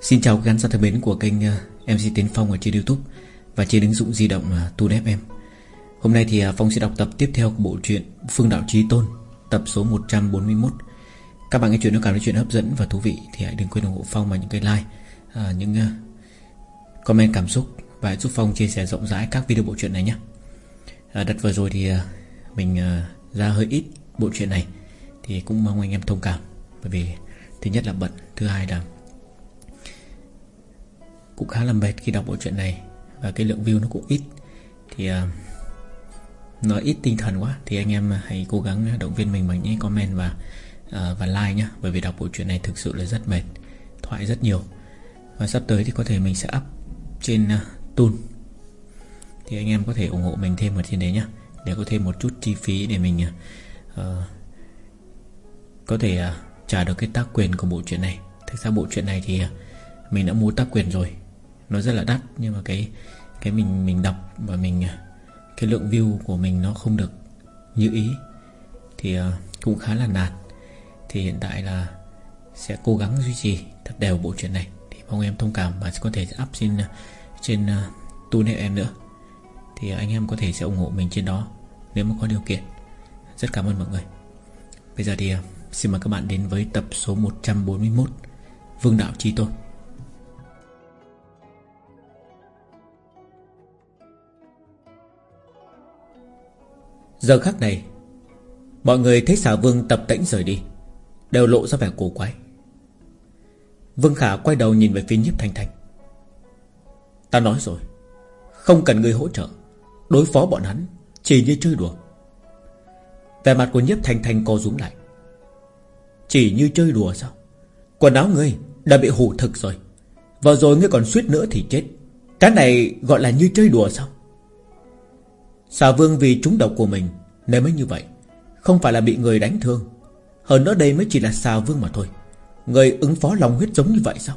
Xin chào các khán giả thân mến của kênh ờ, MC Tiến Phong ở trên Youtube Và trên ứng dụng di động ờ, uh, Tu FM Hôm nay thì ờ, Phong sẽ đọc tập tiếp theo của bộ truyện Phương Đạo Trí Tôn Tập số 141 Các bạn nghe chuyện nó cảm thấy chuyện hấp dẫn và thú vị Thì hãy đừng quên ủng hộ Phong bằng những cái like Những comment cảm xúc Và hãy giúp Phong chia sẻ rộng rãi các video bộ truyện này nhé. Đặt vừa rồi thì mình ra hơi ít bộ truyện này Thì cũng mong anh em thông cảm. Bởi vì thứ nhất là bận Thứ hai là cũng khá là mệt khi đọc bộ truyện này. Và cái lượng view nó cũng ít. Thì uh, Nó ít tinh thần quá. Thì anh em hãy cố gắng động viên mình bằng những comment và uh, và like nhá. Bởi vì đọc bộ truyện này thực sự là rất mệt Thoại rất nhiều. Và sắp tới thì có thể mình sẽ up trên à, uh, Tool Thì anh em có thể ủng hộ mình thêm ở trên đấy nhá. Để có thêm một chút chi phí để mình uh, Có thể uh, trả được cái tác quyền của bộ truyện này. Thực ra bộ truyện này thì uh, mình đã mua tác quyền rồi nó rất là đắt, nhưng mà cái cái mình mình đọc và mình, cái lượng view của mình nó không được như ý, thì ờ, cũng khá là nản. Thì hiện tại là sẽ cố gắng duy trì thật đều bộ truyện này. Thì mong em thông cảm và sẽ có thể up trên trên ờ, tune em nữa. Thì anh em có thể sẽ ủng hộ mình trên đó nếu mà có điều kiện. Rất cảm ơn mọi người. Bây giờ thì ờ, xin mời các bạn đến với tập số 141 Vương Đạo Chi Tôn. Giờ khắc này, Mọi người thấy xà vương tập tĩnh rời đi, Đều lộ ra vẻ cổ quái. Vương Khả quay đầu nhìn về phía nhiếp thanh thanh. Ta nói rồi, Không cần người hỗ trợ, Đối phó bọn hắn Chỉ như chơi đùa. Vẻ mặt của nhiếp thanh thanh co rúm lại. Chỉ như chơi đùa sao? Quần áo ngươi đã bị hủ thực rồi, Vừa rồi ngươi còn suýt nữa thì chết. Cái này gọi là như chơi đùa sao? Xà vương vì trúng độc của mình Nên mới như vậy, Không phải là bị người đánh thương. Hơn nữa đây mới chỉ là xà vương mà thôi. Người ứng phó lòng huyết giống như vậy sao?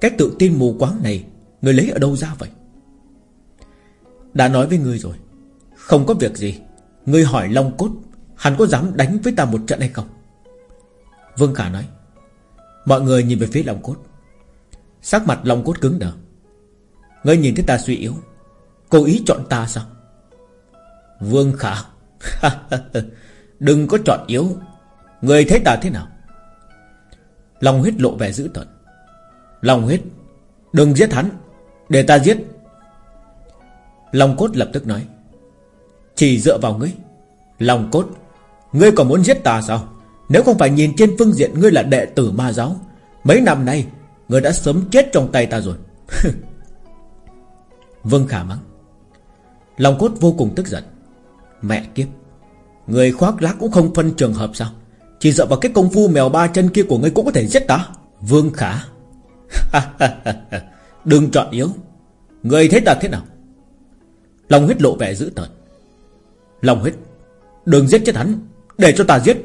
Cách tự tin mù quáng này, Người lấy ở đâu ra vậy? Đã nói với người rồi, Không có việc gì. Người hỏi Long Cốt, Hắn có dám đánh với ta một trận hay không? Vương Khả nói, Mọi người nhìn về phía Long Cốt. Sắc mặt Long Cốt cứng đờ. Ngươi nhìn thấy ta suy yếu, Cố ý chọn ta sao? Vương Khả. Đừng có chọn yếu. Người thấy ta thế nào? Long huyết lộ vẻ dữ tợn. Long huyết, Đừng giết hắn. Để ta giết. Long cốt lập tức nói. Chỉ dựa vào ngươi. Long cốt, Ngươi còn muốn giết ta sao? Nếu không phải nhìn trên phương diện ngươi là đệ tử ma giáo, Mấy năm nay, Ngươi đã sớm chết trong tay ta rồi. Vương Khả mắng. Long cốt vô cùng tức giận. Mẹ kiếp. Người khoác lác cũng không phân trường hợp sao? Chỉ dựa vào cái công phu mèo ba chân kia của ngươi cũng có thể giết ta. Vương Khả. Đừng chọn yếu. Người thấy ta thế nào? Long huyết lộ vẻ dữ tợn. Long huyết, Đừng giết chết hắn. Để cho ta giết.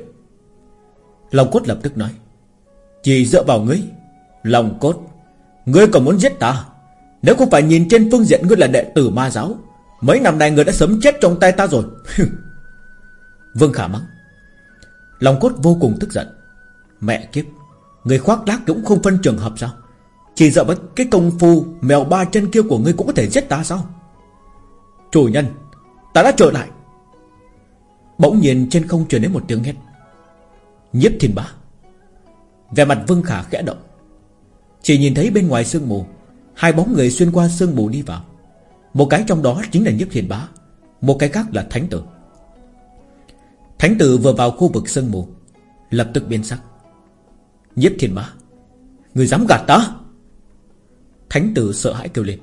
Long cốt lập tức nói. Chỉ dựa vào ngươi, Long cốt, Ngươi còn muốn giết ta. Nếu không phải nhìn trên phương diện ngươi là đệ tử ma giáo Mấy năm nay người đã sớm chết trong tay ta rồi. Vương Khả mắng. Lòng cốt vô cùng tức giận. Mẹ kiếp, Người khoác lác cũng không phân trường hợp sao? Chỉ dựa với cái công phu Mèo ba chân kia của ngươi cũng có thể giết ta sao? Chủ nhân, Ta đã trở lại. Bỗng nhiên trên không truyền đến một tiếng hét. Nhiếp thiên bá. Về mặt Vương Khả khẽ động. Chỉ nhìn thấy bên ngoài sương mù, Hai bóng người xuyên qua sương mù đi vào một cái trong đó chính là nhiếp thiên bá, Một cái khác là thánh tử. Thánh tử vừa vào khu vực sân mù, Lập tức biến sắc. Nhiếp thiên bá, Người dám gạt ta? Thánh tử sợ hãi kêu lên.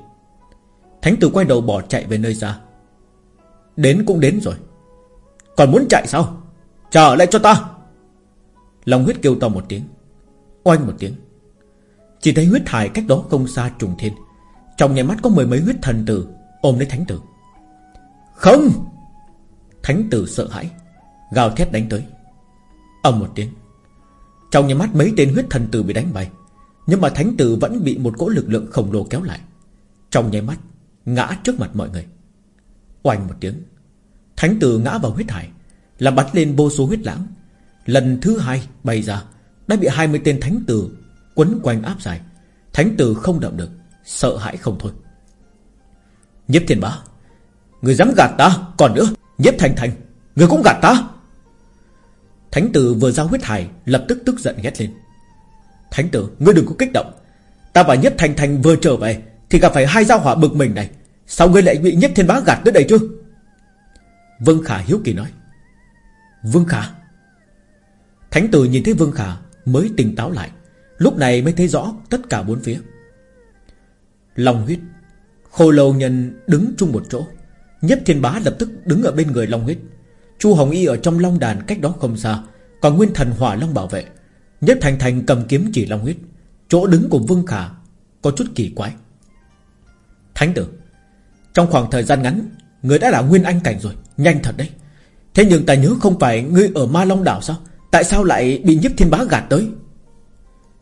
Thánh tử quay đầu bỏ chạy về nơi ra Đến cũng đến rồi. Còn muốn chạy sao? Trở lại cho ta. Lòng huyết kêu to một tiếng, Oanh một tiếng. Chỉ thấy huyết hải cách đó không xa trùng thiên. Trong nhà mắt có mười mấy huyết thần tử Ôm lấy thánh tử. Không! Thánh tử sợ hãi, Gào thét đánh tới. Ầm một tiếng. Trong nhà mắt mấy tên huyết thần tử bị đánh bay, Nhưng mà thánh tử vẫn bị một cỗ lực lượng khổng lồ kéo lại. Trong nháy mắt, Ngã trước mặt mọi người. Oanh một tiếng, Thánh tử ngã vào huyết hải Làm bắn lên vô số huyết lãng. Lần thứ hai bay ra, Đã bị 20 tên thánh tử Quấn quanh áp dài Thánh tử không động được, Sợ hãi không thôi. Nhiếp thiên bá. Người dám gạt ta, Còn nữa Nhiếp thành thành. Người cũng gạt ta. Thánh tử vừa giao huyết hải, Lập tức tức giận ghét lên. Thánh tử, Ngươi đừng có kích động. Ta và Nhiếp thành thành vừa trở về, Thì gặp phải hai giao hỏa bực mình này. Sao ngươi lại bị Nhiếp thiên bá gạt tới đây chứ? Vương Khả hiếu kỳ nói. Vương Khả. Thánh tử nhìn thấy Vương Khả Mới tỉnh táo lại. Lúc này mới thấy rõ tất cả bốn phía. Long huyết Khô lâu nhân đứng chung một chỗ. Nhất thiên bá lập tức đứng ở bên người Long huyết. Chu Hồng Y ở trong Long đàn cách đó không xa, Còn Nguyên Thần Hỏa Long bảo vệ. Nhất Thành Thành cầm kiếm chỉ Long huyết. Chỗ đứng của Vương Khả Có chút kỳ quái. Thánh tử, Trong khoảng thời gian ngắn, Người đã là Nguyên Anh Cảnh rồi, Nhanh thật đấy. Thế nhưng ta nhớ không phải ngươi ở Ma Long Đảo sao? Tại sao lại bị Nhất Thiên Bá gạt tới?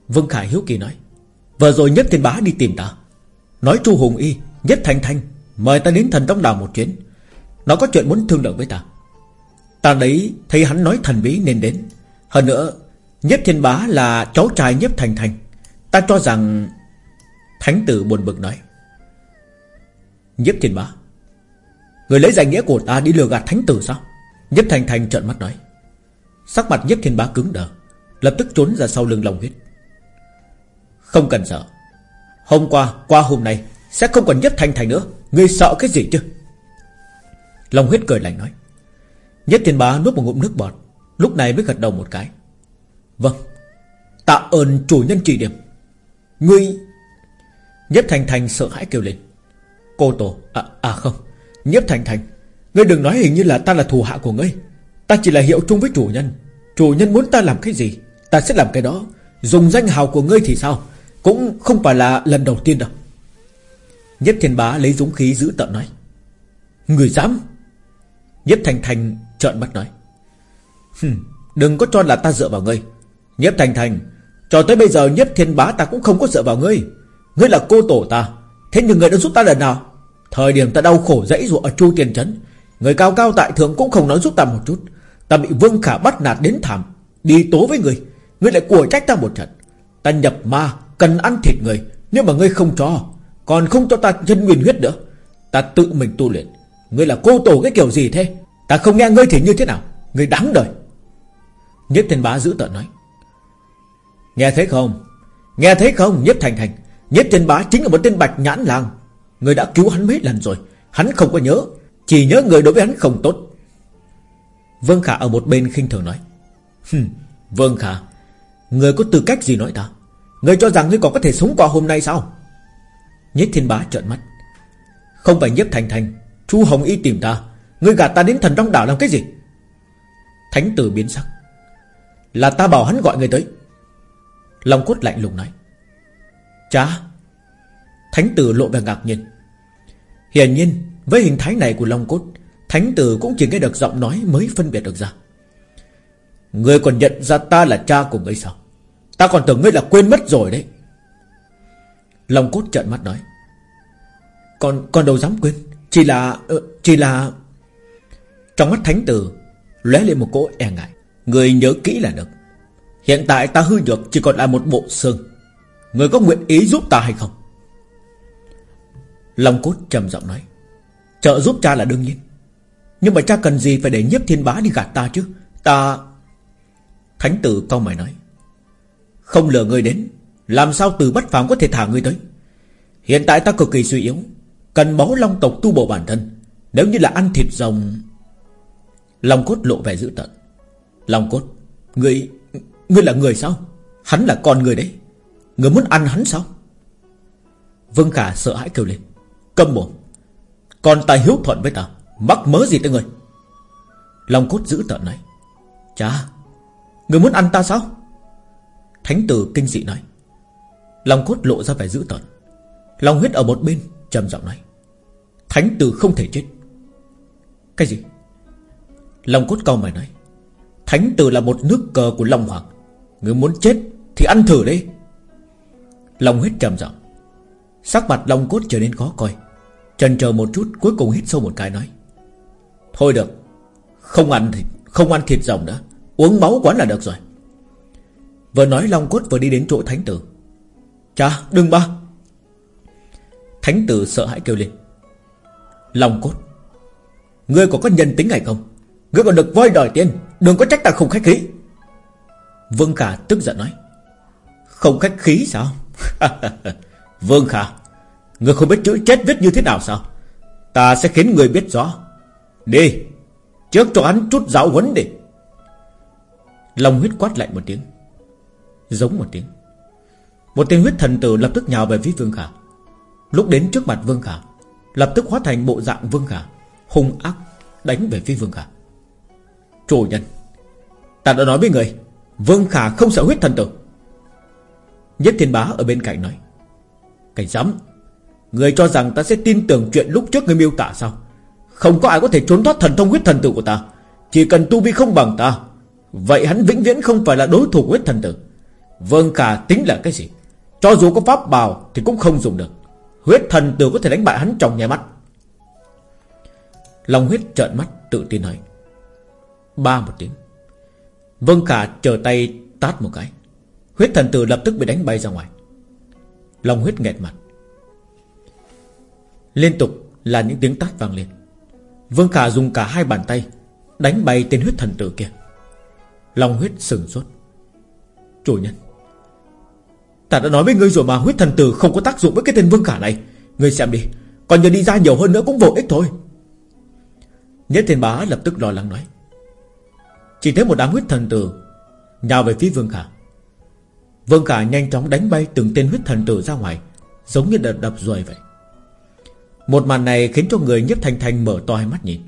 Vương Khải hiếu kỳ nói. Vừa rồi Nhất Thiên Bá đi tìm ta. Nói Chu Hùng Y Nhất Thanh Thanh Mời ta đến thần tông Đảo một chuyến. Nó có chuyện muốn thương lượng với ta. Ta đấy thấy hắn nói thần bí nên đến. Hơn nữa Nhất Thiên Bá là cháu trai Nhất Thanh Thanh, Ta cho rằng Thánh tử buồn bực nói. Nhất Thiên Bá Người lấy danh nghĩa của ta đi lừa gạt thánh tử sao? Nhất Thanh Thanh trợn mắt nói. Sắc mặt Nhất Thiên Bá cứng đờ Lập tức trốn ra sau lưng lòng huyết. Không cần sợ. Hôm qua, qua hôm nay sẽ không còn Nhất Thành Thành nữa. Ngươi sợ cái gì chứ? Long huyết cười lạnh nói. Nhất Thiên Bá nuốt một ngụm nước bọt Lúc này mới gật đầu một cái. Vâng Tạ ơn chủ nhân chỉ điểm. Ngươi Nhất Thành Thành sợ hãi kêu lên. Cô Tổ À, à không Nhất Thành Thành Ngươi đừng nói hình như là ta là thù hạ của ngươi. Ta chỉ là hiệu chung với chủ nhân. Chủ nhân muốn ta làm cái gì Ta sẽ làm cái đó. Dùng danh hào của ngươi thì sao? Cũng không phải là lần đầu tiên đâu. Nhất thiên bá lấy dũng khí giữ tận nói. Người dám? Nhất thành thành trợn mắt nói. Hừm, Đừng có cho là ta dựa vào ngươi. Nhất thành thành Cho tới bây giờ nhất thiên bá ta cũng không có dựa vào ngươi. Ngươi là cô tổ ta Thế nhưng ngươi đã giúp ta lần nào? Thời điểm ta đau khổ dãy ruộng ở Chu Tiền Trấn Người cao cao tại thượng cũng không nói giúp ta một chút. Ta bị Vương Khả bắt nạt đến thảm Đi tố với người Ngươi lại của trách ta một trận. Ta nhập ma Cần ăn thịt người nếu mà ngươi không cho. Còn không cho ta chân nguyên huyết nữa Ta tự mình tu luyện. Ngươi là cô tổ cái kiểu gì thế? Ta không nghe ngươi thì như thế nào? Ngươi đáng đời. Nhất thiên bá giữ tợn nói. Nghe thấy không? Nghe thấy không? Nhất thành thành. Nhất thiên bá chính là một tên bạch nhãn làng. Ngươi đã cứu hắn mấy lần rồi. Hắn không có nhớ. Chỉ nhớ người đối với hắn không tốt. Vương Khả ở một bên khinh thường nói. Hừm, Vương Khả Người có tư cách gì nói ta? Người cho rằng ngươi còn có thể sống qua hôm nay sao? Nhất thiên bá trợn mắt. Không phải nhiếp thành thành, Chu Hồng Y tìm ta Ngươi gạt ta đến thần đông đảo làm cái gì? Thánh tử biến sắc. Là ta bảo hắn gọi người tới. Long cốt lạnh lùng nói. Cha Thánh tử lộ vẻ ngạc nhiên. Hiển nhiên, với hình thái này của Long cốt, Thánh tử cũng chỉ nghe được giọng nói mới phân biệt được ra. Ngươi còn nhận ra ta là cha của ngươi sao? Ta còn tưởng ngươi là quên mất rồi đấy. Long cốt trợn mắt nói. Còn còn đâu dám quên. Chỉ là uh, Chỉ là Trong mắt thánh tử lóe lên một cỗ e ngại. Người nhớ kỹ là được. Hiện tại ta hư nhược chỉ còn là một bộ xương. Người có nguyện ý giúp ta hay không? Long cốt trầm giọng nói. Trợ giúp cha là đương nhiên. Nhưng mà cha cần gì phải để nhiếp thiên bá đi gạt ta chứ? Ta Thánh tử cau mày nói. Không lừa người đến Làm sao từ bất phàm có thể thả người tới? Hiện tại ta cực kỳ suy yếu. Cần báo long tộc tu bổ bản thân. Nếu như là ăn thịt rồng, Long cốt lộ vẻ dữ tận Long cốt, Ngươi Ngươi là người sao? Hắn là con người đấy. Ngươi muốn ăn hắn sao? Vương Khả sợ hãi kêu lên. Câm mồm. Còn ta hiếu thuận với ta, Mắc mớ gì tới người? Long cốt giữ tợn này. Chà Người muốn ăn ta sao? Thánh tử kinh dị nói. Long cốt lộ ra vẻ dữ tợn. Long huyết ở một bên, trầm giọng nói. Thánh tử không thể chết. Cái gì? Long cốt cao mày nói, Thánh tử là một nước cờ của Long Hoàng. Người muốn chết thì ăn thử đi. Long huyết trầm giọng. Sắc mặt Long cốt trở nên khó coi. Trần chờ một chút, cuối cùng hít sâu một cái nói, Thôi được, Không ăn thịt Không ăn thịt rồng nữa. Uống máu quán là được rồi. Vừa nói Long Cốt vừa đi đến chỗ thánh tử Cha, đừng ba Thánh tử sợ hãi kêu lên Long cốt. Ngươi có có nhân tính hay không? Ngươi còn được voi đòi tiền. Đừng có trách ta không khách khí. Vương Khả tức giận nói. Không khách khí sao? Vương Khả, Ngươi không biết chữ chết viết như thế nào sao? Ta sẽ khiến ngươi biết rõ. Đi, Trước cho hắn chút giáo huấn đi. Long huyết quát lại một tiếng. Giống một tiếng. Một tên huyết thần tử lập tức nhào về phía Vương Khả. Lúc đến trước mặt Vương Khả Lập tức hóa thành bộ dạng Vương Khả Hung ác đánh về phía Vương Khả Chủ nhân, Ta đã nói với người, Vương Khả không sợ huyết thần tử. Nhất thiên bá ở bên cạnh nói, Cảnh dám Người cho rằng ta sẽ tin tưởng chuyện lúc trước người miêu tả sao? Không có ai có thể trốn thoát thần thông huyết thần tử của ta. Chỉ cần tu vi không bằng ta, Vậy hắn vĩnh viễn không phải là đối thủ huyết thần tử. Vương Khả tính là cái gì? Cho dù có pháp bào Thì cũng không dùng được. Huyết thần tử có thể đánh bại hắn trong nhà mắt. Long huyết trợn mắt tự tin nói Ba một tiếng. Vương Khả chờ tay tát một cái. Huyết thần tử lập tức bị đánh bay ra ngoài. Long huyết nghẹt mặt. Liên tục là những tiếng tát vang lên. Vương Khả dùng cả hai bàn tay Đánh bay tên huyết thần tử kia. Long huyết sừng sốt. Chủ nhân Ta đã nói với ngươi rồi mà huyết thần tử không có tác dụng với cái tên Vương Khả này. Ngươi xem đi, Còn nhờ đi ra nhiều hơn nữa cũng vô ích thôi. Nhất thiên bá lập tức lo lắng nói. Chỉ thấy một đám huyết thần tử Nhào về phía Vương Khả. Vương Khả nhanh chóng đánh bay từng tên huyết thần tử ra ngoài, Giống như đợt đập ruồi vậy. Một màn này khiến cho người nhất thành thành mở to hai mắt nhìn.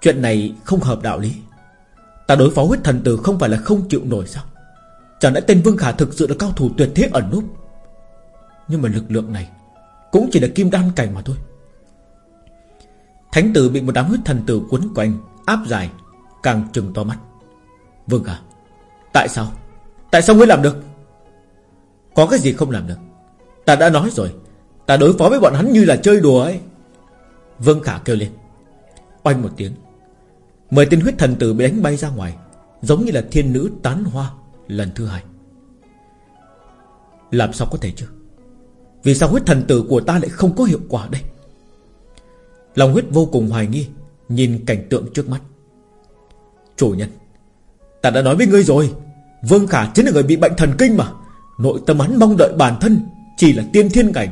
Chuyện này không hợp đạo lý. Ta đối phó huyết thần tử không phải là không chịu nổi sao? Chẳng lẽ tên Vương Khả thực sự là cao thủ tuyệt thế ẩn núp? Nhưng mà lực lượng này Cũng chỉ là kim đan cảnh mà thôi. Thánh tử bị một đám huyết thần tử quấn quanh, Áp dài Càng trừng to mắt. Vương Khả, Tại sao? Tại sao ngươi làm được? Có cái gì không làm được? Ta đã nói rồi, Ta đối phó với bọn hắn như là chơi đùa ấy. Vương Khả kêu lên. Oanh một tiếng. Mười tên huyết thần tử bị đánh bay ra ngoài, Giống như là thiên nữ tán hoa. Lần thứ hai. Làm sao có thể chứ? Vì sao huyết thần tử của ta lại không có hiệu quả đây? Lòng huyết vô cùng hoài nghi, Nhìn cảnh tượng trước mắt. Chủ nhân, Ta đã nói với ngươi rồi, Vương Khả chính là người bị bệnh thần kinh mà. Nội tâm hắn mong đợi bản thân Chỉ là tiên thiên cảnh.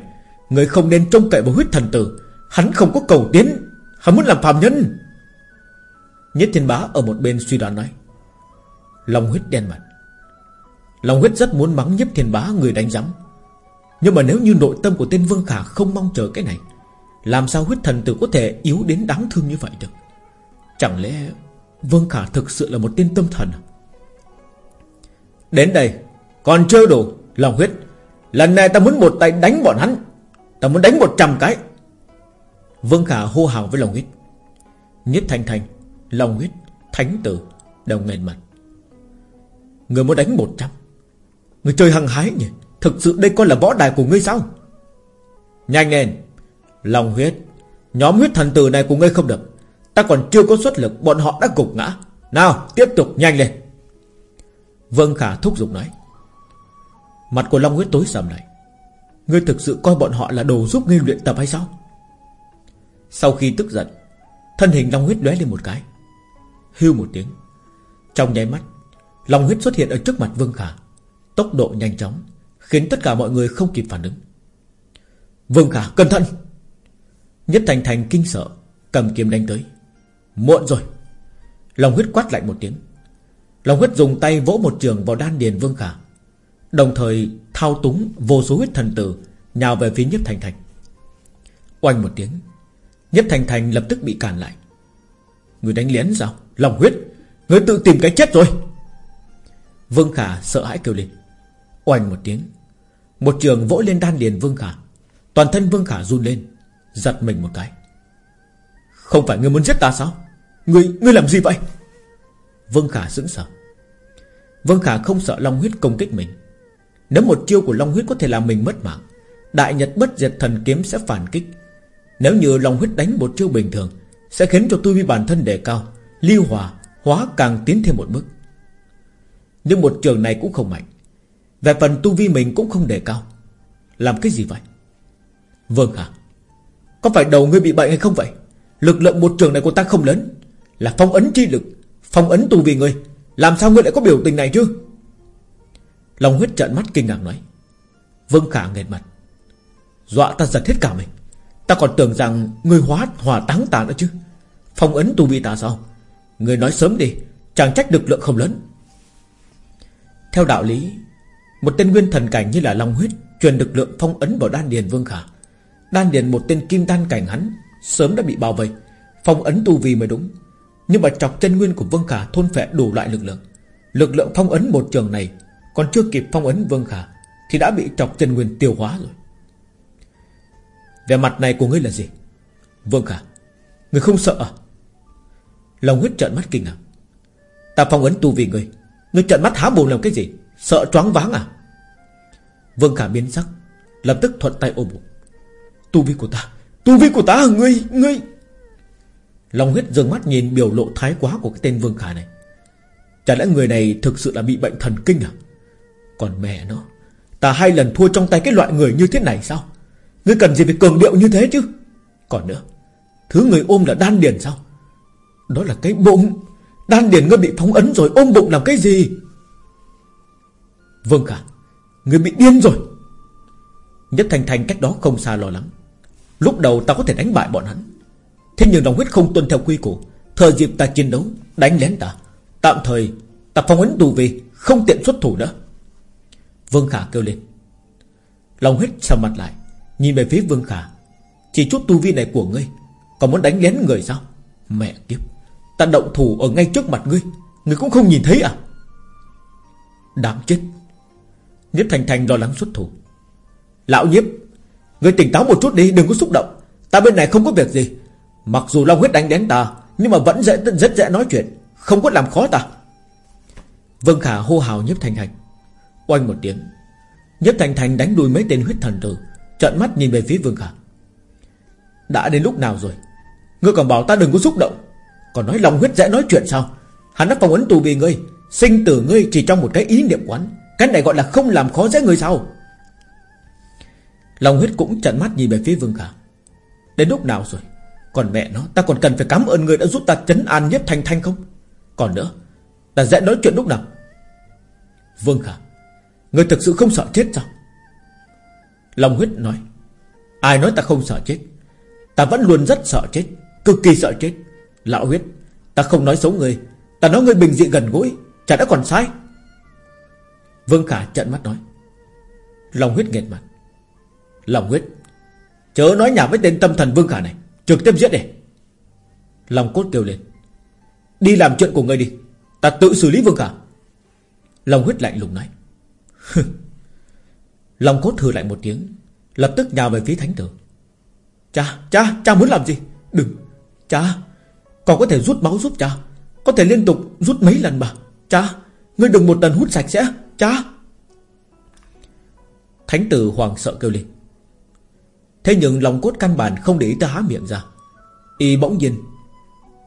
Người không nên trông cậy vào huyết thần tử. Hắn không có cầu tiến. Hắn muốn làm phàm nhân. Nhất thiên bá ở một bên suy đoán nói. Long huyết đen mặt lòng huyết rất muốn mắng nhất thiên bá người đánh giám. Nhưng mà nếu như nội tâm của tên Vương Khả Không mong chờ cái này, Làm sao huyết thần tử có thể yếu đến đáng thương như vậy được? Chẳng lẽ Vương Khả thực sự là một tên tâm thần à? Đến đây, Còn chưa đủ lòng huyết. Lần này ta muốn một tay đánh bọn hắn. Ta muốn đánh một trăm cái. Vương Khả hô hào với lòng huyết. Nhất Thanh Thanh lòng huyết, Thánh tử Đồng nghền mặt. Người muốn đánh một trăm. Người chơi hăng hái nhỉ? Thực sự đây coi là võ đài của ngươi sao? Nhanh lên. Long huyết. Nhóm huyết thần tử này của ngươi không được. Ta còn chưa có xuất lực, Bọn họ đã gục ngã. Nào, tiếp tục nhanh lên. Vương Khả thúc giục nói. Mặt của Long huyết tối sầm lại. Ngươi thực sự coi bọn họ là đồ giúp ngươi luyện tập hay sao? Sau khi tức giận, Thân hình Long huyết lóe lên một cái. Hưu một tiếng. Trong nháy mắt, Long huyết xuất hiện ở trước mặt Vương Khả. Tốc độ nhanh chóng, Khiến tất cả mọi người không kịp phản ứng. Vương Khả, cẩn thận! Nhất Thành Thành kinh sợ, Cầm kiếm đánh tới. Muộn rồi. Lòng huyết quát lạnh một tiếng. Lòng huyết dùng tay vỗ một trường vào đan điền Vương Khả. Đồng thời thao túng vô số huyết thần tử, Nhào về phía Nhất Thành Thành. Oanh một tiếng, Nhất Thành Thành lập tức bị cản lại. Người đánh lén sao? Lòng huyết! Người tự tìm cái chết rồi! Vương Khả sợ hãi kêu lên. Oanh một tiếng. Một trường vỗ lên đan liền Vương Khả. Toàn thân Vương Khả run lên Giật mình một cái. Không phải ngươi muốn giết ta sao? Ngươi, ngươi làm gì vậy? Vương Khả sững sờ. Vương Khả không sợ Long huyết công kích mình. Nếu một chiêu của Long huyết có thể làm mình mất mạng Đại Nhật bất diệt thần kiếm sẽ phản kích. Nếu như Long huyết đánh một chiêu bình thường Sẽ khiến cho tu vi bản thân đề cao Lưu hòa Hóa càng tiến thêm một bước. Nhưng một trường này cũng không mạnh. Về phần tu vi mình cũng không đề cao. Làm cái gì vậy? Vương hả Có phải đầu ngươi bị bệnh hay không vậy? Lực lượng một trường này của ta không lớn. Là phong ấn chi lực, Phong ấn tu vi ngươi. Làm sao ngươi lại có biểu tình này chứ? Long huyết trợn mắt kinh ngạc nói. Vương Khả nghẹt mặt. Dọa ta giật hết cả mình. Ta còn tưởng rằng Ngươi hóa, hòa táng ta nữa chứ. Phong ấn tu vi ta sao? Ngươi nói sớm đi, Chẳng trách lực lượng không lớn. Theo đạo lý một tên nguyên thần cảnh như là Long huyết Truyền lực lượng phong ấn vào đan điền Vương Khả. Đan điền một tên kim đan cảnh hắn Sớm đã bị bao vây. Phong ấn tu vi mới đúng. Nhưng mà chọc chân nguyên của Vương Khả thôn phệ đủ loại lực lượng. Lực lượng phong ấn một trường này Còn chưa kịp phong ấn Vương Khả Thì đã bị chọc chân nguyên tiêu hóa rồi. Về mặt này của ngươi là gì? Vương Khả, Ngươi không sợ à? Lòng huyết trợn mắt kinh ngạc. Ta phong ấn tu vì ngươi. Ngươi trợn mắt há mồm làm cái gì? Sợ choáng váng à? Vương Khả biến sắc, Lập tức thuận tay ôm bụng. Tu vi của ta, Tu vi của ta, ngươi Ngươi. Long huyết dường mắt nhìn biểu lộ thái quá của cái tên Vương Khả này. Chả lẽ người này thực sự là bị bệnh thần kinh à? Còn mẹ nó, Ta hai lần thua trong tay cái loại người như thế này sao? Ngươi cần gì phải cường điệu như thế chứ? Còn nữa, Thứ người ôm là đan điền sao? Đó là cái bụng. Đan điền ngươi bị phóng ấn rồi ôm bụng làm cái gì? Vương Khả người bị điên rồi. Nhất Thành Thành cách đó không xa lo lắng. Lúc đầu ta có thể đánh bại bọn hắn. Thế nhưng đồng huyết không tuân theo quy củ. Thời dịp ta chiến đấu, Đánh lén ta. Tạm thời, Ta phong ấn tù vì Không tiện xuất thủ nữa. Vương Khả kêu lên. Lòng huyết sầm mặt lại. Nhìn về phía Vương Khả. Chỉ chút tu vi này của ngươi, Còn muốn đánh lén người sao? Mẹ kiếp, Ta động thủ ở ngay trước mặt ngươi. Ngươi cũng không nhìn thấy à? Đáng chết. Nhiếp Thành Thành lo lắng xuất thủ. Lão nhiếp người tỉnh táo một chút đi đừng có xúc động. Ta bên này không có việc gì. Mặc dù Long huyết đánh đến ta Nhưng mà vẫn dễ, rất dễ nói chuyện. Không có làm khó ta. Vương Khả hô hào Nhiếp Thành Thành Oanh một tiếng. Nhiếp Thành Thành đánh đuôi mấy tên huyết thần tử Trận mắt nhìn về phía Vương Khả. Đã đến lúc nào rồi? Ngươi còn bảo ta đừng có xúc động. Còn nói lòng huyết dễ nói chuyện sao? Hắn đã phong ấn tù vì ngươi Sinh tử ngươi chỉ trong một cái ý niệm quán. Cái này gọi là không làm khó dễ người sao? Lòng huyết cũng trận mắt nhìn về phía Vương Khả. Đến lúc nào rồi? Còn mẹ nó, ta còn cần phải cảm ơn người đã giúp ta chấn an nhất thanh thanh không? Còn nữa, Ta dễ nói chuyện lúc nào? Vương Khả, Người thực sự không sợ chết sao? Lòng huyết nói, Ai nói ta không sợ chết? Ta vẫn luôn rất sợ chết, Cực kỳ sợ chết. Lão huyết, Ta không nói xấu người, Ta nói người bình dị gần gũi, Chả đã còn sai. Vương Khả trận mắt nói. Lòng huyết nghẹt mặt. Lòng huyết. Chớ nói nhảm với tên tâm thần Vương Khả này. Trực tiếp giết đi. Lòng cốt kêu lên. Đi làm chuyện của ngươi đi. Ta tự xử lý Vương Khả. Lòng huyết lạnh lùng nói. Lòng cốt thừa lại một tiếng. Lập tức nhào về phía thánh tử. Cha, cha, cha muốn làm gì? Đừng, cha Còn có thể rút máu giúp cha. Có thể liên tục rút mấy lần mà. Cha, ngươi đừng một lần hút sạch sẽ. Cha Thánh tử hoàng sợ kêu lên. Thế nhưng lòng cốt căn bản không để ý ta há miệng ra. Y bỗng nhiên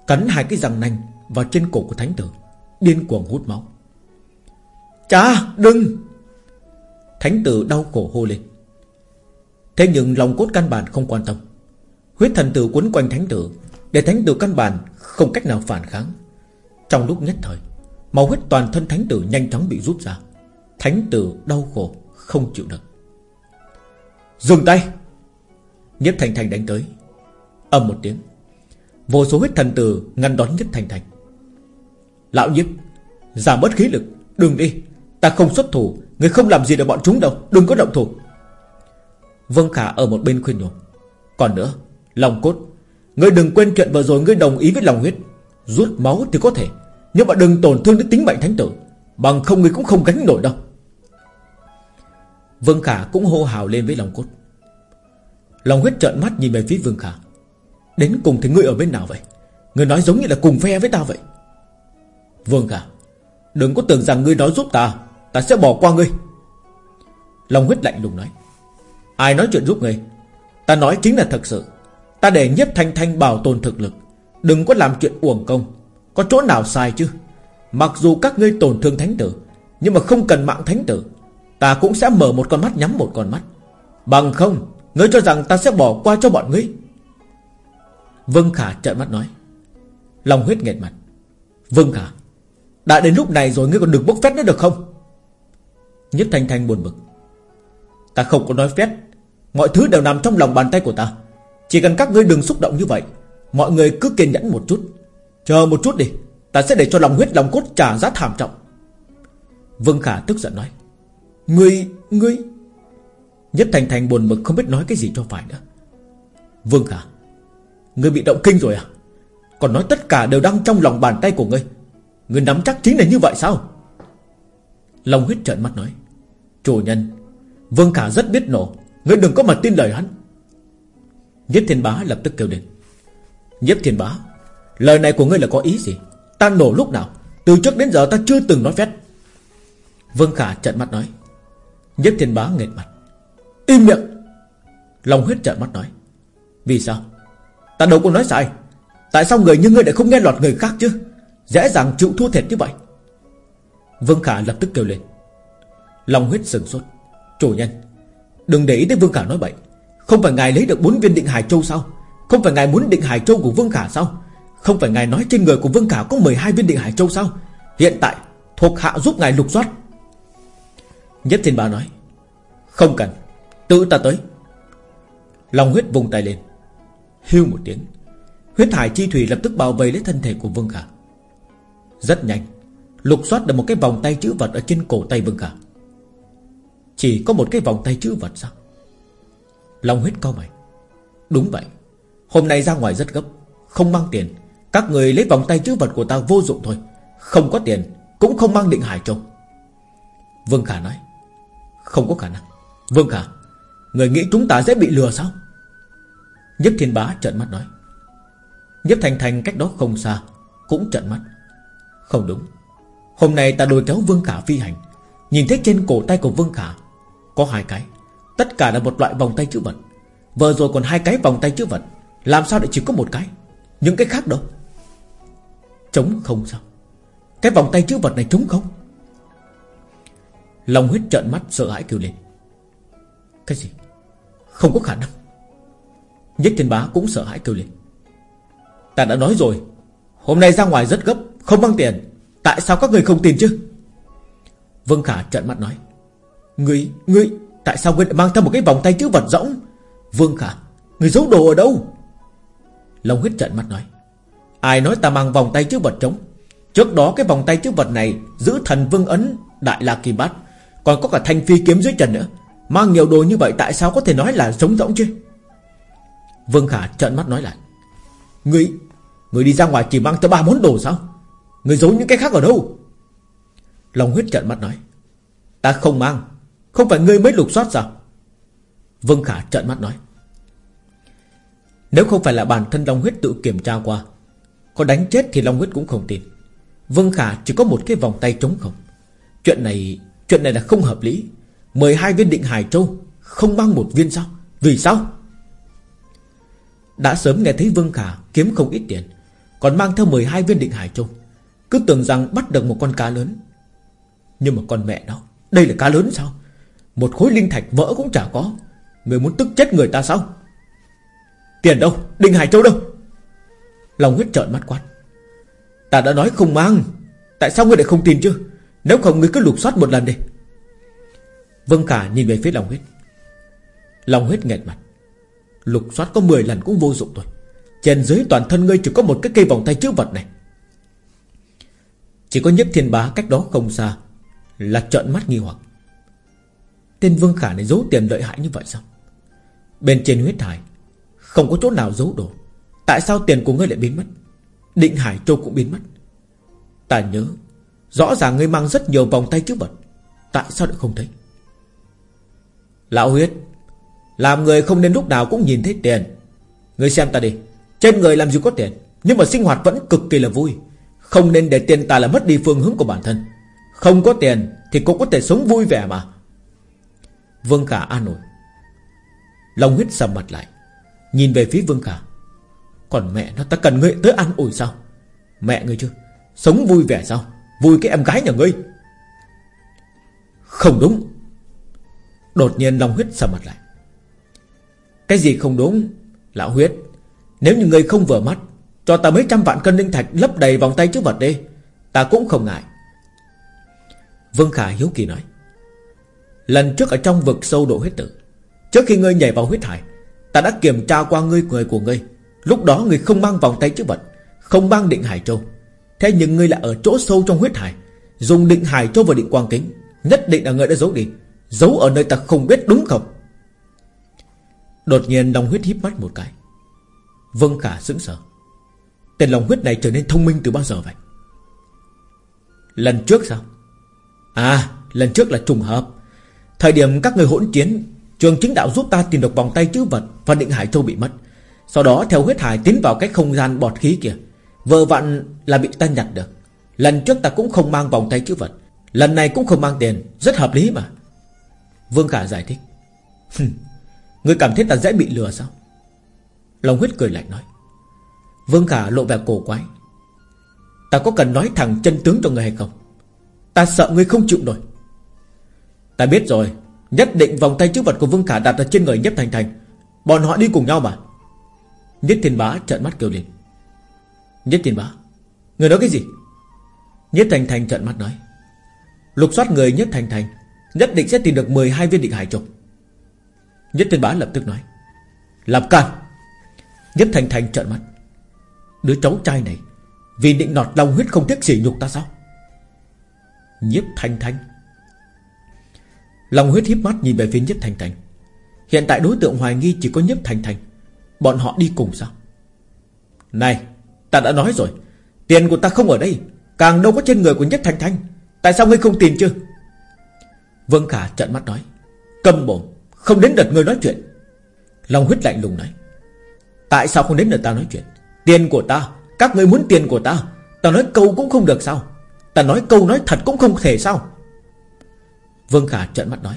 Cắn hai cái răng nanh Vào trên cổ của thánh tử, Điên cuồng hút máu. Cha đừng! Thánh tử đau cổ hô lên. Thế nhưng lòng cốt căn bản không quan tâm. Huyết thần tử quấn quanh thánh tử, Để thánh tử căn bản không cách nào phản kháng. Trong lúc nhất thời Màu huyết toàn thân thánh tử nhanh chóng bị rút ra. Thánh tử đau khổ, Không chịu được. Dừng tay! Nhất Thành Thành đánh tới. Ầm một tiếng. Vô số huyết thần tử ngăn đón Nhất Thành Thành. Lão Nhất, Giảm bớt khí lực, Đừng đi. Ta không xuất thủ, Người không làm gì được bọn chúng đâu, Đừng có động thủ. Vương Khả ở một bên khuyên nhủ. Còn nữa, Lòng cốt Ngươi đừng quên chuyện vừa rồi ngươi đồng ý với lòng huyết. Rút máu thì có thể, Nhưng mà đừng tổn thương đến tính mệnh thánh tử. Bằng không ngươi cũng không gánh nổi đâu. Vương Khả cũng hô hào lên với lòng cốt. Long huyết trợn mắt nhìn về phía Vương Khả. Đến cùng thì ngươi ở bên nào vậy? Ngươi nói giống như là cùng phe với ta vậy. Vương Khả, Đừng có tưởng rằng ngươi nói giúp ta Ta sẽ bỏ qua ngươi. Long huyết lạnh lùng nói. Ai nói chuyện giúp ngươi? Ta nói chính là thật sự. Ta để nhất thanh thanh bảo tồn thực lực. Đừng có làm chuyện uổng công. Có chỗ nào sai chứ? Mặc dù các ngươi tổn thương thánh tử, Nhưng mà không cần mạng thánh tử. Ta cũng sẽ mở một con mắt nhắm một con mắt. Bằng không, Ngươi cho rằng ta sẽ bỏ qua cho bọn ngươi. Vương Khả trợn mắt nói. Lòng huyết nghẹt mặt. Vương Khả, Đã đến lúc này rồi ngươi còn được bốc phét nữa được không? Nhất Thanh Thanh buồn bực. Ta không có nói phét. Mọi thứ đều nằm trong lòng bàn tay của ta. Chỉ cần các ngươi đừng xúc động như vậy, Mọi người cứ kiên nhẫn một chút. Chờ một chút đi, Ta sẽ để cho lòng huyết lòng cốt trả giá thảm trọng. Vương Khả tức giận nói. Ngươi, ngươi. Nhất Thành Thành buồn bực không biết nói cái gì cho phải nữa. Vương Khả Ngươi bị động kinh rồi à? Còn nói tất cả đều đang trong lòng bàn tay của ngươi. Ngươi nắm chắc chính là như vậy sao? Long huyết trợn mắt nói. Chủ nhân Vương Khả rất biết nổ. Ngươi đừng có mà tin lời hắn. Nhất Thiên Bá lập tức kêu đến Nhất Thiên Bá Lời này của ngươi là có ý gì? Ta nổ lúc nào? Từ trước đến giờ ta chưa từng nói phép Vương Khả trợn mắt nói. Nhất Thiên Bá nghẹt mặt. Im miệng. Long huyết trợn mắt nói, Vì sao? Ta đâu có nói sai. Tại sao người như ngươi lại không nghe lọt người khác chứ? Dễ dàng chịu thua thiệt như vậy. Vương Khả lập tức kêu lên. Long huyết sừng sốt. Chủ nhân, Đừng để ý tới Vương Khả nói bậy. Không phải ngài lấy được bốn viên định Hải Châu sao? Không phải ngài muốn định Hải Châu của Vương Khả sao? Không phải ngài nói trên người của Vương Khả có 12 viên định Hải Châu sao? Hiện tại thuộc hạ giúp ngài lục soát Nhất thiên bà nói, Không cần, Tự ta tới. Long huyết vùng tay lên, Hưu một tiếng. Huyết hải chi thủy lập tức bao vây lấy thân thể của Vương Khả. Rất nhanh, Lục soát được một cái vòng tay chữ vật Ở trên cổ tay Vương Khả. Chỉ có một cái vòng tay chữ vật sao? Long huyết cao mày, Đúng vậy, Hôm nay ra ngoài rất gấp, Không mang tiền. Các người lấy vòng tay chữ vật của ta vô dụng thôi, Không có tiền Cũng không mang định hải châu Vương Khả nói không có khả năng. Vương Khả, Người nghĩ chúng ta sẽ bị lừa sao? Nhếp Thiên Bá trợn mắt nói. Nhếp Thành Thành cách đó không xa, Cũng trợn mắt. Không đúng. Hôm nay ta đôi kéo Vương Khả phi hành. Nhìn thấy trên cổ tay của Vương Khả, Có hai cái. Tất cả là một loại vòng tay chữ vật. Vừa rồi còn hai cái vòng tay chữ vật. Làm sao lại chỉ có một cái? Những cái khác đâu? Trống không sao. Cái vòng tay chữ vật này trống không? Lòng huyết trợn mắt sợ hãi kêu lên. Cái gì? Không có khả năng. Nhất thiên bá cũng sợ hãi kêu lên. Ta đã nói rồi Hôm nay ra ngoài rất gấp Không mang tiền. Tại sao các người không tin chứ? Vương Khả trợn mắt nói. Ngươi, ngươi Tại sao ngươi lại mang theo một cái vòng tay chữ vật rỗng? Vương Khả Ngươi giấu đồ ở đâu? Long huyết trợn mắt nói. Ai nói ta mang vòng tay chữ vật trống? Trước đó cái vòng tay chữ vật này Giữ thần vương ấn Đại La Kim Bát còn có cả thanh phi kiếm dưới trần nữa. Mang nhiều đồ như vậy tại sao có thể nói là giống rỗng chứ? Vương Khả trợn mắt nói lại. Người người đi ra ngoài chỉ mang tới ba món đồ sao? Người giấu những cái khác ở đâu? Long huyết trợn mắt nói. Ta không mang. Không phải ngươi mới lục soát sao? Vương Khả trợn mắt nói. Nếu không phải là bản thân Long huyết tự kiểm tra qua, Có đánh chết thì Long huyết cũng không tin. Vương Khả chỉ có một cái vòng tay trống không. Chuyện này Chuyện này là không hợp lý. 12 viên định Hải Châu, Không mang một viên sao? Vì sao? Đã sớm nghe thấy Vương Khả kiếm không ít tiền, Còn mang theo 12 viên định Hải Châu. Cứ tưởng rằng bắt được một con cá lớn. Nhưng mà con mẹ nó, Đây là cá lớn sao? Một khối linh thạch vỡ cũng chả có. Người muốn tức chết người ta sao? Tiền đâu? Định Hải Châu đâu? Lòng huyết trợn mắt quát. Ta đã nói không mang. Tại sao ngươi lại không tin chứ? Nếu không ngươi cứ lục soát một lần đi. Vân Khả nhìn về phía lòng huyết. Lòng huyết nghẹt mặt. Lục soát có 10 lần cũng vô dụng thôi Trên dưới toàn thân ngươi chỉ có một cái cây vòng tay chữ vật này. Chỉ có nhất thiên bá cách đó không xa Là trợn mắt nghi hoặc. Tên Vương Khả này giấu tiền lợi hại như vậy sao? Bên trên huyết hải, Không có chỗ nào giấu đồ. Tại sao tiền của ngươi lại biến mất? Định Hải Châu cũng biến mất. Ta nhớ Rõ ràng ngươi mang rất nhiều vòng tay chứ vật. Tại sao lại không thấy? Lão huyết, Làm người không nên lúc nào cũng nhìn thấy tiền. Ngươi xem ta đi. Trên người làm gì có tiền, Nhưng mà sinh hoạt vẫn cực kỳ là vui. Không nên để tiền tài là mất đi phương hướng của bản thân. Không có tiền Thì cũng có thể sống vui vẻ mà. Vương Khả an ủi. Long huyết sầm mặt lại, Nhìn về phía Vương Khả. Còn mẹ nó, ta cần ngươi tới ăn ủi sao? Mẹ ngươi chứ, Sống vui vẻ sao? Vui cái em gái nhà ngươi. Không đúng. Đột nhiên Long huyết sầm mặt lại. Cái gì không đúng? Lão huyết, Nếu như ngươi không vừa mắt, Cho ta mấy trăm vạn cân linh thạch lấp đầy vòng tay trước vật đi. Ta cũng không ngại. Vương Khả hiếu kỳ nói. Lần trước ở trong vực sâu độ huyết tử, Trước khi ngươi nhảy vào huyết hải, Ta đã kiểm tra qua ngươi người của ngươi. Lúc đó ngươi không mang vòng tay chữ vật, Không mang định hải châu. Thế nhưng ngươi lại ở chỗ sâu trong huyết hải, Dùng định hải châu và định quang kính, Nhất định là ngươi đã giấu đi, Giấu ở nơi ta không biết đúng không? Đột nhiên Long huyết híp mắt một cái. Vâng Khả sững sờ. Tên lòng huyết này trở nên thông minh từ bao giờ vậy? Lần trước sao? À lần trước là trùng hợp. Thời điểm các người hỗn chiến, Trường chính đạo giúp ta tìm được vòng tay chữ vật Và định hải châu bị mất. Sau đó theo huyết hải tiến vào cái không gian bọt khí kia. Vợ vặn là bị ta nhặt được. Lần trước ta cũng không mang vòng tay chữ vật, Lần này cũng không mang tiền, Rất hợp lý mà. Vương Khả giải thích. Người cảm thấy ta dễ bị lừa sao? Long huyết cười lạnh nói. Vương Khả lộ vẻ cổ quái. Ta có cần nói thẳng chân tướng cho người hay không? Ta sợ ngươi không chịu nổi. Ta biết rồi, Nhất định vòng tay chữ vật của Vương Khả đặt ở trên người Nhếp Thành Thành. Bọn họ đi cùng nhau mà. Nhất Thiên Bá trợn mắt kêu lên. Nhất Thiên Bá Người nói cái gì? Nhất Thành Thành trợn mắt nói. Lục soát người Nhất Thành Thành Nhất định sẽ tìm được 12 viên định hải trục. Nhất Thiên Bá lập tức nói. Làm can. Nhất Thành Thành trợn mắt. Đứa cháu trai này Vì định nọt lòng huyết không tiếc sỉ nhục ta sao? Nhiếp Thanh Thanh Lòng huyết hiếp mắt nhìn về phía Nhiếp Thanh Thanh Hiện tại đối tượng hoài nghi chỉ có Nhiếp Thanh Thanh Bọn họ đi cùng sao? Này, Ta đã nói rồi. Tiền của ta không ở đây, Càng đâu có trên người của Nhất Thanh Thanh. Tại sao ngươi không tìm chứ? Vương Khả trợn mắt nói, Cầm bổn Không đến đợt ngươi nói chuyện. Lòng huyết lạnh lùng nói, Tại sao không đến đợt ta nói chuyện? Tiền của ta, Các ngươi muốn tiền của ta Ta nói câu cũng không được sao? Ta nói câu nói thật cũng không thể sao? Vương Khả trợn mắt nói,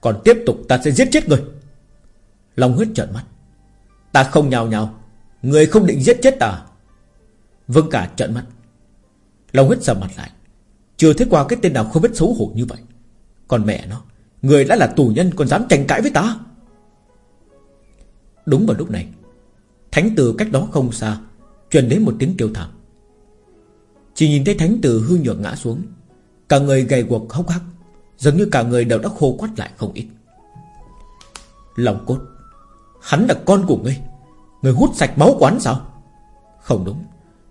Còn tiếp tục ta sẽ giết chết người Long huyết trợn mắt, Ta không nhào nhào Người không định giết chết ta vâng cả trợn mắt. Lòng huyết sầm mặt lại. Chưa thấy qua cái tên nào không biết xấu hổ như vậy. Còn mẹ nó, Người đã là tù nhân còn dám tranh cãi với ta? Đúng vào lúc này, Thánh tử cách đó không xa, Truyền đến một tiếng kêu thảm. Chỉ nhìn thấy thánh tử hư nhược ngã xuống, Cả người gầy guộc hốc hác Giống như cả người đều đã khô quắt lại không ít. Lòng cốt, Hắn là con của ngươi. Người hút sạch máu quán sao? Không đúng.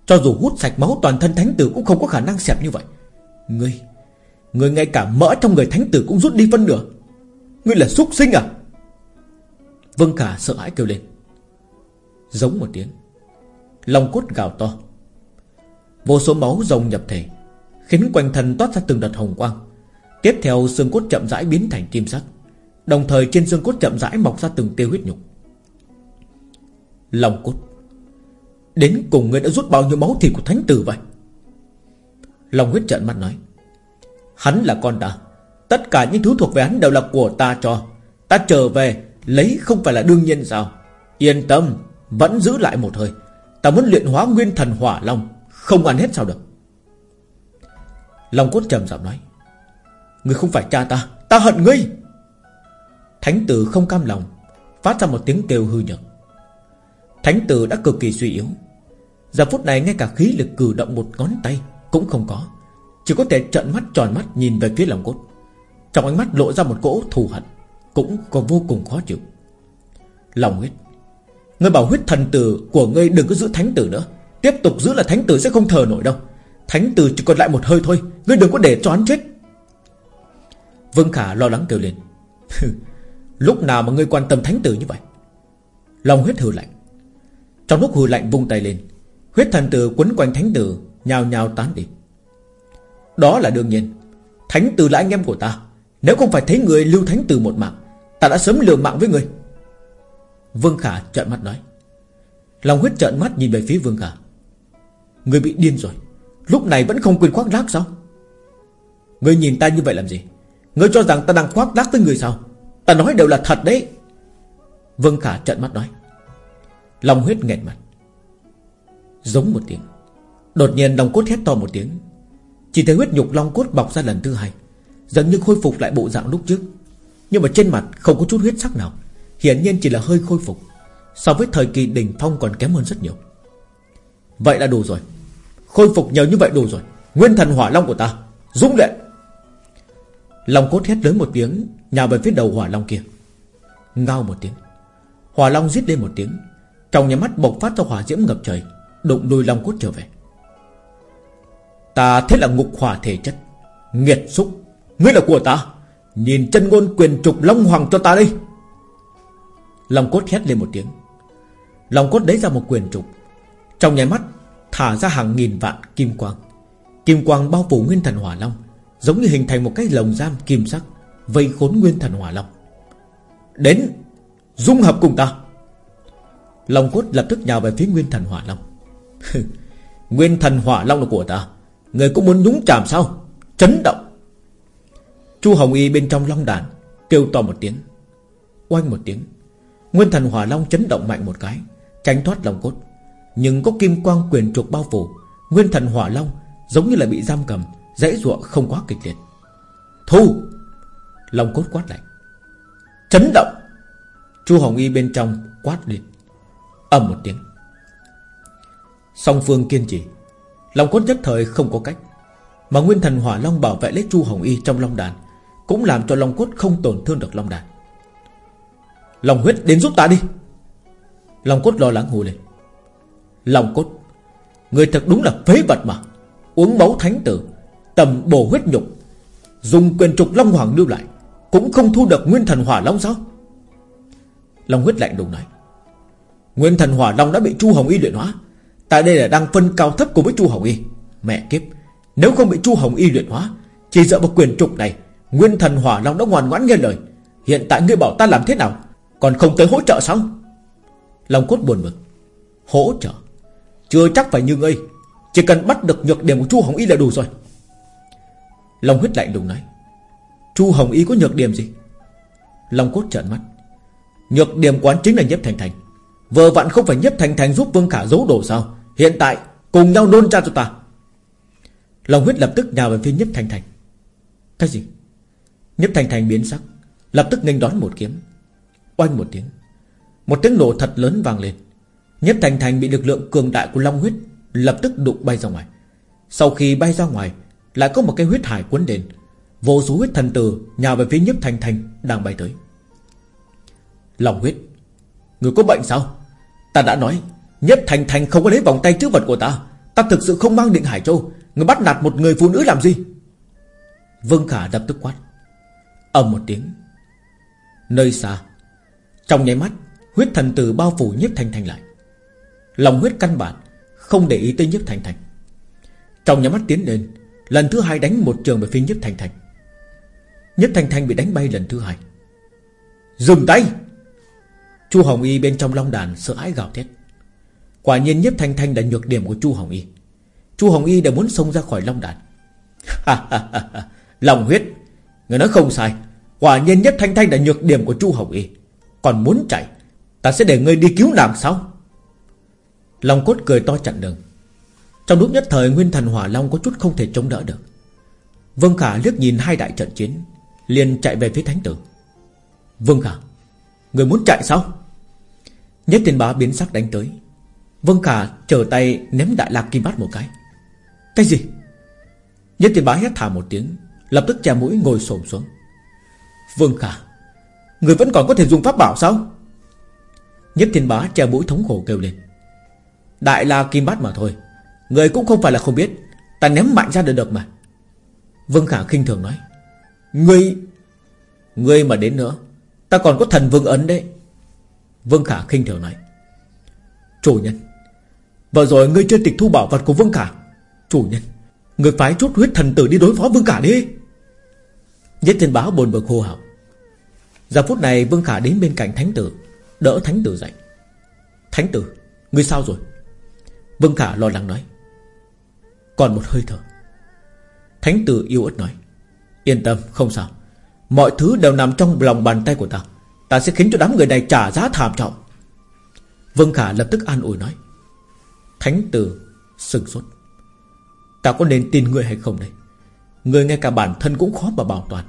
Cho dù hút sạch máu toàn thân thánh tử Cũng không có khả năng xẹp như vậy. Ngươi Ngươi ngay cả mỡ trong người thánh tử cũng rút đi phân nửa. Ngươi là súc sinh à? Vương Khả sợ hãi kêu lên. Giống một tiếng, Lòng cốt gào to. Vô số máu rồng nhập thể, Khiến quanh thân toát ra từng đợt hồng quang. Tiếp theo, xương cốt chậm rãi biến thành kim sắc, Đồng thời trên xương cốt chậm rãi mọc ra từng tiêu huyết nhục. Lòng cốt. Đến cùng ngươi đã rút bao nhiêu máu thịt của thánh tử vậy? Long huyết trận mắt nói, Hắn là con ta. Tất cả những thứ thuộc về hắn đều là của ta cho. Ta trở về Lấy không phải là đương nhiên sao? Yên tâm, Vẫn giữ lại một hơi. Ta muốn luyện hóa nguyên thần hỏa long, Không ăn hết sao được. Long cốt trầm giọng nói, Ngươi không phải cha ta Ta hận ngươi. Thánh tử không cam lòng, Phát ra một tiếng kêu hư nhược. Thánh tử đã cực kỳ suy yếu. Giờ phút này ngay cả khí lực cử động một ngón tay Cũng không có. Chỉ có thể trợn mắt tròn mắt nhìn về phía lòng cốt. Trong ánh mắt lộ ra một cỗ thù hận, Cũng có vô cùng khó chịu. Lòng huyết. Ngươi bảo huyết thần tử của ngươi đừng có giữ thánh tử nữa. Tiếp tục giữ là thánh tử sẽ không thờ nổi đâu. Thánh tử chỉ còn lại một hơi thôi. Ngươi đừng có để cho hắn chết. Vương Khả lo lắng kêu lên. Lúc nào mà ngươi quan tâm thánh tử như vậy? Lòng huyết hừ lạnh. Trong lúc hừ lạnh vung tay lên, Huyết thần tử quấn quanh thánh tử Nhào nhào tán đi. Đó là đương nhiên. Thánh tử là anh em của ta. Nếu không phải thấy người lưu thánh tử một mạng, Ta đã sớm liều mạng với người. Vương Khả trợn mắt nói. Lòng huyết trợn mắt nhìn về phía Vương Khả. Người bị điên rồi. Lúc này vẫn không quên khoác lác sao? Người nhìn ta như vậy làm gì? Người cho rằng ta đang khoác lác với người sao? Ta nói đều là thật đấy. Vương Khả trợn mắt nói. Long huyết nghẹn mặt. Giống một tiếng. Đột nhiên long cốt hét to một tiếng. Chỉ thấy huyết nhục long cốt bọc ra lần thứ hai, Dần như khôi phục lại bộ dạng lúc trước. Nhưng mà trên mặt không có chút huyết sắc nào. Hiển nhiên chỉ là hơi khôi phục. So với thời kỳ đỉnh phong còn kém hơn rất nhiều. Vậy là đủ rồi. Khôi phục nhiều như vậy đủ rồi. Nguyên thần hỏa long của ta, Dũng lệ Long cốt hét lớn một tiếng, Nhào về phía đầu hỏa long kia. Ngao một tiếng. Hỏa long giết lên một tiếng. Trong nhà mắt bộc phát ra hỏa diễm ngập trời, Đụng đuôi long cốt trở về. Ta thế là ngục hỏa thể chất, Nghiệt xúc. Ngươi là của ta. Nhìn chân ngôn quyền trục long hoàng cho ta đi. Long cốt hét lên một tiếng. Long cốt lấy ra một quyền trục. Trong nháy mắt, Thả ra hàng nghìn vạn kim quang. Kim quang bao phủ nguyên thần hỏa long, Giống như hình thành một cái lồng giam kim sắc, Vây khốn nguyên thần hỏa long. Đến Dung hợp cùng ta. Long cốt lập tức nhào về phía nguyên thần hỏa long. Nguyên thần hỏa long là của ta. Người cũng muốn nhúng chàm sao? Chấn động. Chu Hồng Y bên trong long đàn Kêu to một tiếng. Oanh một tiếng. Nguyên thần hỏa long chấn động mạnh một cái, Tránh thoát Long cốt Nhưng có kim quang quyền trục bao phủ, Nguyên thần hỏa long giống như là bị giam cầm, Dãy ruộng không quá kịch liệt. Thu! Long cốt quát lạnh. Chấn động! Chu Hồng Y bên trong quát lên ầm một tiếng. Song phương kiên trì, Long cốt nhất thời không có cách, Mà nguyên thần hỏa long bảo vệ lấy Chu Hồng Y trong long đàn Cũng làm cho long cốt không tổn thương được long đàn. Long huyết đến giúp ta đi. Long cốt lo lắng hù lên. Long cốt, Người thật đúng là phế vật mà. Uống máu thánh tử, Tầm bổ huyết nhục, Dùng quyền trục long hoàng lưu lại, Cũng không thu được nguyên thần hỏa long sao? Long huyết lạnh đùng nói. Nguyên thần hỏa long đã bị Chu Hồng Y luyện hóa. Tại đây là đang phân cao thấp cùng với Chu Hồng Y. Mẹ kiếp, Nếu không bị Chu Hồng Y luyện hóa, Chỉ dựa vào quyền trục này, Nguyên thần hỏa long đã ngoan ngoãn nghe lời. Hiện tại ngươi bảo ta làm thế nào? Còn không tới hỗ trợ sao? Long cốt buồn bực. Hỗ trợ? Chưa chắc phải như ngươi. Chỉ cần bắt được nhược điểm của Chu Hồng Y là đủ rồi. Long huyết lạnh lùng nói. Chu Hồng Y có nhược điểm gì? Long cốt trợn mắt. Nhược điểm quán chính là nhếp thành thành. Vừa vặn không phải nhấp thành thành giúp Vương Khả giấu đồ sao? Hiện tại, cùng nhau nôn cha cho ta. Long huyết lập tức nhào về phía nhấp thành thành Cái gì? Nhấp thành thành biến sắc, Lập tức nghênh đón một kiếm. Oanh một tiếng Một tiếng nổ thật lớn vang lên. Nhấp thành thành bị lực lượng cường đại của Long huyết Lập tức đụng bay ra ngoài. Sau khi bay ra ngoài, Lại có một cái huyết hải cuốn đến Vô số huyết thần tử nhào về phía nhấp thành thành Đang bay tới. Long huyết, Người có bệnh sao? Ta đã nói, Nhất Thành Thành không có lấy vòng tay chữ vật của ta. Ta thực sự không mang định Hải Châu. Người bắt nạt một người phụ nữ làm gì? Vương Khả đập tức quát. Ầm một tiếng. Nơi xa, Trong nháy mắt, Huyết thần tử bao phủ nhiếp thành thành lại. Lòng huyết căn bản, Không để ý tới nhiếp thành thành. Trong nháy mắt tiến lên, Lần thứ hai đánh một trường về phía nhiếp thành thành. Nhiếp thành thành bị đánh bay lần thứ hai. Dừng tay! Chu Hồng Y bên trong long đàn sợ hãi gào thét. Quả nhiên nhiếp thanh thanh là nhược điểm của Chu Hồng Y. Chu Hồng Y đã muốn xông ra khỏi long đàn. Lòng huyết. Người nói không sai. Quả nhiên nhất thanh thanh là nhược điểm của Chu Hồng Y. Còn muốn chạy, Ta sẽ để ngươi đi cứu nàng sao? Long cốt cười to chặn đường. Trong lúc nhất thời, Nguyên thần hỏa long có chút không thể chống đỡ được. Vương Khả liếc nhìn hai đại trận chiến, liền chạy về phía thánh tử. Vương Khả, Người muốn chạy sao? Nhất Thiên bá biến sắc đánh tới. Vân Khả trở tay ném đại lạc kim bát một cái. Cái gì? Nhất Thiên bá hét thả một tiếng, Lập tức che mũi ngồi xổm xuống. Vương Khả, Người vẫn còn có thể dùng pháp bảo sao? Nhất thiên bá che mũi thống khổ kêu lên. Đại la kim bát mà thôi, Người cũng không phải là không biết, Ta ném mạnh ra được được mà. Vương Khả khinh thường nói, Ngươi Ngươi mà đến nữa, Ta còn có thần vương ấn đấy. Vương Khả khinh thường nói. Chủ nhân, Vừa rồi ngươi chưa tịch thu bảo vật của Vương Khả. Chủ nhân, Người phái chút huyết thần tử đi đối phó Vương Khả đi. Nhất thiên báo bồn bực hô hào. Giờ phút này Vương Khả đến bên cạnh Thánh Tử, Đỡ Thánh Tử dậy. Thánh Tử, Ngươi sao rồi? Vương Khả lo lắng nói. Còn một hơi thở. Thánh Tử yêu ớt nói. Yên tâm, không sao. Mọi thứ đều nằm trong lòng bàn tay của ta. Ta sẽ khiến cho đám người này trả giá thảm trọng. Vương Khả lập tức an ủi nói, Thánh tử, sừng sốt. Ta có nên tin ngươi hay không đây? Ngươi ngay cả bản thân cũng khó mà bảo toàn.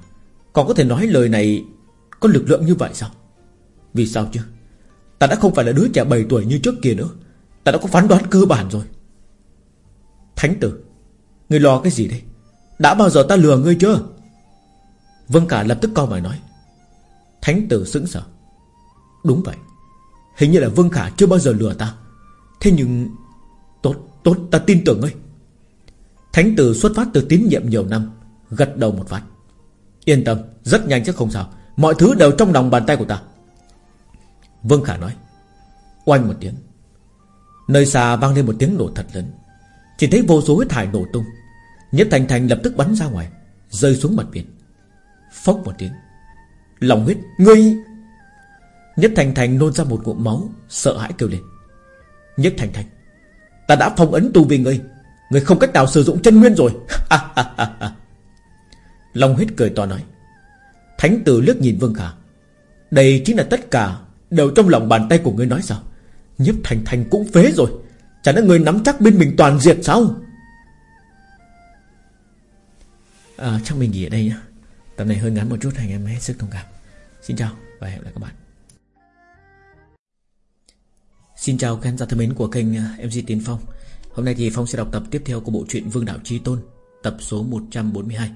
Còn có thể nói lời này Có lực lượng như vậy sao? Vì sao chứ? Ta đã không phải là đứa trẻ 7 tuổi như trước kia nữa. Ta đã có phán đoán cơ bản rồi. Thánh tử, Ngươi lo cái gì đây? Đã bao giờ ta lừa ngươi chưa? Vân Cả lập tức co mày nói Thánh tử sững sờ. Đúng vậy. Hình như là Vương Khả chưa bao giờ lừa ta. Thế nhưng Tốt, tốt, ta tin tưởng ngươi. Thánh tử xuất phát từ tín nhiệm nhiều năm Gật đầu một phát Yên tâm, rất nhanh chứ không sao. Mọi thứ đều trong lòng bàn tay của ta. Vương Khả nói. Oanh một tiếng. Nơi xa vang lên một tiếng nổ thật lớn. Chỉ thấy vô số huyết thải nổ tung. Nhất Thành Thành lập tức bắn ra ngoài Rơi xuống mặt biển. Phốc một tiếng. Lòng huyết Ngươi. Nhất Thành Thành nôn ra một ngụm máu Sợ hãi kêu lên. Nhất Thành Thành Ta đã phong ấn tu vì ngươi. Ngươi không cách nào sử dụng chân nguyên rồi. Long huyết cười to nói. Thánh tử lướt nhìn Vương Khả. Đây chính là tất cả Đều trong lòng bàn tay của ngươi nói sao? Nhất Thành Thành cũng phế rồi. Chẳng lẽ người nắm chắc bên mình toàn diệt sao? À, Chắc mình nghỉ ở đây nhá. Tập này hơi ngắn một chút Anh em hết sức thông cảm. Xin chào và hẹn gặp lại các bạn. Xin chào khán giả thân mến của kênh ờ, MC Tiến Phong. Hôm nay thì Phong sẽ đọc tập tiếp theo của bộ truyện Vương Đạo Chi Tôn, Tập số 142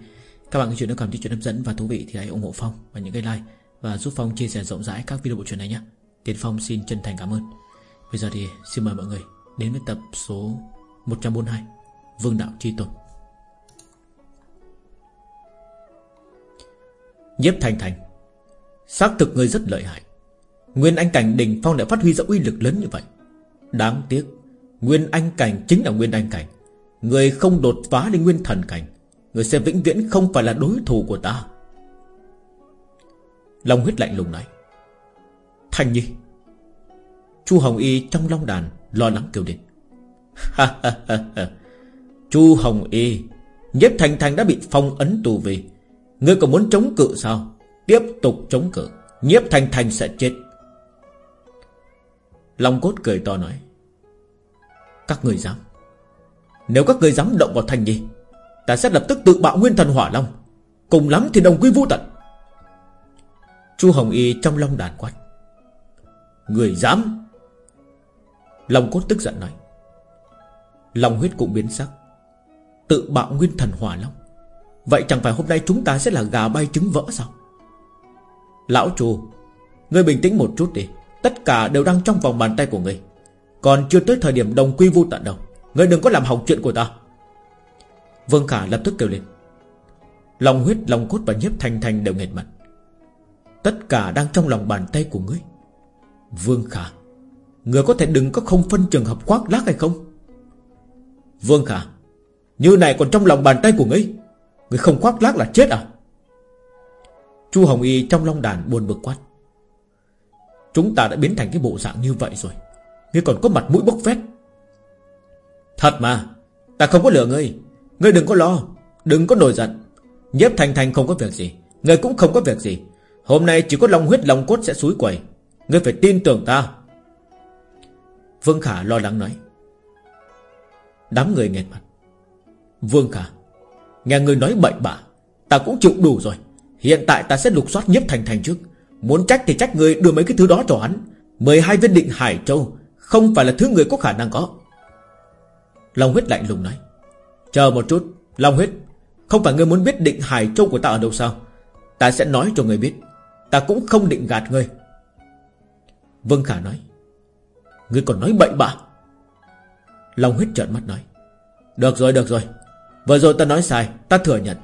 Các bạn có chuyện nó cảm thấy chuyện hấp dẫn và thú vị Thì hãy ủng hộ Phong bằng những cái like Và giúp Phong chia sẻ rộng rãi các video bộ truyện này nhé. Tiến Phong xin chân thành cảm ơn. Bây giờ thì xin mời mọi người Đến với tập số 142 Vương Đạo Chi Tôn. Nhiếp Thành Thành. Xác thực người rất lợi hại. Nguyên Anh Cảnh Đình Phong lại phát huy ra uy lực lớn như vậy. Đáng tiếc, Nguyên Anh Cảnh chính là Nguyên Anh Cảnh. Người không đột phá đến Nguyên Thần Cảnh, Người sẽ vĩnh viễn không phải là đối thủ của ta. Long huyết lạnh lùng nói. Thành Nhi, Chu Hồng Y trong long đàn Lo lắng kêu lên. Chu Hồng Y Nhếp Thành Thành đã bị phong ấn tù về. Ngươi còn muốn chống cự sao? Tiếp tục chống cự, Nhiếp Thành Thành sẽ chết. Long cốt cười to nói, Các người dám, Nếu các người dám động vào Thành Nhi, Ta sẽ lập tức tự bạo nguyên thần hỏa long. Cùng lắm thì đồng quy vô tận. Chu Hồng Y trong long đàn quát, Người dám? Long cốt tức giận nói, Long huyết cũng biến sắc, Tự bạo nguyên thần hỏa long. Vậy chẳng phải hôm nay chúng ta sẽ là gà bay trứng vỡ sao? Lão Chu Ngươi bình tĩnh một chút đi. Tất cả đều đang trong vòng bàn tay của ngươi. Còn chưa tới thời điểm đồng quy vô tận đâu. Ngươi đừng có làm hỏng chuyện của ta. Vương Khả lập tức kêu lên. Lòng huyết, lòng cốt và nhiếp thành thành đều nghẹt mặt. Tất cả đang trong lòng bàn tay của ngươi. Vương Khả Người có thể đừng có không phân trường hợp khoác lác hay không? Vương Khả Như này còn trong lòng bàn tay của ngươi Người không khoác lác là chết à? Chu Hồng Y trong long đàn buồn bực quát. Chúng ta đã biến thành cái bộ dạng như vậy rồi. Ngươi còn có mặt mũi bốc phét. Thật mà, Ta không có lừa ngươi. Ngươi đừng có lo, Đừng có nổi giận. Nhếp Thành Thành không có việc gì, Ngươi cũng không có việc gì. Hôm nay chỉ có long huyết long cốt sẽ suối quẩy. Ngươi phải tin tưởng ta. Vương Khả lo lắng nói. Đám người nghẹt mặt. Vương Khả Nghe người nói bậy bạ, Ta cũng chịu đủ rồi. Hiện tại ta sẽ lục soát nhiếp thành thành trước. Muốn trách thì trách người đưa mấy cái thứ đó cho hắn. 12 viên định Hải Châu, Không phải là thứ người có khả năng có. Long huyết lạnh lùng nói. Chờ một chút, Long huyết. Không phải ngươi muốn biết định Hải Châu của ta ở đâu sao? Ta sẽ nói cho người biết. Ta cũng không định gạt ngươi Vương Khả nói. Ngươi còn nói bậy bạ. Long huyết trợn mắt nói. Được rồi được rồi. Vừa rồi ta nói sai, Ta thừa nhận.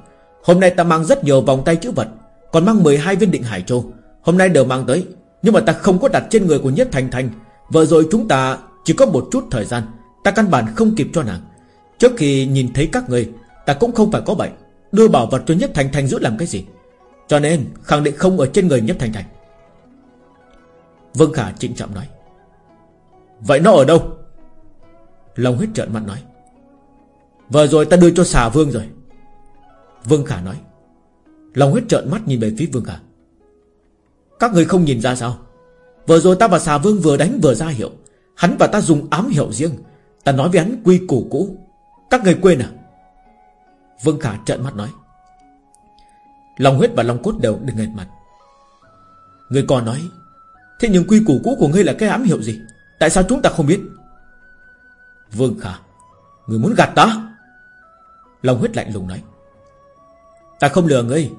Hôm nay ta mang rất nhiều vòng tay chữ vật, Còn mang 12 viên định Hải Châu. Hôm nay đều mang tới, Nhưng mà ta không có đặt trên người của Nhất Thành Thành. Vừa rồi chúng ta chỉ có một chút thời gian, Ta căn bản không kịp cho nàng. Trước khi nhìn thấy các người, Ta cũng không phải có bệnh. Đưa bảo vật cho Nhất Thành Thành giữ làm cái gì? Cho nên, khẳng định không ở trên người Nhất Thành Thành. Vương Khả trịnh trọng nói. Vậy nó ở đâu? Long huyết trợn mặt nói. Vừa rồi ta đưa cho xà vương rồi. Vương Khả nói. Long huyết trợn mắt nhìn về phía Vương Khả. Các người không nhìn ra sao? Vừa rồi ta và xà vương vừa đánh vừa ra hiệu. Hắn và ta dùng ám hiệu riêng. Ta nói với hắn quy củ cũ. Các người quên à? Vương Khả trợn mắt nói. Long huyết và Long cốt đều đừng nghẹt mặt. Người còn nói, Thế nhưng quy củ cũ của ngươi là cái ám hiệu gì? Tại sao chúng ta không biết? Vương Khả, người muốn gạt ta? Long huyết lạnh lùng nói. Ta không lừa ngươi.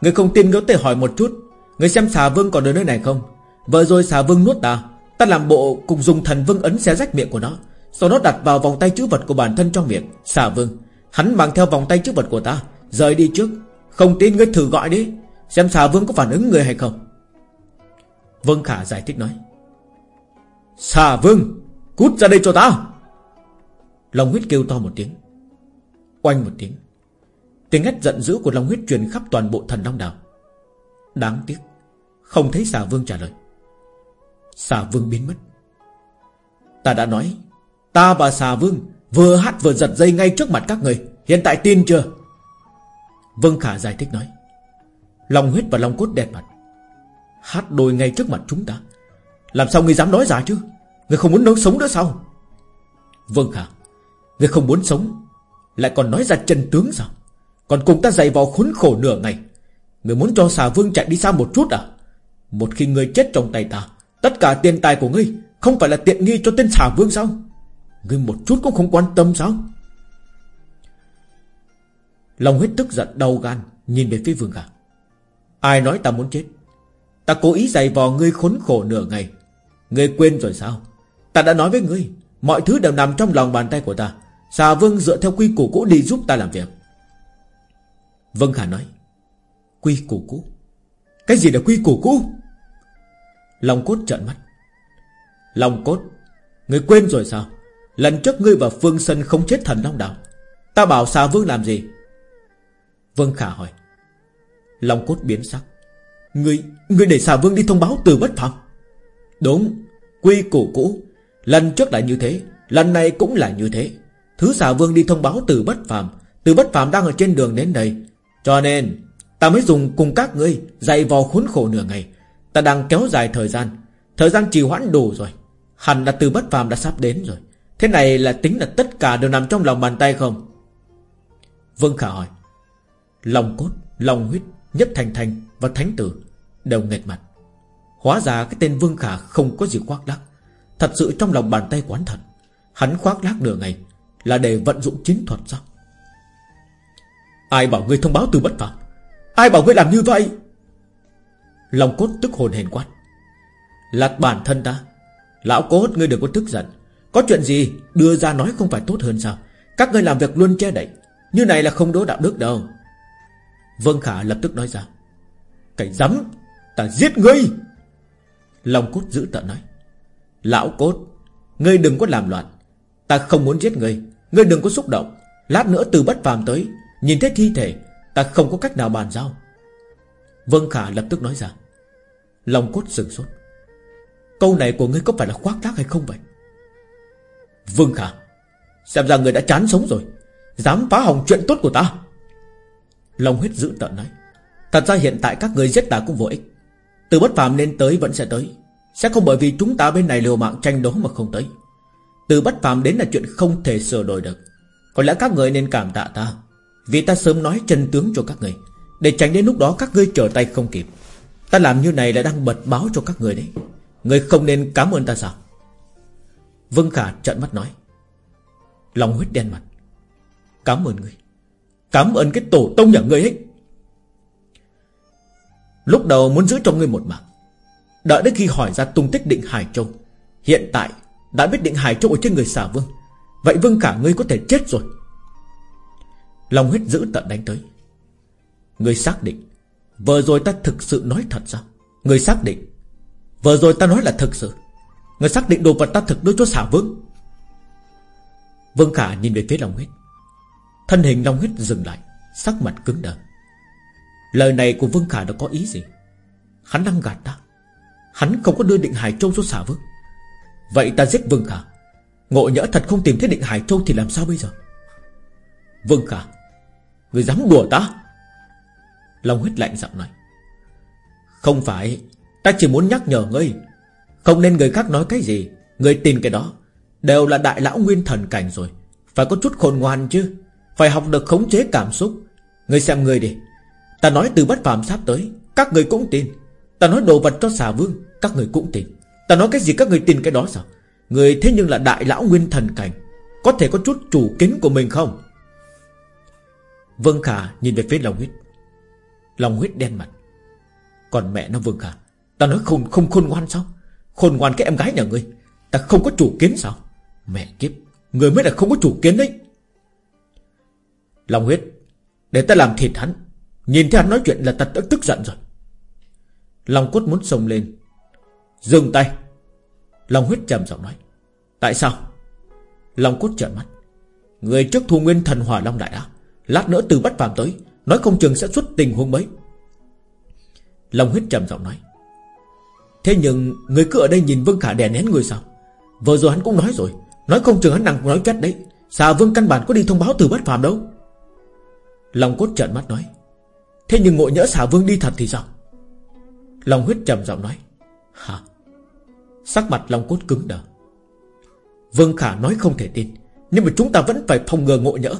Ngươi không tin ngươi có thể hỏi một chút. Ngươi xem xà vương còn ở nơi này không? Vợ rồi xà vương nuốt ta Ta làm bộ cùng dùng thần vương ấn xé rách miệng của nó. Sau đó đặt vào vòng tay chữ vật của bản thân trong miệng, Xà vương. Hắn mang theo vòng tay chữ vật của ta, Rời đi trước. Không tin ngươi thử gọi đi. Xem xà vương có phản ứng người hay không? Vương Khả giải thích nói. Xà vương, Cút ra đây cho ta. Long huyết kêu to một tiếng. Oanh một tiếng. Tiếng hét giận dữ của Long huyết truyền khắp toàn bộ thần Long Đảo. Đáng tiếc, Không thấy xà vương trả lời. Xà vương biến mất. Ta đã nói, Ta và xà vương Vừa hát vừa giật dây ngay trước mặt các người. Hiện tại tin chưa? Vương Khả giải thích nói. Long huyết và long cốt đẹp mặt. Hát đôi ngay trước mặt chúng ta. Làm sao người dám nói giả chứ? Người không muốn nấu sống nữa sao? Vương Khả, Người không muốn sống, Lại còn nói ra chân tướng sao? Còn cùng ta dạy vào khốn khổ nửa ngày. Người muốn cho xà vương chạy đi xa một chút à? Một khi người chết trong tay ta, Tất cả tiền tài của ngươi Không phải là tiện nghi cho tên xà vương sao? Ngươi một chút cũng không quan tâm sao? Lòng huyết tức giận đau gan, Nhìn về phía vương gà. Ai nói ta muốn chết? Ta cố ý dày vò ngươi khốn khổ nửa ngày. Ngươi quên rồi sao? Ta đã nói với ngươi, Mọi thứ đều nằm trong lòng bàn tay của ta. Xà vương dựa theo quy củ cũ đi giúp ta làm việc. Vân Khả nói Quy củ cũ. Cái gì là quy củ cũ? Long cốt trợn mắt. Long cốt người quên rồi sao? Lần trước ngươi và Phương Sân không chết thần Long Đạo. Ta bảo xà vương làm gì? Vân Khả hỏi. Long cốt biến sắc. Ngươi, ngươi để xà vương đi thông báo từ bất phạm. Đúng Quy củ cũ. Lần trước là như thế Lần này cũng là như thế. Thứ xà vương đi thông báo từ bất phàm Từ bất phàm đang ở trên đường đến đây. Cho nên Ta mới dùng cùng các ngươi Dạy vò khốn khổ nửa ngày. Ta đang kéo dài thời gian. Thời gian trì hoãn đủ rồi. Hẳn là từ bất phàm đã sắp đến rồi. Thế này là tính là tất cả đều nằm trong lòng bàn tay không? Vương Khả hỏi. Lòng cốt, lòng huyết, nhất thành thành và thánh tử Đều nghệt mặt. Hóa ra cái tên Vương Khả không có gì khoác lác. Thật sự trong lòng bàn tay quán thật. Hắn khoác lác nửa ngày Là để vận dụng chiến thuật sao? Ai bảo ngươi thông báo từ bất phạm Ai bảo ngươi làm như vậy? Lòng cốt tức hồn hền quát. Là bản thân ta, Lão cốt ngươi đừng có tức giận. Có chuyện gì đưa ra nói không phải tốt hơn sao? Các ngươi làm việc luôn che đậy. Như này là không đố đạo đức đâu. Vân Khả lập tức nói ra. Cảnh rắm Ta giết ngươi! Long cốt giữ tợn nói. Lão cốt, Ngươi đừng có làm loạn. Ta không muốn giết ngươi. Ngươi đừng có xúc động. Lát nữa từ bất phàm tới Nhìn thấy thi thể, Ta không có cách nào bàn giao. Vân Khả lập tức nói ra. Lòng cốt sừng sốt. Câu này của ngươi có phải là khoác lác hay không vậy? Vương Khả, Xem ra người đã chán sống rồi. Dám phá hỏng chuyện tốt của ta. Long huyết giữ tợn nói. Thật ra hiện tại các người giết ta cũng vô ích. Từ bất phàm nên tới vẫn sẽ tới. Sẽ không bởi vì chúng ta bên này liều mạng tranh đấu mà không tới. Từ bất phàm đến là chuyện không thể sửa đổi được. Có lẽ các người nên cảm tạ ta. Vì ta sớm nói chân tướng cho các người. Để tránh đến lúc đó các ngươi trở tay không kịp. Ta làm như này là đang bật báo cho các người đấy. Người không nên cảm ơn ta sao? Vương Khả trợn mắt nói. Lòng huyết đen mặt. Cảm ơn người. Cảm ơn cái tổ tông nhà ngươi ấy. Lúc đầu muốn giữ cho ngươi một mạng. Đợi đến khi hỏi ra tung tích định Hải Châu. Hiện tại Đã biết định Hải Châu ở trên người xà vương. Vậy vương cả ngươi có thể chết rồi. Lòng huyết giữ tận đánh tới. Người xác định, Vừa rồi ta thực sự nói thật sao? Người xác định, Vừa rồi ta nói là thực sự. Người xác định đồ vật ta thực đưa cho xả vương. Vương Khả nhìn về phía lòng huyết. Thân hình long huyết dừng lại, Sắc mặt cứng đờ. Lời này của Vương Khả đã có ý gì? Hắn đang gạt ta. Hắn không có đưa định Hải Châu cho xả vương. Vậy ta giết Vương Khả. Ngộ nhỡ thật không tìm thấy định Hải Châu Thì làm sao bây giờ? Vương Khả Người dám đùa ta? Long huyết lạnh giọng nói. Không phải, Ta chỉ muốn nhắc nhở ngươi. Không nên người khác nói cái gì, Người tin cái đó. Đều là đại lão nguyên thần cảnh rồi. Phải có chút khôn ngoan chứ. Phải học được khống chế cảm xúc. Ngươi xem ngươi đi. Ta nói từ bất phàm sắp tới, Các người cũng tin. Ta nói đồ vật cho xà vương, Các người cũng tin. Ta nói cái gì các người tin cái đó sao? Người thế nhưng là đại lão nguyên thần cảnh. Có thể có chút chủ kiến của mình không? Vương Khả nhìn về phía Long Huyết. Long Huyết đen mặt. Còn mẹ nó Vương Khả, Ta nói không không khôn ngoan sao? Khôn ngoan cái em gái nhà ngươi, Ta không có chủ kiến sao? Mẹ kiếp, Người mới là không có chủ kiến đấy. Long huyết, Để ta làm thịt hắn. Nhìn thấy hắn nói chuyện là ta đã tức giận rồi. Long cốt muốn xông lên. Dừng tay. Long huyết trầm giọng nói. Tại sao? Long cốt trợn mắt. Người trước thu nguyên thần hỏa long đại đã Lát nữa từ bắt phàm tới, Nói không chừng sẽ xuất tình huống mấy Long huyết trầm giọng nói, Thế nhưng người cứ ở đây nhìn Vương Khả đè nén người sao? Vừa rồi hắn cũng nói rồi, Nói không chừng hắn nặng nói chết đấy. Xà Vương căn bản có đi thông báo từ bắt phàm đâu. Long cốt trợn mắt nói, Thế nhưng ngộ nhỡ xà Vương đi thật thì sao? Long huyết trầm giọng nói, Hả? Sắc mặt Long cốt cứng đờ. Vương Khả nói không thể tin, Nhưng mà chúng ta vẫn phải phòng ngừa ngộ nhỡ.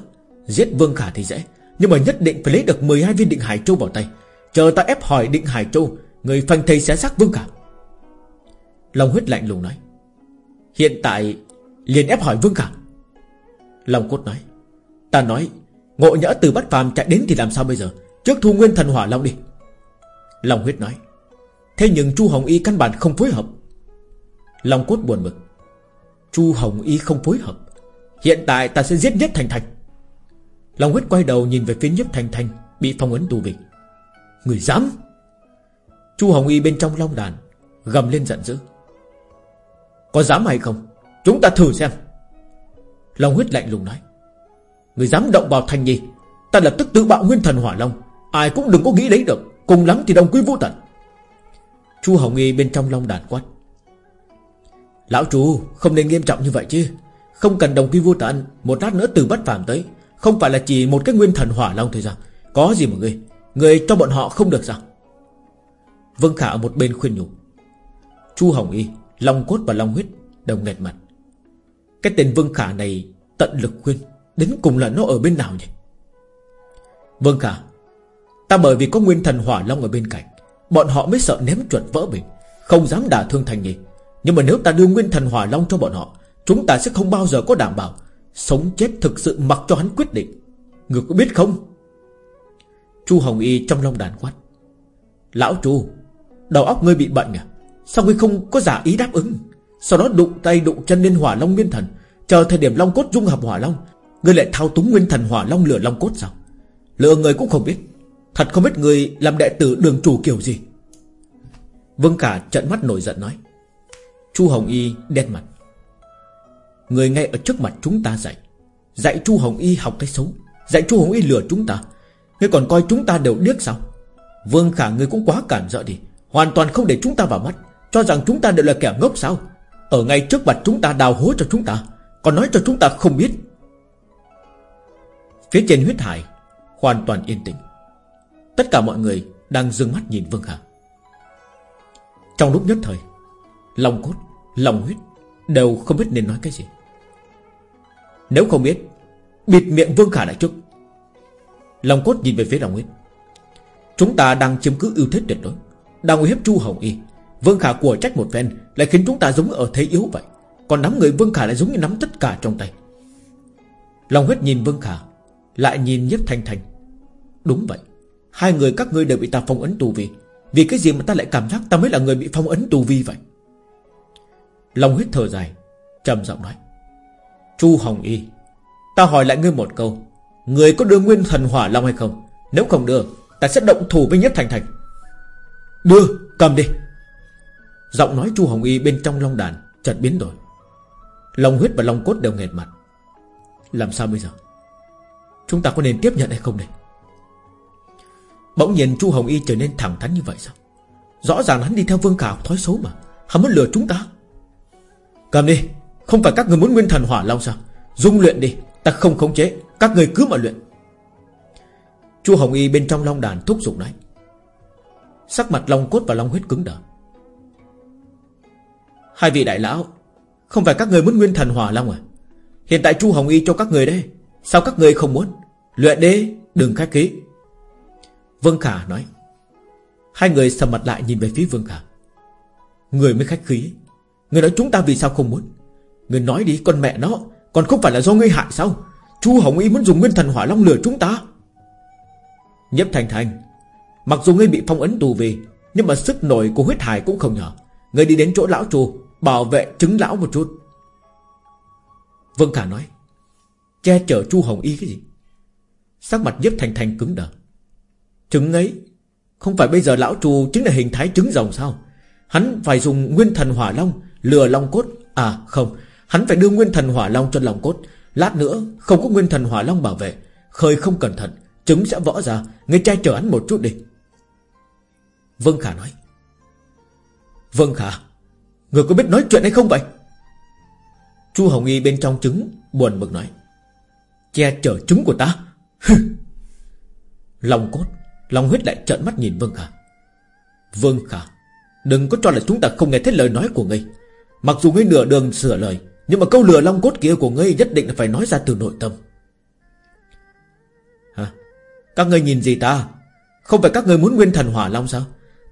Giết Vương Khả thì dễ. Nhưng mà nhất định phải lấy được 12 viên định Hải Châu vào tay. Chờ ta ép hỏi định Hải Châu, Người phanh thầy xé xác Vương Khả. Long huyết lạnh lùng nói. Hiện tại, liền ép hỏi Vương Khả. Long cốt nói. Ta nói, Ngộ nhỡ từ bắt phàm chạy đến thì làm sao bây giờ? Trước thu nguyên thần hỏa long đi. Long huyết nói. Thế nhưng chu Hồng Y căn bản không phối hợp. Long cốt buồn bực. Chu Hồng Y không phối hợp. Hiện tại ta sẽ giết nhất Thành Thành Long huyết quay đầu nhìn về phía nhất Thanh Thanh, Bị phong ấn tù vị Người dám? Chu Hồng Y bên trong long đàn, Gầm lên giận dữ. Có dám hay không? Chúng ta thử xem. Long huyết lạnh lùng nói. Người dám động vào Thanh nhi, Ta lập tức tự bạo nguyên thần hỏa long. Ai cũng đừng có nghĩ lấy được, Cùng lắm thì đồng quy vô tận. Chu Hồng Y bên trong long đàn quát. Lão chú không nên nghiêm trọng như vậy chứ. Không cần đồng quy vô tận, Một lát nữa từ bất phàm tới. Không phải là chỉ một cái nguyên thần hỏa long thôi sao? Có gì mà ngươi? Người cho bọn họ không được sao? Vương Khả ở một bên khuyên nhủ. Chu Hồng Y, Long cốt và Long huyết Đồng nghẹt mặt. Cái tên Vương Khả này tận lực khuyên, Đến cùng là nó ở bên nào nhỉ? Vương Khả, Ta bởi vì có nguyên thần hỏa long ở bên cạnh, Bọn họ mới sợ ném chuẩn vỡ mình, Không dám đả thương thành nhỉ. Nhưng mà nếu ta đưa nguyên thần hỏa long cho bọn họ, Chúng ta sẽ không bao giờ có đảm bảo. Sống chết thực sự mặc cho hắn quyết định. Người có biết không? Chu Hồng Y trong lòng đàn quát. Lão Chu, Đầu óc ngươi bị bệnh à? Sao ngươi không có giả ý đáp ứng? Sau đó đụng tay đụng chân lên hỏa long nguyên thần, Chờ thời điểm long cốt dung hợp hỏa long, Ngươi lại thao túng nguyên thần hỏa long lửa long cốt sao? Lựa người cũng không biết. Thật không biết người làm đệ tử đường chủ kiểu gì. Vương Cả trận mắt nổi giận nói. Chu Hồng Y đen mặt. Người ngay ở trước mặt chúng ta dạy. Dạy Chu Hồng Y học cái xấu Dạy Chu Hồng Y lừa chúng ta. Ngươi còn coi chúng ta đều điếc sao? Vương Khả ngươi cũng quá cản rỡ đi. Hoàn toàn không để chúng ta vào mắt. Cho rằng chúng ta đều là kẻ ngốc sao? Ở ngay trước mặt chúng ta đào hố cho chúng ta. Còn nói cho chúng ta không biết. Phía trên huyết hải Hoàn toàn yên tĩnh. Tất cả mọi người đang dừng mắt nhìn Vương Khả. Trong lúc nhất thời Lòng cốt, lòng huyết Đều không biết nên nói cái gì. Nếu không biết, Bịt miệng Vương Khả lại trước. Lòng cốt nhìn về phía long huyết Chúng ta đang chiếm cứ ưu thế tuyệt đối. Đang uy hiếp Chu Hồng Y, Vương Khả của trách một phen Lại khiến chúng ta giống ở thế yếu vậy. Còn nắm người Vương Khả lại giống như nắm tất cả trong tay. Lòng huyết nhìn Vương Khả, Lại nhìn nhếp Thanh Thanh. Đúng vậy, Hai người các ngươi đều bị ta phong ấn tù vi Vì cái gì mà ta lại cảm giác ta mới là người bị phong ấn tù vi vậy? Long huyết thở dài, trầm giọng nói. Chu Hồng Y, Ta hỏi lại ngươi một câu, Người có đưa nguyên thần hỏa long hay không? Nếu không đưa, Ta sẽ động thủ với nhất thành thành. Đưa, cầm đi. Giọng nói Chu Hồng Y bên trong long đàn chợt biến đổi. Long huyết và long cốt đều nghẹt mặt. Làm sao bây giờ? Chúng ta có nên tiếp nhận hay không đây? Bỗng nhiên Chu Hồng Y trở nên thẳng thắn như vậy sao? Rõ ràng hắn đi theo Vương Khả thói xấu mà. Hắn muốn lừa chúng ta. Cầm đi. Không phải các người muốn nguyên thần hỏa long sao? Dung luyện đi, Ta không khống chế, Các người cứ mà luyện. Chu Hồng Y bên trong long đàn thúc giục nói. Sắc mặt long cốt và long huyết cứng đờ. Hai vị đại lão, Không phải các người muốn nguyên thần hỏa long à? Hiện tại Chu Hồng Y cho các người đây, Sao các người không muốn? Luyện đi, đừng khách khí. Vương Khả nói. Hai người sầm mặt lại nhìn về phía Vương Khả. Người mới khách khí. Người nói chúng ta vì sao không muốn? Người nói đi, con mẹ nó. Còn không phải là do ngươi hại sao? Chu Hồng Y muốn dùng nguyên thần hỏa long lừa chúng ta. Nhấp Thành Thành Mặc dù ngươi bị phong ấn tù về, Nhưng mà sức nổi của huyết hải cũng không nhỏ. Ngươi đi đến chỗ lão chu, Bảo vệ chứng lão một chút. Vương Khả nói, Che chở Chu Hồng Y cái gì? Sắc mặt nhấp Thành Thành cứng đờ. Trứng ấy, Không phải bây giờ lão chu chính là hình thái trứng rồng sao? Hắn phải dùng nguyên thần hỏa long, Lừa long cốt. À không Hắn phải đưa nguyên thần hỏa long cho lòng cốt. Lát nữa, không có nguyên thần hỏa long bảo vệ, Khơi không cẩn thận Trứng sẽ vỡ ra. Ngươi trai chờ hắn một chút đi. Vương Khả nói. Vương Khả, Người có biết nói chuyện hay không vậy? Chu Hồng Y bên trong trứng Buồn bực nói. Che chở trứng của ta. Lòng cốt, Lòng huyết lại trợn mắt nhìn Vương Khả. Vương Khả, Đừng có cho là chúng ta không nghe thấy lời nói của ngươi. Mặc dù ngươi nửa đường sửa lời nhưng mà câu lừa long cốt kia của ngươi Nhất định là phải nói ra từ nội tâm. Hả? Các ngươi nhìn gì ta? Không phải các ngươi muốn nguyên thần hỏa long sao?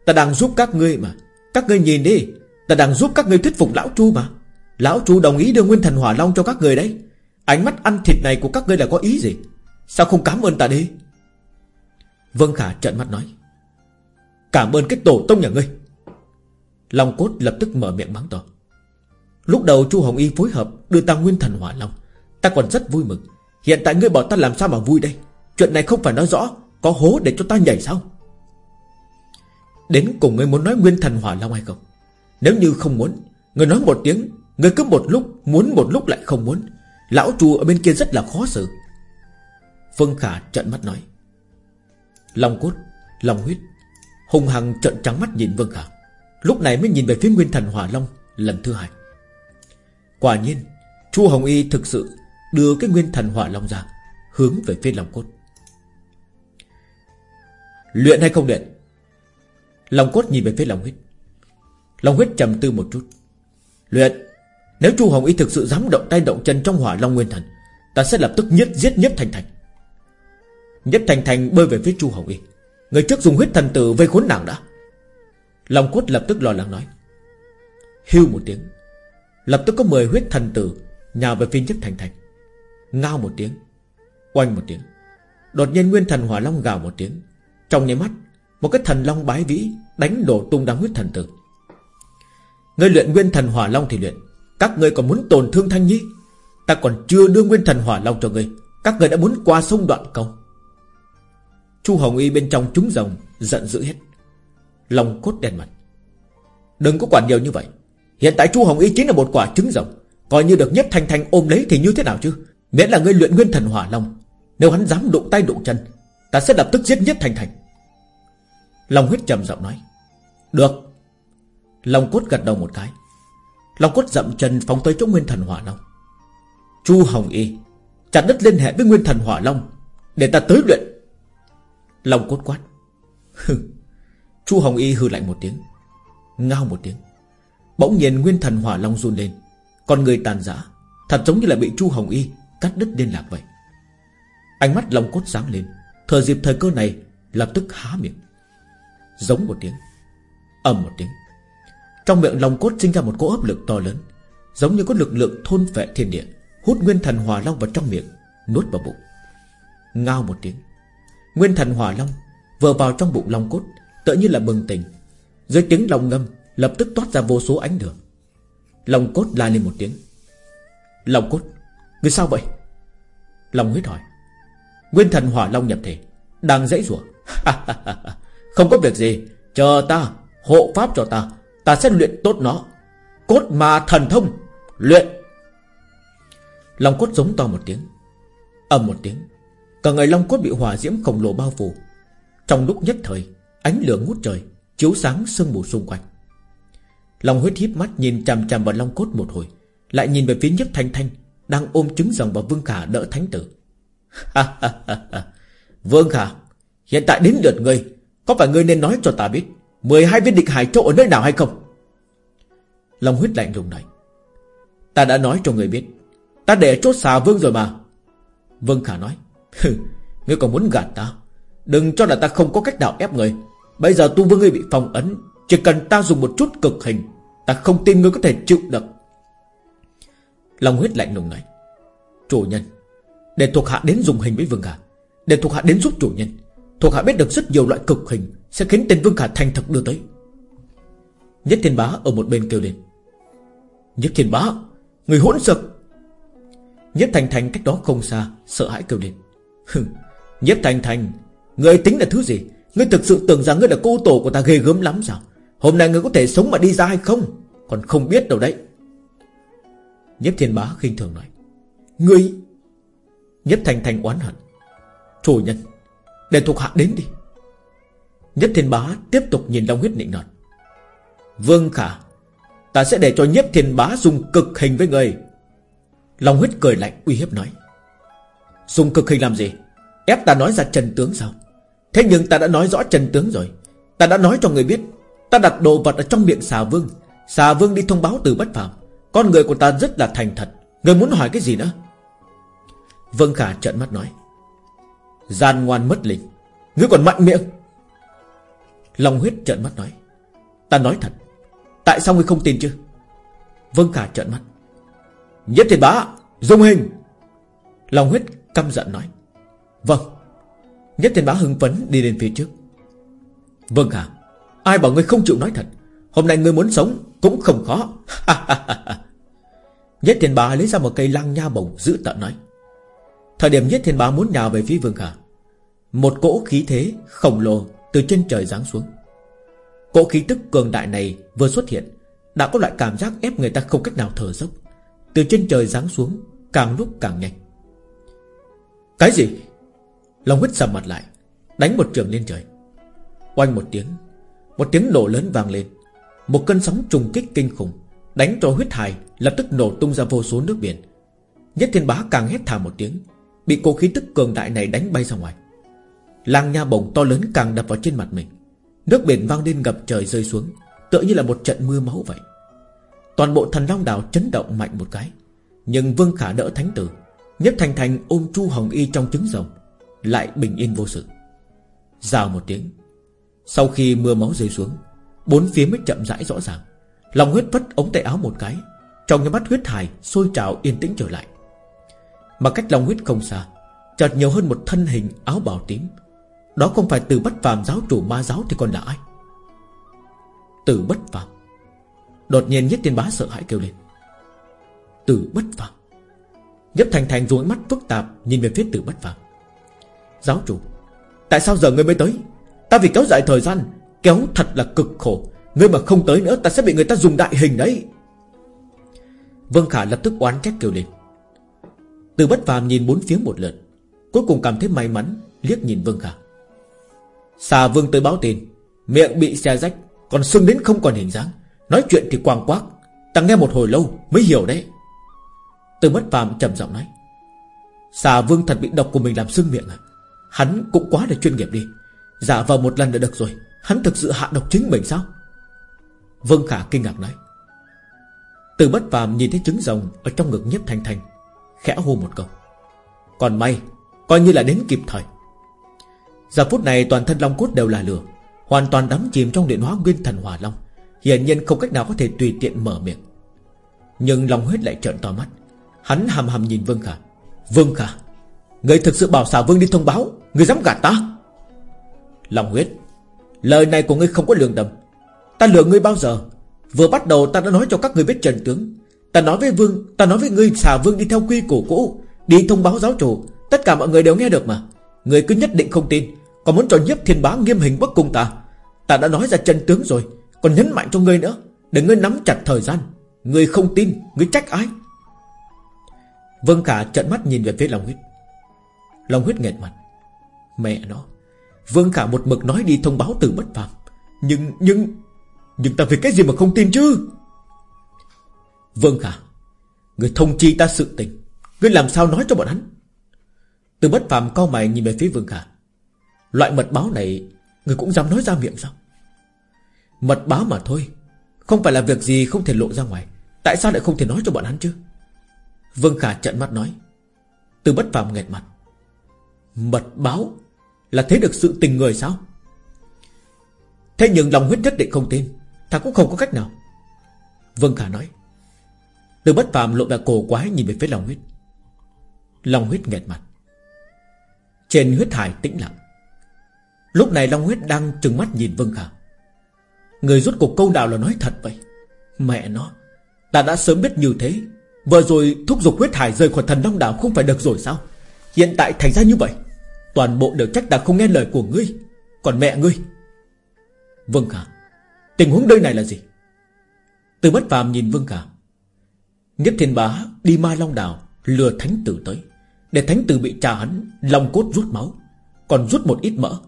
Ta đang giúp các ngươi mà. Các ngươi nhìn đi. Ta đang giúp các ngươi thuyết phục lão chu mà. Lão chu đồng ý đưa nguyên thần hỏa long cho các ngươi đấy. Ánh mắt ăn thịt này của các ngươi là có ý gì? Sao không cảm ơn ta đi? Vân Khả trợn mắt nói. Cảm ơn cái tổ tông nhà ngươi. Long cốt lập tức mở miệng mắng to. Lúc đầu chu Hồng Y phối hợp Đưa ta nguyên thần hỏa long. Ta còn rất vui mừng. Hiện tại ngươi bảo ta làm sao mà vui đây? Chuyện này không phải nói rõ, Có hố để cho ta nhảy sao? Đến cùng ngươi muốn nói nguyên thần hỏa long hay không? Nếu như không muốn, Ngươi nói một tiếng, Ngươi cứ một lúc, Muốn một lúc lại không muốn. Lão chu ở bên kia rất là khó xử. Phương Khả trợn mắt nói. Long cốt Long huyết. Hùng hằng trợn trắng mắt nhìn Vương Khả. Lúc này mới nhìn về phía Nguyên Thần Hỏa Long Lần thứ hai. Quả nhiên, Chu Hồng Y thực sự đưa cái Nguyên Thần Hỏa Long ra, Hướng về phía Long Cốt. Luyện hay không luyện? Long Cốt nhìn về phía Long Huyết. Long Huyết trầm tư một chút. Luyện, Nếu Chu Hồng Y thực sự dám động tay động chân trong Hỏa Long Nguyên Thần, Ta sẽ lập tức nhất giết nhất Thành Thành. Nhất Thành Thành bơi về phía Chu Hồng Y. Người trước dùng huyết thần tử vây khốn nàng đã. Long cốt lập tức lo lắng nói. Hưu một tiếng. Lập tức có 10 huyết thần tử Nhào về phía nhất thành thành. Ngao một tiếng, Oanh một tiếng. Đột nhiên nguyên thần hỏa long gào một tiếng. Trong nháy mắt, Một cái thần long bái vĩ Đánh đổ tung đám huyết thần tử. Ngươi luyện nguyên thần hỏa long thì luyện. Các ngươi còn muốn tổn thương thanh nhi? Ta còn chưa đưa nguyên thần hỏa long cho ngươi. Các ngươi đã muốn qua sông đoạn cầu. Chu Hồng Y bên trong trúng rồng, Giận dữ hết. Lòng cốt đen mặt. Đừng có quản nhiều như vậy. Hiện tại Chu Hồng Y chính là một quả trứng rồng. Coi như được nhất thanh thanh ôm lấy thì như thế nào chứ? Miễn là ngươi luyện nguyên thần hỏa long. Nếu hắn dám đụng tay đụng chân, Ta sẽ lập tức giết nhất thanh thanh. Long huyết trầm giọng nói. Được. Long cốt gật đầu một cái. Long cốt dậm chân phóng tới chỗ nguyên thần hỏa long. Chu Hồng Y, Chặt đất liên hệ với nguyên thần hỏa long Để ta tới luyện. Long cốt quát. Chu Hồng Y hư lạnh một tiếng, Ngao một tiếng. Bỗng nhiên nguyên thần hỏa long run lên. Con người tàn giả Thật giống như là bị Chu Hồng Y cắt đứt liên lạc vậy. Ánh mắt long cốt sáng lên Thời dịp thời cơ này, Lập tức há miệng. Giống một tiếng, ầm một tiếng. Trong miệng long cốt sinh ra một cỗ áp lực to lớn, Giống như có lực lượng thôn phệ thiên địa, Hút nguyên thần hỏa long vào trong miệng, Nuốt vào bụng. Ngao một tiếng, Nguyên thần hỏa long Vừa vào trong bụng long cốt Tự như là bừng tỉnh. Dưới tiếng lòng ngâm Lập tức toát ra vô số ánh lửa, Long cốt la lên một tiếng. Long cốt Người sao vậy? Long huyết hỏi. Nguyên thần hỏa long nhập thể Đang dãy rủa. Không có việc gì Chờ ta Hộ pháp cho ta. Ta sẽ luyện tốt nó. Cốt mà thần thông Luyện. Long cốt giống to một tiếng ầm một tiếng. Cả người long cốt bị hỏa diễm khổng lồ bao phủ. Trong lúc nhất thời Ánh lửa ngút trời Chiếu sáng sương mù xung quanh. Long huyết híp mắt nhìn chằm chằm vào long cốt một hồi, Lại nhìn về phía nhất thanh thanh, Đang ôm trứng rồng vào vương khả đỡ thánh tử. Vương khả, Hiện tại đến lượt ngươi, Có phải ngươi nên nói cho ta biết 12 viên địch hải châu ở nơi nào hay không? Long huyết lạnh lùng này. Ta đã nói cho người biết, Ta để chốt xà vương rồi mà. Vương khả nói Ngươi còn muốn gạt ta? Đừng cho là ta không có cách nào ép người Bây giờ tu vương ngươi bị phong ấn, Chỉ cần ta dùng một chút cực hình Ta không tin ngươi có thể chịu được. Long huyết lạnh lùng nói, Chủ nhân, Để thuộc hạ đến dùng hình với Vương Khả Để thuộc hạ đến giúp chủ nhân, Thuộc hạ biết được rất nhiều loại cực hình Sẽ khiến tên Vương Khả thành thật đưa tới. Nhất thiên bá ở một bên kêu lên, Nhất thiên bá, Người hỗn sực Nhất thành thành cách đó không xa, Sợ hãi kêu lên Nhất thành thành, Người tính là thứ gì? Ngươi thực sự tưởng rằng ngươi là cô tổ của ta ghê gớm lắm sao? Hôm nay ngươi có thể sống mà đi ra hay không? Còn không biết đâu đấy. Nhất thiên bá khinh thường nói, Ngươi, Nhất thành thành oán hận. Chủ nhân, Để thuộc hạ đến đi. Nhất thiên bá tiếp tục nhìn Long huyết nịnh nọt Vương khả, Ta sẽ để cho nhất thiên bá dùng cực hình với người. Long huyết cười lạnh uy hiếp nói, Dùng cực hình làm gì? Ép ta nói ra trần tướng sao? Thế nhưng ta đã nói rõ trần tướng rồi. Ta đã nói cho người biết Ta đặt đồ vật ở trong miệng xà vương. Xà vương đi thông báo từ bất phàm. Con người của ta rất là thành thật. Người muốn hỏi cái gì nữa? Vương Khả trợn mắt nói. Gian ngoan mất linh Ngươi còn mạnh miệng. Long huyết trợn mắt nói. Ta nói thật. Tại sao ngươi không tin chứ? Vương Khả trợn mắt. Nhất thiên bá Dung hình. Long huyết căm giận nói. Vâng. Nhất thiên bá hưng phấn đi lên phía trước. Vương Khả Ai bảo ngươi không chịu nói thật? Hôm nay ngươi muốn sống cũng không khó. Nhất thiên bá lấy ra một cây lăng nha bổng, Giữ tận nói. Thời điểm nhất thiên bá muốn nhào về phía vương khả Một cỗ khí thế khổng lồ Từ trên trời giáng xuống. Cỗ khí tức cường đại này vừa xuất hiện, Đã có loại cảm giác ép người ta không cách nào thở dốc. Từ trên trời giáng xuống, Càng lúc càng nhanh. Cái gì? Long huyết sầm mặt lại, Đánh một trường lên trời. Oanh một tiếng một tiếng nổ lớn vang lên. Một cơn sóng trùng kích kinh khủng, Đánh cho huyết hài lập tức nổ tung ra vô số nước biển. Nhất thiên bá càng hét thảm một tiếng, Bị cổ khí tức cường đại này đánh bay ra ngoài. Làng nha bổng to lớn càng đập vào trên mặt mình. Nước biển vang lên ngập trời rơi xuống, Tựa như là một trận mưa máu vậy. Toàn bộ thần long đảo chấn động mạnh một cái, Nhưng Vương Khả đỡ thánh tử, Nhất Thành Thành ôm Chu Hồng Y trong trứng rồng, Lại bình yên vô sự. Rào một tiếng sau khi mưa máu rơi xuống, Bốn phía mới chậm rãi rõ ràng. Lòng huyết vất ống tay áo một cái, Trong những mắt huyết hài sôi trào yên tĩnh trở lại. Mà cách lòng huyết không xa, Chợt nhiều hơn một thân hình áo bào tím. Đó không phải từ bất phàm giáo chủ ma giáo Thì còn là ai? Từ bất phàm. Đột nhiên nhất tiên bá sợ hãi kêu lên. Từ bất phàm. Nhấp thành thành dùng mắt phức tạp Nhìn về phía từ bất phàm. Giáo chủ, Tại sao giờ ngươi mới tới? Ta vì kéo dài thời gian, Kéo thật là cực khổ. Ngươi mà không tới nữa, ta sẽ bị người ta dùng đại hình đấy. Vương Khả lập tức oán trách kêu lên. Từ bất phàm nhìn bốn phía một lượt, Cuối cùng cảm thấy may mắn, Liếc nhìn Vương Khả. Xà Vương tới báo tin, Miệng bị xe rách, Còn sưng đến không còn hình dáng. Nói chuyện thì quang quác, Ta nghe một hồi lâu mới hiểu đấy. Từ bất phàm trầm giọng nói, Xà Vương thật bị độc của mình làm sưng miệng à? Hắn cũng quá là chuyên nghiệp đi. Giả vào một lần đã được rồi. Hắn thực sự hạ độc chính mình sao? Vương Khả kinh ngạc nói. Từ bất phàm nhìn thấy trứng rồng Ở trong ngực nhiếp thanh thanh, Khẽ hô một câu. Còn may, Coi như là đến kịp thời. Giờ phút này toàn thân Long Cốt đều là lửa, Hoàn toàn đắm chìm trong điện hóa nguyên thần Hòa Long. Hiển nhiên không cách nào có thể tùy tiện mở miệng. Nhưng Long huyết lại trợn to mắt. Hắn hầm hầm nhìn Vương Khả. Vương Khả, Người thực sự bảo xà Vương đi thông báo, Người dám gạt ta? Long huyết. Lời này của ngươi không có lương tâm. Ta lừa ngươi bao giờ? Vừa bắt đầu ta đã nói cho các ngươi biết trần tướng. Ta nói với Vương, Ta nói với ngươi xà Vương đi theo quy củ cũ, Đi thông báo giáo chủ. Tất cả mọi người đều nghe được mà. Ngươi cứ nhất định không tin. Còn muốn cho nhiếp thiên bá nghiêm hình bất cung ta. Ta đã nói ra chân tướng rồi. Còn nhấn mạnh cho ngươi nữa. Để ngươi nắm chặt thời gian. Ngươi không tin, Ngươi trách ai? Vương Khả trận mắt nhìn về phía Long Huyết. Long Huyết nghẹt mặt. Mẹ nó. Vương Khả một mực nói đi thông báo từ bất phàm. Nhưng Nhưng Nhưng ta vì cái gì mà không tin chứ? Vương Khả, Người thông chi ta sự tình, Ngươi làm sao nói cho bọn hắn? Từ bất phàm cao mày nhìn về phía Vương Khả. Loại mật báo này, Người cũng dám nói ra miệng sao? Mật báo mà thôi, Không phải là việc gì không thể lộ ra ngoài. Tại sao lại không thể nói cho bọn hắn chứ? Vương Khả trận mắt nói. Từ bất phàm nghẹt mặt. Mật báo là thấy được sự tình người sao? Thế nhưng lòng huyết nhất định không tin, Ta cũng không có cách nào. Vâng Khả nói, Từ bất phàm lộ vẻ cổ quái nhìn về phía lòng huyết. Long huyết nghẹt mặt. Trên huyết hải tĩnh lặng. Lúc này Long huyết đang trừng mắt nhìn Vân Khả. Người rút cuộc câu nào là nói thật vậy? Mẹ nó, Ta đã sớm biết như thế. Vừa rồi thúc giục huyết hải rời khỏi thần Long Đảo Không phải được rồi sao? Hiện tại thành ra như vậy. Toàn bộ đều trách ta không nghe lời của ngươi. Còn mẹ ngươi? Vương Khả, Tình huống đây này là gì? Từ bất phàm nhìn Vương Khả. Nhất thiên bá đi ma long đảo, Lừa thánh tử tới. Để thánh tử bị trà hắn lòng cốt rút máu. Còn rút một ít mỡ.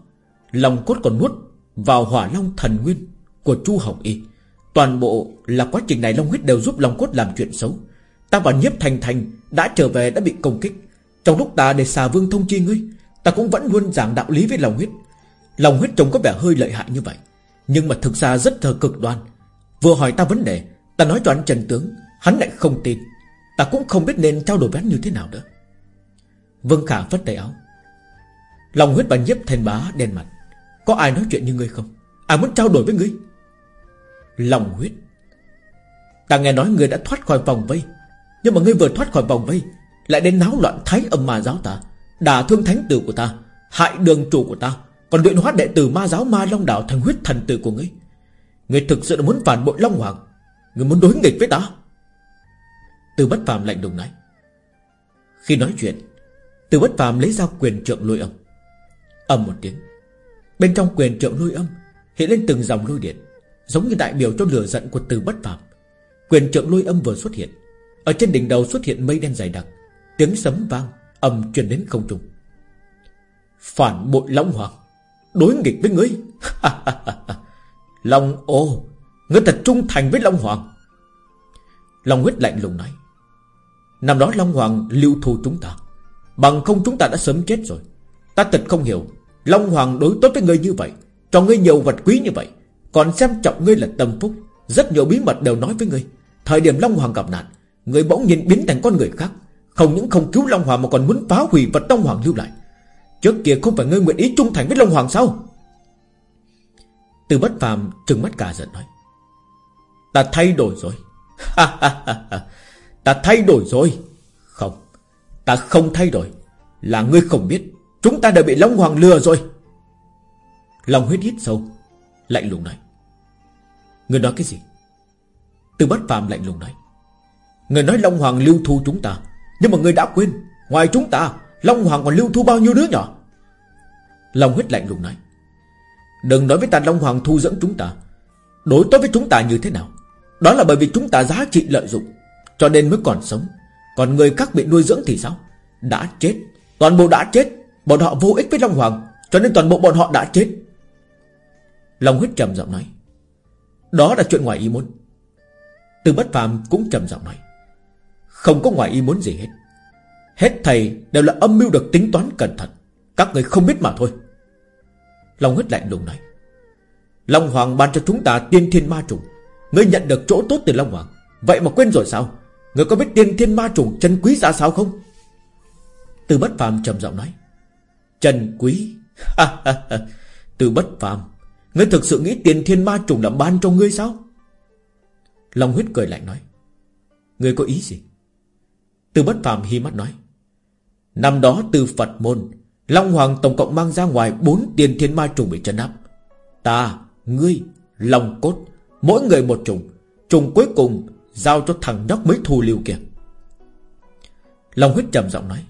Lòng cốt còn nuốt vào hỏa long thần nguyên Của Chu Hồng Y. Toàn bộ là quá trình này Long huyết đều giúp Long cốt làm chuyện xấu. Ta và nhiếp thành thành Đã trở về đã bị công kích. Trong lúc ta để xà vương thông chi ngươi Ta cũng vẫn luôn giảng đạo lý với lòng huyết. Lòng huyết trông có vẻ hơi lợi hại như vậy, Nhưng mà thực ra rất thờ cực đoan. Vừa hỏi ta vấn đề, Ta nói cho anh Trần Tướng, Hắn lại không tin. Ta cũng không biết nên trao đổi với hắn như thế nào nữa. Vương Khả phất tay áo. Lòng huyết và nhiếp thành bá đen mặt. Có ai nói chuyện như ngươi không? Ai muốn trao đổi với ngươi? Lòng huyết. Ta nghe nói ngươi đã thoát khỏi vòng vây, Nhưng mà ngươi vừa thoát khỏi vòng vây, Lại đến náo loạn thái âm mà giáo ta. Đả thương thánh tử của ta, Hại đường chủ của ta, Còn luyện hóa đệ tử ma giáo ma long đạo thành huyết thần tử của ngươi. Ngươi thực sự là muốn phản bội Long Hoàng, Ngươi muốn đối nghịch với ta? Từ bất phàm lạnh lùng nói. Khi nói chuyện Từ bất phàm lấy ra quyền trượng lôi âm. Âm một tiếng. Bên trong quyền trượng lôi âm Hiện lên từng dòng lôi điện, Giống như đại biểu cho lửa giận của từ bất phàm. Quyền trượng lôi âm vừa xuất hiện, Ở trên đỉnh đầu xuất hiện mây đen dày đặc, Tiếng sấm vang. Âm truyền đến không trung. Phản bội Long Hoàng, Đối nghịch với ngươi. Long ô, Ngươi thật trung thành với Long Hoàng. Long huyết lạnh lùng nói, Năm đó Long Hoàng lưu thu chúng ta, Bằng không chúng ta đã sớm chết rồi. Ta thật không hiểu, Long Hoàng đối tốt với ngươi như vậy, Cho ngươi nhiều vật quý như vậy, Còn xem trọng ngươi là tâm phúc, Rất nhiều bí mật đều nói với ngươi. Thời điểm Long Hoàng gặp nạn Ngươi bỗng nhiên biến thành con người khác. Không những không cứu Long Hoàng mà còn muốn phá hủy vật Long Hoàng lưu lại. Trước kia không phải ngươi nguyện ý trung thành với Long Hoàng sao? Từ bất phàm trừng mắt cả giận nói. Ta thay đổi rồi. Ta thay đổi rồi. Không, Ta không thay đổi. Là ngươi không biết, Chúng ta đã bị Long Hoàng lừa rồi. Long huyết hít sâu, Lạnh lùng nói. Ngươi nói cái gì? Từ bất phàm lạnh lùng nói. Người nói Long Hoàng lưu thu chúng ta nhưng mà người đã quên, Ngoài chúng ta, Long Hoàng còn lưu thu bao nhiêu đứa nhỏ? Long huyết lạnh lùng nói, Đừng nói với ta Long Hoàng thu dẫn chúng ta. Đối tốt với chúng ta như thế nào? Đó là bởi vì chúng ta giá trị lợi dụng, Cho nên mới còn sống. Còn người khác bị nuôi dưỡng thì sao? Đã chết. Toàn bộ đã chết. Bọn họ vô ích với Long Hoàng, Cho nên toàn bộ bọn họ đã chết. Long huyết trầm giọng nói, Đó là chuyện ngoài ý muốn. Từ bất phàm cũng trầm giọng nói không có ngoài ý muốn gì hết. Hết thầy đều là âm mưu được tính toán cẩn thận. Các người không biết mà thôi. Long huyết lạnh lùng nói. Long Hoàng ban cho chúng ta tiên thiên ma trùng. Ngươi nhận được chỗ tốt từ Long Hoàng. Vậy mà quên rồi sao? Ngươi có biết tiên thiên ma trùng chân quý ra sao không? Từ bất phàm trầm giọng nói. Chân quý? Từ bất phàm, Ngươi thực sự nghĩ tiền thiên ma trùng là ban cho ngươi sao? Long huyết cười lạnh nói. Ngươi có ý gì? Từ bất phàm hi mắt nói Năm đó từ Phật môn Long Hoàng tổng cộng mang ra ngoài bốn tiền thiên ma trùng bị chân áp. Ta, ngươi, Long cốt Mỗi người một trùng Trùng cuối cùng Giao cho thằng nhóc mới thù liều kìa Long huyết trầm giọng nói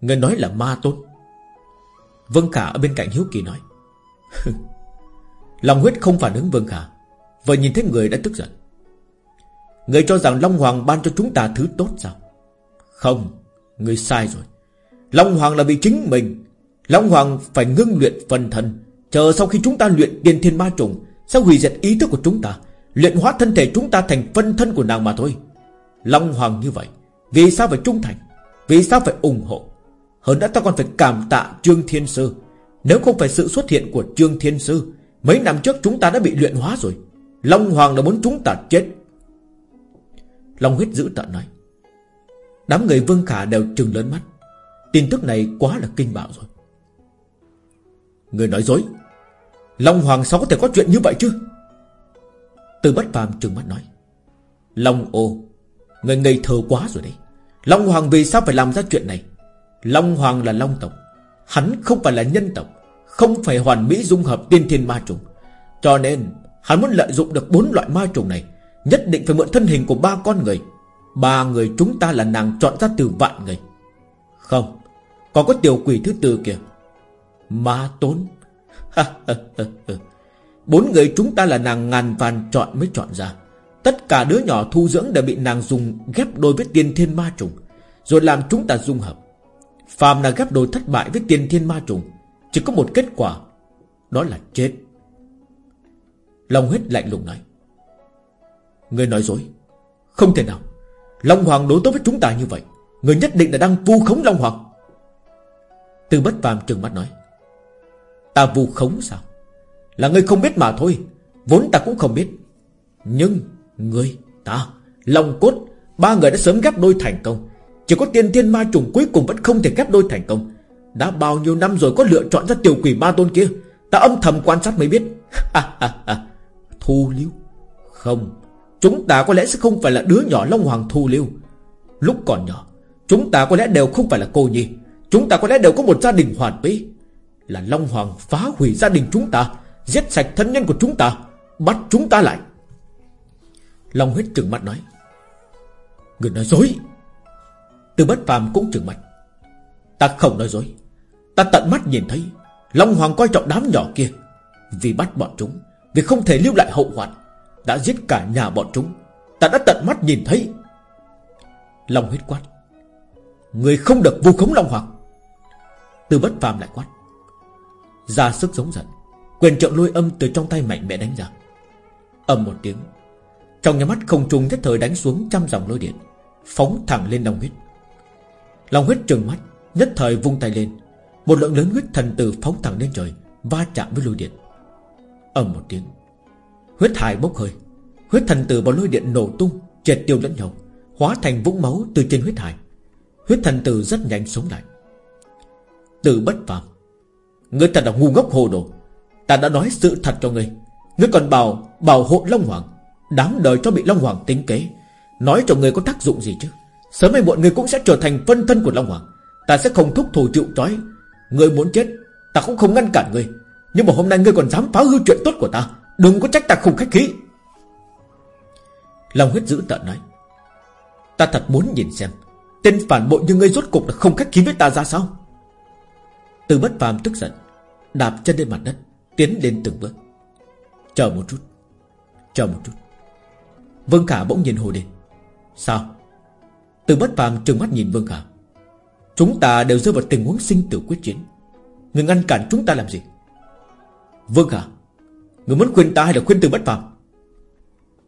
Ngươi nói là ma tốt Vương Khả ở bên cạnh Hiếu Kỳ nói Long huyết không phản ứng Vương Khả Vừa nhìn thấy người đã tức giận. Người cho rằng Long Hoàng ban cho chúng ta thứ tốt sao? Không Người sai rồi. Long Hoàng là vì chính mình. Long Hoàng phải ngưng luyện phần thân. Chờ sau khi chúng ta luyện tiên thiên ma trùng, Sẽ hủy diệt ý thức của chúng ta, Luyện hóa thân thể chúng ta thành phân thân của nàng mà thôi. Long Hoàng như vậy, Vì sao phải trung thành? Vì sao phải ủng hộ? Hơn nữa ta còn phải cảm tạ Trương Thiên Sư. Nếu không phải sự xuất hiện của Trương Thiên Sư, Mấy năm trước chúng ta đã bị luyện hóa rồi. Long Hoàng đã muốn chúng ta chết. Long huyết giữ tận nói Đám người Vương Khả đều trừng lớn mắt. Tin tức này quá là kinh bạo rồi. Người nói dối. Long Hoàng sao có thể có chuyện như vậy chứ? Từ bất phàm trừng mắt nói. Long ô, Người ngây thơ quá rồi đấy. Long Hoàng vì sao phải làm ra chuyện này? Long Hoàng là Long tộc. Hắn không phải là nhân tộc. Không phải hoàn mỹ dung hợp tiên thiên ma trùng. Cho nên, hắn muốn lợi dụng được bốn loại ma trùng này, Nhất định phải mượn thân hình của ba con người. Ba người chúng ta là nàng chọn ra từ vạn người. Không Còn có tiểu quỷ thứ tư kìa. Ma tốn. Bốn người chúng ta là nàng ngàn vàn chọn mới chọn ra. Tất cả đứa nhỏ thu dưỡng đều bị nàng dùng ghép đôi với tiên thiên ma trùng, Rồi làm chúng ta dung hợp. Phàm là ghép đôi thất bại với tiên thiên ma trùng, Chỉ có một kết quả, Đó là chết. Long huyết lạnh lùng nói. Người nói dối. Không thể nào. Long Hoàng đối tốt với chúng ta như vậy, Người nhất định là đang vu khống Long Hoàng. Từ bất phàm trừng mắt nói, Ta vu khống sao? Là người không biết mà thôi, Vốn ta cũng không biết. Nhưng Người Ta, Long cốt, Ba người đã sớm ghép đôi thành công. Chỉ có tiên thiên ma trùng cuối cùng vẫn không thể ghép đôi thành công. Đã bao nhiêu năm rồi có lựa chọn ra tiểu quỷ ma tôn kia, Ta âm thầm quan sát mới biết. Thu lưu Không Chúng ta có lẽ sẽ không phải là đứa nhỏ Long Hoàng thu lưu Lúc còn nhỏ, Chúng ta có lẽ đều không phải là cô nhi. Chúng ta có lẽ đều có một gia đình hoàn mỹ. Là Long Hoàng phá hủy gia đình chúng ta, Giết sạch thân nhân của chúng ta, Bắt chúng ta lại. Long huyết trừng mắt nói, Người nói dối. Từ bất phàm cũng trừng mắt, Ta không nói dối. Ta tận mắt nhìn thấy Long Hoàng coi trọng đám nhỏ kia, Vì bắt bọn chúng, Vì không thể lưu lại hậu hoạn. Đã giết cả nhà bọn chúng. Ta đã tận mắt nhìn thấy. Long huyết quát. Người không được vu khống Long Hoàng. Từ bất phàm lại quát. Ra sức giống giận, Quyền trượng lôi âm từ trong tay mạnh mẽ đánh ra. Âm một tiếng, Trong nhà mắt không trung nhất thời đánh xuống trăm dòng lôi điện, Phóng thẳng lên Long huyết. Long huyết trừng mắt, Nhất thời vung tay lên. Một lượng lớn huyết thần từ phóng thẳng lên trời, Va chạm với lôi điện. Âm một tiếng Huyết hải bốc hơi. Huyết thần tử và lôi điện nổ tung, Triệt tiêu lẫn nhau, Hóa thành vũng máu từ trên huyết hải Huyết thần tử rất nhanh sống lại. Từ bất phàm. Ngươi thật là ngu ngốc hồ đồ. Ta đã nói sự thật cho ngươi. Ngươi còn bảo bảo hộ Long Hoàng. Đáng đời cho bị Long Hoàng tính kế. Nói cho ngươi có tác dụng gì chứ? Sớm hay muộn ngươi cũng sẽ trở thành phân thân của Long Hoàng. Ta sẽ không thúc thủ chịu trói. Ngươi muốn chết, Ta cũng không ngăn cản ngươi. Nhưng mà hôm nay ngươi còn dám phá hư chuyện tốt của ta. Đừng có trách ta không khách khí. Long huyết dữ tợn nói. Ta thật muốn nhìn xem, Tên phản bội như ngươi rốt cục là không khách khí với ta ra sao? Từ bất phàm tức giận, Đạp chân lên mặt đất, Tiến lên từng bước. Chờ một chút, Chờ một chút. Vương Khả bỗng nhìn hồ lên. Sao? Từ bất phàm trừng mắt nhìn Vương Khả. Chúng ta đều rơi vào tình huống sinh tử quyết chiến. Người ngăn cản chúng ta làm gì? Vương Khả Người muốn khuyên ta hay là khuyên từ bất phàm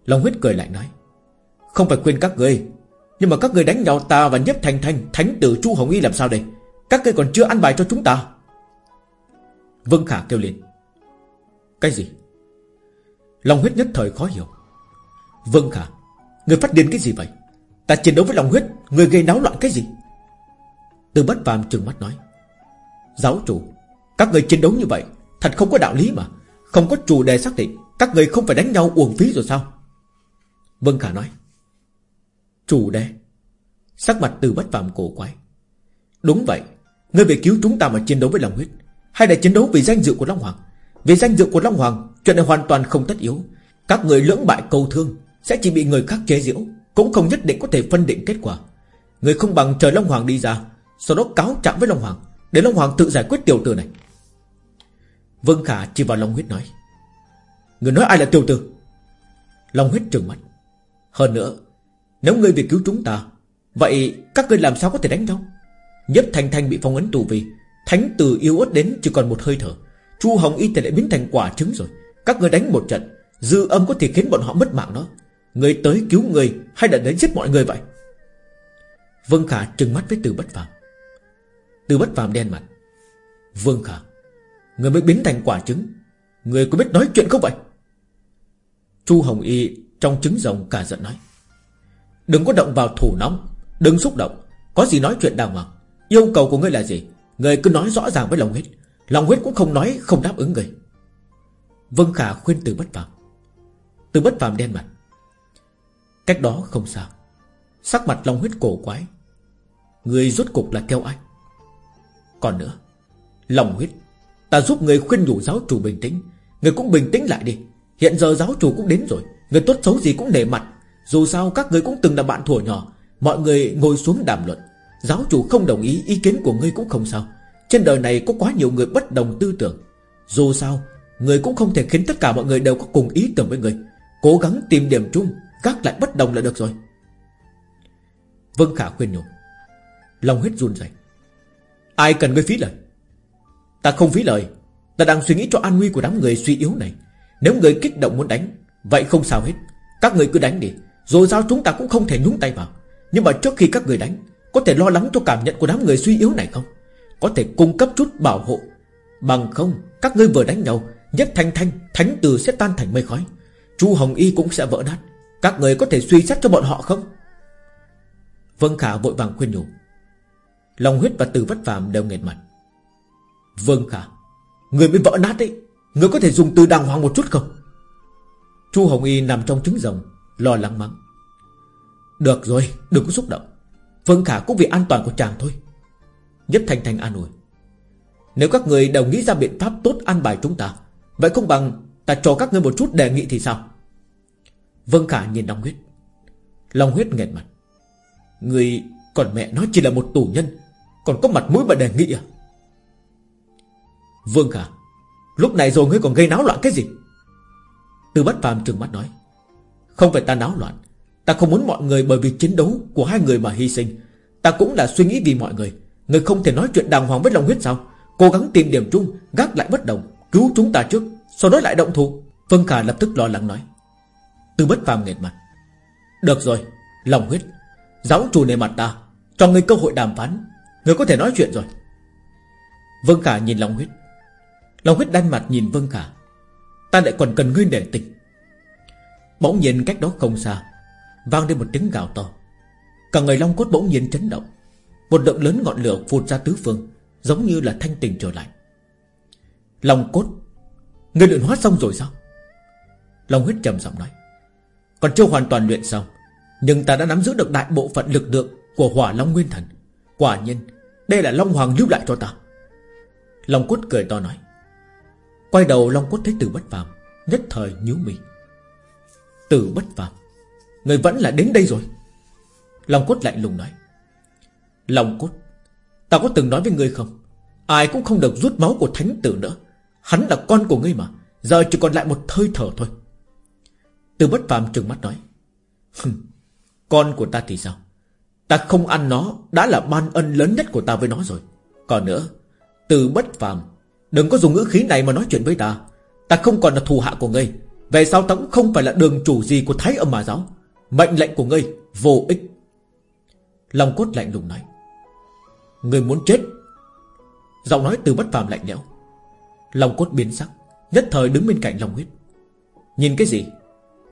Long huyết cười lại nói, Không phải khuyên các người Nhưng mà các người đánh nhau ta và nhếp thành thành, Thánh tử Chu Hồng Y làm sao đây? Các người còn chưa ăn bài cho chúng ta. Vân Khả kêu lên, Cái gì? Long huyết nhất thời khó hiểu. Vân Khả Người phát điên cái gì vậy? Ta chiến đấu với lòng huyết Người gây náo loạn cái gì? Từ bất phàm trừng mắt nói, Giáo chủ, Các người chiến đấu như vậy, Thật không có đạo lý mà. Không có chủ đề xác định Các người không phải đánh nhau uổng phí rồi sao? Vương Khả nói. Chủ đề? Sắc mặt từ bất phàm cổ quái. Đúng vậy Ngươi về cứu chúng ta mà chiến đấu với lòng huyết, Hay là chiến đấu vì danh dự của Long Hoàng? Vì danh dự của Long Hoàng, Chuyện này hoàn toàn không tất yếu. Các người lưỡng bại cầu thương Sẽ chỉ bị người khác chế giễu, Cũng không nhất định có thể phân định kết quả. Người không bằng chờ Long Hoàng đi ra, Sau đó cáo trạng với Long Hoàng, Để Long Hoàng tự giải quyết tiểu tử này. Vương Khả chỉ vào Long Huyết nói. Người nói ai là tiêu tử Long Huyết trừng mắt. Hơn nữa, Nếu ngươi vì cứu chúng ta, Vậy các ngươi làm sao có thể đánh nhau? Nhất Thanh Thanh bị phong ấn tù vì Thánh tử yếu ớt đến chỉ còn một hơi thở. Chu Hồng Y thì lại biến thành quả trứng rồi. Các ngươi đánh một trận, Dư âm có thể khiến bọn họ mất mạng đó. Người tới cứu người hay là đến giết mọi người vậy? Vương Khả trừng mắt với từ bất phàm. Từ bất phàm đen mặt. Vương Khả Người mới biến thành quả trứng. Người có biết nói chuyện không vậy? Chu Hồng Y trong trứng rồng cả giận nói. Đừng có động vào thủ nóng, Đừng xúc động. Có gì nói chuyện đàng hoàng. Yêu cầu của ngươi là gì? Người cứ nói rõ ràng với lòng huyết. Lòng huyết cũng không nói, không đáp ứng người. Vân Khả khuyên từ bất phàm. Từ bất phàm đen mặt. Cách đó không sao. Sắc mặt Long huyết cổ quái. Người rốt cục là theo ai? Còn nữa, Long huyết Ta giúp người khuyên nhủ giáo chủ bình tĩnh. Người cũng bình tĩnh lại đi. Hiện giờ giáo chủ cũng đến rồi. Người tốt xấu gì cũng nể mặt. Dù sao các người cũng từng là bạn thuở nhỏ. Mọi người ngồi xuống đàm luận. Giáo chủ không đồng ý ý kiến của ngươi cũng không sao. Trên đời này có quá nhiều người bất đồng tư tưởng. Dù sao, Người cũng không thể khiến tất cả mọi người đều có cùng ý tưởng với người. Cố gắng tìm điểm chung, Gác lại bất đồng là được rồi. Vân Khả khuyên nhủ. Lòng huyết run rẩy. Ai cần ngươi phí lời? Ta không phí lời. Ta đang suy nghĩ cho an nguy của đám người suy yếu này. Nếu người kích động muốn đánh, Vậy không sao hết. Các người cứ đánh đi. Rồi sao chúng ta cũng không thể nhúng tay vào. Nhưng mà trước khi các người đánh, Có thể lo lắng cho cảm nhận của đám người suy yếu này không? Có thể cung cấp chút bảo hộ. Bằng không, Các ngươi vừa đánh nhau, Nhất thanh thanh, Thánh từ sẽ tan thành mây khói. Chu Hồng Y cũng sẽ vỡ nát. Các người có thể suy xét cho bọn họ không? Vân Khả vội vàng khuyên nhủ. Lòng huyết và từ vất vàm đều nghẹt mặt. Vâng Khả Người mới vỡ nát đấy Người có thể dùng từ đàng hoàng một chút không? Chu Hồng Y nằm trong trứng rồng, Lo lắng mắng. Được rồi, đừng có xúc động. Vâng Khả cũng vì an toàn của chàng thôi. Nhất Thanh Thanh an ủi. Nếu các người đều nghĩ ra biện pháp tốt an bài chúng ta, Vậy không bằng Ta cho các ngươi một chút đề nghị thì sao? Vâng Khả nhìn Long Huyết. Long Huyết nghẹt mặt. Người, còn mẹ nó chỉ là một tù nhân, Còn có mặt mũi mà đề nghị à? Vương Khả, Lúc này rồi ngươi còn gây náo loạn cái gì? Từ bất phàm trừng mắt nói, Không phải ta náo loạn, Ta không muốn mọi người bởi vì chiến đấu của hai người mà hy sinh. Ta cũng là suy nghĩ vì mọi người. Người không thể nói chuyện đàng hoàng với lòng huyết sao? Cố gắng tìm điểm chung, Gác lại bất đồng, Cứu chúng ta trước, Sau đó lại động thủ. Vương Khả lập tức lo lắng nói. Từ bất phàm nghẹt mặt. Được rồi Lòng huyết, Giáo chủ nề mặt ta, Cho ngươi cơ hội đàm phán, Ngươi có thể nói chuyện rồi. Vương Khả nhìn lòng huyết. Long huyết đan mặt nhìn Vân Khả. Ta lại còn cần ngươi để tình. Bỗng nhiên cách đó không xa, Vang lên một tiếng gào to. Cả người Long cốt bỗng nhiên chấn động. Một lượng lớn ngọn lửa phụt ra tứ phương, Giống như là thanh tình trở lại. Long cốt, Ngươi luyện hóa xong rồi sao? Long huyết trầm giọng nói. Còn chưa hoàn toàn luyện xong, Nhưng ta đã nắm giữ được đại bộ phận lực lượng Của hỏa Long Nguyên Thần. Quả nhiên, Đây là Long Hoàng lưu lại cho ta. Long cốt cười to nói. Quay đầu Long cốt thấy Tử bất phàm, Nhất thời nhíu mì Tử bất phàm, Người vẫn là đến đây rồi. Long cốt lạnh lùng nói. Long cốt Ta có từng nói với ngươi không? Ai cũng không được rút máu của thánh tử nữa. Hắn là con của ngươi mà, Giờ chỉ còn lại một hơi thở thôi. Từ bất phàm trừng mắt nói. Con của ta thì sao? Ta không ăn nó, Đã là ban ân lớn nhất của ta với nó rồi. Còn nữa, Từ bất phàm Đừng có dùng ngữ khí này mà nói chuyện với ta. Ta không còn là thù hạ của ngươi. Về sau ta cũng không phải là đường chủ gì của Thái âm mà giáo. Mệnh lệnh của ngươi, Vô ích. Lòng cốt lạnh lùng nói. Ngươi muốn chết? Giọng nói từ bất phàm lạnh lẽo. Lòng cốt biến sắc, Nhất thời đứng bên cạnh Long huyết. Nhìn cái gì?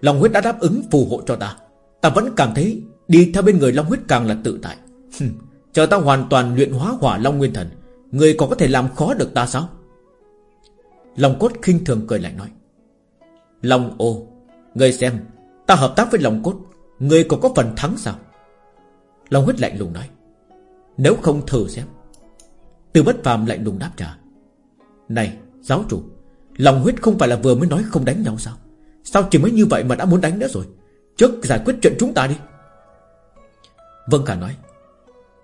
Long huyết đã đáp ứng phù hộ cho ta. Ta vẫn cảm thấy Đi theo bên người Long huyết càng là tự tại. Chờ ta hoàn toàn luyện hóa hỏa Long Nguyên Thần Người còn có thể làm khó được ta sao? Lòng cốt khinh thường cười lại nói, Long ô Người xem, Ta hợp tác với lòng cốt Người còn có phần thắng sao? Long huyết lạnh lùng nói, Nếu không thử xem. Từ bất phàm lạnh lùng đáp trả, Này, giáo chủ lòng huyết không phải là vừa mới nói không đánh nhau sao? Sao chỉ mới như vậy mà đã muốn đánh nữa rồi? Trước giải quyết chuyện chúng ta đi. Vân Khả nói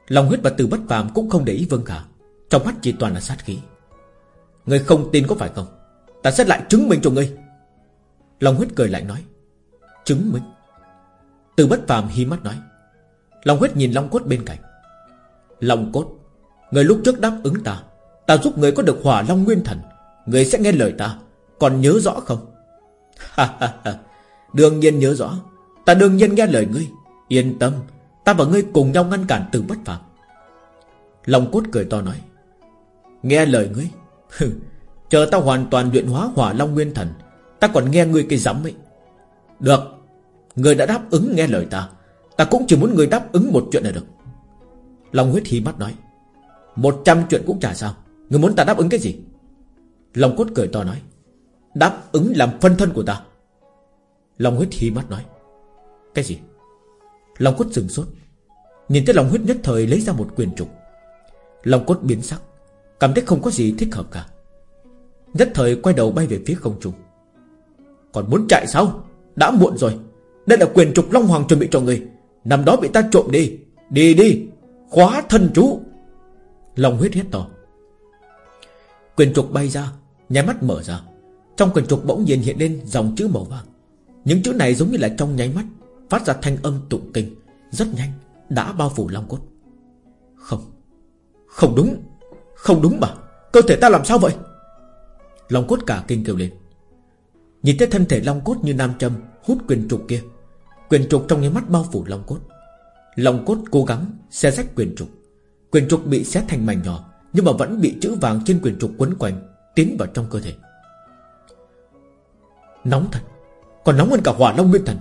Lòng huyết và từ bất phàm cũng không để ý Vân Khả, Trong mắt chỉ toàn là sát khí. Ngươi không tin có phải không? Ta sẽ lại chứng minh cho ngươi. Long huyết cười lại nói, Chứng minh? Từ bất phàm hi mắt nói, Long huyết nhìn Long cốt bên cạnh. Long cốt, Người lúc trước đáp ứng ta Ta giúp người có được hỏa Long Nguyên Thần, Người sẽ nghe lời ta. Còn nhớ rõ không? Đương nhiên nhớ rõ. Ta đương nhiên nghe lời ngươi. Yên tâm, Ta và ngươi cùng nhau ngăn cản từ bất phàm. Long cốt cười to nói, Nghe lời ngươi Chờ ta hoàn toàn luyện hóa hỏa long nguyên thần, Ta còn nghe ngươi cái giấm ấy. Được Ngươi đã đáp ứng nghe lời ta Ta cũng chỉ muốn ngươi đáp ứng một chuyện là được. Long huyết hí mắt nói, Một trăm chuyện cũng chả sao Ngươi muốn ta đáp ứng cái gì? Long cốt cười to nói, Đáp ứng làm phân thân của ta. Long huyết hí mắt nói, Cái gì? Long cốt sừng sốt, Nhìn thấy long huyết nhất thời lấy ra một quyền trục. Long cốt biến sắc Cảm thấy không có gì thích hợp cả. Nhất thời quay đầu bay về phía không trung. Còn muốn chạy sao? Đã muộn rồi. Đây là quyền trục Long Hoàng chuẩn bị cho người. Nằm đó bị ta trộm đi. Đi đi. Khóa thân chú. Long huyết hét to. Quyền trục bay ra, Nháy mắt mở ra. Trong quyền trục bỗng nhiên hiện lên dòng chữ màu vàng. Những chữ này giống như là trong nháy mắt Phát ra thanh âm tụng kinh. Rất nhanh, Đã bao phủ Long cốt. Không. Không đúng. Không đúng mà, Cơ thể ta làm sao vậy? Long cốt cả kinh kêu lên. Nhìn thấy thân thể Long cốt như nam châm Hút quyền trục kia, Quyền trục trong nháy mắt bao phủ Long cốt. Long cốt cố gắng xe rách quyền trục. Quyền trục bị xé thành mảnh nhỏ, Nhưng mà vẫn bị chữ vàng trên quyền trục quấn quanh, Tiến vào trong cơ thể. Nóng thật, Còn nóng hơn cả hỏa long nguyên thần.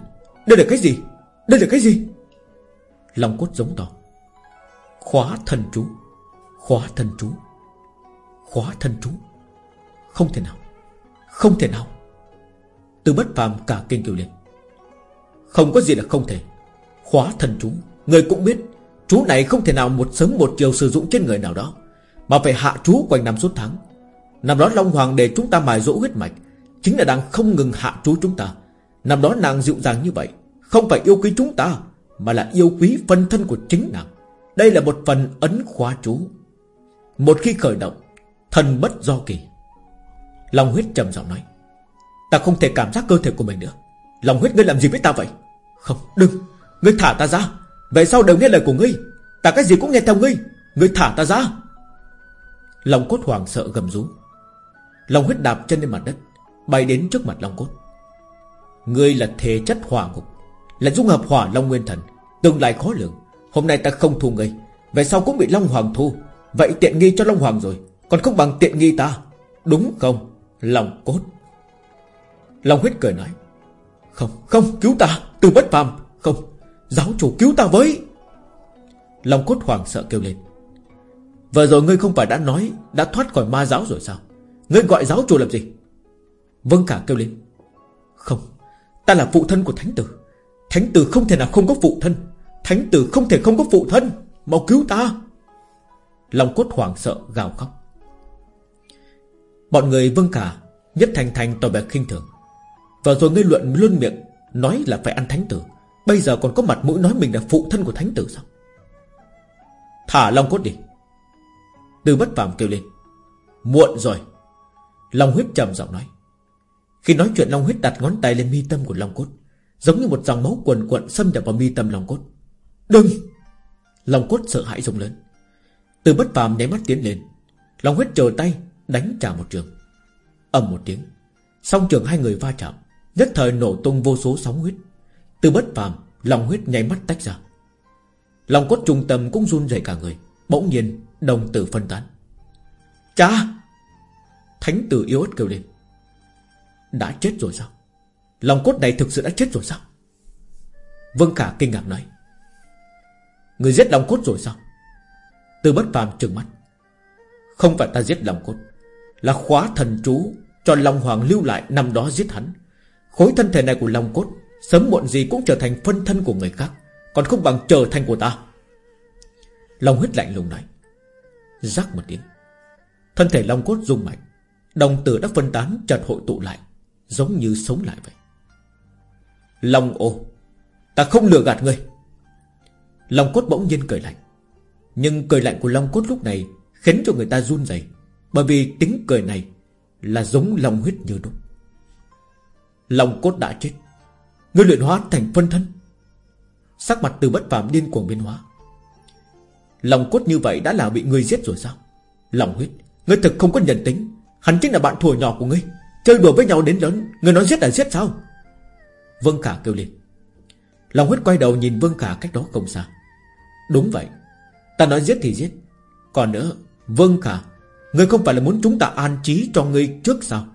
Đây là cái gì? Đây là cái gì? Long cốt giống to. Khóa thần chú, Khóa thần chú. Khóa thần chú. Không thể nào, Không thể nào. Từ bất phàm cả kinh kêu lên Không có gì là không thể. Khóa thần chú, Người cũng biết, Chú này không thể nào một sớm một chiều sử dụng trên người nào đó. Mà phải hạ chú quanh năm suốt tháng. Năm đó Long Hoàng để chúng ta mài dỗ huyết mạch, Chính là đang không ngừng hạ chú chúng ta. Năm đó nàng dịu dàng như vậy, Không phải yêu quý chúng ta, Mà là yêu quý phân thân của chính nàng. Đây là một phần ấn khóa chú. Một khi khởi động Thần bất do kỳ. Long huyết trầm giọng nói, Ta không thể cảm giác cơ thể của mình nữa. Long huyết, ngươi làm gì với ta vậy? Không, đừng. Ngươi thả ta ra. Vậy sao đều nghe lời của ngươi. Ta cái gì cũng nghe theo ngươi. Ngươi thả ta ra. Long cốt hoàng sợ gầm rú. Long huyết đạp chân lên mặt đất, Bay đến trước mặt Long cốt. Ngươi là thể chất hỏa ngục, Là dung hợp hỏa Long Nguyên Thần, Tương lai khó lường. Hôm nay ta không thù ngươi Vậy sao cũng bị Long Hoàng thu. Vậy tiện nghi cho Long Hoàng rồi. Còn không bằng tiện nghi ta. Đúng không Long cốt? Long huyết cười nói, Không không, cứu ta, Từ bất phàm. Không, Giáo chủ cứu ta với. Long cốt hoàng sợ kêu lên, Vừa rồi ngươi không phải đã nói, Đã thoát khỏi ma giáo rồi sao? Ngươi gọi giáo chủ làm gì? Vâng cả kêu lên, Không, Ta là phụ thân của thánh tử. Thánh tử không thể nào không có phụ thân. Thánh tử không thể không có phụ thân. Mau cứu ta. Long cốt hoàng sợ gào khóc. Bọn người vâng cả, Nhất thành thành tỏ vẻ khinh thường. Và rồi ngươi luận luôn miệng, Nói là phải ăn thánh tử. Bây giờ còn có mặt mũi nói mình là phụ thân của thánh tử sao? Thả Long cốt đi. Từ bất phàm kêu lên. Muộn rồi. Long huyết trầm giọng nói. Khi nói chuyện, Long huyết đặt ngón tay lên mi tâm của Long cốt, Giống như một dòng máu quần quận xâm nhập vào mi tâm Long cốt. Đừng! Long cốt sợ hãi rung lớn. Từ bất phàm nháy mắt tiến lên. Long huyết chờ tay đánh trả một trường. Ầm một tiếng, Song trường hai người va chạm, Nhất thời nổ tung vô số sóng huyết. Từ bất phàm, Lòng huyết nháy mắt tách ra. Lòng cốt trung tâm cũng run rẩy cả người, Bỗng nhiên đồng tử phân tán. Cha! Thánh tử yếu ớt kêu lên. Đã chết rồi sao? Lòng cốt này thực sự đã chết rồi sao? Vương Khả kinh ngạc nói. Người giết lòng cốt rồi sao? Từ bất phàm trừng mắt. Không phải ta giết lòng cốt. Là khóa thần chú Cho Long Hoàng lưu lại năm đó giết hắn. Khối thân thể này của Long cốt Sớm muộn gì cũng trở thành phân thân của người khác, Còn không bằng trở thành của ta. Long huyết lạnh lùng nói. Rắc một tiếng. Thân thể Long cốt rung mạnh, Đồng tử đã phân tán, chợt hội tụ lại, Giống như sống lại vậy. Long ô, Ta không lừa gạt ngươi. Long cốt bỗng nhiên cười lạnh. Nhưng cười lạnh của Long cốt lúc này Khiến cho người ta run rẩy. Bởi vì tính cười này Là giống lòng huyết như đúc. Lòng cốt đã chết Ngươi luyện hóa thành phân thân. Sắc mặt từ bất phàm điên cuồng biến hóa. Lòng cốt như vậy đã là bị ngươi giết rồi sao? Lòng huyết Ngươi thực không có nhân tính. Hắn chính là bạn thùa nhỏ của ngươi. Chơi đùa với nhau đến lớn Ngươi nói giết là giết sao? Vương Khả kêu lên. Lòng huyết quay đầu nhìn Vương Khả cách đó không xa. Đúng vậy, Ta nói giết thì giết, Còn nữa, Vương Khả Ngươi không phải là muốn chúng ta an trí cho ngươi trước sao?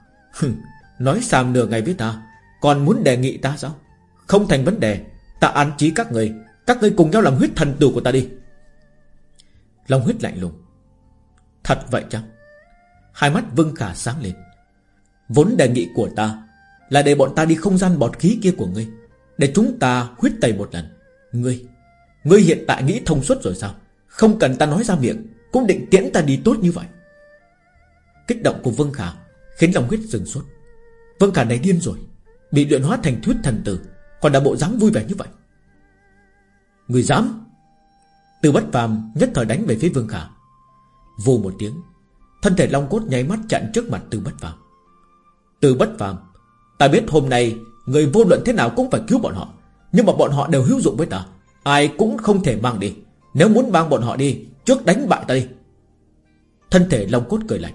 Nói xàm nửa ngày với ta, Còn muốn đề nghị ta sao? Không thành vấn đề, Ta an trí các người Các người cùng nhau làm huyết thần tử của ta đi. Long huyết lạnh lùng. Thật vậy chăng? Hai mắt Vương Khả sáng lên. Vốn đề nghị của ta Là để bọn ta đi không gian bọt khí kia của ngươi, Để chúng ta huyết tẩy một lần. Ngươi Ngươi hiện tại nghĩ thông suốt rồi sao? Không cần ta nói ra miệng, Cũng định tiễn ta đi tốt như vậy. Kích động của Vương Khả Khiến lòng huyết dừng suốt Vương Khả này điên rồi, Bị luyện hóa thành thuyết thần tử, Còn đã bộ dáng vui vẻ như vậy. Người dám, Từ bất phàm nhất thời đánh về phía Vương Khả. Vù một tiếng, Thân thể long cốt nháy mắt chặn trước mặt từ bất phàm. Từ bất phàm, Ta biết hôm nay Người vô luận thế nào cũng phải cứu bọn họ, Nhưng mà bọn họ đều hữu dụng với ta, Ai cũng không thể mang đi. Nếu muốn mang bọn họ đi, Trước đánh bại ta đi. Thân thể long cốt cười lạnh.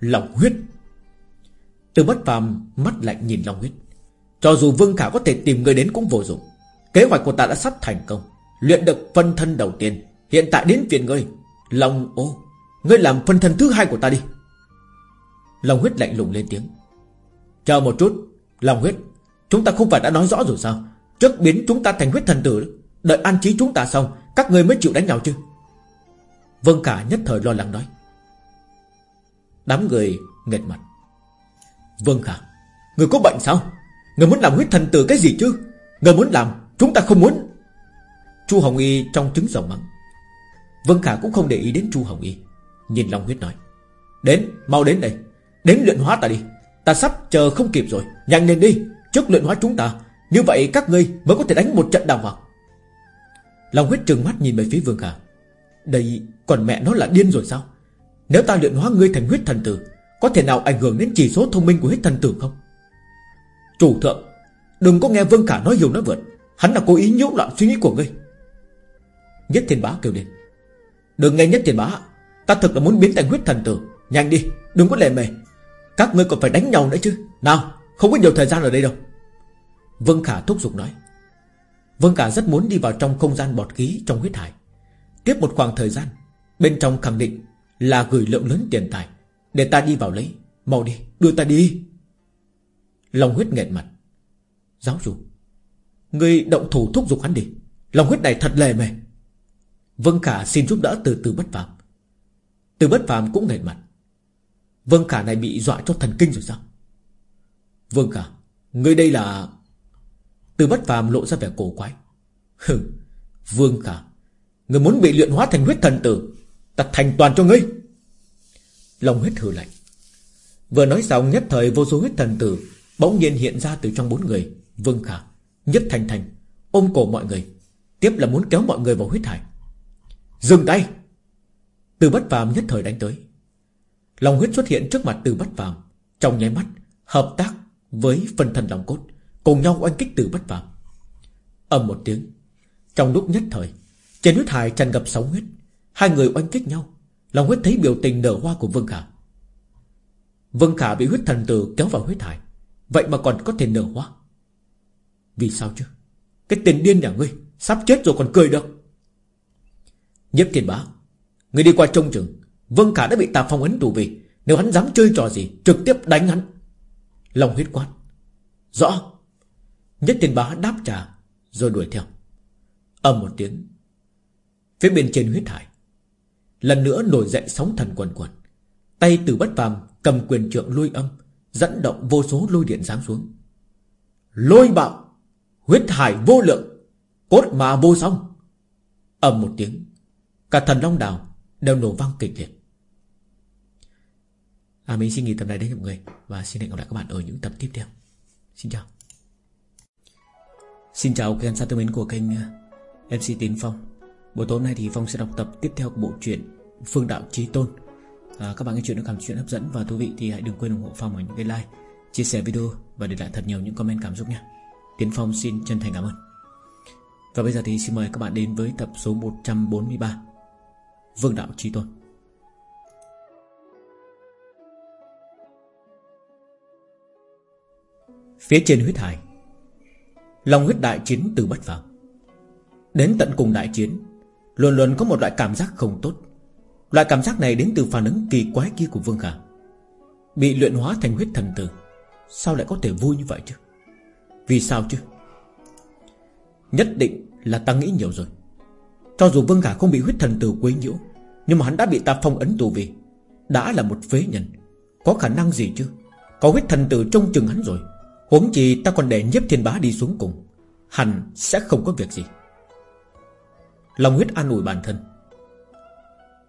Long huyết. Từ bất phàm, mắt lạnh nhìn long huyết. Cho dù Vương Khả có thể tìm người đến cũng vô dụng. Kế hoạch của ta đã sắp thành công. Luyện được phân thân đầu tiên. Hiện tại đến phiền ngươi. Long ô, Ngươi làm phân thân thứ hai của ta đi. Long huyết lạnh lùng lên tiếng. Chờ một chút, Long huyết. Chúng ta không phải đã nói rõ rồi sao? Trước biến chúng ta thành huyết thần tử, Đợi an trí chúng ta xong, Các người mới chịu đánh nhau chứ? Vân Khả nhất thời lo lắng nói. Đám người nghệt mặt. Vâng khả Người có bệnh sao? Người muốn làm huyết thần tử cái gì chứ? Người muốn làm Chúng ta không muốn. Chu Hồng Y trong trứng dòng mắng. Vân Khả cũng không để ý đến Chu Hồng Y. Nhìn Long Huyết nói. Đến, mau đến đây. Đến luyện hóa ta đi. Ta sắp chờ không kịp rồi. Nhanh lên đi. Trước luyện hóa chúng ta Như vậy các ngươi mới có thể đánh một trận đàng hoàng Long Huyết trừng mắt nhìn về phía Vương Khả. Đây còn mẹ nó là điên rồi sao? Nếu ta luyện hóa ngươi thành huyết thần tử, Có thể nào ảnh hưởng đến chỉ số thông minh của huyết thần tử không? Chủ thượng, Đừng có nghe Vương Khả nói nhiều nói vượt. Hắn là cố ý nhiễu loạn suy nghĩ của ngươi. Nhất thiên bá kêu lên. Đừng nghe nhất thiên bá. Ta thực là muốn biến thành huyết thần tử. Nhanh đi, đừng có lề mề. Các ngươi còn phải đánh nhau nữa chứ. Nào, không có nhiều thời gian ở đây đâu. Vương Khả thúc giục nói. Vương Khả rất muốn đi vào trong không gian bọt khí Trong huyết hải. Tiếp một khoảng thời gian, Bên trong khẳng định là gửi lượng lớn tiền tài. Để ta đi vào lấy. Mau đi đưa ta đi. Lòng huyết nghẹn mặt. Giáo chủ Người động thủ thúc giục hắn đi. Lòng huyết này thật lề mề. Vân Khả xin giúp đỡ từ từ bất phàm, Từ bất phàm cũng nghẹn mặt. Vân Khả này bị dọa cho thần kinh rồi sao? Vân Khả Người đây là Từ bất phàm lộ ra vẻ cổ quái. Hừ Vương Khả Người muốn bị luyện hóa thành huyết thần tử. Ta thành toàn cho ngươi. Lòng huyết hừ lạnh. Vừa nói xong, nhất thời vô số huyết thần tử Bỗng nhiên hiện ra từ trong bốn người. Vương Khả, Nhất Thành Thành, Ôm cổ mọi người, Tiếp là muốn kéo mọi người vào huyết hải. Dừng tay! Từ bất phàm nhất thời đánh tới. Lòng huyết xuất hiện trước mặt từ bất phàm, Trong nháy mắt Hợp tác với phần thân lòng cốt, Cùng nhau oanh kích từ bất phàm. Ầm một tiếng, Trong lúc nhất thời, Trên huyết hải tràn ngập sóng huyết Hai người oanh kích nhau. Lòng huyết thấy biểu tình nở hoa của Vương Khả. Vương Khả bị huyết thần tử kéo vào huyết hải. Vậy mà còn có thể nở hoa. Vì sao chứ? Cái tên điên nhà ngươi, Sắp chết rồi còn cười được. Nhếp thiên bá Người đi qua trông chừng. Vương Khả đã bị tà phong ấn tù vì. Nếu hắn dám chơi trò gì, Trực tiếp đánh hắn. Lòng huyết quát. Rõ. Nhất thiên bá đáp trả, Rồi đuổi theo. Âm một tiếng. Phía bên trên huyết hải Lần nữa nổi dậy sóng thần quần quần. Tay từ bất phàm cầm quyền trượng lôi âm, Dẫn động vô số lôi điện giáng xuống. Lôi bạo, Huyết hải vô lượng, Cốt mà vô song. Ầm một tiếng, Cả thần long đào đều nổ vang kịch liệt. À mình xin nghỉ tập này đến mọi người. Và xin hẹn gặp lại các bạn ở những tập tiếp theo. Xin chào. Xin chào các khán giả thân mến của kênh ờ, MC tín Phong. Buổi tối hôm nay thì Phong sẽ đọc tập tiếp theo của bộ truyện Phương Đạo Chí Tôn. À, Các bạn nghe chuyện nó cảm chuyện hấp dẫn và thú vị Thì hãy đừng quên ủng hộ Phong bằng những cái like Chia sẻ video và để lại thật nhiều những comment cảm xúc nha Tiến Phong xin chân thành cảm ơn. Và bây giờ thì xin mời các bạn đến với tập số 143 Vương Đạo Chí Tôn. Phía trên huyết hải long huyết đại chiến từ bất phàm. Đến tận cùng đại chiến Luôn luôn có một loại cảm giác không tốt. Loại cảm giác này đến từ phản ứng kỳ quái kia của Vương Khả Bị luyện hóa thành huyết thần tử, Sao lại có thể vui như vậy chứ? Vì sao chứ? Nhất định là ta nghĩ nhiều rồi. Cho dù Vương Khả không bị huyết thần tử quấy nhiễu, Nhưng mà hắn đã bị ta phong ấn tù vì Đã là một phế nhân. Có khả năng gì chứ? Có huyết thần tử trông chừng hắn rồi. Huống chi ta còn để nhiếp thiên bá đi xuống cùng hắn sẽ không có việc gì. Long huyết an ủi bản thân.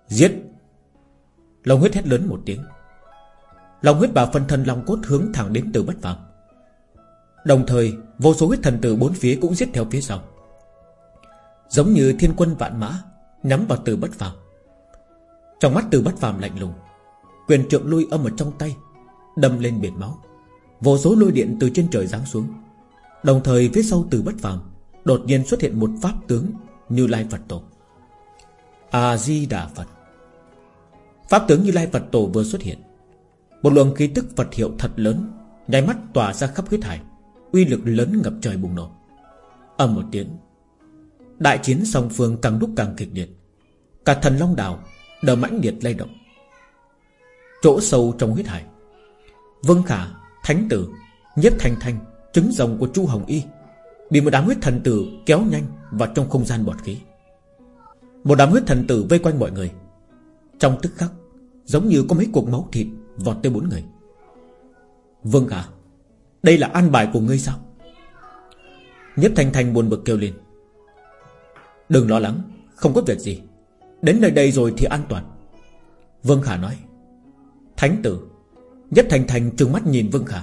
Giết. Long huyết hét lớn một tiếng. Long huyết và phân thân Long cốt hướng thẳng đến từ bất phàm. Đồng thời, Vô số huyết thần từ bốn phía cũng giết theo phía sau. Giống như thiên quân vạn mã, Nhắm vào từ bất phàm. Trong mắt từ bất phàm lạnh lùng, Quyền trượng lui âm ở trong tay, Đâm lên biển máu. Vô số lôi điện từ trên trời giáng xuống. Đồng thời, phía sau từ bất phàm, Đột nhiên xuất hiện một pháp tướng như Lai Phật Tổ. A-di-đà Phật. Pháp tướng Như Lai Phật Tổ vừa xuất hiện. Một luồng khí tức Phật hiệu thật lớn Nháy mắt tỏa ra khắp huyết hải Uy lực lớn ngập trời bùng nổ. Âm một tiếng Đại chiến song phương càng lúc càng kịch liệt. Cả thần long đảo Đều mãnh liệt lay động. Chỗ sâu trong huyết hải Vân Khả, Thánh Tử Nhất Thanh Thanh, trứng rồng của Chu Hồng Y Bị một đám huyết thần tử kéo nhanh Vào trong không gian bọt khí. Một đám huyết thần tử vây quanh mọi người. Trong tức khắc, Giống như có mấy cuộc máu thịt Vọt tới bốn người. Vâng Khả, Đây là an bài của ngươi sao? Nhất Thanh Thanh buồn bực kêu lên. Đừng lo lắng, Không có việc gì. Đến nơi đây rồi thì an toàn. Vương Khả nói. Thánh tử, Nhất Thành Thành trừng mắt nhìn Vương Khả.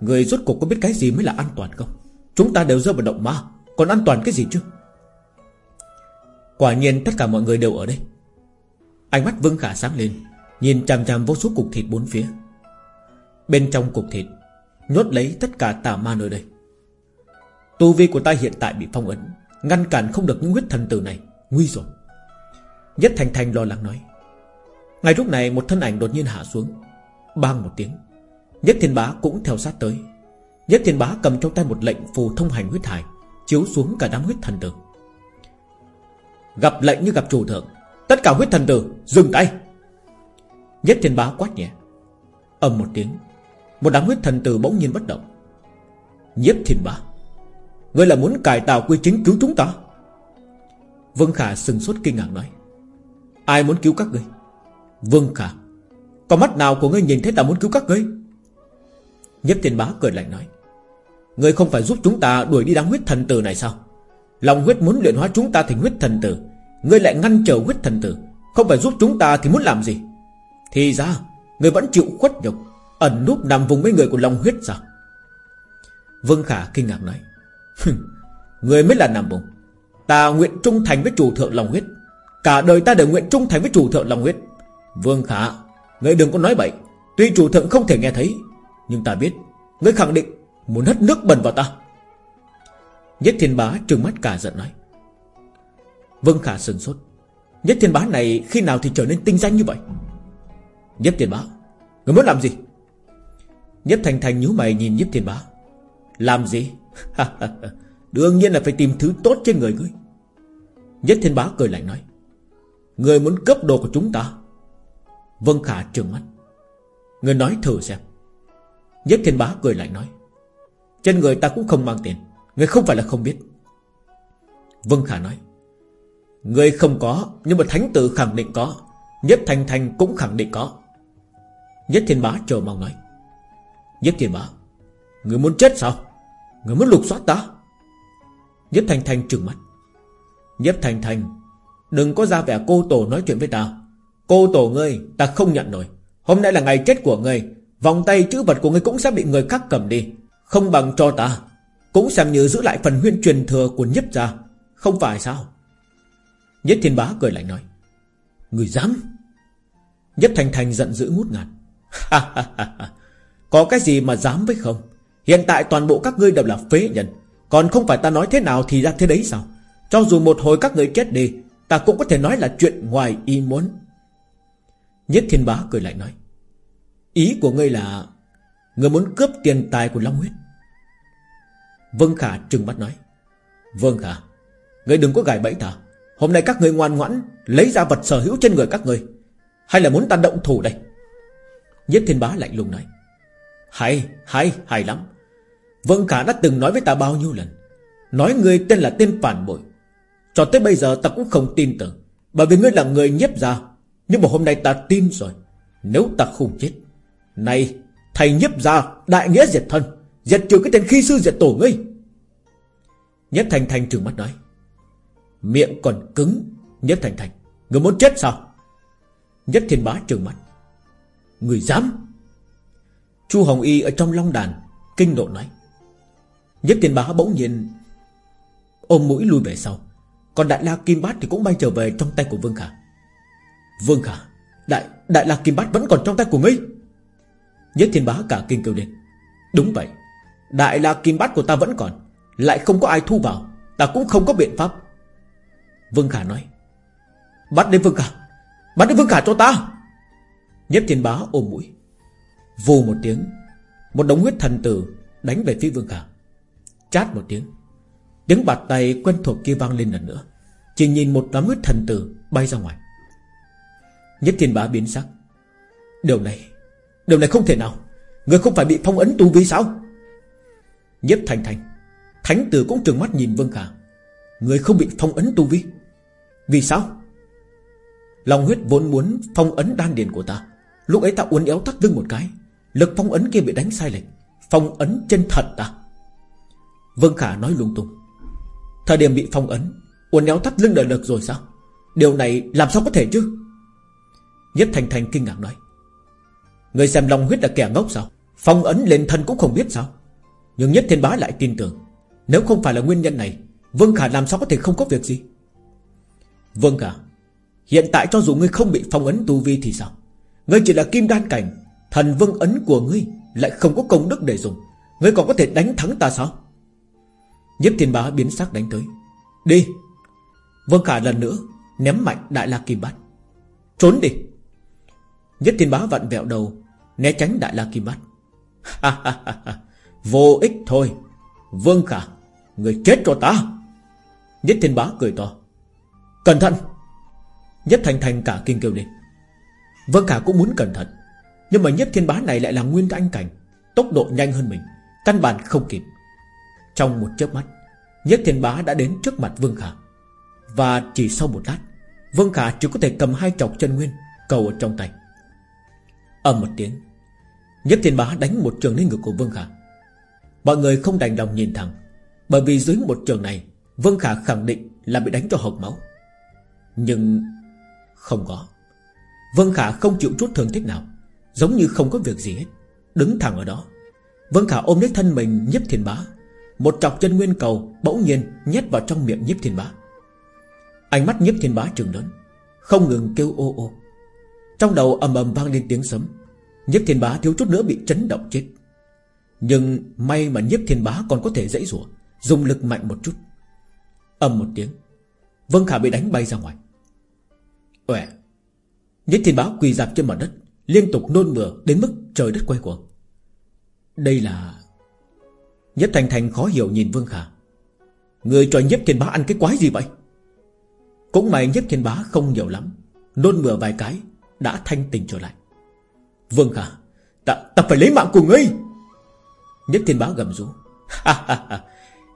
Người rốt cuộc có biết cái gì mới là an toàn không? Chúng ta đều rơi vào động ma. Còn an toàn cái gì chứ? Quả nhiên tất cả mọi người đều ở đây. Ánh mắt Vương Khả sáng lên, Nhìn chằm chằm vô số cục thịt bốn phía. Bên trong cục thịt, Nhốt lấy tất cả tà ma nơi đây. Tu vi của ta hiện tại bị phong ấn, Ngăn cản không được những huyết thần tử này, Nguy rồi. Nhất Thành Thành lo lắng nói. Ngay lúc này, một thân ảnh đột nhiên hạ xuống, Bang một tiếng. Nhất Thiên Bá cũng theo sát tới. Nhất Thiên Bá cầm trong tay một lệnh phù thông hành huyết hải, Chiếu xuống cả đám huyết thần tử. Gặp lệnh như gặp chủ thượng, Tất cả huyết thần tử dừng tay. Nhất Thiên Bá quát nhẹ. Ầm một tiếng, Một đám huyết thần tử bỗng nhiên bất động. Nhất Thiên Bá, Ngươi là muốn cải tạo quy chính cứu chúng ta? Vương Khả sừng sốt kinh ngạc nói. Ai muốn cứu các ngươi? Vương Khả, Có mắt nào của ngươi nhìn thấy ta muốn cứu các ngươi? Nhếp thiên bá cười lạnh nói. Ngươi không phải giúp chúng ta đuổi đi đám huyết thần tử này sao? Lòng huyết muốn luyện hóa chúng ta thành huyết thần tử Ngươi lại ngăn trở huyết thần tử, Không phải giúp chúng ta thì muốn làm gì? Thì ra Ngươi vẫn chịu khuất nhục, Ẩn núp nằm vùng mấy người của lòng huyết sao? Vương Khả kinh ngạc nói Người mới là nằm vùng. Ta nguyện trung thành với chủ thượng lòng huyết. Cả đời ta đều nguyện trung thành với chủ thượng lòng huyết. Vương Khả, Người đừng có nói bậy. Tuy chủ thượng không thể nghe thấy, Nhưng ta biết, Người khẳng định Muốn hất nước bẩn vào ta. Nhất thiên bá trừng mắt cả giận nói. Vương Khả sừng sốt. Nhất thiên bá này khi nào thì trở nên tinh danh như vậy? Nhất thiên bá, Người muốn làm gì? Nhất thành thành nhíu mày nhìn Nhất thiên bá. Làm gì? Đương nhiên là phải tìm thứ tốt trên người ngươi. Nhất thiên bá cười lạnh nói. Người muốn cướp đồ của chúng ta. Vân Khả trừng mắt. Người nói thử xem. Nhất thiên bá cười lạnh nói. Trên người ta cũng không mang tiền. Người không phải là không biết. Vân Khả nói, Người không có, Nhưng mà thánh tử khẳng định có. Nhất thành thành cũng khẳng định có. Nhất thiên bá chờ mong nói, Nhất thiên bá, Người muốn chết sao? Người muốn lục soát ta? Nhất Thanh Thanh trừng mắt, Nhất Thanh Thanh, Đừng có ra vẻ cô tổ nói chuyện với ta. Cô tổ ngươi, ta không nhận nổi. Hôm nay là ngày chết của ngươi. Vòng tay chữ vật của ngươi cũng sẽ bị người khác cầm đi. Không bằng cho ta. Cũng xem như giữ lại phần huyên truyền thừa của nhất gia. Không phải sao? Nhất Thiên Bá cười lạnh nói. Người dám? Nhất thành thành giận dữ ngút ngàn Có cái gì mà dám với không? Hiện tại toàn bộ các ngươi đều là phế nhân. Còn không phải ta nói thế nào thì ra thế đấy sao? Cho dù một hồi các ngươi chết đi, Ta cũng có thể nói là chuyện ngoài ý muốn. Nhất thiên bá cười lại nói. Ý của ngươi là, Ngươi muốn cướp tiền tài của Long Huyết. Vân Khả trừng mắt nói. Vân Khả Ngươi đừng có gài bẫy ta. Hôm nay các ngươi ngoan ngoãn Lấy ra vật sở hữu trên người các ngươi Hay là muốn ta động thủ đây? Nhất thiên bá lạnh lùng nói. Hay, hay, hay lắm. Vân Khả đã từng nói với ta bao nhiêu lần. Nói ngươi tên là tên phản bội. Cho tới bây giờ ta cũng không tin tưởng. Bởi vì ngươi là người nhếp ra Nhưng mà hôm nay ta tin rồi. Nếu ta không chết Này thầy nhếp ra đại nghĩa diệt thân giật trừ cái tên khi sư diệt tổ ngươi. Nhất thành thành trừng mắt nói. Miệng còn cứng, Nhất Thành Thành. Người muốn chết sao? Nhất Thiên Bá trừng mắt. Người dám? Chu Hồng Y ở trong long đàn Kinh nộ nói. Nhất Thiên Bá bỗng nhiên Ôm mũi lui về sau. Còn Đại La Kim Bát thì cũng bay trở về trong tay của Vương Khả. Vương Khả, Đại Đại La Kim Bát vẫn còn trong tay của ngươi. Nhất Thiên Bá cả kinh kêu lên. Đúng vậy. Đại La Kim Bát của ta vẫn còn, Lại không có ai thu vào, Ta cũng không có biện pháp. Vương Khả nói, Bắt đến Vương Khả, Bắt đến Vương Khả cho ta. Nhất Thiên Bá ôm mũi, Vù một tiếng, Một đống huyết thần tử đánh về phía Vương Khả. Chát một tiếng Tiếng bạt tay quen thuộc kia vang lên lần nữa, Chỉ nhìn một đám huyết thần tử bay ra ngoài. Nhất Thiên Bá biến sắc, Điều này Điều này không thể nào Người không phải bị phong ấn tu vi sao? Nhếp Thành Thành Thánh tử cũng trừng mắt nhìn Vương Khả. Người không bị phong ấn tu vi. Vì sao? Lòng huyết vốn muốn phong ấn đan điền của ta. Lúc ấy ta uốn éo tắt lưng một cái. Lực phong ấn kia bị đánh sai lệch. Phong ấn chân thật ta. Vương Khả nói lung tung. Thời điểm bị phong ấn, Uốn éo tắt lưng đợi lực rồi sao? Điều này làm sao có thể chứ? Nhất Thành Thành kinh ngạc nói. Người xem Long huyết là kẻ ngốc sao? Phong ấn lên thân cũng không biết sao? Nhưng Nhất Thiên Bá lại tin tưởng. Nếu không phải là nguyên nhân này, Vương Khả làm sao có thể không có việc gì? Vương Khả Hiện tại cho dù ngươi không bị phong ấn tu vi thì sao? Ngươi chỉ là kim đan cảnh, Thần vương ấn của ngươi Lại không có công đức để dùng. Ngươi còn có thể đánh thắng ta sao? Nhất thiên bá biến sắc đánh tới. Đi. Vương Khả lần nữa Ném mạnh đại la kim bát. Trốn đi. Nhất thiên bá vặn vẹo đầu, Né tránh đại la kim bát. Vô ích thôi. Vương Khả, Người chết cho ta. Nhất thiên bá cười to. Cẩn thận. Nhất thành thành cả kinh kêu lên. Vương Khả cũng muốn cẩn thận. Nhưng mà nhất thiên bá này lại là nguyên anh cảnh. Tốc độ nhanh hơn mình. Căn bản không kịp. Trong một chớp mắt, Nhất thiên bá đã đến trước mặt Vương Khả. Và chỉ sau một lát, Vương Khả chỉ có thể cầm hai chọc chân nguyên, Cầu ở trong tay. Ầm một tiếng, Nhất thiên bá đánh một trường lên ngực của Vương Khả. Mọi người không đành lòng nhìn thẳng, Bởi vì dưới một trường này, Vương Khả khẳng định là bị đánh cho hộc máu. Nhưng Không có. Vương Khả không chịu chút thương tích nào, Giống như không có việc gì hết, Đứng thẳng ở đó. Vương Khả ôm lấy thân mình nhiếp thiên bá, Một chọc chân nguyên cầu bỗng nhiên nhét vào trong miệng nhiếp thiên bá. Ánh mắt nhiếp thiên bá trừng lớn, Không ngừng kêu ô ô. Trong đầu ầm ầm vang lên tiếng sấm, Nhiếp thiên bá thiếu chút nữa bị chấn động chết. Nhưng may mà nhiếp thiên bá còn có thể dãy rủa Dùng lực mạnh một chút. Ầm một tiếng Vương Khả bị đánh bay ra ngoài. Uệ Nhiếp thiên bá quỳ dạp trên mặt đất Liên tục nôn mửa đến mức trời đất quay cuồng. Đây là Nhất Thành Thành khó hiểu nhìn Vương Khả. Người cho nhiếp Thiên Bá ăn cái quái gì vậy? Cũng may nhiếp Thiên Bá không nhiều lắm Nôn mửa vài cái Đã thanh tình trở lại. Vương Khả Ta, ta phải lấy mạng của ngươi! Nhất Thiên Bá gầm rú.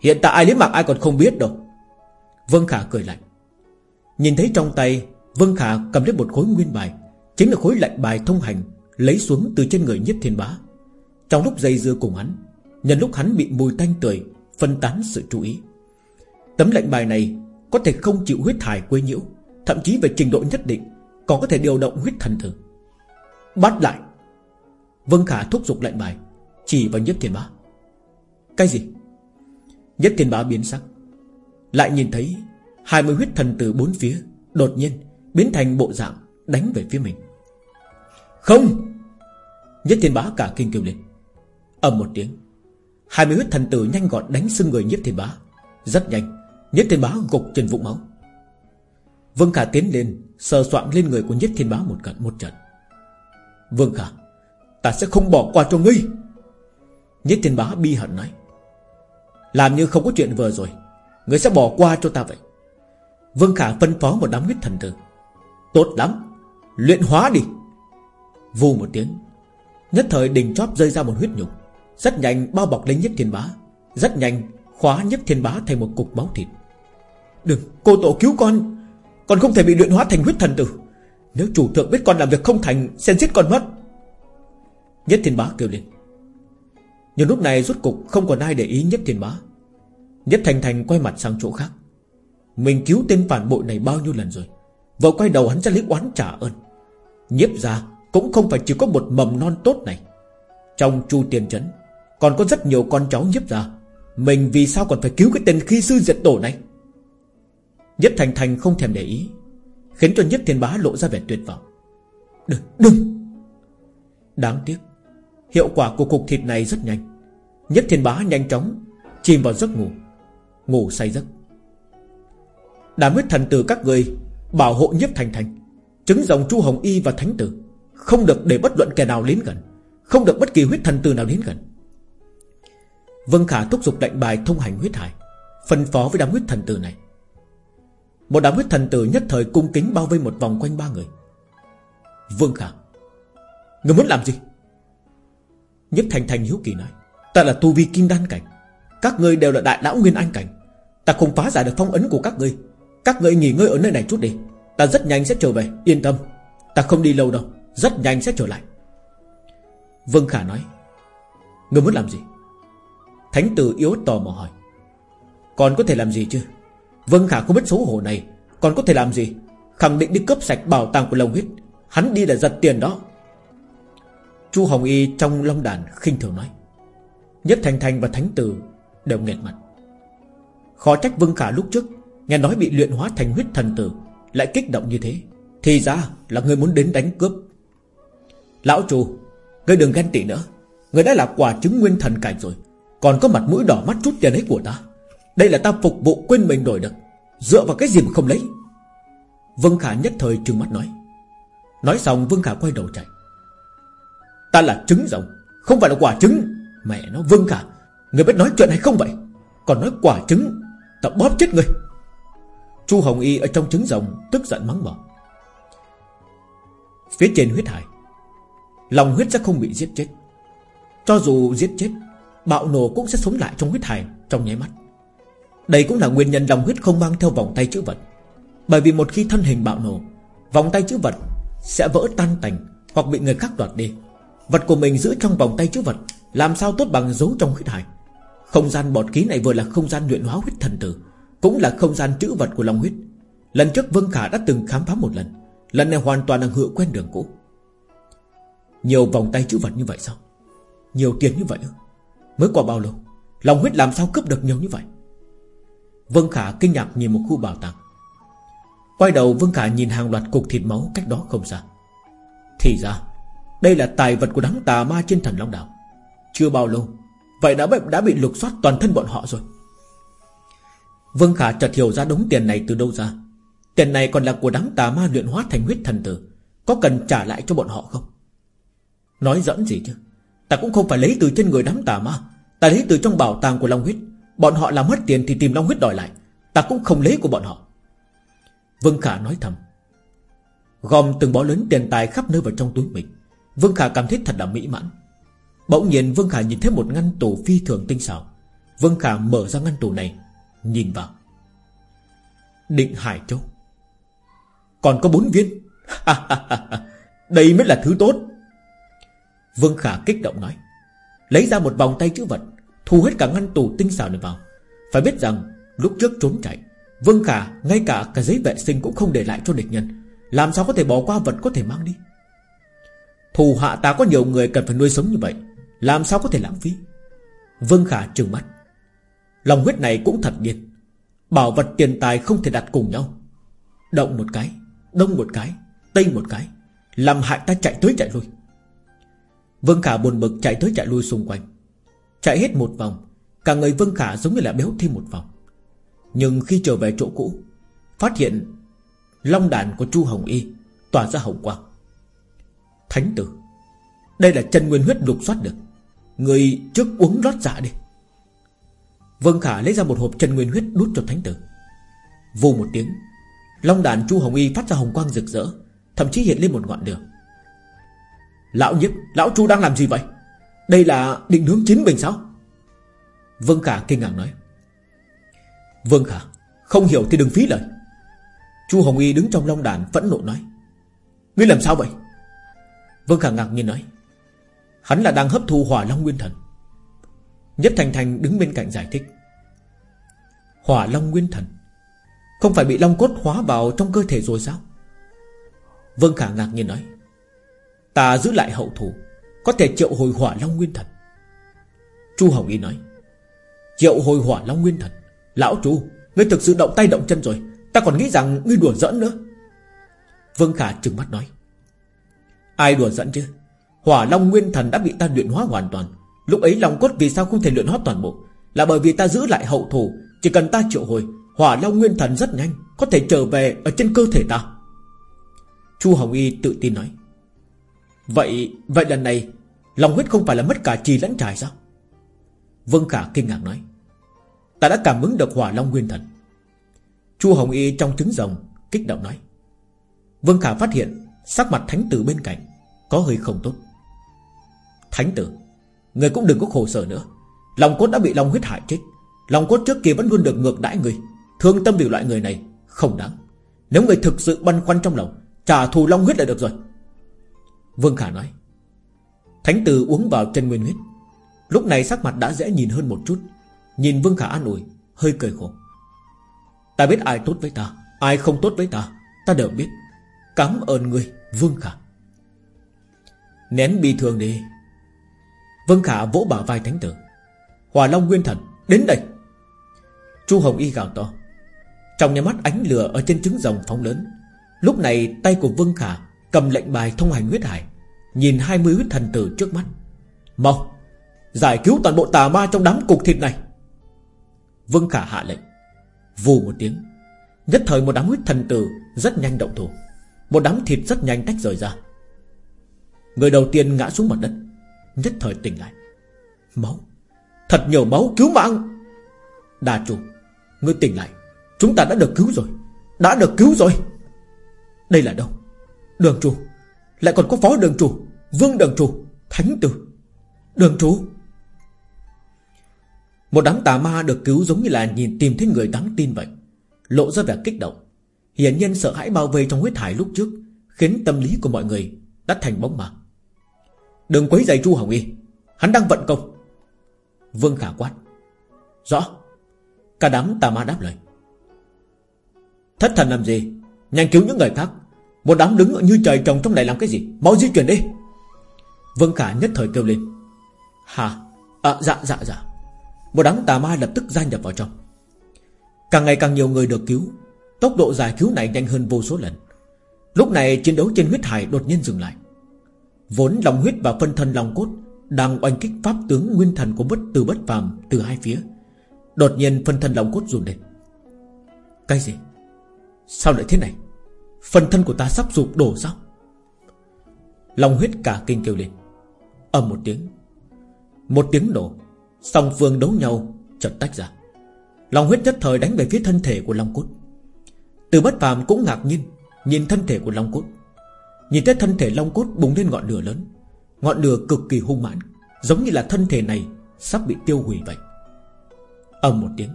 Hiện tại ai lấy mạng ai còn không biết đâu. Vân Khả cười lạnh. Nhìn thấy trong tay Vân Khả cầm lấy một khối nguyên bài, Chính là khối lệnh bài thông hành, Lấy xuống từ trên người Nhất Thiên Bá. Trong lúc dây dưa cùng hắn, Nhân lúc hắn bị mùi tanh tươi Phân tán sự chú ý. Tấm lệnh bài này Có thể không chịu huyết thải quấy nhiễu, Thậm chí về trình độ nhất định, Còn có thể điều động huyết thần thử. Bắt lại. Vân Khả thúc giục lệnh bài. Chỉ vào Nhất Thiên Bá. Cái gì? Nhất Thiên Bá biến sắc. Lại nhìn thấy hai mươi huyết thần từ bốn phía Đột nhiên Biến thành bộ dạng đánh về phía mình. Không! Nhất thiên bá cả kinh kêu lên. Ầm một tiếng. Hai mươi huyết thần tử nhanh gọn đánh sưng người nhất thiên bá. Rất nhanh, Nhất thiên bá gục trên vũng máu. Vương Khả tiến lên, Sờ soạn lên người của nhất thiên bá một cận, một trận. Vương Khả, Ta sẽ không bỏ qua cho ngươi. Nhất thiên bá bi hận nói, Làm như không có chuyện vừa rồi, người sẽ bỏ qua cho ta vậy. Vương Khả phân phó một đám huyết thần tử, Tốt lắm, Luyện hóa đi. Vù một tiếng, Nhất thời đỉnh chóp rơi ra một huyết nhục, Rất nhanh bao bọc lấy nhất thiên bá, Rất nhanh khóa nhất thiên bá thành một cục máu thịt. Đừng, cô tổ cứu con Con không thể bị luyện hóa thành huyết thần tử. Nếu chủ thượng biết con làm việc không thành Sẽ giết con mất. Nhất thiên bá kêu lên nhưng lúc này rốt cục không còn ai để ý nhất thiên bá. Nhất thành thành quay mặt sang chỗ khác. Mình cứu tên phản bội này bao nhiêu lần rồi? Vừa quay đầu hắn ra lấy oán trả ơn. Nhiếp ra cũng không phải chỉ có một mầm non tốt này. Trong chu tiền trấn Còn có rất nhiều con cháu nhiếp ra Mình vì sao còn phải cứu cái tên khi sư diệt tổ này? Nhiếp thành thành không thèm để ý Khiến cho nhiếp thiên bá lộ ra vẻ tuyệt vọng. Đừng, đừng! Đáng tiếc Hiệu quả của cục thịt này rất nhanh. Nhất thiên bá nhanh chóng Chìm vào giấc ngủ Ngủ say giấc. Đám huyết thần tử các người Bảo hộ nhiếp thành thành Trứng dòng chu hồng y và thánh tử, Không được để bất luận kẻ nào đến gần, Không được bất kỳ huyết thần tử nào đến gần. Vân Khả thúc giục lệnh bài thông hành huyết hải, Phân phó với đám huyết thần tử này. Một đám huyết thần tử nhất thời cung kính bao vây một vòng quanh ba người. Vương Khả, Người muốn làm gì? Nhất Thành Thành hiếu kỳ nói, Ta là tu vi kim đan cảnh. Các ngươi đều là đại lão nguyên anh cảnh. Ta không phá giải được phong ấn của các ngươi. Các ngươi nghỉ ngơi ở nơi này chút đi. Ta rất nhanh sẽ trở về, Yên tâm. Ta không đi lâu đâu, Rất nhanh sẽ trở lại. Vương Khả nói, Ngươi muốn làm gì? Thánh tử yếu tò mò hỏi, Còn có thể làm gì chứ? Vương Khả không biết xấu hổ này, Còn có thể làm gì? Khẳng định đi cướp sạch bảo tàng của lồng Huyết. Hắn đi là giật tiền đó. Chu Hồng Y trong long đàn khinh thường nói. Nhất Thành Thành và Thánh Tử Đều nghẹt mặt. Khó trách Vương Khả lúc trước Nghe nói bị luyện hóa thành huyết thần tử Lại kích động như thế. Thì ra là người muốn đến đánh cướp. Lão chủ Ngươi đừng ghen tị nữa. Người đã là quả chứng nguyên thần cảnh rồi. Còn có mặt mũi đỏ mắt chút tiền ấy của ta. Đây là ta phục vụ quên mình đổi được. Dựa vào cái gì mà không lấy? Vương Khả nhất thời trừng mắt nói. Nói xong, Vương Khả quay đầu chạy. Ta là trứng rồng, Không phải là quả trứng. Mẹ nó Vương Khả Người biết nói chuyện hay không vậy? Còn nói quả trứng, Ta bóp chết người. Chu Hồng Y ở trong trứng rồng Tức giận mắng mỏ. Phía trên huyết hải, Lòng huyết sẽ không bị giết chết. Cho dù giết chết, Bạo nổ cũng sẽ sống lại trong huyết hải Trong nháy mắt. Đây cũng là nguyên nhân lòng huyết không mang theo vòng tay chữ vật. Bởi vì một khi thân hình bạo nổ, Vòng tay chữ vật sẽ vỡ tan tành Hoặc bị người khác đoạt đi. Vật của mình giữ trong vòng tay chữ vật, Làm sao tốt bằng giấu trong huyết hải? Không gian bọt ký này vừa là không gian luyện hóa huyết thần tử, Cũng là không gian chữ vật của Long huyết. Lần trước Vương Khả đã từng khám phá một lần Lần này hoàn toàn là ngựa quen đường cũ. Nhiều vòng tay chữ vật như vậy sao? Nhiều tiền như vậy Mới qua bao lâu? Long huyết làm sao cướp được nhiều như vậy? Vương Khả kinh ngạc nhìn một khu bảo tàng. Quay đầu Vương Khả nhìn hàng loạt cục thịt máu cách đó không xa. Thì ra đây là tài vật của đám tà ma trên thần Long Đảo. Chưa bao lâu Vậy đã bị, đã bị lục soát toàn thân bọn họ rồi. Vương Khả chợt hiểu ra đống tiền này từ đâu ra. Tiền này còn là của đám tà ma luyện hóa thành huyết thần tử Có cần trả lại cho bọn họ không? Nói dẫn gì chứ? Ta cũng không phải lấy từ trên người đám tà ma Ta lấy từ trong bảo tàng của Long huyết. Bọn họ làm mất tiền thì tìm Long huyết đòi lại Ta cũng không lấy của bọn họ. Vương Khả nói thầm. Gom từng bó lớn tiền tài khắp nơi vào trong túi mình. Vương Khả cảm thấy thật là mỹ mãn. Bỗng nhiên Vương Khả nhìn thấy một ngăn tủ phi thường tinh xảo. Vương Khả mở ra ngăn tủ này, Nhìn vào. Định Hải Châu. Còn có bốn viên. Đây mới là thứ tốt. Vương Khả kích động nói. Lấy ra một vòng tay chữ vật, Thu hết cả ngăn tủ tinh xảo này vào. Phải biết rằng, lúc trước trốn chạy, Vương Khả ngay cả cả giấy vệ sinh cũng không để lại cho địch nhân. Làm sao có thể bỏ qua vật có thể mang đi? Thù hạ ta có nhiều người cần phải nuôi sống như vậy, Làm sao có thể lãng phí? Vương Khả trừng mắt. Lòng huyết này cũng thật điên. Bảo vật tiền tài không thể đặt cùng nhau. Động một cái, Đông một cái, Tây một cái, Làm hại ta chạy tới chạy lui. Vương Khả buồn bực chạy tới chạy lui xung quanh. Chạy hết một vòng, Cả người Vương Khả giống như là béo thêm một vòng. Nhưng khi trở về chỗ cũ, Phát hiện Long đàn của Chu Hồng Y Tỏa ra hồng quang. Thánh tử. Đây là chân nguyên huyết lục soát được. Người trước uống rót dạ đi. Vân Khả lấy ra một hộp chân nguyên huyết đút cho thánh tử. Vù một tiếng, Long đàn Chu Hồng Y phát ra hồng quang rực rỡ, Thậm chí hiện lên một ngọn lửa. Lão nhiếp, Lão Chu đang làm gì vậy? Đây là định hướng chính mình sao? Vân Khả kinh ngạc nói. Vương Khả, Không hiểu thì đừng phí lời. Chu Hồng Y đứng trong long đàn phẫn nộ nói. Ngươi làm sao vậy? Vương Khả ngạc nhiên nói, Hắn là đang hấp thu hỏa long nguyên thần. Nhất Thành Thành đứng bên cạnh giải thích, Hỏa long nguyên thần? Không phải bị long cốt hóa vào trong cơ thể rồi sao? Vương Khả ngạc nhiên nói, Ta giữ lại hậu thủ, Có thể triệu hồi hỏa long nguyên thần. Chu Hồng Y nói, Triệu hồi hỏa long nguyên thần? Lão Chu, Ngươi thực sự động tay động chân rồi, Ta còn nghĩ rằng ngươi đùa giỡn nữa. Vương Khả trừng mắt nói Ai đùa giận chứ? Hỏa long nguyên thần đã bị ta luyện hóa hoàn toàn. Lúc ấy long cốt vì sao không thể luyện hóa toàn bộ? Là bởi vì ta giữ lại hậu thủ Chỉ cần ta triệu hồi, Hỏa long nguyên thần rất nhanh, Có thể trở về ở trên cơ thể ta. Chu Hồng Y tự tin nói. Vậy vậy lần này, Lòng huyết không phải là mất cả trì lẫn trải sao? Vương Khả kinh ngạc nói. Ta đã cảm ứng được hỏa long nguyên thần. Chu Hồng Y trong trứng rồng, Kích động nói. Vương Khả phát hiện Sắc mặt thánh tử bên cạnh Có hơi không tốt. Thánh tử, Người cũng đừng có khổ sở nữa. Lòng cốt đã bị long huyết hại chết. Lòng cốt trước kia vẫn luôn được ngược đãi người. Thương tâm vì loại người này Không đáng. Nếu người thực sự băn khoăn trong lòng, Trả thù long huyết là được rồi. Vương Khả nói. Thánh tử uống vào chân nguyên huyết. Lúc này sắc mặt đã dễ nhìn hơn một chút. Nhìn Vương Khả an ủi, Hơi cười khổ. Ta biết ai tốt với ta, Ai không tốt với ta Ta đều biết. Cảm ơn người, Vương Khả. Nén bi thường đi. Vương Khả vỗ bả vai thánh tử. Hòa Long Nguyên Thần, Đến đây. Chu Hồng Y gào to. Trong nhà mắt ánh lửa ở trên trứng rồng phóng lớn. Lúc này tay của Vương Khả Cầm lệnh bài thông hành huyết hải, Nhìn 20 huyết thần tử trước mắt. Mau, Giải cứu toàn bộ tà ma trong đám cục thịt này. Vương Khả hạ lệnh. Vù một tiếng. Nhất thời một đám huyết thần tử Rất nhanh động thủ. Một đám thịt rất nhanh tách rời ra. Người đầu tiên ngã xuống mặt đất, Nhất thời tỉnh lại. Máu, Thật nhiều máu, cứu mạng! Đà chủ Ngươi tỉnh lại, Chúng ta đã được cứu rồi, Đã được cứu rồi. Đây là đâu? Đường chủ Lại còn có phó đường chủ Vương đường chủ Thánh tử. Đường chủ Một đám tà ma được cứu giống như là nhìn tìm thấy người đáng tin vậy, Lộ ra vẻ kích động. Hiển nhiên sợ hãi bao vây trong huyết thải lúc trước, Khiến tâm lý của mọi người đắt thành bóng mạc Đừng quấy giày Chu Hồng Y, Hắn đang vận công. Vương Khả quát, Rõ. Cả đám tà ma đáp lời, Thất thần làm gì? Nhanh cứu những người khác. Một đám đứng như trời trồng trong này làm cái gì? Mau di chuyển đi. Vương Khả nhất thời kêu lên Hả À dạ dạ dạ. Một đám tà ma lập tức gia nhập vào trong. Càng ngày càng nhiều người được cứu Tốc độ giải cứu này nhanh hơn vô số lần. Lúc này chiến đấu trên huyết hải đột nhiên dừng lại. Vốn lòng huyết và phân thân lòng cốt Đang oanh kích pháp tướng nguyên thần của bất từ bất phàm Từ hai phía. Đột nhiên phân thân lòng cốt run lên. Cái gì? Sao lại thế này? Phần thân của ta sắp sụp đổ sao? Lòng huyết cả kinh kêu lên. Ầm một tiếng. Một tiếng nổ. Song phương đấu nhau, chợt tách ra. Lòng huyết nhất thời đánh về phía thân thể của Long Cốt. Từ bất phàm cũng ngạc nhiên, Nhìn thân thể của Long Cốt. Nhìn thấy thân thể Long Cốt bùng lên ngọn lửa lớn, Ngọn lửa cực kỳ hung mãn, Giống như là thân thể này Sắp bị tiêu hủy vậy. Ầm một tiếng,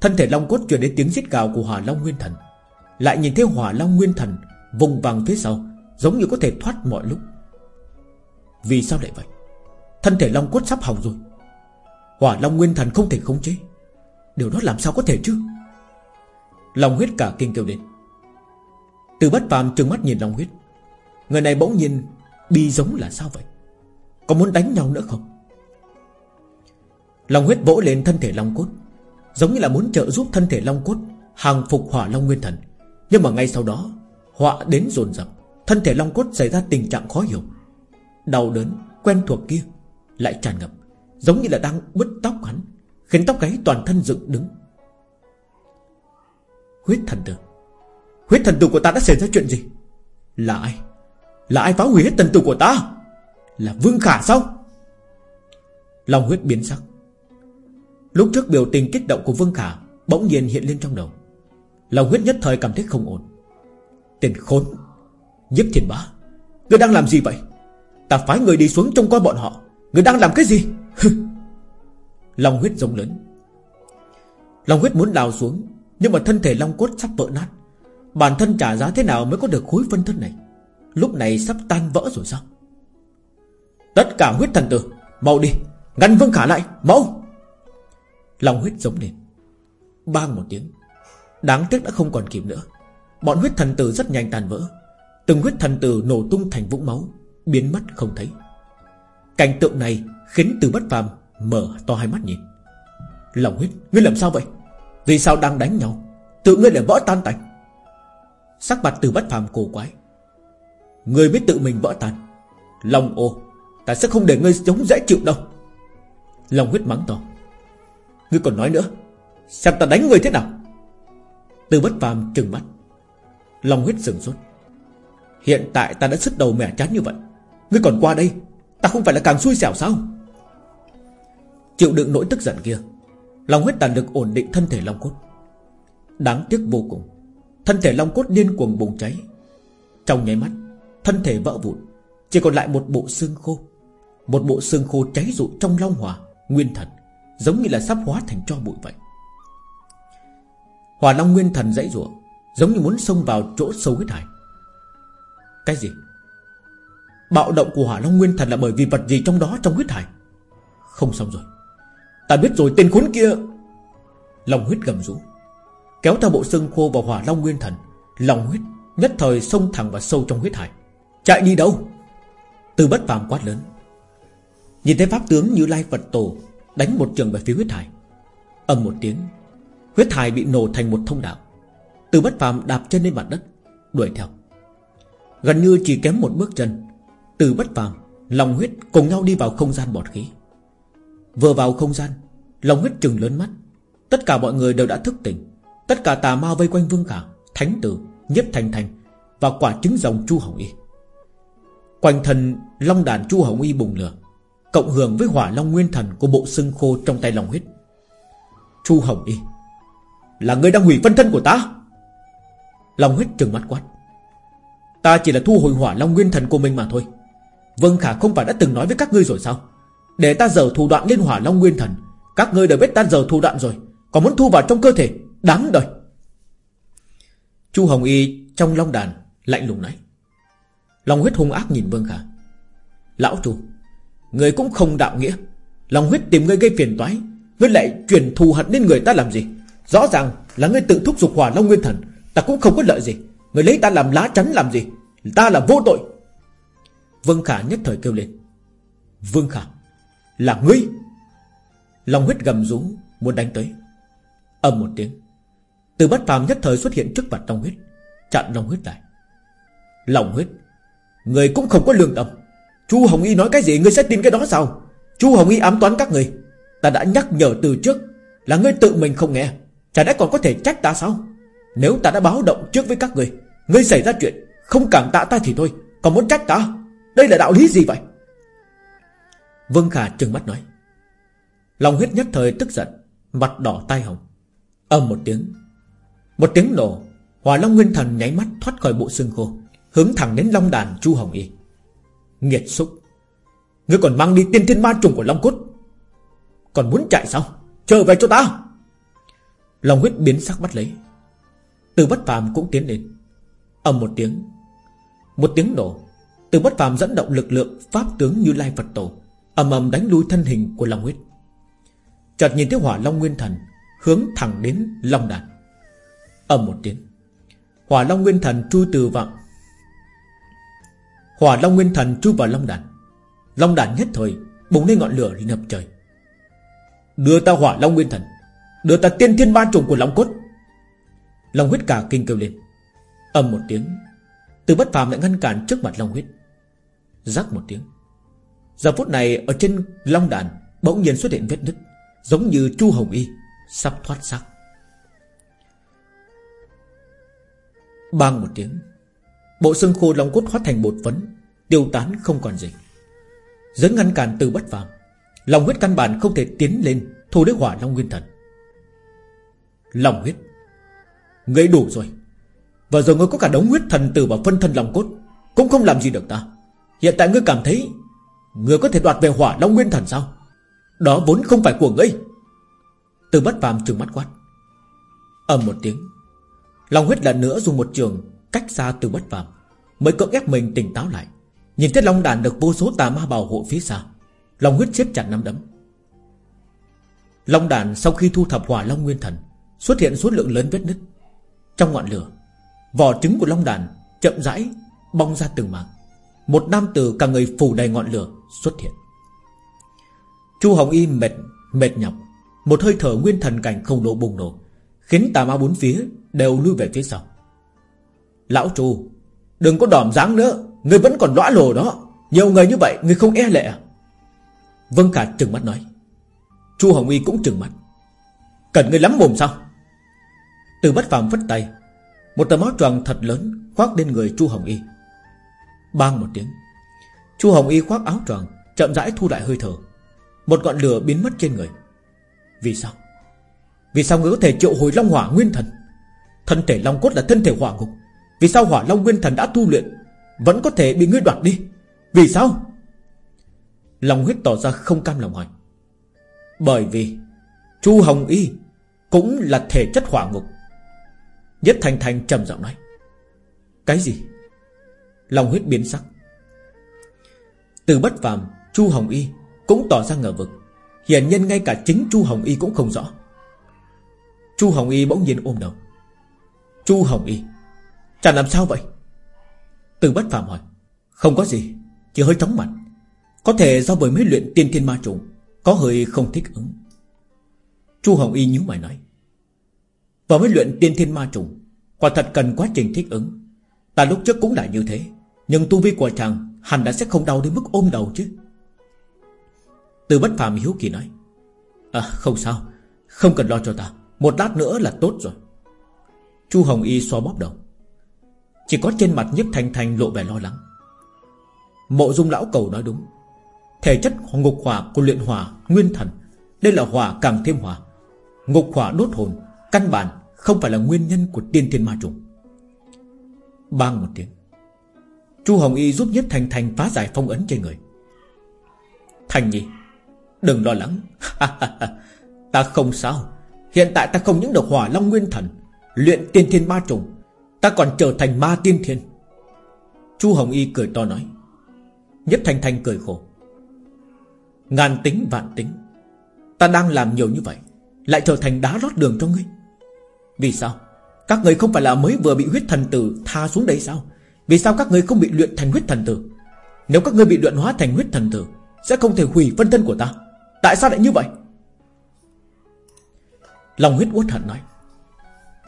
Thân thể Long Cốt truyền đến tiếng giết gào của Hỏa Long Nguyên Thần. Lại nhìn thấy Hỏa Long Nguyên Thần Vùng vàng phía sau, Giống như có thể thoát mọi lúc. Vì sao lại vậy? Thân thể Long Cốt sắp hỏng rồi. Hỏa Long Nguyên Thần không thể khống chế. Điều đó làm sao có thể chứ? Long huyết cả kinh kêu lên. Từ bất phàm trừng mắt nhìn Long huyết. Người này bỗng nhiên Bi giống là sao vậy? Có muốn đánh nhau nữa không? Long huyết vỗ lên thân thể Long cốt. Giống như là muốn trợ giúp thân thể Long cốt Hàng phục hỏa Long Nguyên Thần. Nhưng mà ngay sau đó, Họa đến dồn dập. Thân thể Long cốt xảy ra tình trạng khó hiểu. Đau đớn quen thuộc kia Lại tràn ngập. Giống như là đang bứt tóc hắn, Khiến tóc gáy toàn thân dựng đứng. Huyết thần tử. Huyết thần tử của ta đã xảy ra chuyện gì? Là ai? Là ai phá hủy hết thần tử của ta? Là Vương Khả sao? Long huyết biến sắc. Lúc trước biểu tình kích động của Vương Khả Bỗng nhiên hiện lên trong đầu. Long huyết nhất thời cảm thấy không ổn. Tiền khốn Nhiếp thiền bá. Người đang làm gì vậy? Ta phái người đi xuống trông coi bọn họ. Người đang làm cái gì? Long huyết giống lớn. Long huyết muốn đào xuống nhưng mà thân thể long cốt sắp vỡ nát. Bản thân trả giá thế nào mới có được khối phân thân này? Lúc này sắp tan vỡ rồi sao? Tất cả huyết thần tử Mau đi Ngăn Vương Khả lại Mau! Long huyết giống lên. Bang một tiếng. Đáng tiếc đã không còn kịp nữa. Bọn huyết thần tử rất nhanh tàn vỡ. Từng huyết thần tử nổ tung thành vũng máu Biến mất không thấy. Cảnh tượng này khiến từ bất phàm Mở to hai mắt nhìn. Lòng huyết, ngươi làm sao vậy? Vì sao đang đánh nhau? Tự ngươi lại vỡ tan tành. Sắc mặt từ bất phàm cổ quái. Ngươi biết tự mình vỡ tan. Lòng ô, Ta sẽ không để ngươi chống dễ chịu đâu. Lòng huyết mắng to. Ngươi còn nói nữa. Xem ta đánh ngươi thế nào? Từ bất phàm trừng mắt. Lòng huyết sừng sốt. Hiện tại ta đã sứt đầu mẻ chán như vậy. Ngươi còn qua đây, Ta không phải là càng xui xẻo sao? Chịu đựng nỗi tức giận kia Lòng huyết tàn lực ổn định thân thể Long Cốt. Đáng tiếc vô cùng, Thân thể Long Cốt điên cuồng bùng cháy. Trong nháy mắt, Thân thể vỡ vụn, Chỉ còn lại một bộ xương khô. Một bộ xương khô cháy rụi trong long hỏa, Nguyên thần, Giống như là sắp hóa thành cho bụi vậy. Hỏa Long Nguyên Thần dãy rủa, Giống như muốn xông vào chỗ sâu huyết hải. Cái gì? Bạo động của Hỏa Long Nguyên Thần là bởi vì vật gì trong đó, trong huyết hải? Không xong rồi. Ta biết rồi, tên khốn kia. Lòng huyết gầm rú, Kéo theo bộ xương khô vào Hỏa Long Nguyên Thần. Lòng huyết nhất thời xông thẳng vào sâu trong huyết hải. Chạy đi đâu? Từ bất phàm quát lớn. Nhìn thấy pháp tướng như Lai Phật Tổ Đánh một trường về phía huyết hải. Ầm một tiếng, Huyết hải bị nổ thành một thông đạo. Từ bất phàm đạp chân lên mặt đất, Đuổi theo. Gần như chỉ kém một bước chân Từ bất phàm Lòng huyết cùng nhau đi vào không gian bọt khí. Vừa vào không gian Lòng huyết trừng lớn mắt. Tất cả mọi người đều đã thức tỉnh. Tất cả tà ma vây quanh Vương Khả Thánh tử, Nhiếp Thành Thành Và quả trứng rồng Chu Hồng Y. Quanh thân Long đàn Chu Hồng Y bùng lửa Cộng hưởng với hỏa long nguyên thần Của bộ xương khô trong tay lòng huyết. Chu Hồng Y Là người đang hủy phân thân của ta? Long huyết trừng mắt quát. Ta chỉ là thu hồi hỏa long nguyên thần của mình mà thôi. Vân Khả không phải đã từng nói với các ngươi rồi sao? Để ta dở thủ đoạn lên hỏa long nguyên thần. Các ngươi đều biết ta dở thủ đoạn rồi. Còn muốn thu vào trong cơ thể. Đáng đời. Chu Hồng Y trong long đàn Lạnh lùng nói. Long huyết hung ác nhìn Vương Khả. Lão Chu, Người cũng không đạo nghĩa. Long huyết tìm ngươi gây phiền toái. Ngươi lại truyền thù hận lên người ta làm gì? Rõ ràng là ngươi tự thúc dục hỏa long nguyên thần. Ta cũng không có lợi gì. Người lấy ta làm lá chắn làm gì? Ta là vô tội. Vương Khả nhất thời kêu lên. Vương Khả là ngươi. Lòng huyết gầm rú, Muốn đánh tới. Âm một tiếng. Từ bất phàm nhất thời xuất hiện trước mặt Long huyết, Chặn Long huyết lại. Lòng huyết, Người cũng không có lương tâm. Chu Hồng Y nói cái gì, ngươi sẽ tin cái đó sao? Chu Hồng Y ám toán các người. Ta đã nhắc nhở từ trước Là ngươi tự mình không nghe. Chả đã còn có thể trách ta sao? Nếu ta đã báo động trước với các người, Ngươi xảy ra chuyện, Không cảm tạ ta thì thôi. Còn muốn trách ta? Đây là đạo lý gì vậy? Vương Khả trừng mắt nói. Lòng huyết nhất thời tức giận, Mặt đỏ tai hồng. Âm một tiếng. Một tiếng nổ, Hỏa Long Nguyên Thần nháy mắt thoát khỏi bộ xương khô, Hướng thẳng đến Long Đàn Chu Hồng Y. Nghiệt xúc. Ngươi còn mang đi tiên thiên ma trùng của Long Cốt. Còn muốn chạy sao? Trở về cho ta. Long huyết biến sắc bắt lấy. Từ bất phàm cũng tiến lên. Ầm một tiếng. Một tiếng nổ. Từ bất phàm dẫn động lực lượng Pháp tướng như Lai Phật Tổ ầm ầm đánh lui thân hình của Long huyết Chợt nhìn thấy hỏa Long Nguyên Thần Hướng thẳng đến Long Đàn. Ầm một tiếng, Hỏa Long Nguyên Thần chui từ vọng Hỏa Long Nguyên Thần chui vào Long Đàn. Long Đàn nhất thời Bùng lên ngọn lửa ngập trời. Đưa ta Hỏa Long Nguyên Thần, Đưa ta tiên thiên ban trùng của Long Cốt. Long huyết cả kinh kêu lên. Ầm một tiếng, Từ bất phàm lại ngăn cản trước mặt Long huyết. Rắc một tiếng Giờ phút này, ở trên Long Đàn, Bỗng nhiên xuất hiện vết nứt, Giống như Chu Hồng Y, Sắp thoát xác. Bang một tiếng, Bộ xương khô long cốt hóa thành bột phấn, Tiêu tán không còn gì. Dẫn ngăn cản từ bất phàm, Lòng huyết căn bản không thể tiến lên Thu đế hỏa long nguyên thần. Lòng huyết, Ngươi đủ rồi. Và rồi ngươi có cả đống huyết thần tử và phân thân lòng cốt, Cũng không làm gì được ta. Hiện tại ngươi cảm thấy Ngươi có thể đoạt về hỏa long nguyên thần sao? Đó vốn không phải của ngươi. Từ bất phàm trừng mắt quát. Ầm một tiếng, long huyết lần nữa dùng một trường Cách xa từ bất phàm, Mới cưỡng ép mình tỉnh táo lại. Nhìn thấy Long đàn được vô số tà ma bảo hộ phía xa, Long huyết siết chặt nắm đấm. Long đàn sau khi thu thập hỏa Long Nguyên Thần, Xuất hiện số lượng lớn vết nứt. Trong ngọn lửa, Vỏ trứng của long đàn chậm rãi Bong ra từng mảng. Một nam tử cả người phủ đầy ngọn lửa xuất hiện. Chu Hồng Y mệt mệt nhọc. Một hơi thở nguyên thần cảnh không nổ bùng nổ, Khiến tà ma bốn phía Đều lui về phía sau. Lão Chu, Đừng có đỏm dáng nữa, Người vẫn còn lõa lồ đó. Nhiều người như vậy, người không e lệ à? Vân Khả trừng mắt nói. Chu Hồng Y cũng trừng mắt. Cần người lắm mồm sao? Từ bất phàm vất tay, Một tấm máu tròn thật lớn Khoác lên người Chu Hồng Y. Bang một tiếng. Chu Hồng Y khoác áo choàng, Chậm rãi thu lại hơi thở. Một ngọn lửa biến mất trên người. Vì sao? Vì sao người có thể triệu hồi Long Hỏa Nguyên Thần? Thân thể Long Cốt là thân thể hỏa ngục. Vì sao Hỏa Long Nguyên Thần đã tu luyện, Vẫn có thể bị ngươi đoạt đi? Vì sao? Long huyết tỏ ra không cam lòng hỏi. Bởi vì Chu Hồng Y Cũng là thể chất hỏa ngục. Nhất Thành Thành trầm giọng nói. Cái gì? Long huyết biến sắc. Từ bất phàm, Chu Hồng Y Cũng tỏ ra ngờ vực. Hiển nhân ngay cả chính Chu Hồng Y cũng không rõ. Chu Hồng Y bỗng nhiên ôm đầu. Chu Hồng Y, Chả làm sao vậy? Từ bất phàm hỏi. Không có gì, Chỉ hơi chóng mặt. Có thể do bởi mới luyện tiên thiên ma trùng, Có hơi không thích ứng. Chu Hồng Y nhíu mày nói. Vào mới luyện tiên thiên ma trùng, Quả thật cần quá trình thích ứng. Ta lúc trước cũng đã như thế. Nhưng tu vi của chàng Hẳn đã sẽ không đau đến mức ôm đầu chứ. Từ bất phàm hiếu kỳ nói À không sao, Không cần lo cho ta, Một lát nữa là tốt rồi. Chu Hồng Y xoa bóp đầu, Chỉ có trên mặt nhất thành thành lộ vẻ lo lắng. Mộ dung lão cầu nói đúng, Thể chất ngục hỏa của luyện hỏa Nguyên thần, Đây là hỏa càng thêm hỏa. Ngục hỏa đốt hồn, Căn bản không phải là nguyên nhân của tiên thiên ma trùng. Bang một tiếng Chu Hồng Y giúp Nhất Thành Thành phá giải phong ấn trên người. Thành nhi, Đừng lo lắng. Ta không sao. Hiện tại ta không những được hỏa long nguyên thần, Luyện tiên thiên ma trùng, Ta còn trở thành ma tiên thiên. Chu Hồng Y cười to nói. Nhất Thành Thành cười khổ. Ngàn tính vạn tính, Ta đang làm nhiều như vậy, Lại trở thành đá lót đường cho ngươi. Vì sao? Các người không phải là mới vừa bị huyết thần tử tha xuống đây sao? Vì sao các người không bị luyện thành huyết thần tử? Nếu các người bị luyện hóa thành huyết thần tử, Sẽ không thể hủy phân thân của ta. Tại sao lại như vậy? Lòng huyết uất hận nói.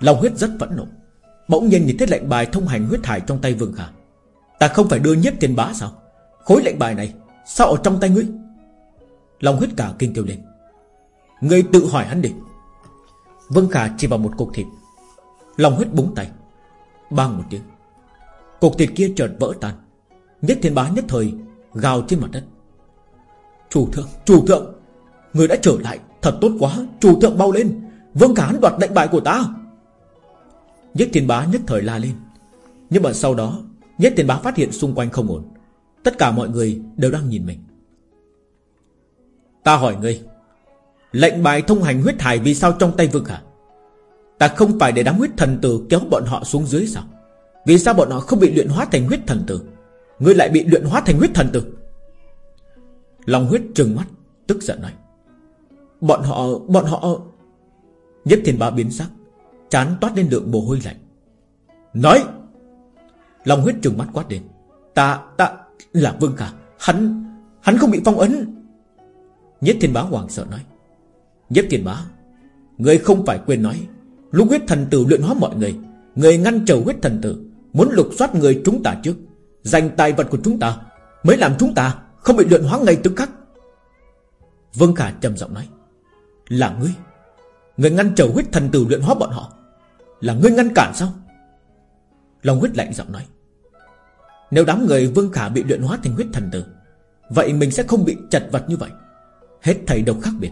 Lòng huyết rất phẫn nộ. Bỗng nhiên nhìn thấy lệnh bài thông hành huyết thải trong tay Vương Khả. Ta không phải đưa nhất tiền bá sao? Khối lệnh bài này, Sao ở trong tay ngươi? Lòng huyết cả kinh kêu lên. Ngươi tự hỏi hắn đi. Vương Khả chỉ vào một cục thịt. Lòng huyết búng tay. Bang một tiếng. Cục thịt kia chợt vỡ tan. Nhất thiên bá nhất thời gào trên mặt đất. Chủ thượng, chủ thượng Người đã trở lại, thật tốt quá Chủ thượng bao lên, Vương cả hắn đoạt lệnh bài của ta. Nhất thiên bá nhất thời la lên. Nhưng mà sau đó Nhất thiên bá phát hiện xung quanh không ổn. Tất cả mọi người đều đang nhìn mình. Ta hỏi ngươi Lệnh bài thông hành huyết hải vì sao trong tay Vương hả? Ta không phải để đám huyết thần tử kéo bọn họ xuống dưới sao? Vì sao bọn họ không bị luyện hóa thành huyết thần tử? Ngươi lại bị luyện hóa thành huyết thần tử? Lòng huyết trừng mắt Tức giận nói. Bọn họ, bọn họ Nhất thiên bá biến sắc Chán toát lên lượng mồ hôi lạnh. Nói! Lòng huyết trừng mắt quát đến Ta, ta, là Vương Khả Hắn, hắn không bị phong ấn. Nhất thiên bá hoàng sợ nói. Nhất thiên bá Người không phải quên nói Lúc huyết thần tử luyện hóa mọi người Người ngăn trở huyết thần tử Muốn lục soát người chúng ta trước Giành tài vật của chúng ta Mới làm chúng ta không bị luyện hóa ngay tức khắc. Vương Khả trầm giọng nói, Là ngươi. Người ngăn trở huyết thần tử luyện hóa bọn họ. Là ngươi ngăn cản sao? Long huyết lạnh giọng nói, Nếu đám người Vương Khả bị luyện hóa thành huyết thần tử, Vậy mình sẽ không bị chật vật như vậy. Hết thầy đâu khác biệt.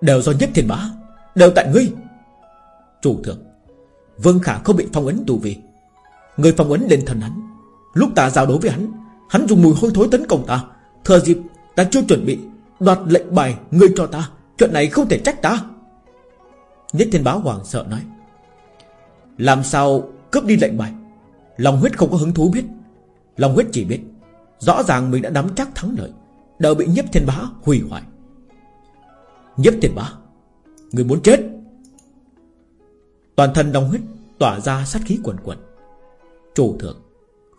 Đều do nhất thiên bá, Đều tại ngươi. Chủ thượng, Vương Khả không bị phong ấn tù vì Người phong ấn lên thần hắn. Lúc ta giao đấu với hắn Hắn dùng mùi hôi thối tấn công ta. Thừa dịp ta chưa chuẩn bị Đoạt lệnh bài ngươi cho ta, Chuyện này không thể trách ta. Nhất thiên bá hoàng sợ nói, Làm sao cướp đi lệnh bài? Lòng huyết không có hứng thú biết. Lòng huyết chỉ biết, Rõ ràng mình đã nắm chắc thắng lợi, Đều bị nhiếp thiên bá hủy hoại. Nhiếp thiên bá, Người muốn chết. Toàn thân lòng huyết Tỏa ra sát khí quần quần. Chủ thượng,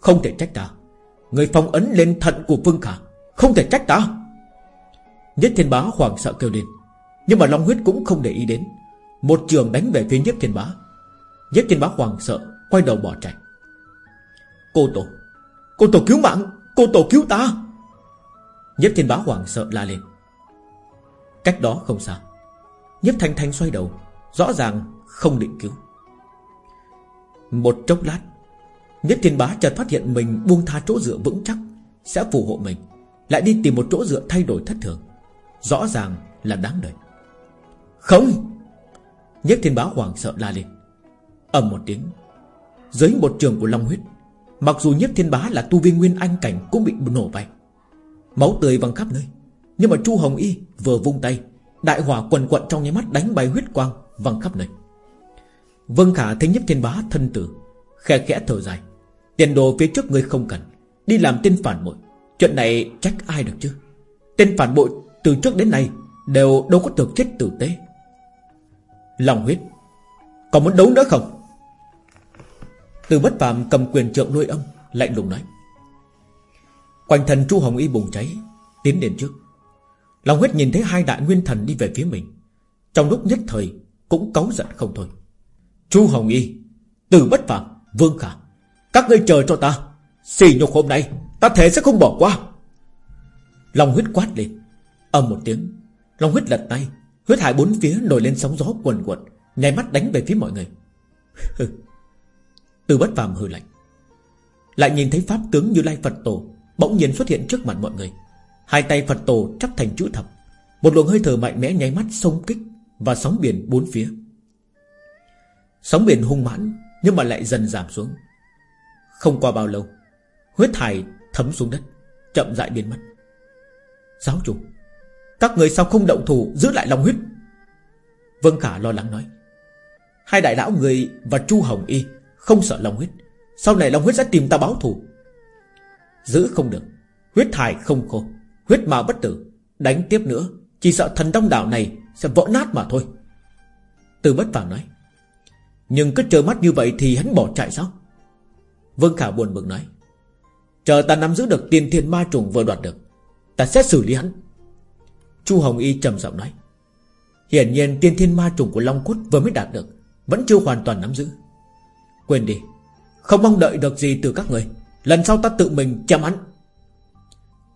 Không thể trách ta. Người phong ấn lên thận của Vương Khả, Không thể trách ta. Nhất thiên bá hoàng sợ kêu lên, Nhưng mà Long huyết cũng không để ý đến. Một trường đánh về phía nhất thiên bá. Nhất thiên bá hoàng sợ, Quay đầu bỏ chạy. Cô tổ Cô tổ cứu mạng, Cô tổ cứu ta. Nhất thiên bá hoàng sợ la lên. Cách đó không xa, Nhất thanh thanh xoay đầu, Rõ ràng không định cứu. Một chốc lát Nhất thiên bá chợt phát hiện mình buông tha chỗ dựa vững chắc, Sẽ phù hộ mình, Lại đi tìm một chỗ dựa thay đổi thất thường. Rõ ràng là đáng đời Không! Nhất thiên bá hoảng sợ la lên. Ầm một tiếng, Dưới một trường của Long huyết, Mặc dù nhất thiên bá là tu viên nguyên anh cảnh Cũng bị nổ bay. Máu tươi văng khắp nơi, Nhưng mà Chu Hồng Y vừa vung tay, Đại hỏa quần quận trong nháy mắt đánh bay huyết quang Văng khắp nơi. Vân Khả thấy nhất thiên bá thân tử, Khe khẽ thở dài. Tiền đồ phía trước ngươi không cần, Đi làm tên phản bội. Chuyện này trách ai được chứ? Tên phản bội từ trước đến nay Đều đâu có được chết tử tế. Lòng huyết Còn muốn đấu nữa không? Từ bất phàm cầm quyền trượng nuôi âm Lạnh lùng nói. Quanh thần Chu Hồng Y bùng cháy, Tiến đến trước. Lòng huyết nhìn thấy hai đại nguyên thần đi về phía mình. Trong lúc nhất thời Cũng cáu giận không thôi. Chu Hồng Y, Từ bất phàm, Vương Khả. Các ngươi chờ cho ta. Xỉ nhục hôm nay, Ta thể sẽ không bỏ qua. Lòng huyết quát lên. Âm một tiếng. Long huyết lật tay. Huyết hải bốn phía nổi lên sóng gió quần quật Nhảy mắt đánh về phía mọi người. Từ bất phàm hư lạnh. Lại nhìn thấy pháp tướng như lai Phật tổ Bỗng nhiên xuất hiện trước mặt mọi người. Hai tay Phật tổ chắp thành chữ thập. Một luồng hơi thở mạnh mẽ nháy mắt sông kích Và sóng biển bốn phía. Sóng biển hung mãn Nhưng mà lại dần giảm xuống. Không qua bao lâu, Huyết hải thấm xuống đất, Chậm rãi biến mất. Giáo chủ, Các người sao không động thủ giữ lại lòng huyết? Vân Khả lo lắng nói. Hai đại lão người và Chu Hồng Y Không sợ lòng huyết. Sau này lòng huyết sẽ tìm ta báo thù. Giữ không được, Huyết thải không khô, Huyết mà bất tử. Đánh tiếp nữa, Chỉ sợ thần đông đảo này Sẽ vỡ nát mà thôi. Từ bất phàm nói. Nhưng cứ chờ mắt như vậy thì hắn bỏ chạy sao? Vương Khả buồn bực nói, Chờ ta nắm giữ được tiền thiên ma trùng vừa đoạt được, Ta sẽ xử lý hắn. Chu Hồng Y trầm giọng nói, Hiển nhiên tiên thiên ma trùng của Long Cốt vừa mới đạt được, Vẫn chưa hoàn toàn nắm giữ. Quên đi, Không mong đợi được gì từ các người, Lần sau ta tự mình chăm hắn.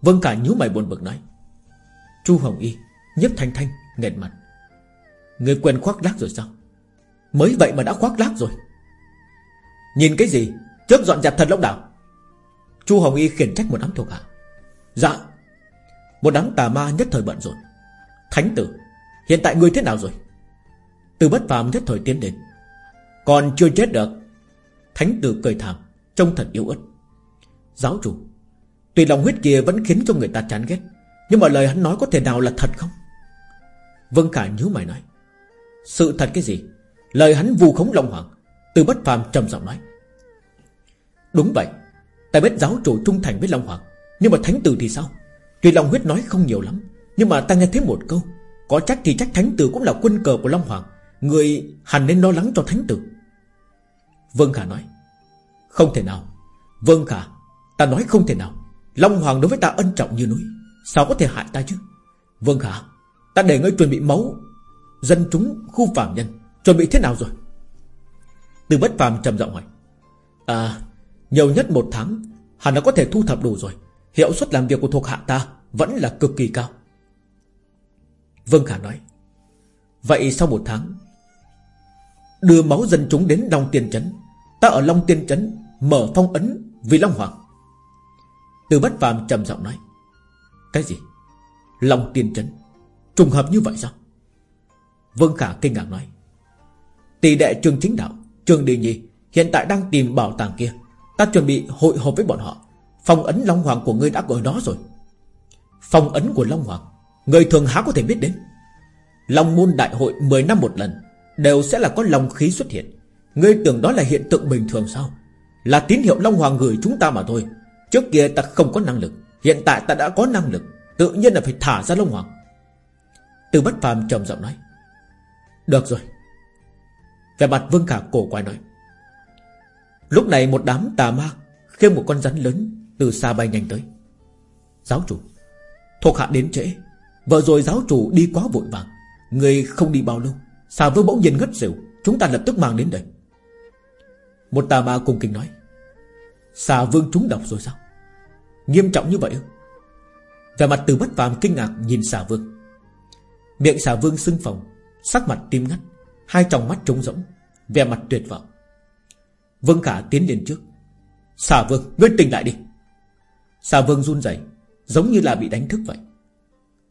Vân cả nhíu mày buồn bực nói, Chu Hồng Y nhấp thanh thanh, nghẹn mặt. Người quên khoác lác rồi sao? Mới vậy mà đã khoác lác rồi. Nhìn cái gì? Trước dọn dẹp thật lốc đảo. Chu Hồng Y khiển trách một đám thuộc hạ. Dạ Một đám tà ma nhất thời bận rộn. Thánh tử, Hiện tại ngươi thế nào rồi? Từ bất phàm nhất thời tiến đến. Còn chưa chết được. Thánh tử cười thảm, Trông thật yếu ớt. Giáo chủ tùy lòng huyết kia vẫn khiến cho người ta chán ghét, Nhưng mà lời hắn nói có thể nào là thật không? Vân Khả nhíu mày nói, Sự thật cái gì? Lời hắn vu khống lòng Hoàng, Từ bất phàm trầm giọng nói. Đúng vậy Ta biết giáo chủ trung thành với Long Hoàng. Nhưng mà thánh tử thì sao? Tuy long huyết nói không nhiều lắm, Nhưng mà ta nghe thấy một câu, Có chắc thì chắc thánh tử cũng là quân cờ của Long Hoàng, Người hẳn nên lo lắng cho thánh tử. Vân Khả nói, Không thể nào. Vân Khả, Ta nói không thể nào. Long Hoàng đối với ta ân trọng như núi, Sao có thể hại ta chứ? Vương Khả, Ta để ngươi chuẩn bị máu, Dân chúng, khu phạm nhân, Chuẩn bị thế nào rồi? Từ bất phàm trầm giọng hỏi À nhiều nhất một tháng hắn đã có thể thu thập đủ rồi. Hiệu suất làm việc của thuộc hạ ta Vẫn là cực kỳ cao. Vâng Khả nói, Vậy sau một tháng, Đưa máu dân chúng đến Long Tiên Trấn. Ta ở Long Tiên Trấn Mở phong ấn vì Long Hoàng. Từ bất phàm trầm giọng nói, Cái gì? Long Tiên Trấn? Trùng hợp như vậy sao? Vương Khả kinh ngạc nói, Tỷ đệ trường chính đạo Trường Đi Nhi Hiện tại đang tìm bảo tàng kia. Ta chuẩn bị hội họp với bọn họ. Phong ấn Long Hoàng của ngươi đã ở đó rồi. Phong ấn của Long Hoàng, Người thường há có thể biết đến. Long môn đại hội 10 năm một lần, Đều sẽ là có long khí xuất hiện. Ngươi tưởng đó là hiện tượng bình thường sao? Là tín hiệu Long Hoàng gửi chúng ta mà thôi. Trước kia ta không có năng lực, Hiện tại ta đã có năng lực, Tự nhiên là phải thả ra Long Hoàng. Từ bất phàm trầm giọng nói. Được rồi. Về mặt Vương Khả cổ quay nói. Lúc này một đám tà ma Khiêng một con rắn lớn Từ xa bay nhanh tới. Giáo chủ, Thuộc hạ đến trễ. Vợ rồi giáo chủ đi quá vội vàng, Người không đi bao lâu. Xà vương bỗng nhiên ngất xỉu, Chúng ta lập tức mang đến đây. Một tà ma cùng kinh nói, Xà vương trúng độc rồi sao? Nghiêm trọng như vậy Về mặt từ bất phàm kinh ngạc nhìn xà vương. Miệng xà vương sưng phồng, Sắc mặt tim ngắt, Hai tròng mắt trống rỗng, vẻ mặt tuyệt vọng. Vương Khả tiến lên trước. Xà vương, ngươi tỉnh lại đi. Xà vương run rẩy, Giống như là bị đánh thức vậy.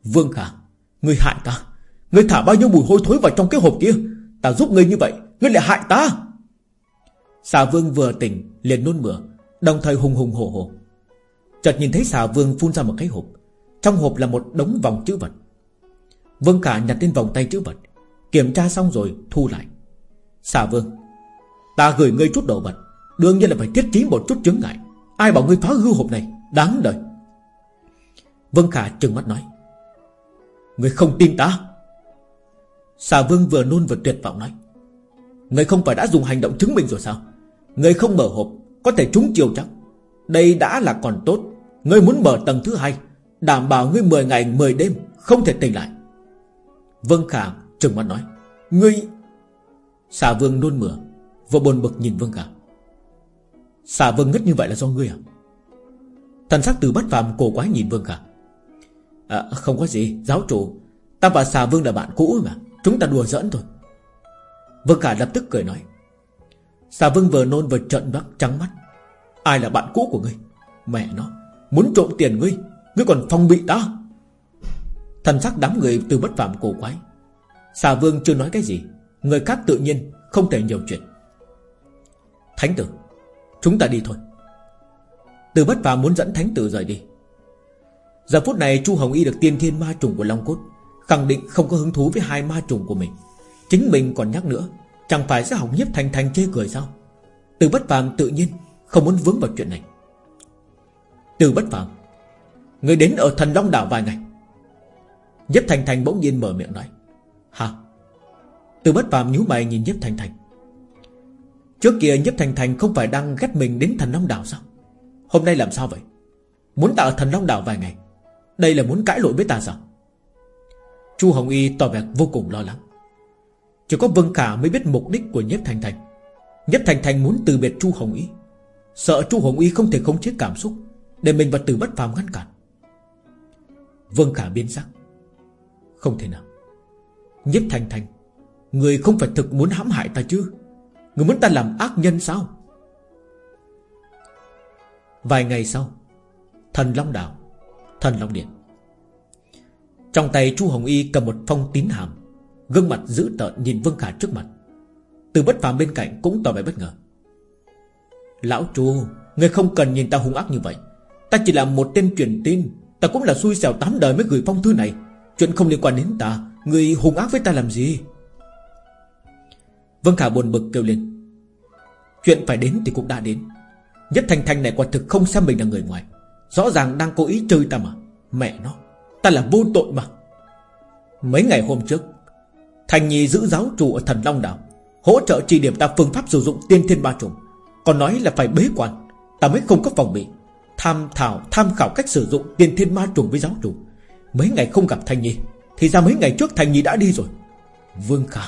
Vương Khả, Ngươi hại ta. Ngươi thả bao nhiêu mùi hôi thối vào trong cái hộp kia. Ta giúp ngươi như vậy, Ngươi lại hại ta. Xà vương vừa tỉnh, liền nôn mửa, Đồng thời hùng hùng hổ hổ. Chợt nhìn thấy xà vương phun ra một cái hộp. Trong hộp là một đống vòng chữ vật. Vương Khả nhặt lên vòng tay chữ vật. Kiểm tra xong rồi, thu lại. Xà vương Ta gửi ngươi chút đồ vật. Đương nhiên là phải thiết trí một chút chứng ngại. Ai bảo ngươi phá hư hộp này? Đáng đời. Vân Khả trừng mắt nói. Ngươi không tin ta? Xà vương vừa nôn vừa tuyệt vọng nói. Ngươi không phải đã dùng hành động chứng minh rồi sao? Ngươi không mở hộp, Có thể trúng chiều chắc. Đây đã là còn tốt. Ngươi muốn mở tầng thứ hai, Đảm bảo ngươi 10 ngày 10 đêm, Không thể tỉnh lại. Vân Khả trừng mắt nói. Ngươi Xà vương nôn mửa. Vô buồn bực nhìn Vương Khả. Xà vương ngất như vậy là do ngươi à? Thần sắc từ bất phàm cổ quái nhìn Vương Khả. À, Không có gì Giáo chủ Ta và xà vương là bạn cũ mà Chúng ta đùa giỡn thôi. Vương Khả lập tức cười nói. Xà vương vừa nôn vừa trận mắt trắng mắt. Ai là bạn cũ của ngươi? Mẹ nó Muốn trộm tiền ngươi Ngươi còn phong bị ta. Thần sắc đám người từ bất phạm cổ quái. Xà vương chưa nói cái gì Người khác tự nhiên không thể nhiều chuyện. Thánh tử, Chúng ta đi thôi. Từ bất phàm muốn dẫn thánh tử rời đi. Giờ phút này Chu Hồng Y được tiên thiên ma trùng của Long Cốt, Khẳng định không có hứng thú với hai ma trùng của mình. Chính mình còn nhắc nữa, Chẳng phải sẽ học nhiếp thành thành chê cười sao? Từ bất phàm tự nhiên Không muốn vướng vào chuyện này. Từ bất phàm, Người đến ở thần Long Đảo vài ngày. Nhếp thành thành bỗng nhiên mở miệng nói Hả Từ bất phàm nhíu mày nhìn nhếp thành thành Trước kia nhiếp thành thành không phải đang ghét mình đến thần Long Đảo sao? Hôm nay làm sao vậy? Muốn ta ở thần Long Đảo vài ngày? Đây là muốn cãi lỗi với ta sao? Chu Hồng Y tỏ vẻ vô cùng lo lắng. Chỉ có Vương Khả mới biết mục đích của Nhiếp Thành Thành. Nhiếp Thành Thành muốn từ biệt Chu Hồng Y. Sợ Chu Hồng Y không thể khống chế cảm xúc, Để mình và từ bất phàm ngăn cản. Vương Khả biến sắc. Không thể nào. Nhiếp Thành Thành, Người không phải thực muốn hãm hại ta chứ? Người muốn ta làm ác nhân sao? Vài ngày sau, Thần Long Đảo, Thần Long Điện. Trong tay Chu Hồng Y cầm một phong tín hàm, Gương mặt dữ tợn nhìn Vương Khả trước mặt. Từ bất phàm bên cạnh cũng tỏ vẻ bất ngờ. Lão Chu, Người không cần nhìn ta hung ác như vậy. Ta chỉ là một tên truyền tin, Ta cũng là xui xẻo tám đời mới gửi phong thư này. Chuyện không liên quan đến ta, Người hung ác với ta làm gì? Vương Khả buồn bực kêu lên. Chuyện phải đến thì cũng đã đến. Nhất Thanh Thanh này quả thực không xem mình là người ngoài. Rõ ràng đang cố ý chơi ta mà. Mẹ nó, Ta là vô tội mà. Mấy ngày hôm trước, Thành Nhi giữ giáo chủ ở thần Long Đảo, Hỗ trợ chỉ điểm ta phương pháp sử dụng tiên thiên ba trùng Còn nói là phải bế quan, Ta mới không có phòng bị. Tham thảo, tham khảo cách sử dụng tiên thiên ma trùng với giáo chủ. Mấy ngày không gặp Thành Nhi, Thì ra mấy ngày trước Thành Nhi đã đi rồi. Vương Khả.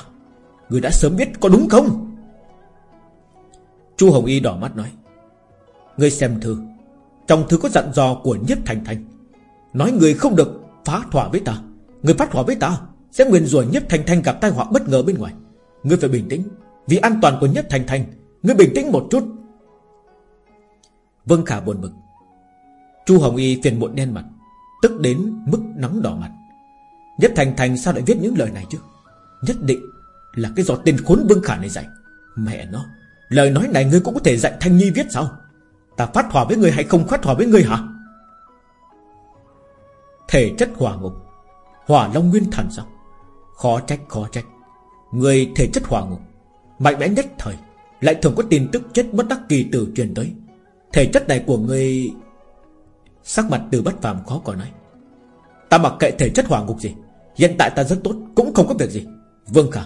Người đã sớm biết có đúng không? Chu Hồng Y đỏ mắt nói, Ngươi xem thư. Trong thư có dặn dò của Nhất Thành Thành. Nói người không được phá thỏa với ta. Người phát hỏa với ta Sẽ nguyền rủa Nhất Thành Thành gặp tai họa bất ngờ bên ngoài. Ngươi phải bình tĩnh, Vì an toàn của Nhất Thành Thành, Ngươi bình tĩnh một chút. Vân Khả buồn bực. Chu Hồng Y phiền muộn đen mặt, Tức đến mức nắng đỏ mặt. Nhất Thành Thành sao lại viết những lời này chứ? Nhất định là cái giọt tên khốn Vương Khả này dạy. Mẹ nó, Lời nói này ngươi cũng có thể dạy Thanh Nhi viết sao? Ta phát hỏa với ngươi hay không phát hỏa với ngươi hả? Thể chất hỏa ngục, Hỏa long nguyên thần sao? Khó trách khó trách. Người thể chất hỏa ngục, Mạnh mẽ nhất thời, Lại thường có tin tức chết bất đắc kỳ từ truyền tới. Thể chất này của người, Sắc mặt từ bất phàm khó có nói. Ta mặc kệ thể chất hỏa ngục gì, Hiện tại ta rất tốt, Cũng không có việc gì. Vương Khả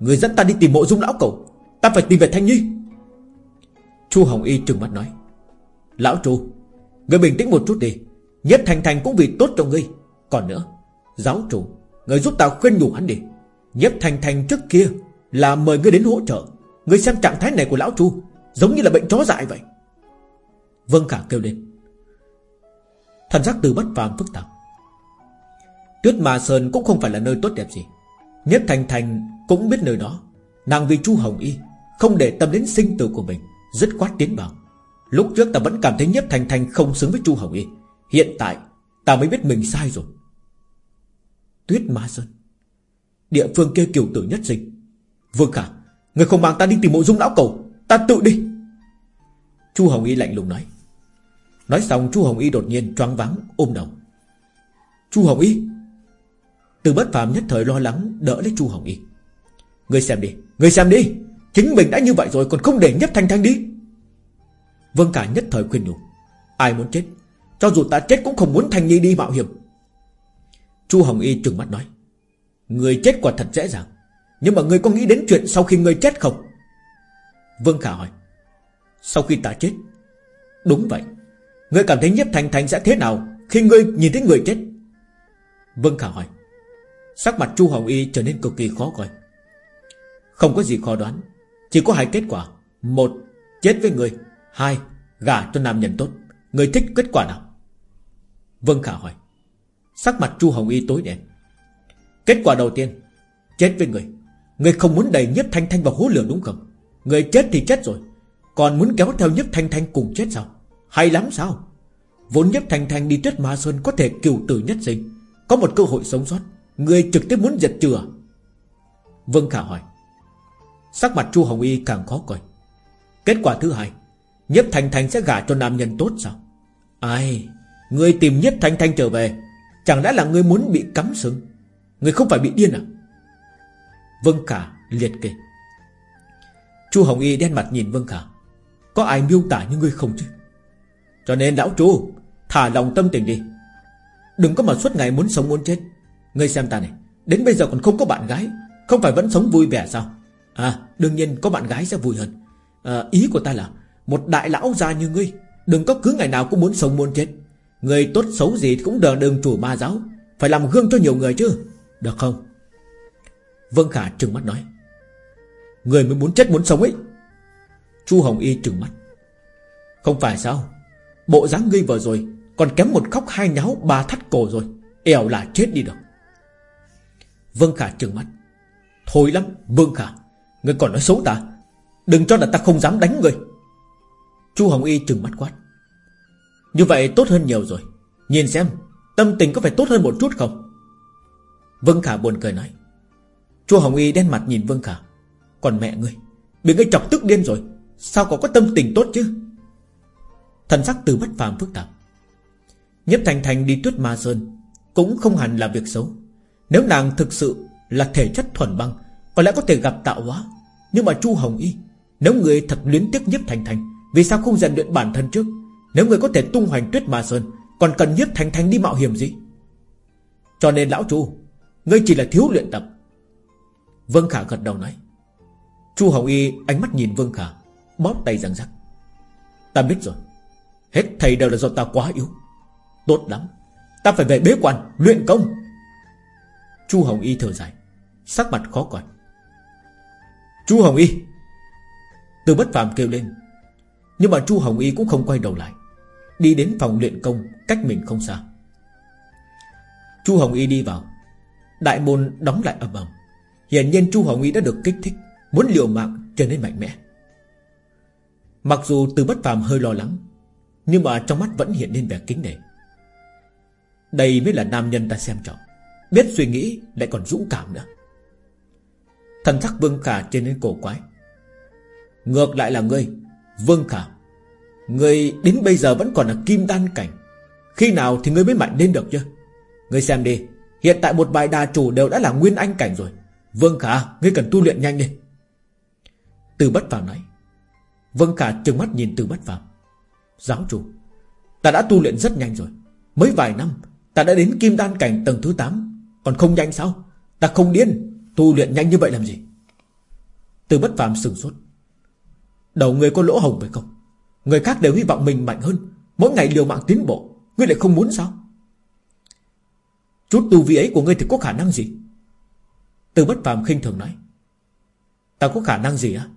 Người dẫn ta đi tìm mộ dung lão cầu Ta phải tìm về Thanh Nhi. Chu Hồng Y trừng mắt nói. Lão Chu, Người bình tĩnh một chút đi. Nhất Thành Thành cũng vì tốt cho ngươi. Còn nữa, Giáo chủ, Người giúp ta khuyên nhủ hắn đi. Nhất Thành Thành trước kia Là mời ngươi đến hỗ trợ. Ngươi xem trạng thái này của Lão Chu, Giống như là bệnh chó dại vậy. Vâng Khả kêu lên. Thần giác từ bất phàm phức tạp. Tuyết Ma Sơn cũng không phải là nơi tốt đẹp gì. Nhất Thành Thành cũng biết nơi đó, Nàng vì Chu Hồng Y Không để tâm đến sinh tử của mình Rất quát tiến vào. Lúc trước ta vẫn cảm thấy Nhất Thành Thành không xứng với Chu Hồng Y, Hiện tại ta mới biết mình sai rồi. Tuyết Ma Sơn, Địa phương kia kiểu tử nhất sinh. Vương Khả, Người không mang ta đi tìm mộ dung lão cầu, Ta tự đi. Chu Hồng Y lạnh lùng nói. Nói xong, Chu Hồng Y đột nhiên choáng váng, ôm đầu. Chu Hồng Y, Từ bất phàm nhất thời lo lắng Đỡ lấy Chu Hồng Y. Người xem đi Người xem đi. Chính mình đã như vậy rồi, còn không để nhấp thanh thanh đi. Vương cả nhất thời khuyên nhủ. Ai muốn chết? Cho dù ta chết cũng không muốn Thanh Nhi đi mạo hiểm. Chu Hồng Y trừng mắt nói. Người chết quả thật dễ dàng. Nhưng mà người có nghĩ đến chuyện sau khi người chết không? Vương Khả hỏi. Sau khi ta chết? Đúng vậy. Ngươi cảm thấy nhấp thành thành sẽ thế nào Khi ngươi nhìn thấy người chết? Vương Khả hỏi. Sắc mặt Chu Hồng Y trở nên cực kỳ khó coi. Không có gì khó đoán. Chỉ có hai kết quả. Một, Chết với người. Hai, Gả cho nam nhân tốt. Người thích kết quả nào? Vương Khả hỏi. Sắc mặt Chu Hồng Y tối đen. Kết quả đầu tiên, Chết với người. Người không muốn đẩy Nhất thanh thanh vào hố lửa đúng không? Người chết thì chết rồi. Còn muốn kéo theo Nhất thanh thanh cùng chết sao? Hay lắm sao? Vốn nhất thanh thanh đi tuyết ma sơn Có thể cửu tử nhất sinh. Có một cơ hội sống sót. Người trực tiếp muốn giật chừa. Vân Khả hỏi. Sắc mặt Chu Hồng Y càng khó coi. Kết quả thứ hai, Nhất Thành Thành sẽ gả cho nam nhân tốt sao? Ai, Người tìm Nhất Thành Thành trở về, Chẳng lẽ là người muốn bị cắm sừng? Người không phải bị điên à? Vâng Khả liệt kê. Chu Hồng Y đen mặt nhìn Vâng Khả. Có ai miêu tả như ngươi không chứ? Cho nên lão chu, Thả lòng tâm tình đi. Đừng có mà suốt ngày muốn sống muốn chết. Ngươi xem ta này, Đến bây giờ còn không có bạn gái, Không phải vẫn sống vui vẻ sao? À đương nhiên có bạn gái sẽ vui hơn. À, Ý của ta là Một đại lão già như ngươi Đừng có cứ ngày nào cũng muốn sống muốn chết. Người tốt xấu gì cũng đờ đường chủ ma giáo Phải làm gương cho nhiều người chứ. Được không? Vân Khả trừng mắt nói. Người mới muốn chết muốn sống ấy. Chu Hồng Y trừng mắt. Không phải sao? Bộ dáng ngươi vừa rồi Còn kém một khóc hai nháo ba thắt cổ rồi. Ẻo là chết đi được. Vương Khả trừng mắt. Thôi lắm Vương Khả. Ngươi còn nói xấu ta. Đừng cho là ta không dám đánh ngươi Chu Hồng Y trừng mắt quát. Như vậy tốt hơn nhiều rồi. Nhìn xem, Tâm tình có phải tốt hơn một chút không? Vương Khả buồn cười nói. Chu Hồng Y đen mặt nhìn Vương Khả. Còn mẹ ngươi, Bị ngươi chọc tức điên rồi. Sao có có tâm tình tốt chứ? Thần sắc từ bất phàm phức tạp. Nhếp Thành Thành đi tuyết ma sơn Cũng không hẳn là việc xấu. Nếu nàng thực sự là thể chất thuần băng có lẽ có thể gặp tạo hóa. Nhưng mà Chu Hồng Y, Nếu người thật luyến tiếc nhiếp Thành Thành, Vì sao không rèn luyện bản thân trước? Nếu người có thể tung hoành tuyết mà sơn, Còn cần nhiếp Thành Thành đi mạo hiểm gì? Cho nên lão Chu, Ngươi chỉ là thiếu luyện tập. Vương Khả gật đầu nói. Chu Hồng Y ánh mắt nhìn Vương Khả, Bóp tay răng rắc. Ta biết rồi. Hết thầy đều là do ta quá yếu. Tốt lắm. Ta phải về bế quan, luyện công. Chu Hồng Y thở dài. Sắc mặt khó coi. Chu Hồng Y. Từ bất phàm kêu lên. Nhưng mà Chu Hồng Y cũng không quay đầu lại. Đi đến phòng luyện công Cách mình không xa. Chu Hồng Y đi vào. Đại môn đóng lại ầm ầm. Hiển nhiên Chu Hồng Y đã được kích thích, Muốn liều mạng trở nên mạnh mẽ. Mặc dù từ bất phàm hơi lo lắng, nhưng mà trong mắt vẫn hiện lên vẻ kính nể. Đây mới là nam nhân ta xem trọng. Biết suy nghĩ lại còn dũng cảm nữa. Thần sắc Vương Khả trên đến cổ quái. Ngược lại là ngươi, Vương Khả. Ngươi đến bây giờ vẫn còn là kim đan cảnh. Khi nào thì ngươi mới mạnh lên được chứ? Ngươi xem đi, Hiện tại một bài đà chủ đều đã là nguyên anh cảnh rồi. Vương Khả, Ngươi cần tu luyện nhanh đi. Từ bất phàm nói. Vương Khả trừng mắt nhìn từ bất phàm. Giáo chủ, Ta đã tu luyện rất nhanh rồi. Mới vài năm, Ta đã đến kim đan cảnh tầng thứ 8 Còn không nhanh sao? Ta không điên. Tu luyện nhanh như vậy làm gì? Từ bất phàm sừng sốt. Đầu người có lỗ hồng phải không? Người khác đều hy vọng mình mạnh hơn. Mỗi ngày liều mạng tiến bộ. Ngươi lại không muốn sao? Chút tu vi ấy của ngươi thì có khả năng gì? Từ bất phàm khinh thường nói. Ta có khả năng gì á?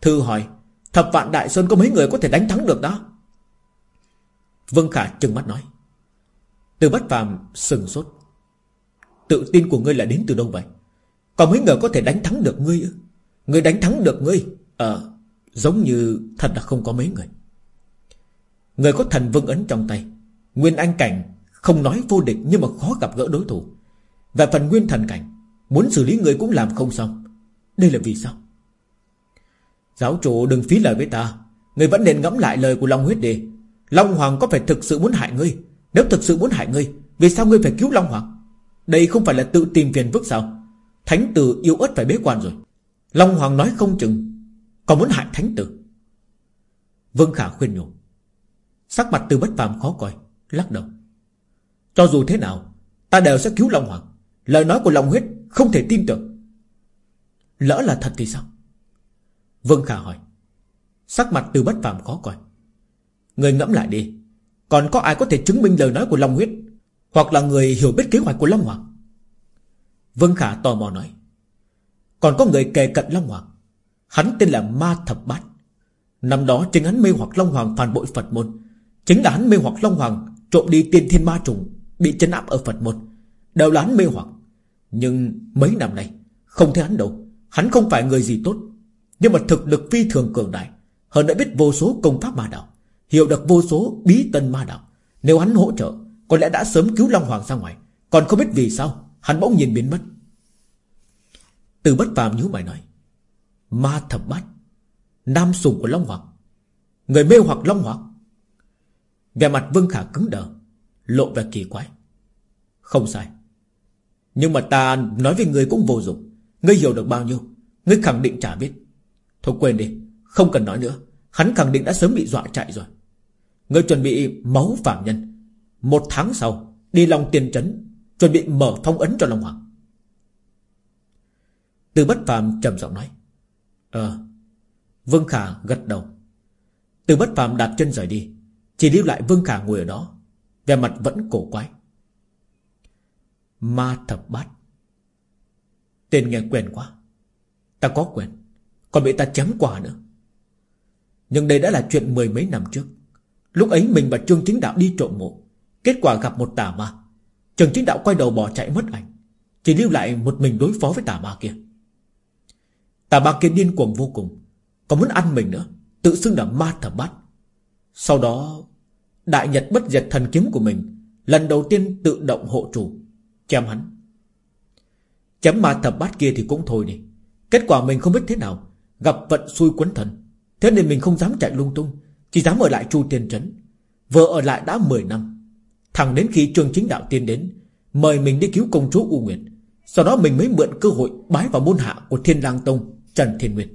Thư hỏi. Thập vạn đại sơn có mấy người có thể đánh thắng được đó Vân Khả trừng mắt nói. Từ bất phàm sừng sốt. Tự tin của ngươi là đến từ đâu vậy? Còn mấy người có thể đánh thắng được ngươi Ngươi đánh thắng được ngươi Ờ Giống như thật là không có mấy người. Người có thần vương ấn trong tay, Nguyên anh cảnh, Không nói vô địch nhưng mà khó gặp gỡ đối thủ. Và phần nguyên thần cảnh, Muốn xử lý người cũng làm không xong. Đây là vì sao? Giáo chủ đừng phí lời với ta. Người vẫn nên ngẫm lại lời của Long huyết đi Long Hoàng có phải thực sự muốn hại ngươi? Nếu thực sự muốn hại ngươi, Vì sao ngươi phải cứu Long Hoàng? Đây không phải là tự tìm phiền phức sao? Thánh tử yêu ớt phải bế quan rồi. Long Hoàng nói không chừng, Còn muốn hại thánh tử. Vương Khả khuyên nhủ. Sắc mặt từ bất phàm khó coi, Lắc đầu. Cho dù thế nào, Ta đều sẽ cứu Long Hoàng. Lời nói của Long huyết không thể tin tưởng. Lỡ là thật thì sao? Vương Khả hỏi. Sắc mặt từ bất phàm khó coi. Người ngẫm lại đi, Còn có ai có thể chứng minh lời nói của Long huyết, Hoặc là người hiểu biết kế hoạch của Long Hoàng? Vương Khả tò mò nói. Còn có người kề cận Long Hoàng. Hắn tên là Ma Thập Bát. Năm đó chính hắn mê hoặc Long Hoàng phản bội Phật môn. Chính là hắn mê hoặc Long Hoàng, Trộm đi tiên thiên ma trùng, Bị chân áp ở Phật môn. Đều là hắn mê hoặc. Nhưng mấy năm nay, Không thấy hắn đâu. Hắn không phải người gì tốt. Nhưng mà thực lực phi thường cường đại. Hơn đã biết vô số công pháp ma đạo. Hiểu được vô số bí tân ma đạo. Nếu hắn hỗ trợ, Có lẽ đã sớm cứu Long Hoàng ra ngoài. Còn không biết vì sao Hắn bỗng nhìn biến mất. Từ bất phàm nhíu mày nói, Ma thập bát, Nam sùng của Long Hoàng, Người mê hoặc Long Hoàng. Về mặt Vương Khả cứng đờ, Lộ vẻ kỳ quái. Không sai, Nhưng mà ta nói với người cũng vô dụng. Ngươi hiểu được bao nhiêu, Ngươi khẳng định chả biết. Thôi quên đi, Không cần nói nữa. Hắn khẳng định đã sớm bị dọa chạy rồi. Ngươi chuẩn bị máu phạm nhân. Một tháng sau, Đi Long tiền Trấn Chuẩn bị mở thông ấn cho Long Hoàng. Từ bất phàm trầm giọng nói Ờ. Vương Khả gật đầu. Từ bất phàm đặt chân rời đi, Chỉ lưu lại Vương Khả ngồi ở đó Về mặt vẫn cổ quái. Ma thập bát. Tên nghe quen quá. Ta có quen, Còn bị ta chém quả nữa. Nhưng đây đã là chuyện mười mấy năm trước. Lúc ấy mình và Trương Chính Đạo đi trộm mộ, Kết quả gặp một tà ma trần Chính Đạo quay đầu bỏ chạy mất ảnh, Chỉ lưu lại một mình đối phó với tà ma kia. Tà ma kia điên cuồng vô cùng, Còn muốn ăn mình nữa, Tự xưng là ma thập bát. Sau đó, Đại Nhật bất diệt thần kiếm của mình, Lần đầu tiên tự động hộ chủ, Chém hắn. Chém ma thập bát kia thì cũng thôi đi, Kết quả mình không biết thế nào, Gặp vận xui quấn thần. Thế nên mình không dám chạy lung tung, Chỉ dám ở lại Chu Tiên Trấn. Vừa ở lại đã 10 năm Thẳng đến khi trường chính đạo tiên đến, Mời mình đi cứu công chúa U Nguyệt Sau đó mình mới mượn cơ hội bái vào môn hạ Của Thiên lang Tông, Trần Thiên Nguyên.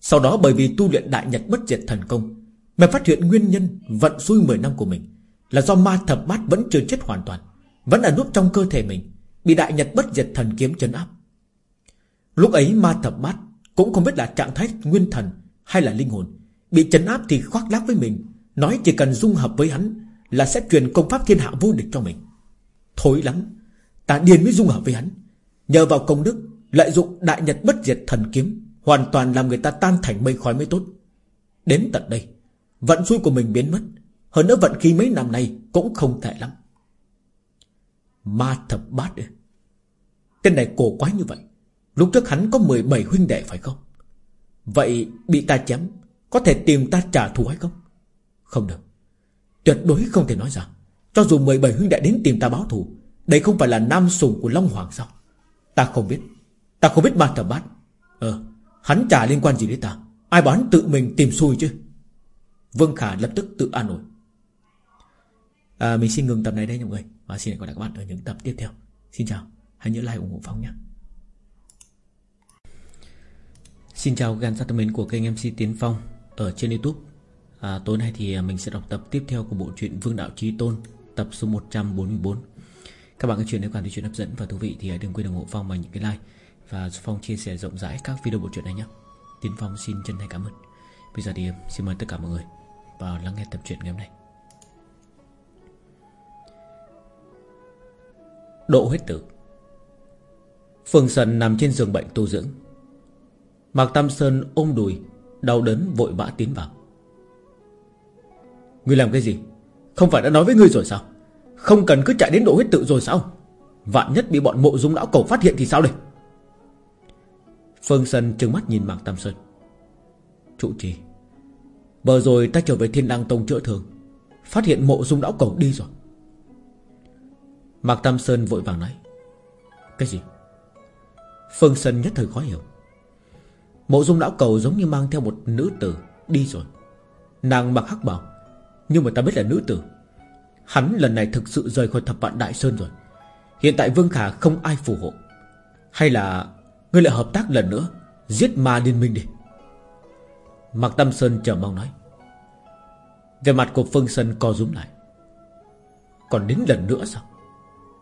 Sau đó bởi vì tu luyện đại nhật bất diệt thần công mình phát hiện nguyên nhân vận xui 10 năm của mình Là do ma thập bát vẫn chưa chết hoàn toàn, Vẫn ở núp trong cơ thể mình, Bị đại nhật bất diệt thần kiếm chấn áp. Lúc ấy ma thập bát Cũng không biết là trạng thái nguyên thần Hay là linh hồn, Bị chấn áp thì khoác lác với mình, Nói chỉ cần dung hợp với hắn là sẽ truyền công pháp thiên hạ vô địch cho mình. Thối lắm, Ta điên mới dung hợp với hắn. Nhờ vào công đức, Lợi dụng đại nhật bất diệt thần kiếm, Hoàn toàn làm người ta tan thành mây khói mới tốt. Đến tận đây, Vận xui của mình biến mất. Hơn nữa vận khí mấy năm nay Cũng không tệ lắm. Ma thập bát đấy Tên này cổ quái như vậy, Lúc trước hắn có 17 huynh đệ phải không? Vậy bị ta chém, Có thể tìm ta trả thù hay không? Không được. Tuyệt đối không thể nói ra. Cho dù 17 huynh đệ đến tìm ta báo thù Đây không phải là nam sùng của Long Hoàng sao? Ta không biết. Ta không biết ma thập bát. Ờ Hắn chả liên quan gì đến ta. Ai bán tự mình tìm xui chứ? Vương Khả lập tức tự an ủi. À, Mình xin ngừng tập này đây mọi người. Và xin hẹn gặp lại các bạn ở những tập tiếp theo. Xin chào. Hãy nhớ like ủng hộ Phong nhé. Xin chào gan sát mến của kênh MC Tiến Phong Ở trên Youtube à, Tối nay thì à, mình sẽ đọc tập tiếp theo của bộ truyện Vương Đạo Trí Tôn Tập số 144 Các bạn nghe chuyện nếu cảm thấy chuyện hấp dẫn và thú vị Thì à, đừng quên ủng hộ Phong bằng những cái like Và Phong chia sẻ rộng rãi các video bộ truyện này nhé. Tiến Phong xin chân thành cảm ơn. Bây giờ thì à, xin mời tất cả mọi người Vào lắng nghe tập truyện ngày hôm nay. Độ huyết tử. Phương Sần nằm trên giường bệnh tu dưỡng. Mạc Tam Sơn ôm đùi Đau đớn vội vã tiến vào. Ngươi làm cái gì? Không phải đã nói với ngươi rồi sao? Không cần cứ chạy đến độ huyết tự rồi sao? Vạn nhất bị bọn mộ dung lão cầu phát hiện thì sao đây? Phương Sân trừng mắt nhìn Mạc Tam Sơn. Trụ trì Bờ rồi ta trở về thiên đăng tông chữa thường Phát hiện mộ dung lão cầu đi rồi. Mạc Tam Sơn vội vàng nói, Cái gì? Phương Sân nhất thời khó hiểu. Mộ dung lão cầu giống như mang theo một nữ tử Đi rồi. Nàng mặc hắc bào nhưng mà ta biết là nữ tử. Hắn lần này thực sự rời khỏi thập vạn Đại Sơn rồi. Hiện tại Vương Khả không ai phù hộ. Hay là Ngươi lại hợp tác lần nữa, Giết ma liên minh đi. Mạc Tâm Sơn chờ mong nói. Về mặt của Phương Sơn co rúm lại. Còn đến lần nữa sao?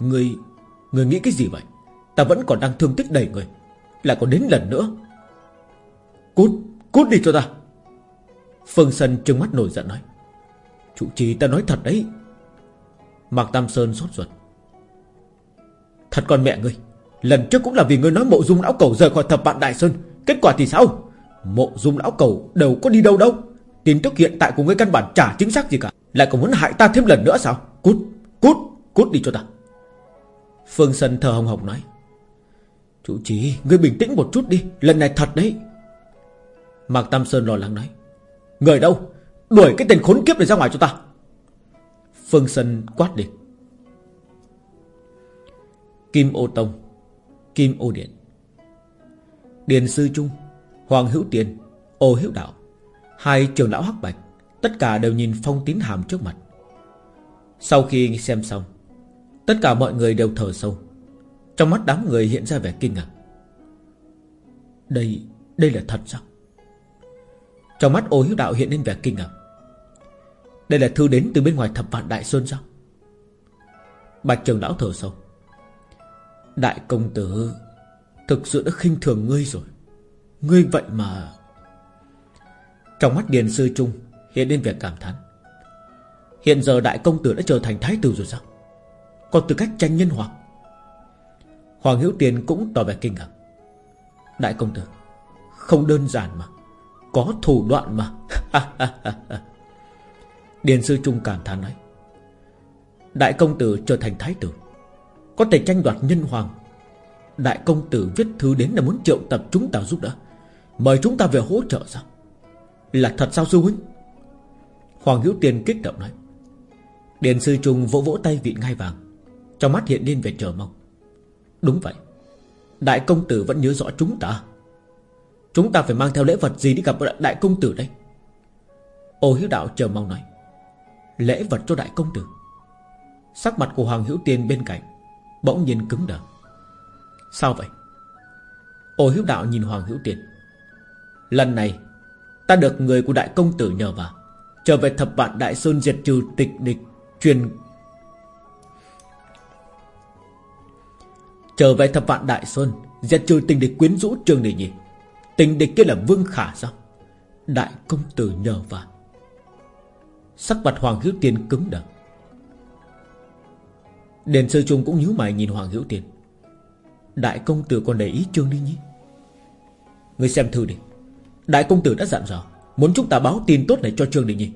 Ngươi Ngươi nghĩ cái gì vậy? Ta vẫn còn đang thương tích đầy người. Lại còn đến lần nữa. Cút Cút đi cho ta. Phương Sơn trừng mắt nổi giận nói. Chủ trì ta nói thật đấy. Mạc Tam Sơn sốt ruột. Thật con mẹ ngươi Lần trước cũng là vì ngươi nói mộ dung lão cầu rời khỏi thập vạn đại sơn Kết quả thì sao? Mộ dung lão cầu đâu có đi đâu đâu. Tin tức hiện tại của ngươi căn bản chả chính xác gì cả. Lại còn muốn hại ta thêm lần nữa sao? Cút, cút, cút đi cho ta. Phương Sân thờ hồng hồng nói. Chủ trì ngươi bình tĩnh một chút đi Lần này thật đấy. Mạc Tam Sơn lo lắng nói. Người đâu, đuổi cái tên khốn kiếp này ra ngoài cho ta. Phương Sân quát đi Kim ô tông, Kim ô điện, Điền sư trung, Hoàng hữu tiền, Ô hữu đạo, Hai trường lão hắc bạch, Tất cả đều nhìn phong tín hàm trước mặt. Sau khi xem xong, Tất cả mọi người đều thở sâu. Trong mắt đám người hiện ra vẻ kinh ngạc. Đây Đây là thật sao? Trong mắt ô hiếu đạo hiện lên vẻ kinh ngạc. Đây là thư đến từ bên ngoài thập vạn đại sơn sao? Bạch trường lão thở sâu. Đại công tử, Thực sự đã khinh thường ngươi rồi. Ngươi vậy mà. Trong mắt Điền Sư Trung Hiện lên vẻ cảm thán. Hiện giờ đại công tử đã trở thành thái tử rồi sao? Còn từ cách tranh nhân hoàng. Hoàng Hữu Tiền cũng tỏ vẻ kinh ngạc. Đại công tử, Không đơn giản mà. Có thủ đoạn mà. Điền Sư Trung cảm thán nói, Đại công tử trở thành thái tử, có thể tranh đoạt nhân hoàng. Đại công tử viết thư đến là muốn triệu tập chúng ta giúp đỡ, Mời chúng ta về hỗ trợ sao? Là thật sao sư huynh? Hoàng Hữu Tiền kích động nói. Điền sư trung vỗ vỗ tay vị ngai vàng, Trong mắt hiện lên về chờ mong. Đúng vậy, Đại công tử vẫn nhớ rõ chúng ta. Chúng ta phải mang theo lễ vật gì đi gặp đại công tử đây? Ô hiếu đạo chờ mong nói. Lễ vật cho đại công tử. Sắc mặt của Hoàng Hữu Tiên bên cạnh Bỗng nhiên cứng đờ. Sao vậy? Ô hiếu đạo nhìn Hoàng Hữu tiên. Lần này, Ta được người của đại công tử nhờ vào. Trở về thập vạn đại sơn diệt trừ tịch địch Truyền. Trở về thập vạn đại sơn Diệt trừ tình địch quyến rũ trường này nhỉ Tình địch kia là Vương Khả sao? Đại công tử nhờ vả. Sắc mặt Hoàng Hữu Tiên cứng đờ. Đền Sư Trung cũng nhíu mày nhìn Hoàng Hữu Tiền Đại công tử còn để ý Trương Đi Nhi. Người xem thư đi. Đại công tử đã dặn dò, Muốn chúng ta báo tin tốt này cho Trương Đình Nhi.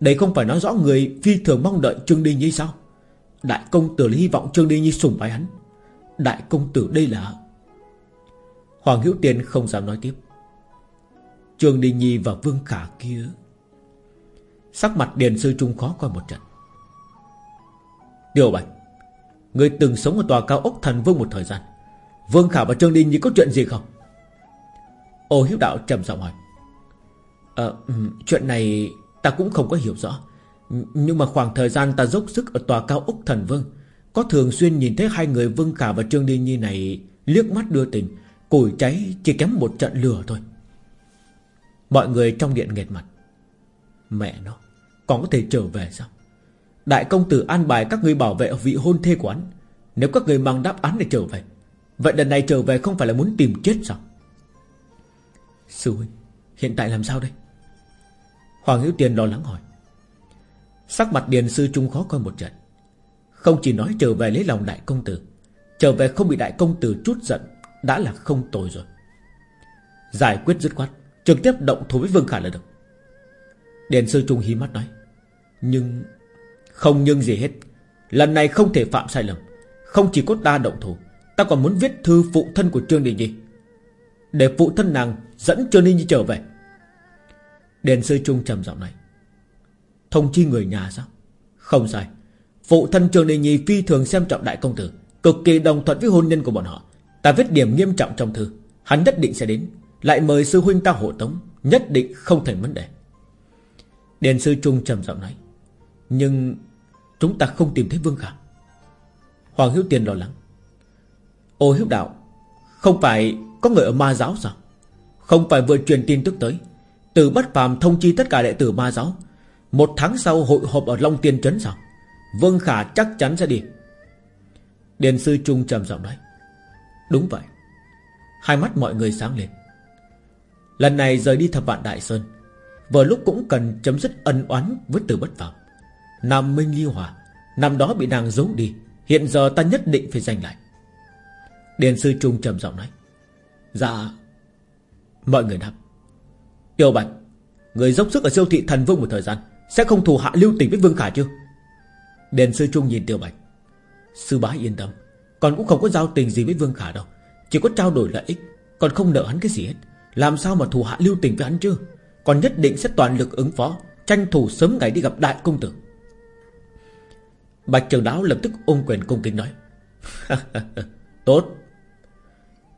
Đây không phải nói rõ người phi thường mong đợi Trương Đình Nhi sao? Đại công tử hy vọng Trương Đình Nhi sủng bái hắn. Đại công tử đây là Hoàng Hữu Tiền không dám nói tiếp. Trương Đình Nhi và Vương Khả kia. Sắc mặt Điền Sư Trung khó coi một trận. Điều Bạch Người từng sống ở tòa cao ốc thần vương một thời gian. Vương Khả và Trương Đình Nhi có chuyện gì không? Ô hiếu đạo trầm giọng hỏi. À, Chuyện này ta cũng không có hiểu rõ. Nhưng mà khoảng thời gian ta dốc sức Ở tòa cao ốc thần vương Có thường xuyên nhìn thấy hai người Vương Khả và Trương Đình Nhi này Liếc mắt đưa tình Củi cháy chỉ kém một trận lửa thôi. Mọi người trong điện nghẹt mặt. Mẹ nó Còn có thể trở về sao? Đại công tử an bài các người bảo vệ vị hôn thê quán, Nếu các người mang đáp án để trở về Vậy lần này trở về không phải là muốn tìm chết sao? Sư huynh Hiện tại làm sao đây? Hoàng Hữu Tiên lo lắng hỏi. Sắc mặt Điền Sư Trung khó coi một trận. Không chỉ nói trở về lấy lòng đại công tử Trở về không bị đại công tử chút giận Đã là không tồi rồi. Giải quyết dứt khoát. Trực tiếp động thủ với Vương Khả là được. Điền Sư Trung hí mắt nói, Nhưng Không nhưng gì hết. Lần này không thể phạm sai lầm. Không chỉ có ta động thủ, Ta còn muốn viết thư phụ thân của Trương Đình Nhi. Để phụ thân nàng Dẫn Trương Đình Nhi trở về. Điền Sư Trung trầm giọng này Thông chi người nhà sao? Không sai. Phụ thân Trương Đình Nhi phi thường xem trọng đại công tử, Cực kỳ đồng thuận với hôn nhân của bọn họ. Ta viết điểm nghiêm trọng trong thư, Hắn nhất định sẽ đến lại mời sư huynh ta hộ tống, Nhất định không thành vấn đề. Đền sư Trung trầm giọng nói, Nhưng Chúng ta không tìm thấy Vương Khả. Hoàng Hiếu Tiền lo lắng, Ô hiếu đạo, Không phải có người ở ma giáo sao? Không phải vừa truyền tin tức tới, Từ bất phàm thông chi tất cả đệ tử ma giáo, Một tháng sau hội họp ở Long Tiên Trấn sao? Vương Khả chắc chắn sẽ đi. Điền sư Trung trầm giọng nói, Đúng vậy. Hai mắt mọi người sáng lên. Lần này rời đi thập vạn Đại Sơn. Vừa lúc cũng cần chấm dứt ân oán với từ bất phạm Nam Minh Ly Hòa, Năm đó bị nàng giấu đi, Hiện giờ ta nhất định phải giành lại. Điền sư Trung trầm giọng nói Dạ. Mọi người đáp, Tiêu Bạch, Người dốc sức ở siêu thị thần vương một thời gian, Sẽ không thù hạ lưu tình với Vương Khả chứ? Điền sư Trung nhìn Tiêu Bạch, Sư bá yên tâm Còn cũng không có giao tình gì với Vương Khả đâu, Chỉ có trao đổi lợi ích, Còn không nợ hắn cái gì hết. Làm sao mà thù hạ lưu tình với hắn chứ? Còn nhất định sẽ toàn lực ứng phó, Tranh thủ sớm ngày đi gặp đại công tử. Bạch trường đáo lập tức ôm quyền cung kính nói, Tốt.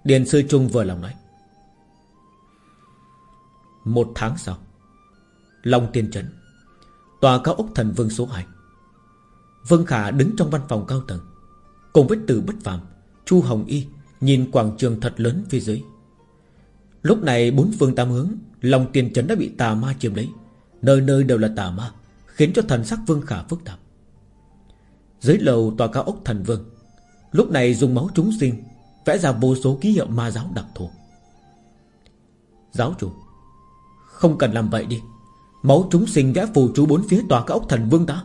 Điền sư Trung vừa lòng nói, Một tháng sau, Long tiên trấn, Tòa cao ốc thần vương số 2 Vương Khả đứng trong văn phòng cao tầng, Cùng với từ bất phàm, Chu Hồng Y Nhìn quảng trường thật lớn phía dưới. Lúc này bốn phương tam hướng lòng tiền trấn đã bị tà ma chiếm lấy. Nơi nơi đều là tà ma, Khiến cho thần sắc Vương Khả phức tạp. Dưới lầu tòa cao ốc thần vương, Lúc này dùng máu chúng sinh Vẽ ra vô số ký hiệu ma giáo đặc thù. Giáo chủ, Không cần làm vậy đi. Máu chúng sinh vẽ phù chú bốn phía tòa cao ốc thần vương ta.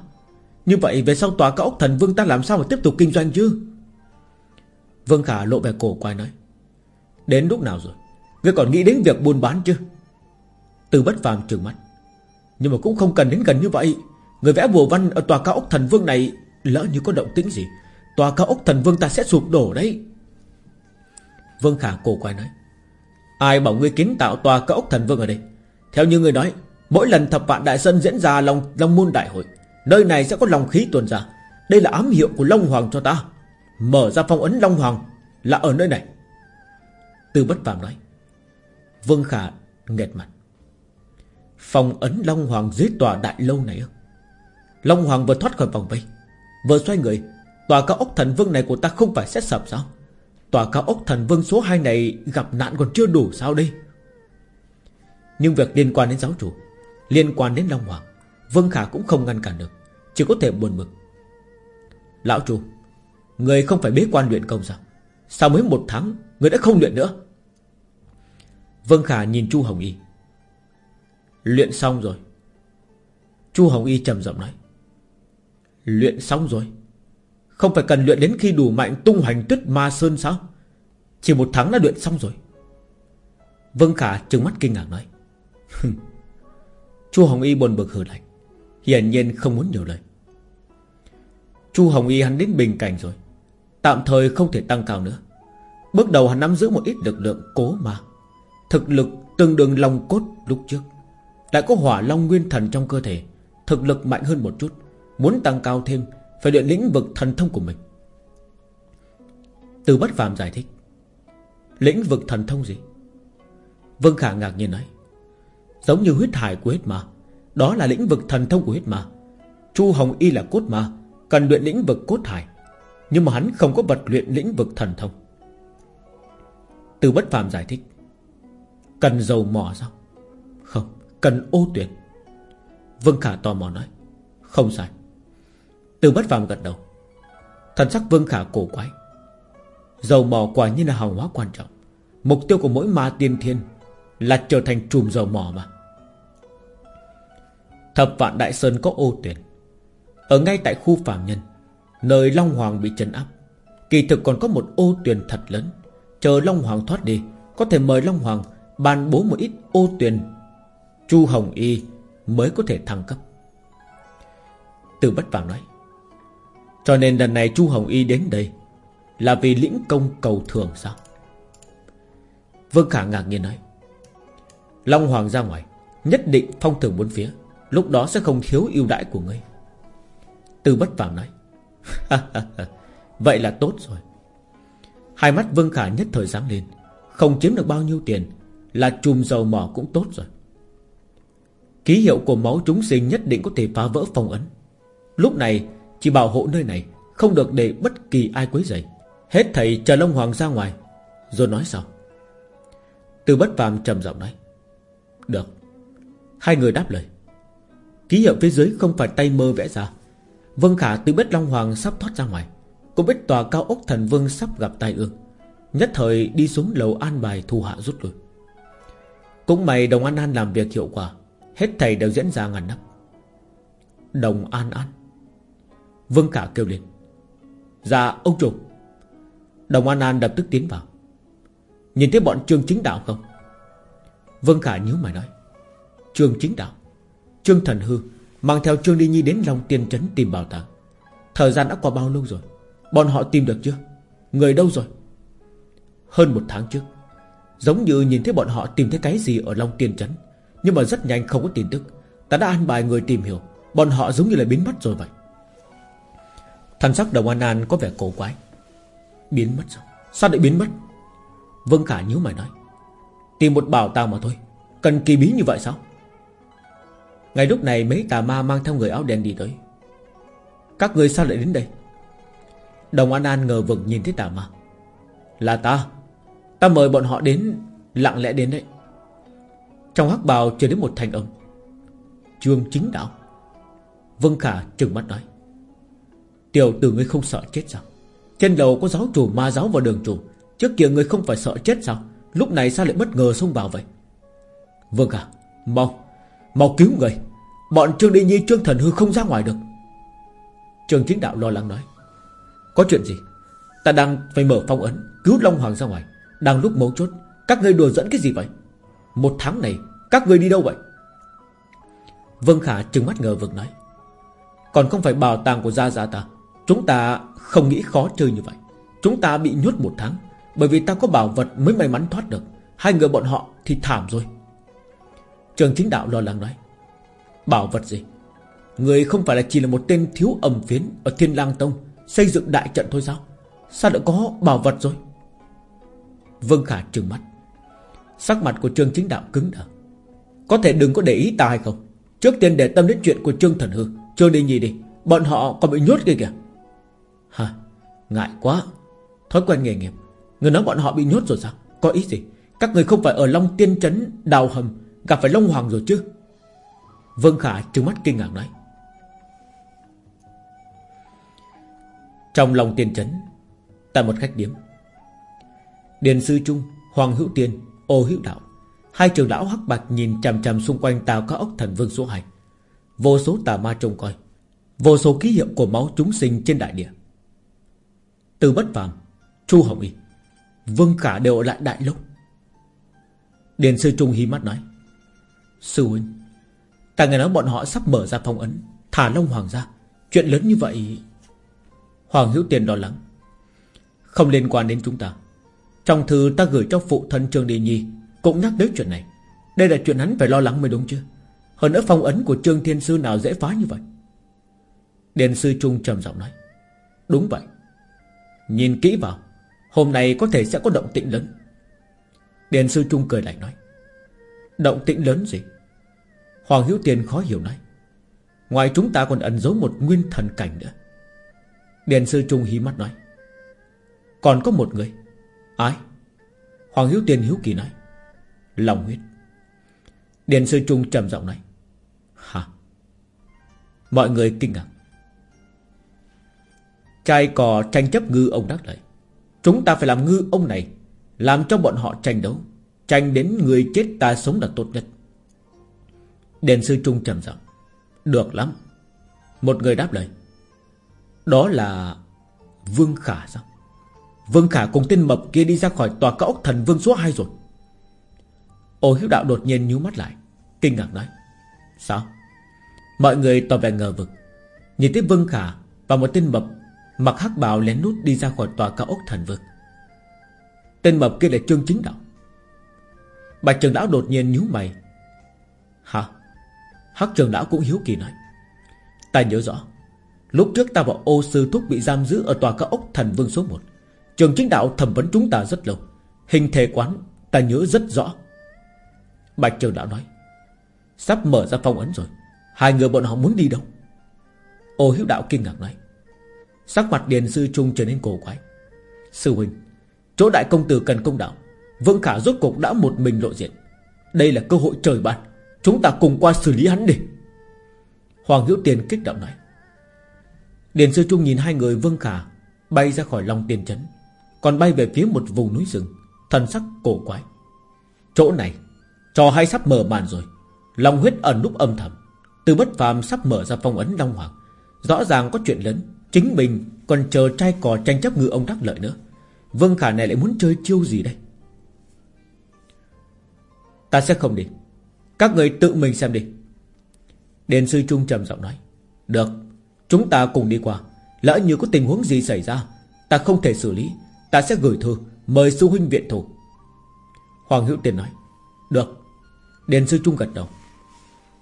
Như vậy về sau tòa cao ốc thần vương ta làm sao mà tiếp tục kinh doanh chứ? Vương Khả lộ vẻ cổ quay nói. Đến lúc nào rồi? Ngươi còn nghĩ đến việc buôn bán chứ? Từ bất phàm trừng mắt. Nhưng mà cũng không cần đến gần như vậy. Người vẽ bùa văn ở tòa cao ốc thần vương này Lỡ như có động tĩnh gì. Tòa cao ốc thần vương ta sẽ sụp đổ đấy. Vương Khả cổ quay nói. Ai bảo ngươi kiến tạo tòa cao ốc thần vương ở đây? Theo như ngươi nói Mỗi lần thập vạn đại sân diễn ra Long, Long môn đại hội Nơi này sẽ có lòng khí tuần ra. Đây là ám hiệu của Long Hoàng cho ta. Mở ra phong ấn Long Hoàng Là ở nơi này. Từ bất phàm nói. Vương Khả nghẹt mặt. Phòng ấn Long Hoàng dưới tòa đại lâu này Long Hoàng vừa thoát khỏi vòng vây, Vừa xoay người. Tòa cao ốc thần vương này của ta không phải xét sập sao? Tòa cao ốc thần vương số 2 này Gặp nạn còn chưa đủ sao đây? Nhưng việc liên quan đến giáo chủ, Liên quan đến Long Hoàng, Vương Khả cũng không ngăn cản được, Chỉ có thể buồn bực. Lão chủ, Người không phải bế quan luyện công sao? Sao mới một tháng, Người đã không luyện nữa. Vân Khả nhìn Chu Hồng Y. Luyện xong rồi. Chu Hồng Y trầm giọng nói. Luyện xong rồi. Không phải cần luyện đến khi đủ mạnh tung hoành tuyết ma sơn sao? Chỉ một tháng đã luyện xong rồi. Vân Khả trừng mắt kinh ngạc nói. Chu Hồng Y buồn bực hừ lạnh. Hiển nhiên không muốn nhiều lời. Chu Hồng Y hắn đến bình cảnh rồi. Tạm thời không thể tăng cao nữa. Bước đầu hắn nắm giữ một ít lực lượng cố mà Thực lực tương đương long cốt lúc trước. Lại có hỏa long nguyên thần trong cơ thể. Thực lực mạnh hơn một chút. Muốn tăng cao thêm, Phải luyện lĩnh vực thần thông của mình. Từ bất phàm giải thích. Lĩnh vực thần thông gì? Vương Khả ngạc nhiên nói. Giống như huyết hải của huyết ma. Đó là lĩnh vực thần thông của huyết ma. Chu Hồng Y là cốt ma, Cần luyện lĩnh vực cốt hải. Nhưng mà hắn không có vật luyện lĩnh vực thần thông. Từ bất phàm giải thích. Cần dầu mỏ sao? Không, Cần ô tuyển. Vương Khả tò mò nói. Không sai. Từ bất phàm gật đầu. Thần sắc Vương Khả cổ quái. Dầu mỏ quả nhiên là hàng hóa quan trọng. Mục tiêu của mỗi ma tiên thiên Là trở thành trùm dầu mỏ mà. Thập vạn Đại Sơn có ô tuyển. Ở ngay tại khu phạm nhân, Nơi Long Hoàng bị trấn áp, Kỳ thực còn có một ô tuyển thật lớn. Chờ Long Hoàng thoát đi, Có thể mời Long Hoàng ban bố một ít ô Tuyền, Chu Hồng Y mới có thể thăng cấp. Từ bất phàm nói Cho nên lần này Chu Hồng Y đến đây Là vì lĩnh công cầu thường sao? Vương Khả ngạc nhiên nói Long Hoàng ra ngoài Nhất định phong thưởng bốn phía Lúc đó sẽ không thiếu ưu đãi của ngươi. Từ bất phàm nói Vậy là tốt rồi. Hai mắt Vương Khả nhất thời sáng lên Không chiếm được bao nhiêu tiền là chùm dầu mỏ cũng tốt rồi. Ký hiệu của máu chúng sinh nhất định có thể phá vỡ phong ấn. Lúc này, Chỉ bảo hộ nơi này, Không được để bất kỳ ai quấy rầy. Hết thầy chờ Long Hoàng ra ngoài, Rồi nói sao Từ bất phàm trầm giọng nói, Được. Hai người đáp lời. Ký hiệu phía dưới không phải tay mơ vẽ ra. Vân Khả tự biết Long Hoàng sắp thoát ra ngoài. Cũng biết tòa cao ốc thần vương sắp gặp tai ương. Nhất thời đi xuống lầu an bài thu hạ rút lui. Cũng mày đồng An An làm việc hiệu quả, Hết thầy đều diễn ra ngàn năm Đồng An An. Vương Khả kêu lên. Dạ ông chủ. Đồng An An lập tức tiến vào. Nhìn thấy bọn trương chính đạo không? Vương Khả nhíu mày nói. Trương chính đạo. Trương Thần Hư Mang theo Trương Đi Nhi đến Long Tiên Trấn tìm bảo tàng. Thời gian đã qua bao lâu rồi? Bọn họ tìm được chưa? Người đâu rồi? Hơn một tháng trước. Giống như nhìn thấy bọn họ tìm thấy cái gì ở Long Tiên Trấn. Nhưng mà rất nhanh không có tin tức. Ta đã an bài người tìm hiểu. Bọn họ giống như là biến mất rồi vậy. Thần sắc đồng An An có vẻ cổ quái. Biến mất sao Sao lại biến mất? Vương Khả nhíu mày nói. Tìm một bảo tàng mà thôi. Cần kỳ bí như vậy sao? Ngày lúc này mấy tà ma mang theo người áo đen đi tới. Các người sao lại đến đây? Đồng An An ngờ vực nhìn thấy tà ma. Là ta. Ta mời bọn họ đến, Lặng lẽ đến đấy. Trong hắc bào chờ đến một thành âm. Trương chính đạo. Vân Khả trừng mắt nói. Tiểu tử ngươi không sợ chết sao? Trên đầu có giáo chủ ma giáo và đường chủ. Trước kia ngươi không phải sợ chết sao? Lúc này sao lại bất ngờ xông vào vậy? Vâng cả Mau Mau cứu người. Bọn Trương Đi Nhi, Trương Thần Hư không ra ngoài được. Trương Chính Đạo lo lắng nói. Có chuyện gì? Ta đang phải mở phong ấn, Cứu Long Hoàng ra ngoài. Đang lúc mấu chốt, Các ngươi đùa dẫn cái gì vậy? Một tháng này, Các ngươi đi đâu vậy? Vân Khả trừng mắt ngờ vực nói. Còn không phải bảo tàng của Gia Gia ta, Chúng ta không nghĩ khó chơi như vậy. Chúng ta bị nhốt một tháng, Bởi vì ta có bảo vật mới may mắn thoát được. Hai người bọn họ thì thảm rồi. Trường chính đạo lo lắng nói. Bảo vật gì? Người không phải là chỉ là một tên thiếu ẩm phiến Ở Thiên lang Tông Xây dựng đại trận thôi sao? Sao đã có bảo vật rồi? Vương Khả trừng mắt. Sắc mặt của Trương Chính Đạo cứng đờ. Có thể đừng có để ý ta hay không? Trước tiên để tâm đến chuyện của Trương Thần Hư Trương đi nhì đi. Bọn họ còn bị nhốt kia kìa. Hả? Ngại quá. Thói quen nghề nghiệp. Người nói bọn họ bị nhốt rồi sao? Có ý gì? Các người không phải ở Long Tiên Trấn, Đào Hầm, Gặp phải Long Hoàng rồi chứ? Vương Khả trừng mắt kinh ngạc nói. Trong Long tiên trấn, Tại một khách điếm Điền Sư Trung, Hoàng Hữu Tiên, Ô Hữu Đạo. Hai trường lão hắc bạch nhìn chằm chằm xung quanh tàu các ốc thần vương số 2 Vô số tà ma trông coi, Vô số ký hiệu của máu chúng sinh trên đại địa. Từ bất phàm, Chu Hồng Y, Vương Khả đều ở lại đại lốc Điền Sư Trung hí mắt nói, Sư huynh, Ta nghe nói bọn họ sắp mở ra phong ấn, Thả Long Hoàng ra. Chuyện lớn như vậy Hoàng Hữu Tiền lo lắng, Không liên quan đến chúng ta. Trong thư ta gửi cho phụ thân Trương Đi Nhi, Cũng nhắc đến chuyện này. Đây là chuyện hắn phải lo lắng mới đúng chứ? Hơn nữa phong ấn của Trương Thiên Sư nào dễ phá như vậy? Điền Sư Trung trầm giọng nói, Đúng vậy. Nhìn kỹ vào, Hôm nay có thể sẽ có động tĩnh lớn. Điền Sư Trung cười lạnh nói, Động tĩnh lớn gì? Hoàng Hữu Tiền khó hiểu nói, Ngoài chúng ta còn ẩn giấu một nguyên thần cảnh nữa. Điền Sư Trung hí mắt nói, Còn có một người Ai? Hoàng Hữu Tiền hiếu kỳ nói. Lòng huyết. Điền Sư Trung trầm giọng nói. Hả? Mọi người kinh ngạc. Trai cò tranh chấp ngư ông đắc lợi. Chúng ta phải làm ngư ông này, Làm cho bọn họ tranh đấu, Tranh đến người chết ta sống là tốt nhất. Đền sư trung trầm giọng. Được lắm. Một người đáp lời. Đó là Vương Khả sao? Vương Khả cùng tên mập kia đi ra khỏi tòa cao ốc thần vương số 2 rồi. Ô hiếu đạo đột nhiên nhíu mắt lại, Kinh ngạc nói, Sao? Mọi người tỏ vẻ ngờ vực. Nhìn thấy Vương Khả Và một tên mập Mặc hắc bào lén nút đi ra khỏi tòa cao ốc thần vương. Tên mập kia là Trương Chính Đạo. Bạch Trường Lão đột nhiên nhíu mày. Hả? Hắc Trường Lão cũng hiếu kỳ nói, Ta nhớ rõ, Lúc trước ta và ô sư thúc bị giam giữ Ở tòa cao ốc thần vương số 1 Trường Chính Đạo thẩm vấn chúng ta rất lâu. Hình thể quán, ta nhớ rất rõ. Bạch Trường Đạo nói, Sắp mở ra phong ấn rồi. Hai người bọn họ muốn đi đâu? Ô hiếu đạo kinh ngạc nói, Sắc mặt Điền Sư Trung trở nên cổ quái. Sư huynh, Chỗ đại công tử cần công đạo, Vương Khả rốt cục đã một mình lộ diện. Đây là cơ hội trời ban, Chúng ta cùng qua xử lý hắn đi. Hoàng Hữu Tiền kích động nói, Điền Sư Trung nhìn hai người Vương Khả Bay ra khỏi lòng tiền chấn. Còn bay về phía một vùng núi rừng, Thần sắc cổ quái. Chỗ này, Trò hay sắp mở màn rồi. Long huyết ẩn núp âm thầm. Từ bất phàm sắp mở ra phong ấn Long Hoàng. Rõ ràng có chuyện lớn, Chính mình còn chờ trai cò tranh chấp ngư ông đắc lợi nữa. Vương Khả này lại muốn chơi chiêu gì đây? Ta sẽ không đi. Các người tự mình xem đi. Đền sư Trung trầm giọng nói. Được, Chúng ta cùng đi qua. Lỡ như có tình huống gì xảy ra, Ta không thể xử lý. Ta sẽ gửi thư, Mời sư huynh viện thủ. Hoàng Hữu Tiền nói, Được. Đền sư Trung gật đầu.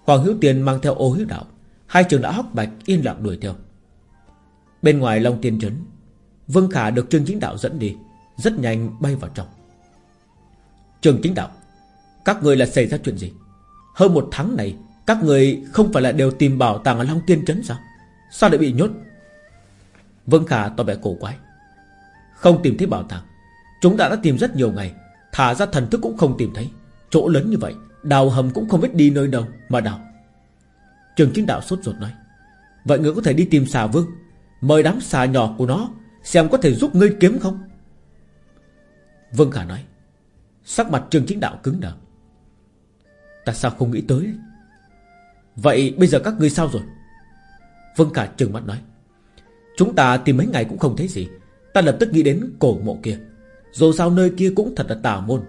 Hoàng Hữu Tiền mang theo ô hữu đạo, Hai trường đã hóc bạch yên lặng đuổi theo. Bên ngoài Long Tiên Trấn, Vương Khả được Trương Chính Đạo dẫn đi, Rất nhanh bay vào trong. Trương Chính Đạo, Các người là xảy ra chuyện gì? Hơn một tháng này, Các người không phải là đều tìm bảo tàng ở Long Tiên Trấn sao? Sao lại bị nhốt? Vương Khả tỏ vẻ cổ quái. Không tìm thấy bảo tàng. Chúng ta đã tìm rất nhiều ngày. Thả ra thần thức cũng không tìm thấy. Chỗ lớn như vậy, Đào hầm cũng không biết đi nơi đâu Mà đào. Trường chính đạo sốt ruột nói, Vậy ngươi có thể đi tìm xà vương. Mời đám xà nhỏ của nó Xem có thể giúp ngươi kiếm không? Vương Khả nói, Sắc mặt trường chính đạo cứng đờ. Ta sao không nghĩ tới? Vậy bây giờ các ngươi sao rồi? Vương Khả trừng mắt nói, Chúng ta tìm mấy ngày cũng không thấy gì. Ta lập tức nghĩ đến cổ mộ kia. Dù sao nơi kia cũng thật là tà môn.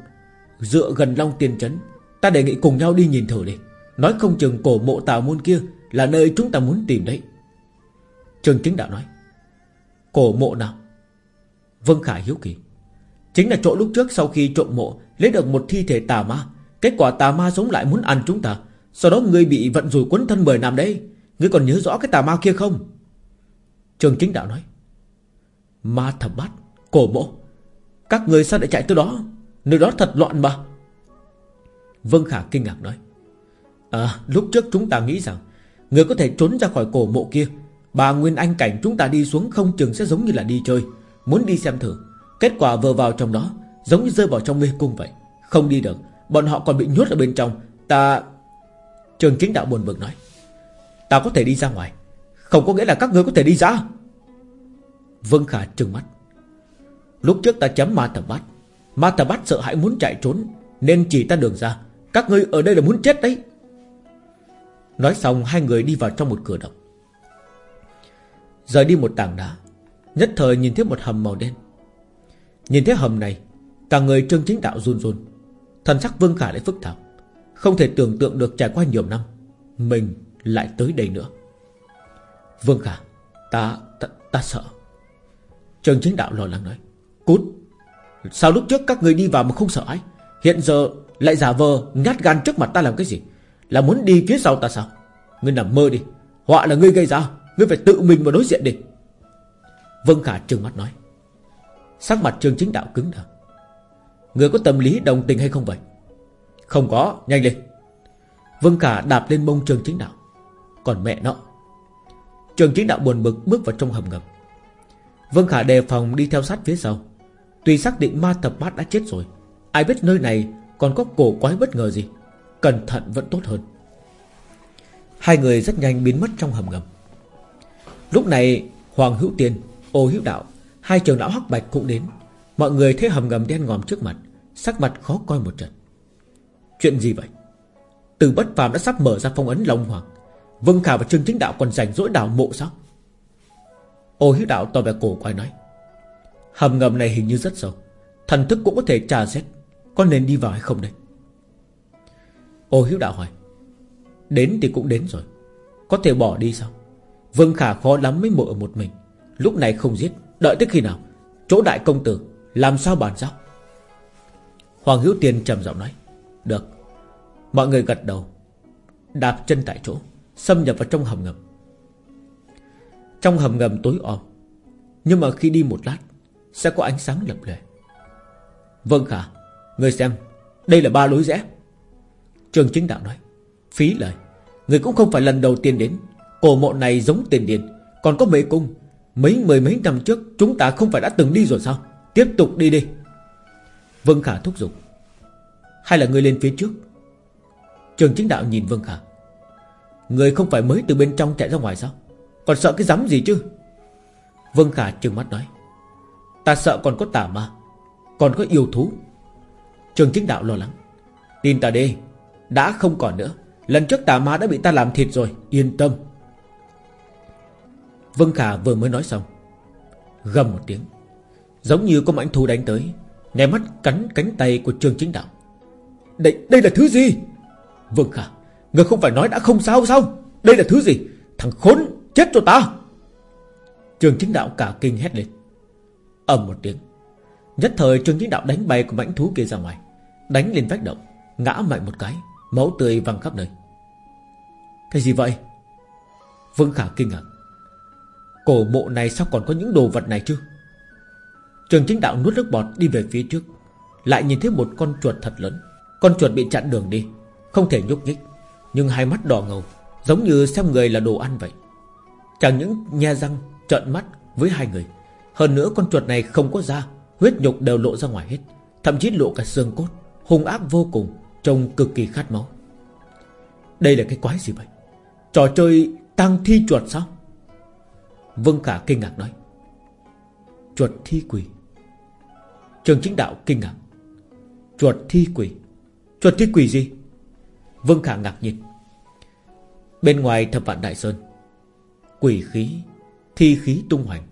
Dựa gần Long Tiên Trấn, Ta đề nghị cùng nhau đi nhìn thử đi. Nói không chừng cổ mộ tà môn kia Là nơi chúng ta muốn tìm đấy. Trường chính đạo nói, Cổ mộ nào? Vân Khải hiếu kỳ, Chính là chỗ lúc trước sau khi trộm mộ, Lấy được một thi thể tà ma. Kết quả tà ma sống lại muốn ăn chúng ta. Sau đó ngươi bị vận rủi quấn thân 10 năm đấy. Ngươi còn nhớ rõ cái tà ma kia không? Trường chính đạo nói Ma thập bát, Cổ mộ Các người sao lại chạy tới đó? Nơi đó thật loạn mà. Vân Khả kinh ngạc nói. À lúc trước chúng ta nghĩ rằng Người có thể trốn ra khỏi cổ mộ kia, Bà Nguyên Anh cảnh chúng ta đi xuống không chừng sẽ giống như là đi chơi. Muốn đi xem thử, Kết quả vừa vào trong đó, Giống như rơi vào trong mê cung vậy. Không đi được, Bọn họ còn bị nhốt ở bên trong. Ta, Trường chính đạo buồn bực nói. Ta có thể đi ra ngoài. Không có nghĩa là các ngươi có thể đi ra. Vân Khả trừng mắt. Lúc trước ta chấm ma thập bát Ma thập bát sợ hãi muốn chạy trốn Nên chỉ ta đường ra. Các ngươi ở đây là muốn chết đấy. Nói xong hai người đi vào trong một cửa động. Rời đi một tảng đá Nhất thời nhìn thấy một hầm màu đen. Nhìn thấy hầm này Cả người trương chính đạo run run. Thần sắc Vương Khả lại phức tạp. Không thể tưởng tượng được trải qua nhiều năm Mình lại tới đây nữa. Vương Khả Ta, ta, ta sợ. Trường chính đạo lo lắng nói, Cút. Sao lúc trước các người đi vào mà không sợ ấy Hiện giờ lại giả vờ nhát gan trước mặt ta làm cái gì? Là muốn đi phía sau ta sao? Ngươi nằm mơ đi. Họa là ngươi gây ra. Ngươi phải tự mình vào đối diện đi. Vân Khả trừng mắt nói. Sắc mặt Trường Chính Đạo cứng đờ. Người có tâm lý đồng tình hay không vậy? Không có. Nhanh lên. Vân Khả đạp lên mông Trường Chính Đạo. Còn mẹ nó. Trường Chính Đạo buồn bực bước vào trong hầm ngầm. Vân Khả đề phòng đi theo sát phía sau. Tuy xác định ma thập bát đã chết rồi Ai biết nơi này còn có cổ quái bất ngờ gì. Cẩn thận vẫn tốt hơn. Hai người rất nhanh biến mất trong hầm ngầm. Lúc này Hoàng Hữu Tiên, Ô Hữu Đạo Hai trường lão hắc bạch cũng đến. Mọi người thấy hầm ngầm đen ngòm trước mặt Sắc mặt khó coi một trận. Chuyện gì vậy? Từ bất phàm đã sắp mở ra phong ấn Long Hoàng. Vân Khả và Trương Chính Đạo còn rảnh rỗi đào mộ sao? Ô hiếu đạo tỏ vẻ cổ quay nói, Hầm ngầm này hình như rất sâu Thần thức cũng có thể trà xét, Có nên đi vào hay không đây? Ô hiếu đạo hỏi, Đến thì cũng đến rồi, Có thể bỏ đi sao? Vương Khả khó lắm mới mộ ở một mình, Lúc này không giết, Đợi tới khi nào? Chỗ đại công tử, Làm sao bàn giao? Hoàng Hữu Tiên trầm giọng nói, Được. Mọi người gật đầu, Đạp chân tại chỗ, Xâm nhập vào trong hầm ngầm. Trong hầm ngầm tối om. Nhưng mà khi đi một lát, Sẽ có ánh sáng lập lề Vâng khả, Người xem, Đây là ba lối rẽ. Trường chính đạo nói, Phí lời, Người cũng không phải lần đầu tiên đến. Cổ mộ này giống tiền điền Còn có mê cung. Mấy mười mấy năm trước, Chúng ta không phải đã từng đi rồi sao? Tiếp tục đi đi. Vân Khả thúc giục. Hay là người lên phía trước? Trường chính đạo nhìn Vân Khả. Người không phải mới từ bên trong chạy ra ngoài sao? Còn sợ cái rắm gì chứ? Vương Khả trừng mắt nói. Ta sợ còn có tà ma Còn có yêu thú. Trường chính đạo lo lắng. Tin ta đi Đã không còn nữa. Lần trước tà ma đã bị ta làm thịt rồi Yên tâm. Vân Khả vừa mới nói xong Gầm một tiếng. Giống như có mãnh thú đánh tới Nghe mắt cắn cánh tay của Trương Chính Đạo. Đây, đây là thứ gì? Vân Khả Người không phải nói đã không sao sao? Đây là thứ gì? Thằng khốn! Chết cho ta. Trường Chính Đạo cả kinh hét lên. Ầm một tiếng. Nhất thời trường Chính Đạo đánh bay của mãnh thú kia ra ngoài. Đánh lên vách động, Ngã mạnh một cái, Máu tươi văng khắp nơi. Cái gì vậy? Vương Khả kinh ngạc. Cổ mộ này sao còn có những đồ vật này chứ? Trường chính đạo nuốt nước bọt đi về phía trước, Lại nhìn thấy một con chuột thật lớn. Con chuột bị chặn đường đi, Không thể nhúc nhích, Nhưng hai mắt đỏ ngầu, Giống như xem người là đồ ăn vậy. Chẳng những nhe răng trợn mắt với hai người, Hơn nữa con chuột này không có da, Huyết nhục đều lộ ra ngoài hết, Thậm chí lộ cả xương cốt, Hung ác vô cùng, Trông cực kỳ khát máu. Đây là cái quái gì vậy? Trò chơi tăng thi chuột sao? Vương Khả kinh ngạc nói. Chuột thi quỷ. Trường chính đạo kinh ngạc. Chuột thi quỷ. Chuột thi quỷ gì? Vương Khả ngạc nhiên. Bên ngoài thập vạn đại sơn Quỷ khí, Thi khí tung hoành.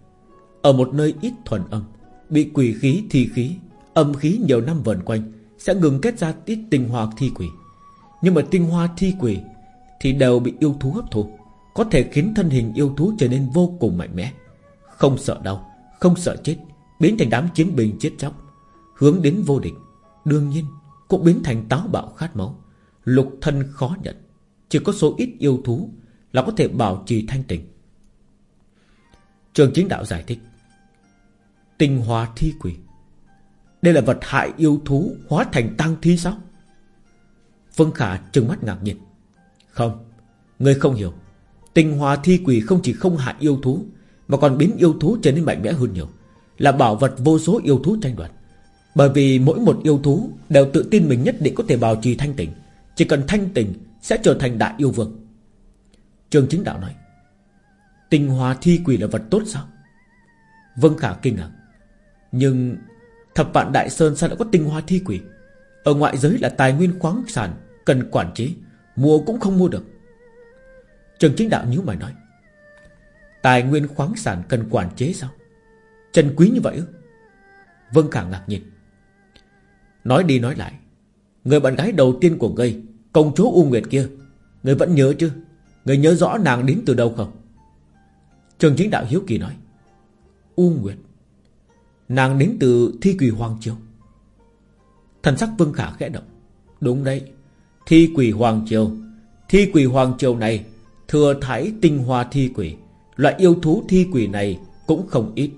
Ở một nơi ít thuần âm, Bị quỷ khí, thi khí, Âm khí nhiều năm vần quanh, Sẽ ngừng kết ra ít tinh hoa thi quỷ. Nhưng mà tinh hoa thi quỷ Thì đều bị yêu thú hấp thụ, Có thể khiến thân hình yêu thú trở nên vô cùng mạnh mẽ. Không sợ đau, Không sợ chết, Biến thành đám chiến binh chết chóc, Hướng đến vô địch, Đương nhiên cũng biến thành táo bạo khát máu. Lục thân khó nhận, Chỉ có số ít yêu thú Là có thể bảo trì thanh tịnh. Trường chính đạo giải thích. Tinh hoa thi quỷ. Đây là vật hại yêu thú Hóa thành tăng thi sao? Phương Khả trừng mắt ngạc nhiên. Không, Người không hiểu. Tinh hoa thi quỷ không chỉ không hại yêu thú, Mà còn biến yêu thú trở nên mạnh mẽ hơn nhiều, Là bảo vật vô số yêu thú tranh đoạt. Bởi vì mỗi một yêu thú Đều tự tin mình nhất định có thể bảo trì thanh tỉnh Chỉ cần thanh tỉnh Sẽ trở thành đại yêu vương. Trường chính đạo nói Tinh hoa thi quỷ là vật tốt sao? Vân Khả kinh ngạc Nhưng Thập vạn Đại Sơn sao lại có tinh hoa thi quỷ? Ở ngoại giới là tài nguyên khoáng sản, Cần quản chế, Mua cũng không mua được. Trần chính đạo nhíu mày nói, Tài nguyên khoáng sản cần quản chế sao? Trần quý như vậy ư? Vân Khả ngạc nhiên. Nói đi nói lại, Người bạn gái đầu tiên của ngươi, Công chúa U Nguyệt kia Người vẫn nhớ chứ? Người nhớ rõ nàng đến từ đâu không? Trường chính đạo hiếu kỳ nói U Nguyệt Nàng đến từ thi quỷ Hoàng Triều. Thần sắc Vương Khả khẽ động Đúng đấy Thi quỷ Hoàng Triều. Thi quỷ Hoàng Triều này Thừa thái tinh hoa thi quỷ Loại yêu thú thi quỷ này cũng không ít.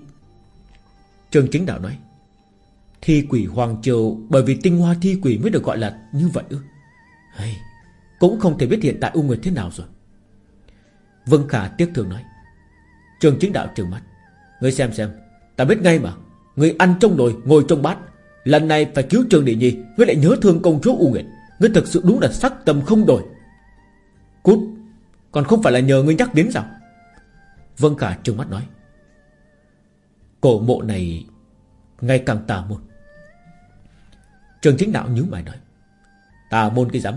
Trường chính đạo nói Thi quỷ Hoàng Triều Bởi vì tinh hoa thi quỷ mới được gọi là như vậy ư? Hay, Cũng không thể biết hiện tại U Nguyệt thế nào rồi. Vân Khả tiếc thường nói Trường chính đạo trừng mắt. Ngươi xem xem, Ta biết ngay mà. Ngươi ăn trong nồi, ngồi trong bát. Lần này phải cứu Trường Địa Nhi Ngươi lại nhớ thương công chúa U Nguyệt. Ngươi thật sự đúng là sắc tâm không đổi. Cút, Còn không phải là nhờ ngươi nhắc đến sao? Vân Khả trừng mắt nói. Cổ mộ này Ngày càng tà môn. Trường chính đạo nhíu mày nói. Tà môn cái rắm.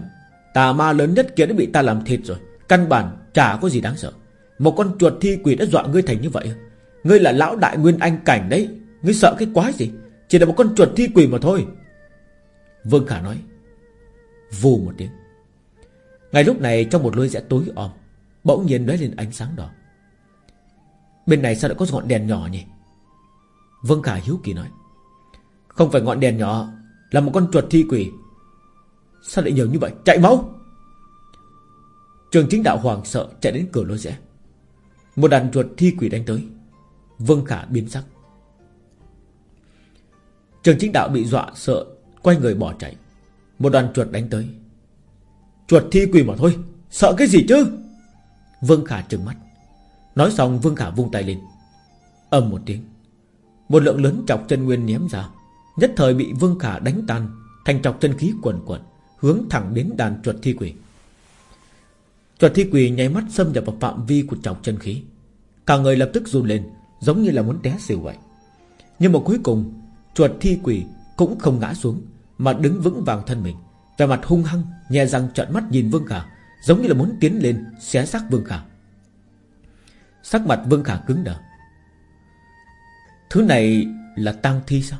Tà ma lớn nhất kia đã bị ta làm thịt rồi. Căn bản chả có gì đáng sợ. Một con chuột thi quỷ đã dọa ngươi thành như vậy. Ngươi là lão đại nguyên anh cảnh đấy. Ngươi sợ cái quái gì? Chỉ là một con chuột thi quỷ mà thôi. Vương Khả nói. Vù một tiếng. Ngay lúc này trong một lối rẽ tối om, Bỗng nhiên lóe lên ánh sáng đỏ. Bên này sao lại có ngọn đèn nhỏ nhỉ? Vương Khả hiếu kỳ nói. Không phải ngọn đèn nhỏ, Là một con chuột thi quỷ. Sao lại nhiều như vậy? Chạy máu Trường chính đạo hoàng sợ chạy đến cửa lối rẽ. Một đàn chuột thi quỷ đánh tới. Vương Khả biến sắc. Trường chính đạo bị dọa sợ, Quay người bỏ chạy. Một đoàn chuột đánh tới. Chuột thi quỷ mà thôi, Sợ cái gì chứ? Vương Khả trừng mắt. Nói xong, Vương Khả vung tay lên. Âm một tiếng. Một lượng lớn chọc chân nguyên ném ra. Nhất thời bị Vương Khả đánh tan, Thành chọc chân khí quần quần Hướng thẳng đến đàn chuột thi quỷ. Chuột thi quỷ nháy mắt xâm nhập vào phạm vi của trọng chân khí. Cả người lập tức run lên, Giống như là muốn té xỉu vậy. Nhưng mà cuối cùng, Chuột thi quỷ cũng không ngã xuống, Mà đứng vững vàng thân mình. Về mặt hung hăng Nhẹ răng trợn mắt nhìn Vương Khả, Giống như là muốn tiến lên xé xác Vương Khả. Sắc mặt Vương Khả cứng đờ. Thứ này là tang thi sao?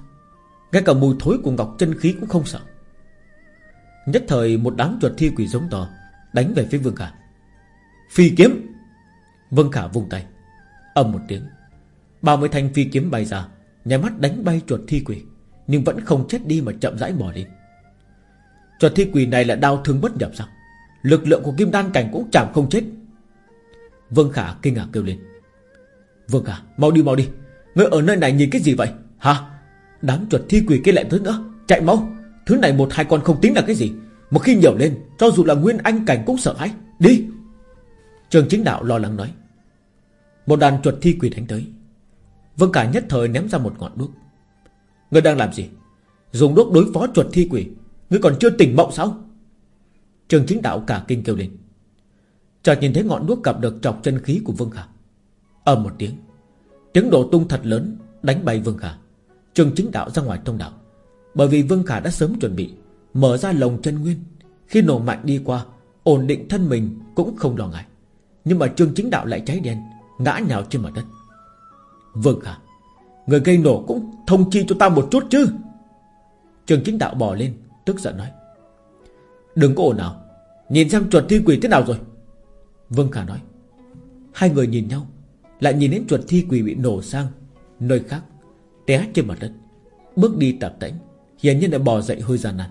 Ngay cả mùi thối của ngọc chân khí cũng không sợ. Nhất thời một đám chuột thi quỷ giống to, Đánh về phía Vương Khả. Phi kiếm. Vương Khả vung tay. Âm một tiếng. Ba mươi thanh phi kiếm bay ra. Nhà mắt đánh bay chuột thi quỷ. Nhưng vẫn không chết đi mà chậm rãi bỏ đi. Chuột thi quỷ này là đau thương bất nhập sao Lực lượng của kim đan cảnh cũng chẳng không chết. Vương Khả kinh ngạc kêu lên. Vương Khả, mau đi mau đi. Ngươi ở nơi này nhìn cái gì vậy? Hả? Đám chuột thi quỷ kia lại tới nữa. Chạy mau. Thứ này một hai con không tính là cái gì. Một khi nhiều lên, Cho dù là nguyên anh cảnh cũng sợ hãi. Đi. Trường chính đạo lo lắng nói. Một đàn chuột thi quỷ đánh tới. Vương cả nhất thời ném ra một ngọn đuốc. Ngươi đang làm gì? Dùng đuốc đối phó chuột thi quỷ. Ngươi còn chưa tỉnh mộng sao? Trường chính đạo cả kinh kêu lên. Chợt nhìn thấy ngọn đuốc gặp được trọc chân khí của Vương Khả. Ầm một tiếng. Tiếng đổ tung thật lớn, Đánh bay Vương Khả. Trường chính đạo ra ngoài thông đạo. Bởi vì Vương Khả đã sớm chuẩn bị, Mở ra lồng chân nguyên. Khi nổ mạnh đi qua, Ổn định thân mình cũng không lo ngại. Nhưng mà trương chính đạo lại cháy đen, Ngã nhào trên mặt đất. Vương Khả Người gây nổ cũng thông chi cho ta một chút chứ. Trường chính đạo bò lên, Tức giận nói. Đừng có ồn nào Nhìn xem chuột thi quỷ thế nào rồi. Vương Khả nói. Hai người nhìn nhau, Lại nhìn đến chuột thi quỷ bị nổ sang Nơi khác, Té trên mặt đất, Bước đi tạp tĩnh Hiển nhiên lại bò dậy hơi gian nan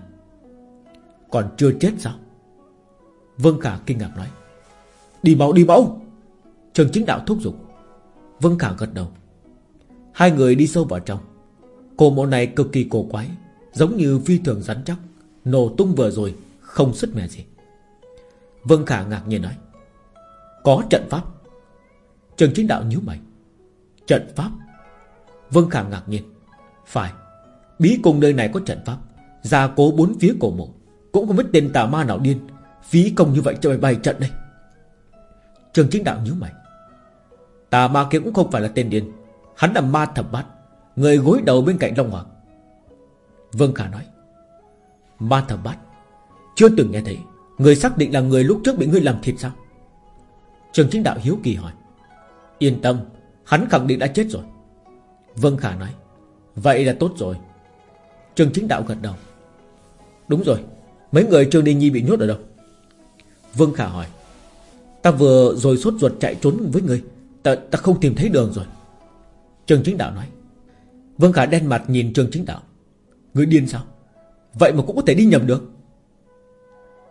Còn chưa chết sao? Vương Khả kinh ngạc nói. Đi mau đi mau Trường chính đạo thúc giục. Vương Khả gật đầu. Hai người đi sâu vào trong. Cổ mộ này cực kỳ cổ quái, Giống như phi thường rắn chắc. Nổ tung vừa rồi, Không sức mẻ gì. Vương Khả ngạc nhiên nói, Có trận pháp. Trường chính đạo nhíu mày. Trận pháp? Vương Khả ngạc nhiên. Phải, Bí cùng nơi này có trận pháp. Gia cố bốn phía cổ mộ, Cũng không biết tên tà ma nào điên. Phí công như vậy cho mày bày trận đây. Trường chính đạo nhíu mày. Tà ma kia cũng không phải là tên điên. Hắn là ma thập bát, Người gối đầu bên cạnh Long Hoàng. Vương Khả nói, Ma thập bát, Chưa từng nghe thấy. Người xác định là người lúc trước bị ngươi làm thịt sao? Trường chính đạo hiếu kỳ hỏi. Yên tâm, Hắn khẳng định đã chết rồi. Vương Khả nói, Vậy là tốt rồi. Trường chính đạo gật đầu. Đúng rồi, Mấy người Trương đi Nhi bị nhốt ở đâu? Vương Khả hỏi. Ta vừa rồi sốt ruột chạy trốn với người. Ta, ta không tìm thấy đường rồi. Trường chính đạo nói. Vương Khả đen mặt nhìn trường chính đạo. Người điên sao? Vậy mà cũng có thể đi nhầm được.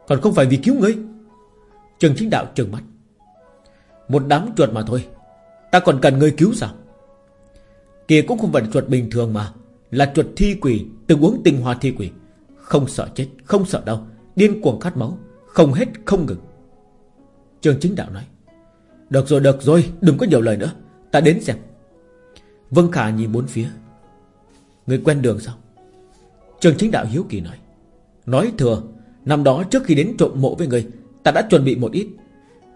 Còn không phải vì cứu ngươi. Trường chính đạo trừng mắt. Một đám chuột mà thôi. Ta còn cần ngươi cứu sao? Kìa cũng không phải chuột bình thường mà Là chuột thi quỷ Từng uống tinh hoa thi quỷ. Không sợ chết Không sợ đau. Điên cuồng khát máu Không hết không ngừng. Trường chính đạo nói, Được rồi được rồi, Đừng có nhiều lời nữa, Ta đến xem. Vân Khả nhìn bốn phía. Người quen đường sao? Trường chính đạo hiếu kỳ nói Nói thừa, Năm đó trước khi đến trộm mộ với người, Ta đã chuẩn bị một ít.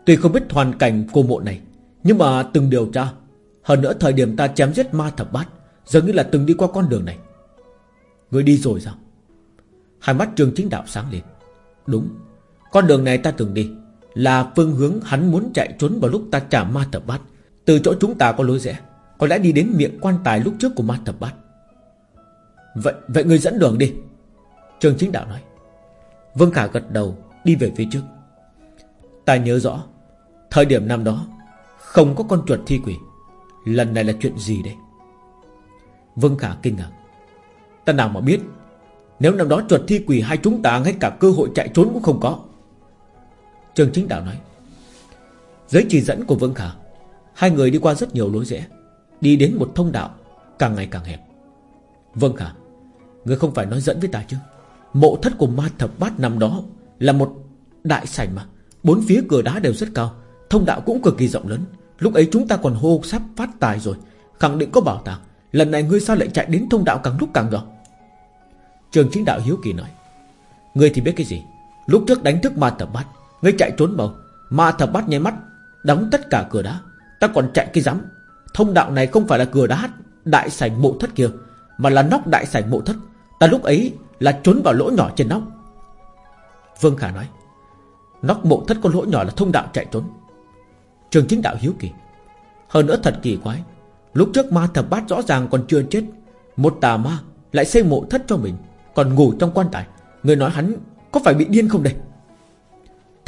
Tuy không biết hoàn cảnh cô mộ này, Nhưng mà từng điều tra, Hơn nữa thời điểm ta chém giết ma thập bát, Dường như là từng đi qua con đường này. Người đi rồi sao? Hai mắt trường chính đạo sáng lên. Đúng, Con đường này ta từng đi là phương hướng hắn muốn chạy trốn vào lúc ta trả ma thập bát. Từ chỗ chúng ta có lối rẽ, Có lẽ đi đến miệng quan tài lúc trước của ma thập bát. Vậy vậy người dẫn đường đi. Trường chính đạo nói. Vương Khả gật đầu, đi về phía trước. Ta nhớ rõ, Thời điểm năm đó, Không có con chuột thi quỷ. Lần này là chuyện gì đây? Vương Khả kinh ngạc. Ta nào mà biết, Nếu năm đó chuột thi quỷ hai chúng ta Ngay cả cơ hội chạy trốn cũng không có. Trường chính đạo nói Dưới chỉ dẫn của Vương Khả, Hai người đi qua rất nhiều lối rẽ Đi đến một thông đạo Càng ngày càng hẹp. Vương Khả, Người không phải nói dẫn với ta chứ? Mộ thất của ma thập bát năm đó Là một đại sảnh mà, Bốn phía cửa đá đều rất cao, Thông đạo cũng cực kỳ rộng lớn. Lúc ấy chúng ta còn hô sắp phát tài rồi, Khẳng định có bảo tàng. Lần này ngươi sao lại chạy đến thông đạo càng lúc càng nhỏ? Trường chính đạo hiếu kỳ nói, Ngươi thì biết cái gì? Lúc trước đánh thức ma thập bát Ngươi chạy trốn bầu Ma thập bát nháy mắt, Đóng tất cả cửa đá. Ta còn chạy cái rắm Thông đạo này không phải là cửa đá Đại sảnh mộ thất kia, Mà là nóc đại sảnh mộ thất. Ta lúc ấy là trốn vào lỗ nhỏ trên nóc. Vương Khả nói, Nóc mộ thất có lỗ nhỏ là thông đạo chạy trốn. Trường chính đạo hiếu kỳ. Hơn nữa thật kỳ quái. Lúc trước ma thập bát rõ ràng còn chưa chết, Một tà ma lại xây mộ thất cho mình, Còn ngủ trong quan tài. Người nói hắn có phải bị điên không đây?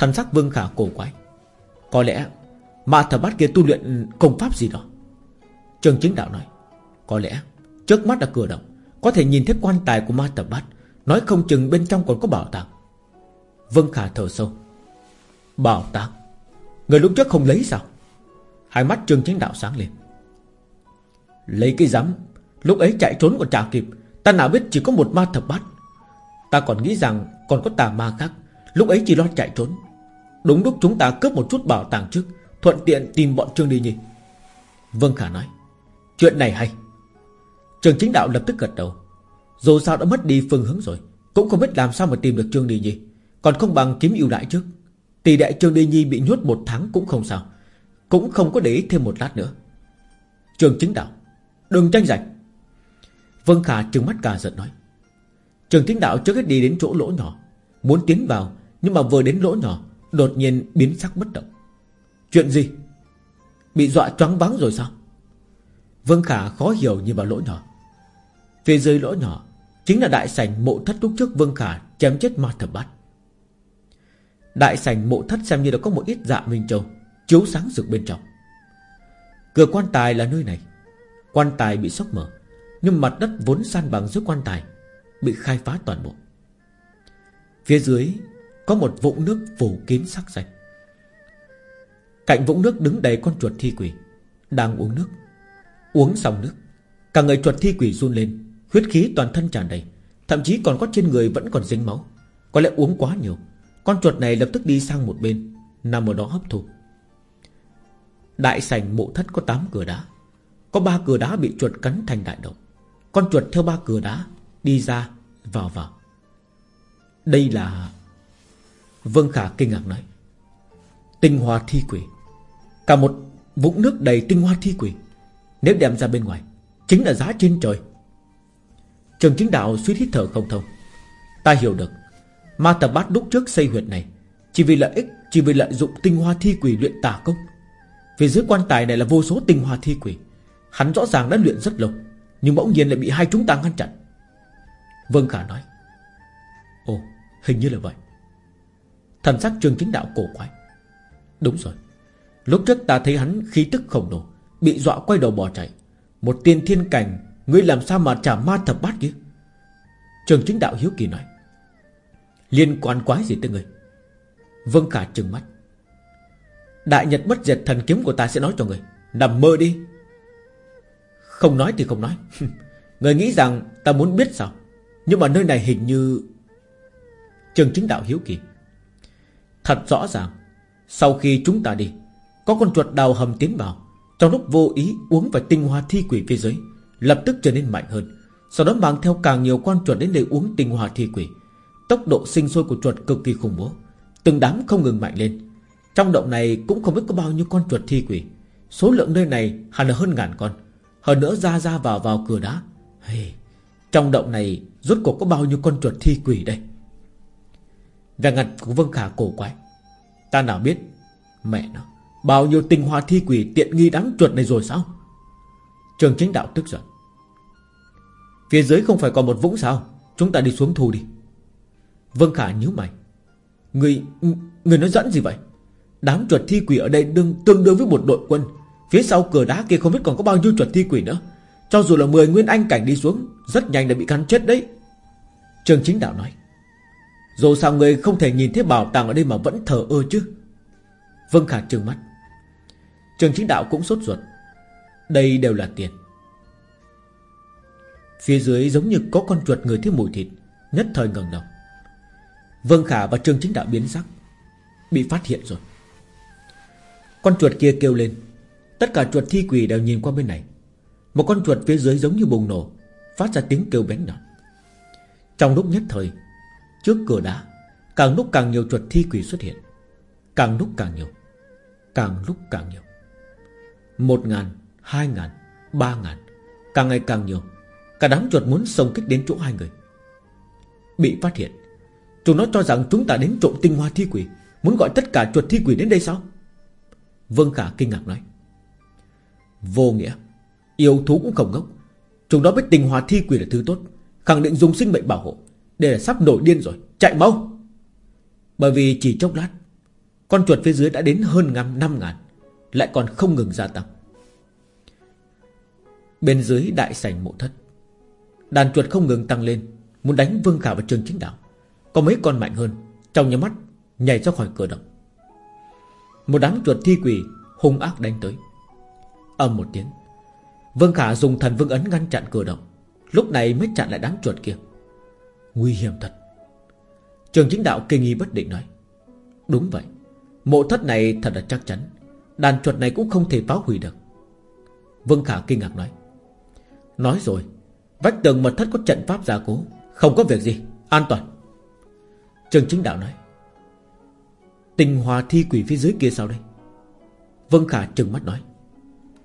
Thần sắc vương khả cổ quái. Có lẽ ma thập bát kia tu luyện công pháp gì đó. Trường chính đạo nói, Có lẽ trước mắt là cửa động, Có thể nhìn thấy quan tài của ma thập bát, Nói không chừng bên trong còn có bảo tàng. Vương khả thở sâu. Bảo tàng? Người lúc trước không lấy sao? Hai mắt trường chính đạo sáng lên. Lấy cái rắm Lúc ấy chạy trốn còn chả kịp, Ta nào biết chỉ có một ma thập bát. Ta còn nghĩ rằng còn có tà ma khác, Lúc ấy chỉ lo chạy trốn. Đúng lúc chúng ta cướp một chút bảo tàng trước Thuận tiện tìm bọn Trương Đi Nhi. Vân Khả nói. Chuyện này hay. Trường chính đạo lập tức gật đầu. Dù sao đã mất đi phương hướng rồi, Cũng không biết làm sao mà tìm được Trương Đi Nhi. Còn không bằng kiếm ưu đại trước Tỷ đại Trương Đi Nhi bị nhốt một tháng cũng không sao. Cũng không có để ý thêm một lát nữa. Trường chính đạo. Đừng tranh giành. Vân Khả trừng mắt cả giận nói. Trường chính đạo trước hết đi đến chỗ lỗ nhỏ. Muốn tiến vào, Nhưng mà vừa đến lỗ nhỏ Đột nhiên biến sắc bất động. Chuyện gì? Bị dọa choáng váng rồi sao? Vương Khả khó hiểu nhìn vào lỗ nhỏ. Phía dưới lỗ nhỏ Chính là đại sảnh mộ thất lúc trước Vương Khả chém chết ma thập bát. Đại sảnh mộ thất xem như là có một ít dạ minh châu Chiếu sáng rực bên trong. Cửa quan tài là nơi này. Quan tài bị sốc mở Nhưng mặt đất vốn san bằng dưới quan tài Bị khai phá toàn bộ. Phía dưới có một vũng nước phủ kín sắc xanh. Cạnh vũng nước đứng đầy con chuột thi quỷ, Đang uống nước. Uống xong nước, Cả người chuột thi quỷ run lên, Huyết khí toàn thân tràn đầy, Thậm chí còn có trên người vẫn còn dính máu. Có lẽ uống quá nhiều, Con chuột này lập tức đi sang một bên, Nằm ở đó hấp thụ. Đại sảnh mộ thất có 8 cửa đá, Có ba cửa đá bị chuột cắn thành đại động Con chuột theo ba cửa đá Đi ra, vào vào. Đây là Vương Khả kinh ngạc nói, Tinh hoa thi quỷ, Cả một vũng nước đầy tinh hoa thi quỷ, Nếu đem ra bên ngoài, Chính là giá trên trời. Trường chính đạo suýt hít thở không thông. Ta hiểu được, Ma tập bát đúc trước xây huyệt này, Chỉ vì lợi ích, Chỉ vì lợi dụng tinh hoa thi quỷ luyện tà công. Vì dưới quan tài này là vô số tinh hoa thi quỷ, Hắn rõ ràng đã luyện rất lâu, Nhưng bỗng nhiên lại bị hai chúng ta ngăn chặn. Vương Khả nói, Ồ, hình như là vậy. Thần sắc trường chính đạo cổ quái. Đúng rồi. Lúc trước ta thấy hắn khí tức khổng lồ, Bị dọa quay đầu bỏ chạy. Một tiên thiên cảnh, Ngươi làm sao mà trả ma thập bát kia Trường chính đạo hiếu kỳ nói. Liên quan quái gì tới ngươi? Vâng Khả trừng mắt. Đại nhật bất diệt thần kiếm của ta sẽ nói cho người Nằm mơ đi. Không nói thì không nói. Người nghĩ rằng ta muốn biết sao? Nhưng mà nơi này hình như Trường chính đạo hiếu kỳ. Thật rõ ràng. Sau khi chúng ta đi Có con chuột đào hầm tiến vào. Trong lúc vô ý uống vào tinh hoa thi quỷ phía dưới Lập tức trở nên mạnh hơn. Sau đó mang theo càng nhiều con chuột đến đây uống tinh hoa thi quỷ. Tốc độ sinh sôi của chuột cực kỳ khủng bố. Từng đám không ngừng mạnh lên. Trong động này cũng không biết có bao nhiêu con chuột thi quỷ. Số lượng nơi này hẳn là hơn ngàn con. Hơn nữa ra ra vào vào cửa đá. Hey, Trong động này Rốt cuộc có bao nhiêu con chuột thi quỷ đây? Vẻ ngặt của Vân Khả cổ quái. Ta nào biết Mẹ nó Bao nhiêu tình hoa thi quỷ tiện nghi đáng chuột này rồi sao? Trường chính đạo tức giận. Phía dưới không phải còn một vũng sao? Chúng ta đi xuống thu đi. Vân Khả nhíu mày. Người Người nói dẫn gì vậy? Đám chuột thi quỷ ở đây đương, tương đương với một đội quân. Phía sau cửa đá kia không biết còn có bao nhiêu chuột thi quỷ nữa. Cho dù là 10 nguyên anh cảnh đi xuống Rất nhanh đã bị cắn chết đấy. Trường chính đạo nói. Dù sao người không thể nhìn thấy bảo tàng ở đây mà vẫn thờ ơ chứ. Vân Khả trừng mắt. Trường chính đạo cũng sốt ruột. Đây đều là tiền. Phía dưới giống như có con chuột người thiếu mùi thịt, Nhất thời ngẩng đầu. Vân Khả và Trương Chính Đạo biến sắc, Bị phát hiện rồi. Con chuột kia kêu lên. Tất cả chuột thi quỷ đều nhìn qua bên này. Một con chuột phía dưới giống như bùng nổ, Phát ra tiếng kêu bén nhọn. Trong lúc nhất thời Trước cửa đá Càng lúc càng nhiều chuột thi quỷ xuất hiện. Càng lúc càng nhiều Càng lúc càng nhiều. Một ngàn, hai ngàn, ba ngàn Càng ngày càng nhiều. Cả đám chuột muốn xông kích đến chỗ hai người. Bị phát hiện Chúng nó cho rằng chúng ta đến trộm tinh hoa thi quỷ Muốn gọi tất cả chuột thi quỷ đến đây sao? Vương Khả kinh ngạc nói. Vô nghĩa Yêu thú cũng không ngốc. Chúng nó biết tinh hoa thi quỷ là thứ tốt Khẳng định dùng sinh mệnh bảo hộ. Để là sắp nổi điên rồi, Chạy mau. Bởi vì chỉ chốc lát, Con chuột phía dưới đã đến hơn ngàn, năm ngàn, Lại còn không ngừng gia tăng. Bên dưới đại sảnh mộ thất, Đàn chuột không ngừng tăng lên, Muốn đánh Vương Khả và Trường Chính Đạo. Có mấy con mạnh hơn, Trong nhà mắt nhảy ra khỏi cửa động. Một đám chuột thi quỷ hung ác đánh tới. Âm một tiếng, Vương Khả dùng thần vương ấn ngăn chặn cửa động. Lúc này mới chặn lại đám chuột kia. Nguy hiểm thật. Trường chính đạo kinh nghi bất định nói, Đúng vậy, Mộ thất này thật là chắc chắn, Đàn chuột này cũng không thể phá hủy được. Vương Khả kinh ngạc nói Nói rồi, Vách tường mật thất có trận pháp gia cố, Không có việc gì, An toàn. Trường chính đạo nói, Tình hòa thi quỷ phía dưới kia sao đây? Vân Khả trừng mắt nói,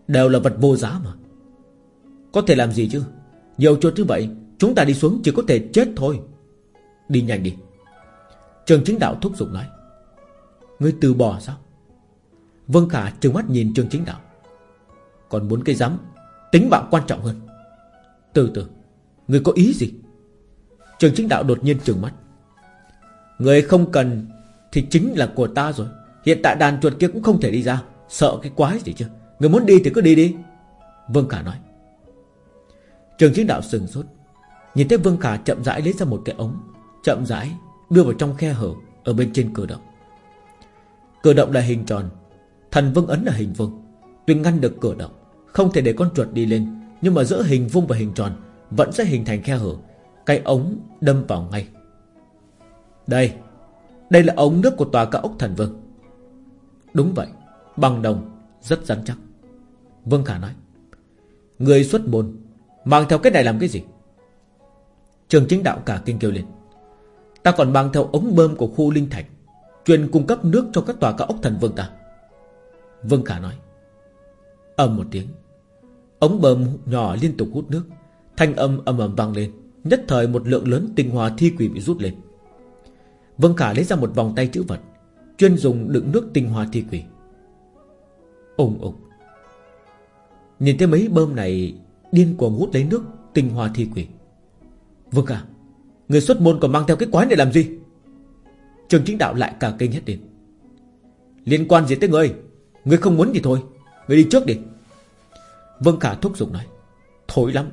Đều là vật vô giá mà. Có thể làm gì chứ? Nhiều chuột như vậy Chúng ta đi xuống chỉ có thể chết thôi. Đi nhanh đi. Trường chính đạo thúc giục nói. Ngươi từ bỏ sao? Vân Khả trừng mắt nhìn trường chính đạo. Còn muốn cây rắm Tính mạng quan trọng hơn. Từ từ Người có ý gì? Trường chính đạo đột nhiên trừng mắt. Người không cần Thì chính là của ta rồi. Hiện tại đàn chuột kia cũng không thể đi ra. Sợ cái quái gì chứ? Người muốn đi thì cứ đi đi. Vân Khả nói. Trường chính đạo sừng sốt. Nhìn thấy Vương Khả chậm rãi lấy ra một cái ống, Chậm rãi đưa vào trong khe hở Ở bên trên cửa động. Cửa động là hình tròn, Thần vương ấn là hình vuông, Tuy ngăn được cửa động, Không thể để con chuột đi lên, nhưng mà giữa hình vuông và hình tròn Vẫn sẽ hình thành khe hở, Cái ống đâm vào ngay. Đây Đây là ống nước của tòa cao ốc thần vương. Đúng vậy, Bằng đồng, Rất rắn chắc. Vương Khả nói, Người xuất môn, Mang theo cái này làm cái gì? Trường chính đạo cả kinh kêu lên. Ta còn mang theo ống bơm của khu linh thạch, chuyên cung cấp nước cho các tòa cao ốc thần vương ta. Vương Khả nói. Ầm một tiếng, Ống bơm nhỏ liên tục hút nước, Thanh âm ầm ầm vang lên, Nhất thời một lượng lớn tinh hoa thi quỷ bị rút lên. Vương Khả lấy ra một vòng tay chữ vật, Chuyên dùng đựng nước tinh hoa thi quỷ. Ùng ục Nhìn thấy mấy bơm này Điên cuồng hút lấy nước tinh hoa thi quỷ Vâng cả Người xuất môn còn mang theo cái quái này làm gì? Trường chính đạo lại cả kinh hết đến Liên quan gì tới người Người không muốn thì thôi. Người đi trước đi. Vâng Khả thúc giục nói. Thối lắm.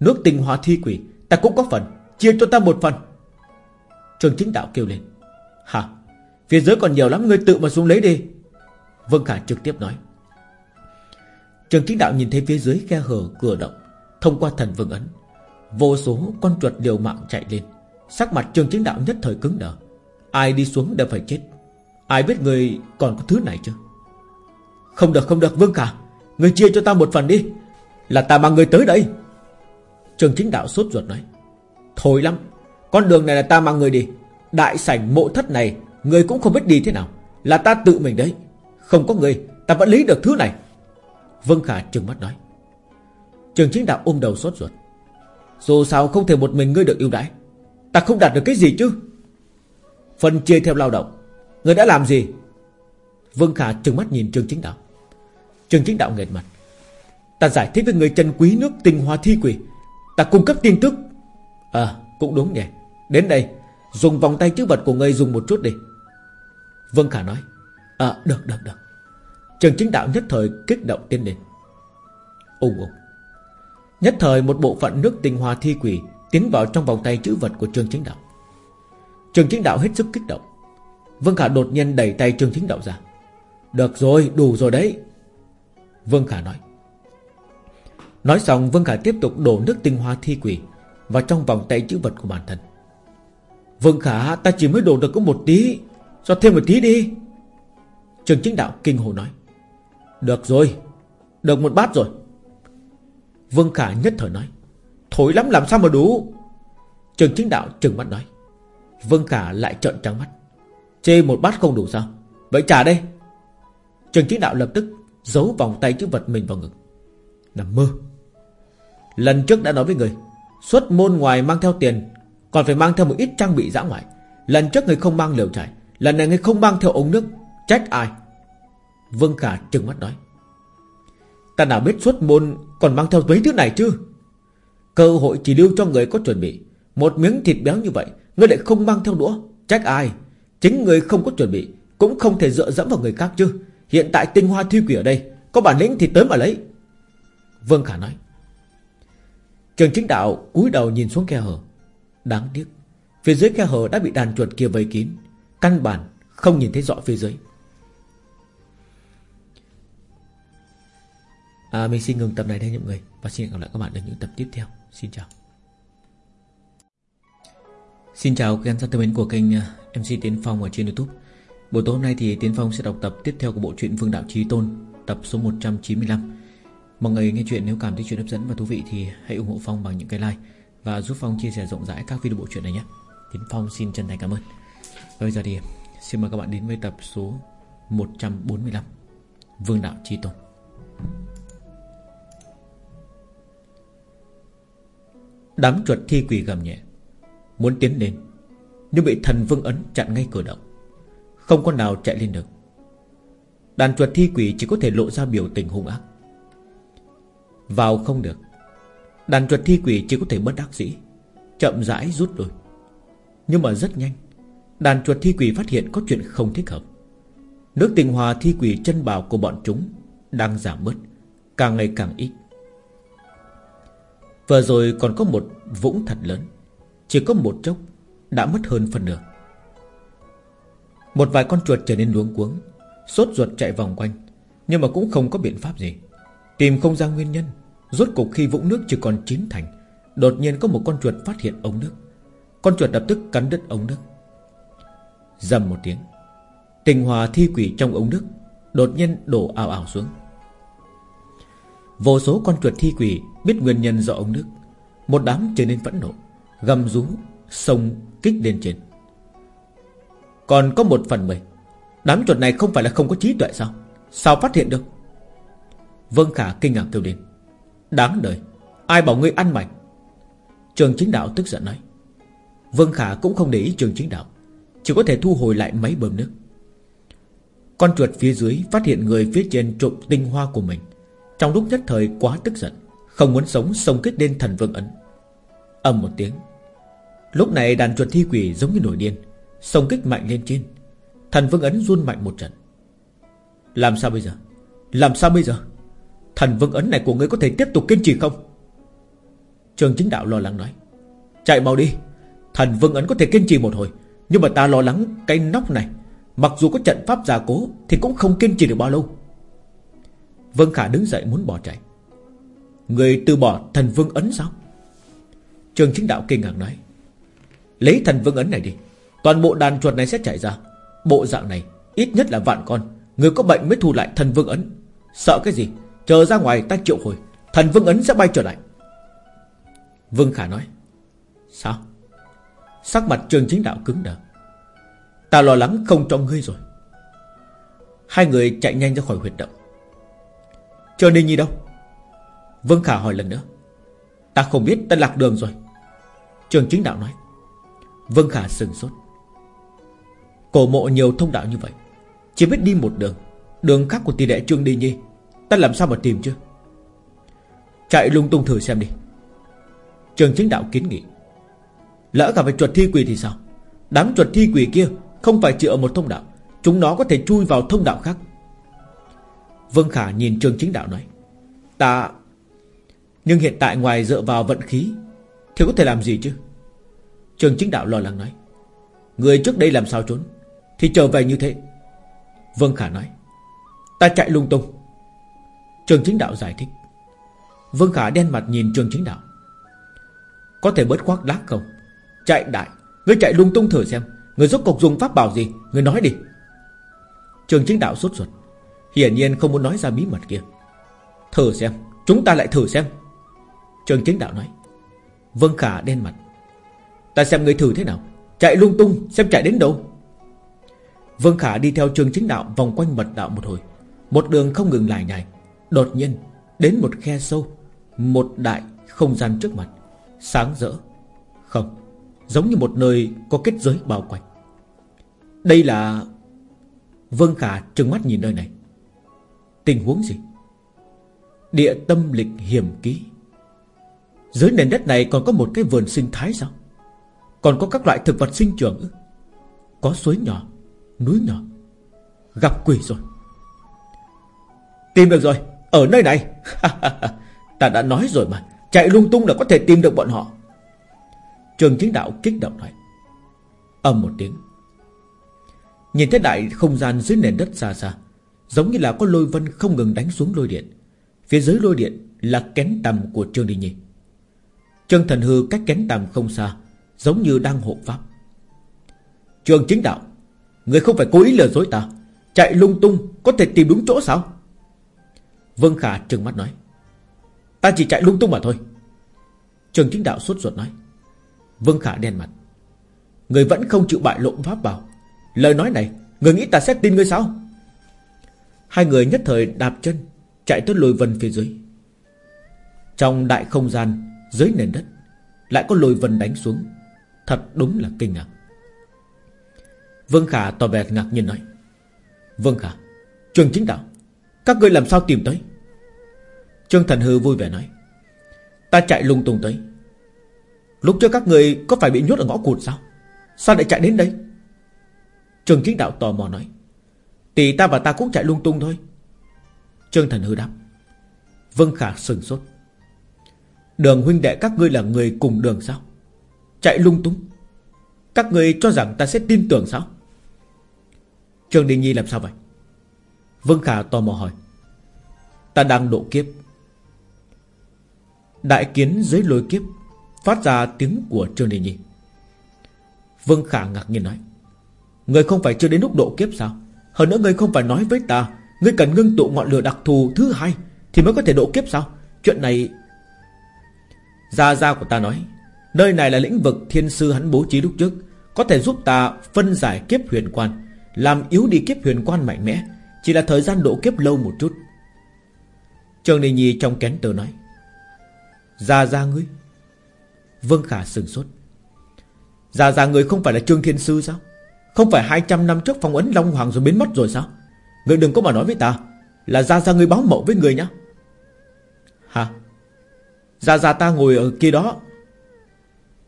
Nước tinh hóa thi quỷ, Ta cũng có phần. Chia cho ta một phần. Trường chính đạo kêu lên. Hả? Phía dưới còn nhiều lắm Ngươi tự mà xuống lấy đi. Vâng Khả trực tiếp nói. Trường chính đạo nhìn thấy phía dưới khe hở cửa động, Thông qua thần vương ấn. Vô số con chuột liều mạng chạy lên. Sắc mặt trường chính đạo nhất thời cứng đờ. Ai đi xuống đều phải chết. Ai biết người còn có thứ này chứ? Không được không được, Vương Khả. Người chia cho ta một phần đi. Là ta mang người tới đây. Trường chính đạo sốt ruột nói. Thôi lắm. Con đường này là ta mang người đi. Đại sảnh mộ thất này, Người cũng không biết đi thế nào. Là ta tự mình đấy. Không có người, Ta vẫn lấy được thứ này. Vương Khả trừng mắt nói. Trường chính đạo ôm đầu sốt ruột. Dù sao không thể một mình ngươi được ưu đãi. Ta không đạt được cái gì chứ? Phần chia theo lao động. Người đã làm gì? Vương Khả trừng mắt nhìn Trương Chính Đạo. Trương Chính Đạo nghẹt mặt. Ta giải thích với người chân quý nước tinh hoa thi quỷ. Ta cung cấp tin tức. À cũng đúng nhỉ. Đến đây, Dùng vòng tay chữ vật của ngươi dùng một chút đi. Vương Khả nói. À được được được. Trương chính đạo nhất thời kích động tiến đến Úng ung Nhất thời một bộ phận nước tinh hoa thi quỷ Tiến vào trong vòng tay chữ vật của trương chính đạo. Trường chính đạo hết sức kích động. Vương Khả đột nhiên đẩy tay trương chính đạo ra. Được rồi, đủ rồi đấy. Vương Khả nói. Nói xong, Vương Khả tiếp tục đổ nước tinh hoa thi quỷ Vào trong vòng tay chữ vật của bản thân. Vương Khả, ta chỉ mới đổ được có một tí, Cho thêm một tí đi. Trường chính đạo kinh hồ nói. Được rồi, Được một bát rồi. Vương Khả nhất thời nói Thối lắm làm sao mà đủ? Trường chính đạo trừng mắt nói, Vương Khả lại trợn trắng mắt, Chê một bát không đủ sao? Vậy trả đây. Trường chính đạo lập tức Giấu vòng tay chữ vật mình vào ngực. Nằm mơ. Lần trước đã nói với người, Xuất môn ngoài mang theo tiền, Còn phải mang theo một ít trang bị dã ngoại. Lần trước người không mang liều trải Lần này người không mang theo ống nước, Trách ai? Vương Khả trừng mắt nói Ta nào biết xuất môn còn mang theo mấy thứ này chứ? Cơ hội chỉ lưu cho người có chuẩn bị. Một miếng thịt béo như vậy Ngươi lại không mang theo đũa. Trách ai? Chính người không có chuẩn bị, Cũng không thể dựa dẫm vào người khác chứ. Hiện tại tinh hoa thi quỷ ở đây, Có bản lĩnh thì tới mà lấy. Vương Khả nói. Trường chính đạo cúi đầu nhìn xuống khe hở. Đáng tiếc, Phía dưới khe hở đã bị đàn chuột kia vây kín. Căn bản không nhìn thấy rõ phía dưới. À, Mình xin ngừng tập này đây mọi người. Và xin hẹn gặp lại các bạn ở những tập tiếp theo. Xin chào. Xin chào các em thân mến của kênh à, MC Tiến Phong ở trên Youtube. Buổi tối hôm nay thì Tiến Phong sẽ đọc tập tiếp theo của bộ truyện Vương Đạo Trí Tôn Tập số 195 Mọi người nghe chuyện nếu cảm thấy chuyện hấp dẫn và thú vị Thì hãy ủng hộ Phong bằng những cái like Và giúp Phong chia sẻ rộng rãi các video bộ truyện này nhé. Tiến Phong xin chân thành cảm ơn. Bây giờ thì xin mời các bạn đến với tập số 145 Vương Đạo Trí Tôn. Đám chuột thi quỷ gầm nhẹ. Muốn tiến lên, Nhưng bị thần vương ấn chặn ngay cửa động. Không con nào chạy lên được. Đàn chuột thi quỷ chỉ có thể lộ ra biểu tình hung ác. Vào không được. Đàn chuột thi quỷ chỉ có thể bất đắc dĩ, Chậm rãi rút lui. Nhưng mà rất nhanh, Đàn chuột thi quỷ phát hiện có chuyện không thích hợp. Nước tình hòa thi quỷ chân bào của bọn chúng Đang giảm bớt, Càng ngày càng ít. Vừa rồi còn có một vũng thật lớn. Chỉ có một chốc Đã mất hơn phần nửa. Một vài con chuột trở nên luống cuống, Sốt ruột chạy vòng quanh, Nhưng mà cũng không có biện pháp gì. Tìm không ra nguyên nhân, Rốt cục khi vũng nước chỉ còn chín thành, Đột nhiên có một con chuột phát hiện ống nước. Con chuột lập tức cắn đứt ống nước. Dầm một tiếng, Tình hòa thi quỷ trong ống nước Đột nhiên đổ ảo ảo xuống. Vô số con chuột thi quỷ Biết nguyên nhân do ống nước Một đám trở nên phẫn nộ, Gầm rú, Sông, kích lên trên. Còn có một phần mười, Đám chuột này không phải là không có trí tuệ sao? Sao phát hiện được? Vương Khả kinh ngạc kêu lên. Đáng đời, Ai bảo ngươi ăn mày? Trường chính đạo tức giận nói. Vương Khả cũng không để ý trường chính đạo, Chỉ có thể thu hồi lại máy bơm nước. Con chuột phía dưới Phát hiện người phía trên trộm tinh hoa của mình. Trong lúc nhất thời quá tức giận, Không muốn sống xông kích lên thần vương ấn. Âm một tiếng. Lúc này đàn chuột thi quỷ giống như nổi điên Xông kích mạnh lên trên. Thần vương ấn run mạnh một trận. Làm sao bây giờ? Làm sao bây giờ? Thần vương ấn này của ngươi có thể tiếp tục kiên trì không? Trường chính đạo lo lắng nói. Chạy mau đi. Thần vương ấn có thể kiên trì một hồi, Nhưng mà ta lo lắng cái nóc này. Mặc dù có trận pháp gia cố Thì cũng không kiên trì được bao lâu. Vương Khả đứng dậy muốn bỏ chạy. Người từ bỏ thần vương ấn sao? Trường chính đạo kinh ngạc nói, Lấy thần vương ấn này đi. Toàn bộ đàn chuột này sẽ chạy ra. Bộ dạng này ít nhất là vạn con. Người có bệnh mới thu lại thần vương ấn. Sợ cái gì? Chờ ra ngoài ta triệu hồi, Thần vương ấn sẽ bay trở lại. Vương Khả nói, Sao? Sắc mặt trường chính đạo cứng đờ. Ta lo lắng không cho ngươi rồi. Hai người chạy nhanh ra khỏi huyệt động. Chờ Ninh Nhi đâu Vương Khả hỏi lần nữa. Ta không biết ta lạc đường rồi. Trường chính đạo nói. Vương Khả sừng sốt. Cổ mộ nhiều thông đạo như vậy. Chỉ biết đi một đường. Đường khác của tỷ đệ Trương Đi Nhi Ta làm sao mà tìm chứ? Chạy lung tung thử xem đi. Trường chính đạo kiến nghị. Lỡ cả phải chuột thi quỷ thì sao? Đám chuột thi quỷ kia Không phải chỉ ở một thông đạo. Chúng nó có thể chui vào thông đạo khác. Vương Khả nhìn trường chính đạo nói, Ta, Nhưng hiện tại ngoài dựa vào vận khí Thì có thể làm gì chứ? Trường chính đạo lo lắng nói, Người trước đây làm sao trốn Thì trở về như thế. Vương Khả nói, Ta chạy lung tung. Trường chính đạo giải thích, Vương Khả đen mặt nhìn trường chính đạo, Có thể bớt khoác lác không? Chạy đại, Ngươi chạy lung tung thử xem Người rốt cục dùng pháp bảo gì? Người nói đi. Trường chính đạo sốt ruột Hiển nhiên không muốn nói ra bí mật kia. Thử xem, Chúng ta lại thử xem. Trường chính đạo nói. Vương Khả đen mặt. Ta xem người thử thế nào. Chạy lung tung, xem chạy đến đâu. Vương Khả đi theo trường chính đạo Vòng quanh mật đạo một hồi. Một đường không ngừng lại nhảy Đột nhiên, đến một khe sâu, Một đại không gian trước mặt. Sáng rỡ. Không, Giống như một nơi có kết giới bao quanh. Đây là Vương Khả trừng mắt nhìn nơi này. Tình huống gì? Địa tâm lịch hiểm ký. Dưới nền đất này còn có một cái vườn sinh thái sao? Còn có các loại thực vật sinh trưởng Có suối nhỏ, Núi nhỏ. Gặp quỷ rồi. Tìm được rồi, Ở nơi này. Ta đã nói rồi mà, Chạy lung tung là có thể tìm được bọn họ. Trường chính đạo kích động nói. Âm một tiếng. Nhìn thấy đại không gian dưới nền đất xa xa Giống như là có lôi vân không ngừng đánh xuống lôi điện. Phía dưới lôi điện Là kén tầm của Trương đình Nhi. Trương Thần Hư cách kén tầm không xa, Giống như đang hộ pháp. Trương chính đạo, Người không phải cố ý lừa dối ta, Chạy lung tung, có thể tìm đúng chỗ sao? Vương Khả trừng mắt nói. Ta chỉ chạy lung tung mà thôi. Trường chính đạo sốt ruột nói. Vương Khả đen mặt. Người vẫn không chịu bại lộ pháp bảo. Lời nói này, Người nghĩ ta sẽ tin ngươi sao? Hai người nhất thời đạp chân, Chạy tới lôi vân phía dưới. Trong đại không gian, Dưới nền đất, Lại có lôi vân đánh xuống. Thật đúng là kinh ngạc. Vương Khả tỏ vẻ ngạc nhiên nói, Vương Khả, Trường chính đạo, Các ngươi làm sao tìm tới? Trương Thần Hư vui vẻ nói, Ta chạy lung tung tới. Lúc trước các người có phải bị nhốt ở ngõ cụt sao? Sao lại chạy đến đây? Trường chính đạo tò mò nói Tỷ ta và ta cũng chạy lung tung thôi. Trương Thần Hư đáp. Vân Khả sừng sốt. Đường huynh đệ các ngươi là người cùng đường sao? Chạy lung tung. Các ngươi cho rằng ta sẽ tin tưởng sao? Trương Đình Nhi làm sao vậy? Vân Khả tò mò hỏi. Ta đang độ kiếp. Đại kiến dưới lôi kiếp, Phát ra tiếng của Trương Đình Nhi. Vương Khả ngạc nhiên nói. Người không phải chưa đến lúc độ kiếp sao? Hơn nữa ngươi không phải nói với ta, ngươi cần ngưng tụ ngọn lửa đặc thù thứ hai Thì mới có thể độ kiếp sao? Chuyện này Gia Gia của ta nói, Nơi này là lĩnh vực thiên sư hắn bố trí lúc trước, Có thể giúp ta phân giải kiếp huyền quan, Làm yếu đi kiếp huyền quan mạnh mẽ, Chỉ là thời gian độ kiếp lâu một chút. Trương Đình Nhi trong kén tờ nói, Gia Gia ngươi, Vương Khả sừng sốt. Gia Gia người không phải là Trương Thiên Sư sao? Không phải 200 năm trước phong ấn Long Hoàng rồi biến mất rồi sao? Người đừng có mà nói với ta Là Gia Gia người báo mộng với người nhá. Hả? Gia Gia ta ngồi ở kia đó.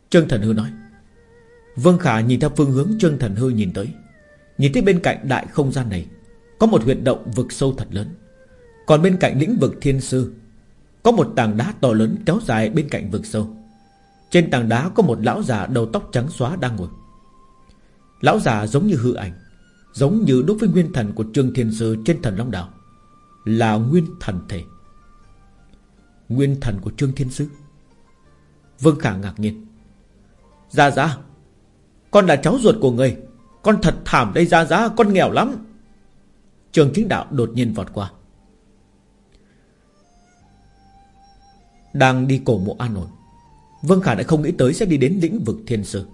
Trương Thần Hư nói. Vương Khả nhìn theo phương hướng Trương Thần Hư nhìn tới. Nhìn thấy bên cạnh đại không gian này, Có một huyệt động vực sâu thật lớn. Còn bên cạnh lĩnh vực thiên sư, Có một tảng đá to lớn kéo dài bên cạnh vực sâu. Trên tảng đá có một lão già đầu tóc trắng xóa đang ngồi. Lão già giống như hư ảnh, Giống như đối với nguyên thần của Trương Thiên Sư trên thần Long Đảo Là nguyên thần thể. Nguyên thần của Trương Thiên Sư Vương Khả ngạc nhiên. Gia Gia Con là cháu ruột của người, Con thật thảm đây Gia Gia Con nghèo lắm. Trường chính đạo đột nhiên vọt qua. Đang đi cổ mộ an ổn, Vương Khả đã không nghĩ tới sẽ đi đến lĩnh vực thiên sư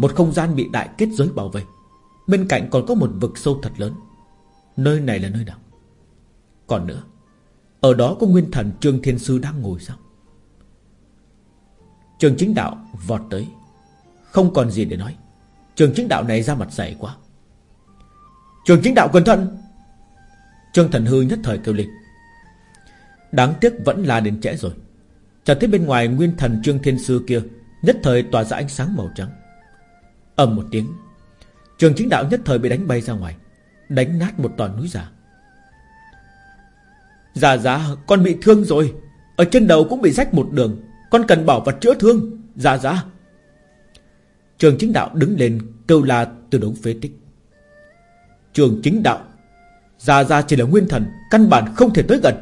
một không gian bị đại kết giới bảo vệ. Bên cạnh còn có một vực sâu thật lớn. Nơi này là nơi nào? Còn nữa, Ở đó có nguyên thần Trương Thiên Sư đang ngồi sao? Trường chính đạo vọt tới. Không còn gì để nói. Trường chính đạo này ra mặt dày quá. Trường chính đạo cẩn thận. Trương Thần Hư nhất thời kêu lên. Đáng tiếc vẫn là đến trễ rồi. Chẳng thấy bên ngoài nguyên thần Trương Thiên Sư kia, Nhất thời tỏa ra ánh sáng màu trắng ầm một tiếng, Trường chính đạo nhất thời bị đánh bay ra ngoài, Đánh nát một toàn núi giả Già già, con bị thương rồi. Ở trên đầu cũng bị rách một đường, Con cần bảo vật chữa thương. Già già. Trường chính đạo đứng lên, kêu la từ đống phế tích. Trường chính đạo, Già Già chỉ là nguyên thần, Căn bản không thể tới gần.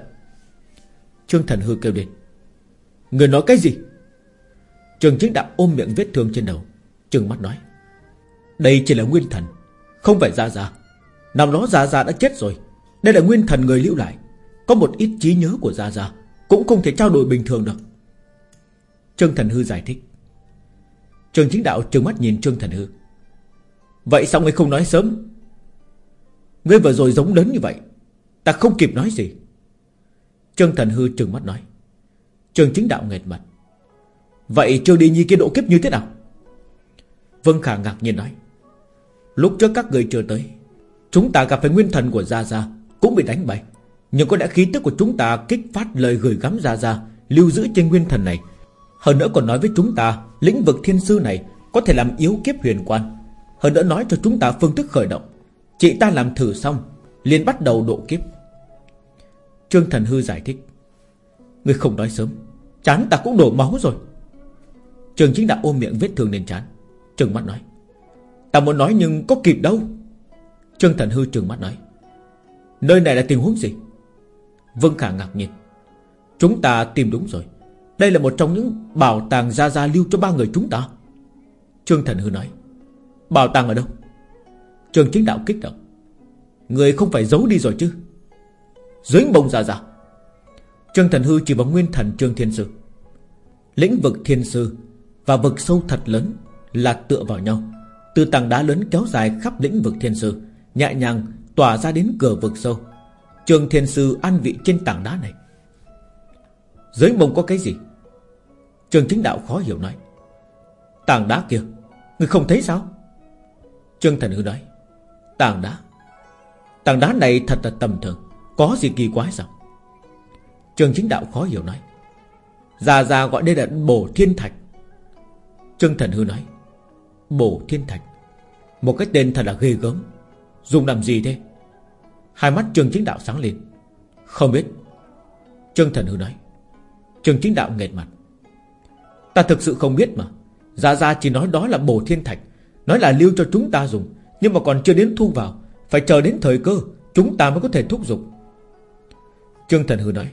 Trương thần hư kêu lên, Người nói cái gì? Trường chính đạo ôm miệng vết thương trên đầu, Trừng mắt nói đây chỉ là nguyên thần Không phải gia gia. Năm đó gia gia đã chết rồi Đây là nguyên thần người lưu lại. Có một ít trí nhớ của gia gia, Cũng không thể trao đổi bình thường được. Trương Thần Hư giải thích. Trương chính đạo trừng mắt nhìn Trương Thần Hư. Vậy sao ngươi không nói sớm? Ngươi vừa rồi giống lớn như vậy Ta không kịp nói gì. Trương Thần Hư trừng mắt nói. Trương chính đạo nghẹt mặt. Vậy Trương Đi Nhi kia độ kiếp như thế nào? Vân Khả ngạc nhiên nói. Lúc trước các người chưa tới, Chúng ta gặp phải nguyên thần của Gia Gia, Cũng bị đánh bại. Nhưng có lẽ khí tức của chúng ta kích phát lời gửi gắm Gia Gia, Lưu giữ trên nguyên thần này. Hơn nữa còn nói với chúng ta, Lĩnh vực thiên sư này Có thể làm yếu kiếp huyền quan. Hơn nữa nói cho chúng ta phương thức khởi động. Chị ta làm thử xong, liền bắt đầu độ kiếp. Trương Thần Hư giải thích Người không nói sớm, Chán ta cũng đổ máu rồi. Trường chính đã ôm miệng vết thương lên chán Trừng mắt nói Ta muốn nói nhưng có kịp đâu. Trương Thần Hư trừng mắt nói, Nơi này là tình huống gì? Vương Khả ngạc nhiên, Chúng ta tìm đúng rồi. Đây là một trong những bảo tàng gia gia lưu cho ba người chúng ta. Trương Thần Hư nói, Bảo tàng ở đâu? Trương chính đạo kích động, Người không phải giấu đi rồi chứ? Dưới bông gia gia. Trương Thần Hư chỉ vào nguyên thần Trương Thiên Sư. Lĩnh vực Thiên Sư Và vực sâu thật lớn Là tựa vào nhau. Từ tảng đá lớn kéo dài khắp lĩnh vực Thiên Sư, Nhẹ nhàng tỏa ra đến cửa vực sâu. Trường Thiên Sư an vị trên tảng đá này. Dưới mông có cái gì? Trường chính đạo khó hiểu nói. Tảng đá kia, Người không thấy sao? Trương Thần Hư nói. Tảng đá. Tảng đá này thật là tầm thường, Có gì kỳ quái sao? Trường chính đạo khó hiểu nói. Già già gọi đây là bổ thiên thạch. Trương Thần Hư nói. Bổ thiên thạch. Một cái tên thật là ghê gớm. Dùng làm gì thế? Hai mắt trường chính đạo sáng lên. Không biết. Trương Thần Hư nói. Trường chính đạo nghẹt mặt. Ta thực sự không biết mà. Dạ ra chỉ nói đó là bổ thiên thạch, Nói là lưu cho chúng ta dùng, Nhưng mà còn chưa đến thu vào, Phải chờ đến thời cơ, Chúng ta mới có thể thúc giục. Trương Thần Hư nói.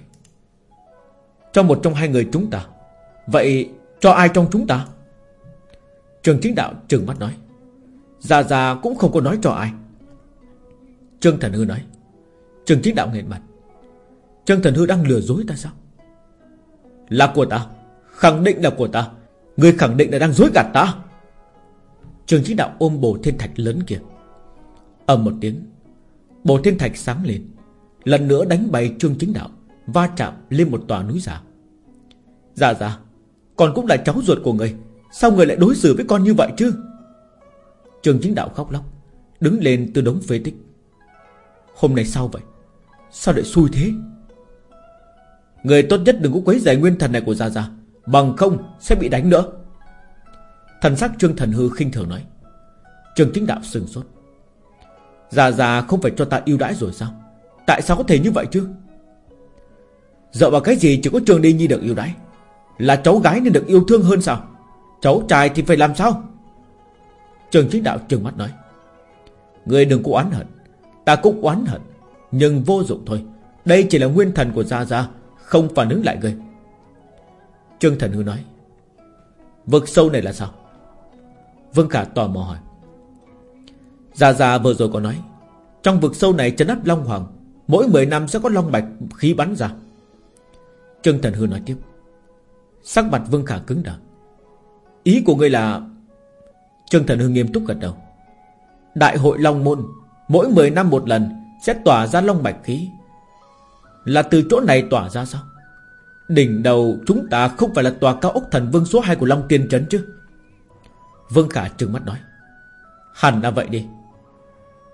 Cho một trong hai người chúng ta. Vậy cho ai trong chúng ta? Trường Chính Đạo trừng mắt nói. Già già cũng không có nói cho ai. Trương Thần Hư nói. Trường Chính Đạo nghẹn mặt. Trương Thần Hư đang lừa dối ta sao? Là của ta. Khẳng định là của ta. Người khẳng định là đang dối gạt ta. Trường chính đạo ôm bồ thiên thạch lớn kia. Ầm một tiếng, Bồ thiên thạch sáng lên. Lần nữa đánh bay trương chính đạo, Va chạm lên một tòa núi giả Dạ dạ còn cũng là cháu ruột của người. Sao người lại đối xử với con như vậy chứ? Trường chính đạo khóc lóc, Đứng lên từ đống phế tích. Hôm nay sao vậy? Sao lại xui thế? Người tốt nhất đừng có quấy rầy nguyên thần này của Gia Gia, Bằng không sẽ bị đánh nữa. Thần sắc Trương Thần Hư khinh thường nói. Trương Chính Đạo sừng sốt. Già già không phải cho ta yêu đãi rồi sao? Tại sao có thể như vậy chứ? Dựa vào cái gì chỉ có Trương Đi Nhi được yêu đãi? Là cháu gái nên được yêu thương hơn sao? Cháu trai thì phải làm sao? Trường Chính Đạo trừng mắt nói. Người đừng có oán hận. Ta cũng oán hận, Nhưng vô dụng thôi. Đây chỉ là nguyên thần của Gia Gia, Không phản ứng lại gây Trương Thần Hư nói. Vực sâu này là sao? Vương Khả tò mò hỏi. Gia gia vừa rồi có nói, Trong vực sâu này trấn áp Long Hoàng, Mỗi 10 năm sẽ có Long Bạch khí bắn ra. Trương Thần Hư nói tiếp. Sắc mặt Vương Khả cứng đờ. Ý của ngươi là, Trương Thần hưng nghiêm túc gật đầu. Đại hội Long Môn, Mỗi 10 năm một lần Sẽ tỏa ra Long Bạch khí. Là từ chỗ này tỏa ra sao? Đỉnh đầu chúng ta không phải là tòa cao ốc thần vương số 2 của Long Tiên Trấn chứ? Vương Khả trừng mắt nói. Hẳn là vậy đi.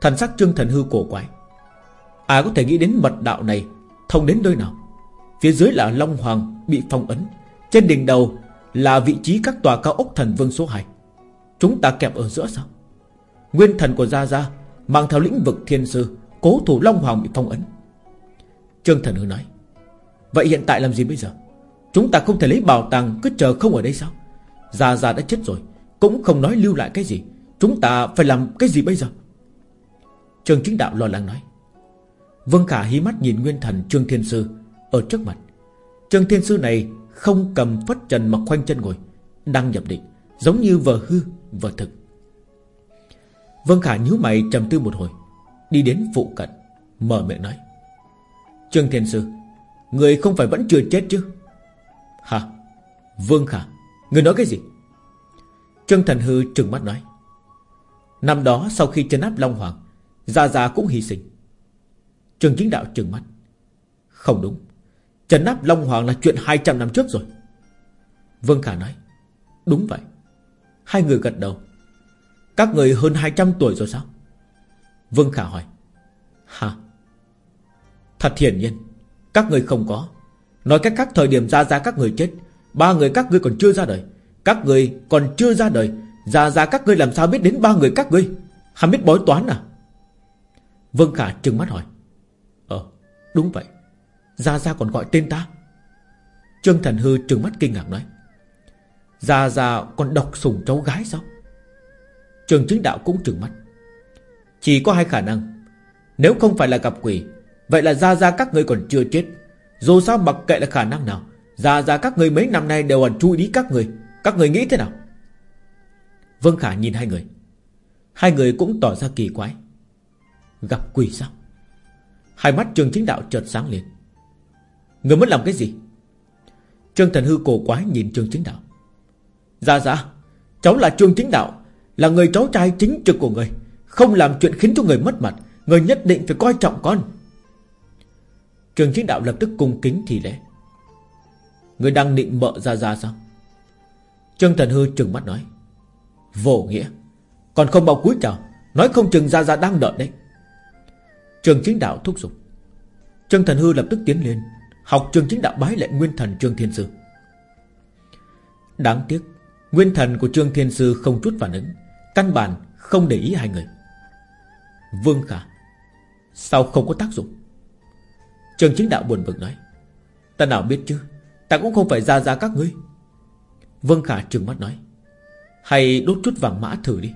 Thần sắc Trương Thần Hư cổ quái. Ai có thể nghĩ đến mật đạo này Thông đến nơi nào? Phía dưới là Long Hoàng bị phong ấn. Trên đỉnh đầu là vị trí các tòa cao ốc thần vương số 2 Chúng ta kẹp ở giữa sao? Nguyên thần của Gia Gia Mang theo lĩnh vực thiên sư, Cố thủ Long Hoàng bị phong ấn. Trương Thần Hư nói, Vậy hiện tại làm gì bây giờ? Chúng ta không thể lấy bảo tàng, cứ chờ không ở đây sao? Gia Gia đã chết rồi, Cũng không nói lưu lại cái gì. Chúng ta phải làm cái gì bây giờ? Trương Chính Đạo lo lắng nói, Vương Khả hí mắt nhìn Nguyên Thần Trương Thiên Sư Ở trước mặt. Trương Thiên Sư này không cầm phất trần mà khoanh chân ngồi, Đang nhập định, Giống như vờ hư, vờ thực. Vương Khả nhíu mày trầm tư một hồi, Đi đến phụ cận, Mở miệng nói, Trương Thiên Sư, Người không phải vẫn chưa chết chứ? Hả? Vương Khả, Người nói cái gì? Trương Thần Hư trừng mắt nói, Năm đó sau khi chân áp Long Hoàng, Gia Gia cũng hy sinh. Trương Chính Đạo trừng mắt, Không đúng. Trấn áp Long Hoàng là chuyện 200 năm trước rồi. Vương Khả nói, Đúng vậy. Hai người gật đầu. Các người hơn 200 tuổi rồi sao? Vương Khả hỏi, Hả? Thật hiển nhiên, Các người không có. Nói cách các thời điểm ra ra các người chết, Ba người các ngươi còn chưa ra đời. Các người còn chưa ra đời, Ra ra các ngươi làm sao biết đến ba người các ngươi? Hắn biết bói toán à? Vương Khả trừng mắt hỏi Ờ đúng vậy. Gia Gia còn gọi tên ta? Trương Thần Hư trừng mắt kinh ngạc nói. Gia Gia còn độc sủng cháu gái sao? Trường chính đạo cũng trừng mắt. Chỉ có hai khả năng. Nếu không phải là gặp quỷ, Vậy là Gia Gia các ngươi còn chưa chết. Dù sao mặc kệ là khả năng nào, Gia Gia các ngươi mấy năm nay đều còn chui đi các người Các người nghĩ thế nào? Vương Khả nhìn hai người. Hai người cũng tỏ ra kỳ quái. Gặp quỷ sao? Hai mắt Trương Chính Đạo chợt sáng lên. Người muốn làm cái gì? Trương Thần Hư cổ quái nhìn Trương Chính Đạo. Dạ dạ Cháu là Trương Chính Đạo, Là người cháu trai chính trực của người. Không làm chuyện khiến cho người mất mặt, Người nhất định phải coi trọng con. Trương Chính Đạo lập tức cung kính thì lễ. Người đang định mợ ra ra sao? Trương Thần Hư trừng mắt nói. Vô nghĩa, Còn không bao cúi chào, Nói không chừng ra ra đang đợi đấy. Trường chính đạo thúc giục. Trương Thần Hư lập tức tiến lên Học trường chính đạo bái lại nguyên thần Trương Thiên Sư. Đáng tiếc, Nguyên thần của Trương Thiên Sư không chút phản ứng, Căn bản không để ý hai người. Vương Khả, Sao không có tác dụng? Trường chính đạo buồn bực nói, Ta nào biết chứ, Ta cũng không phải ra ra các ngươi. Vương Khả trừng mắt nói, Hay đốt chút vàng mã thử đi.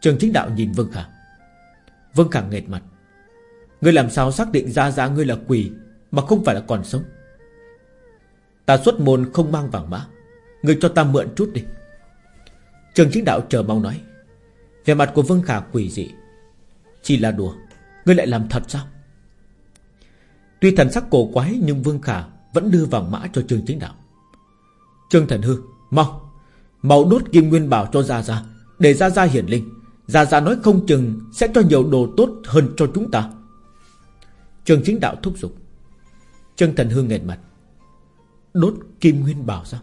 Trường chính đạo nhìn Vương Khả. Vương Khả nghệt mặt, Ngươi làm sao xác định ra ra ngươi là quỷ mà không phải là còn sống. Ta xuất môn không mang vàng mã, người cho ta mượn chút đi. Trường chính đạo chờ mong nói Về mặt của Vương Khả quỷ dị. Chỉ là đùa, Ngươi lại làm thật sao? Tuy thần sắc cổ quái Nhưng Vương Khả vẫn đưa vàng mã cho Trương Chính Đạo. Trương Thần Hư, Mau Mau đốt kim nguyên bảo cho Gia Gia, Để Gia Gia hiển linh. Gia Gia nói không chừng Sẽ cho nhiều đồ tốt hơn cho chúng ta. Trường chính đạo thúc giục. Trương Thần Hương nghẹn mặt. Đốt kim nguyên bảo sao?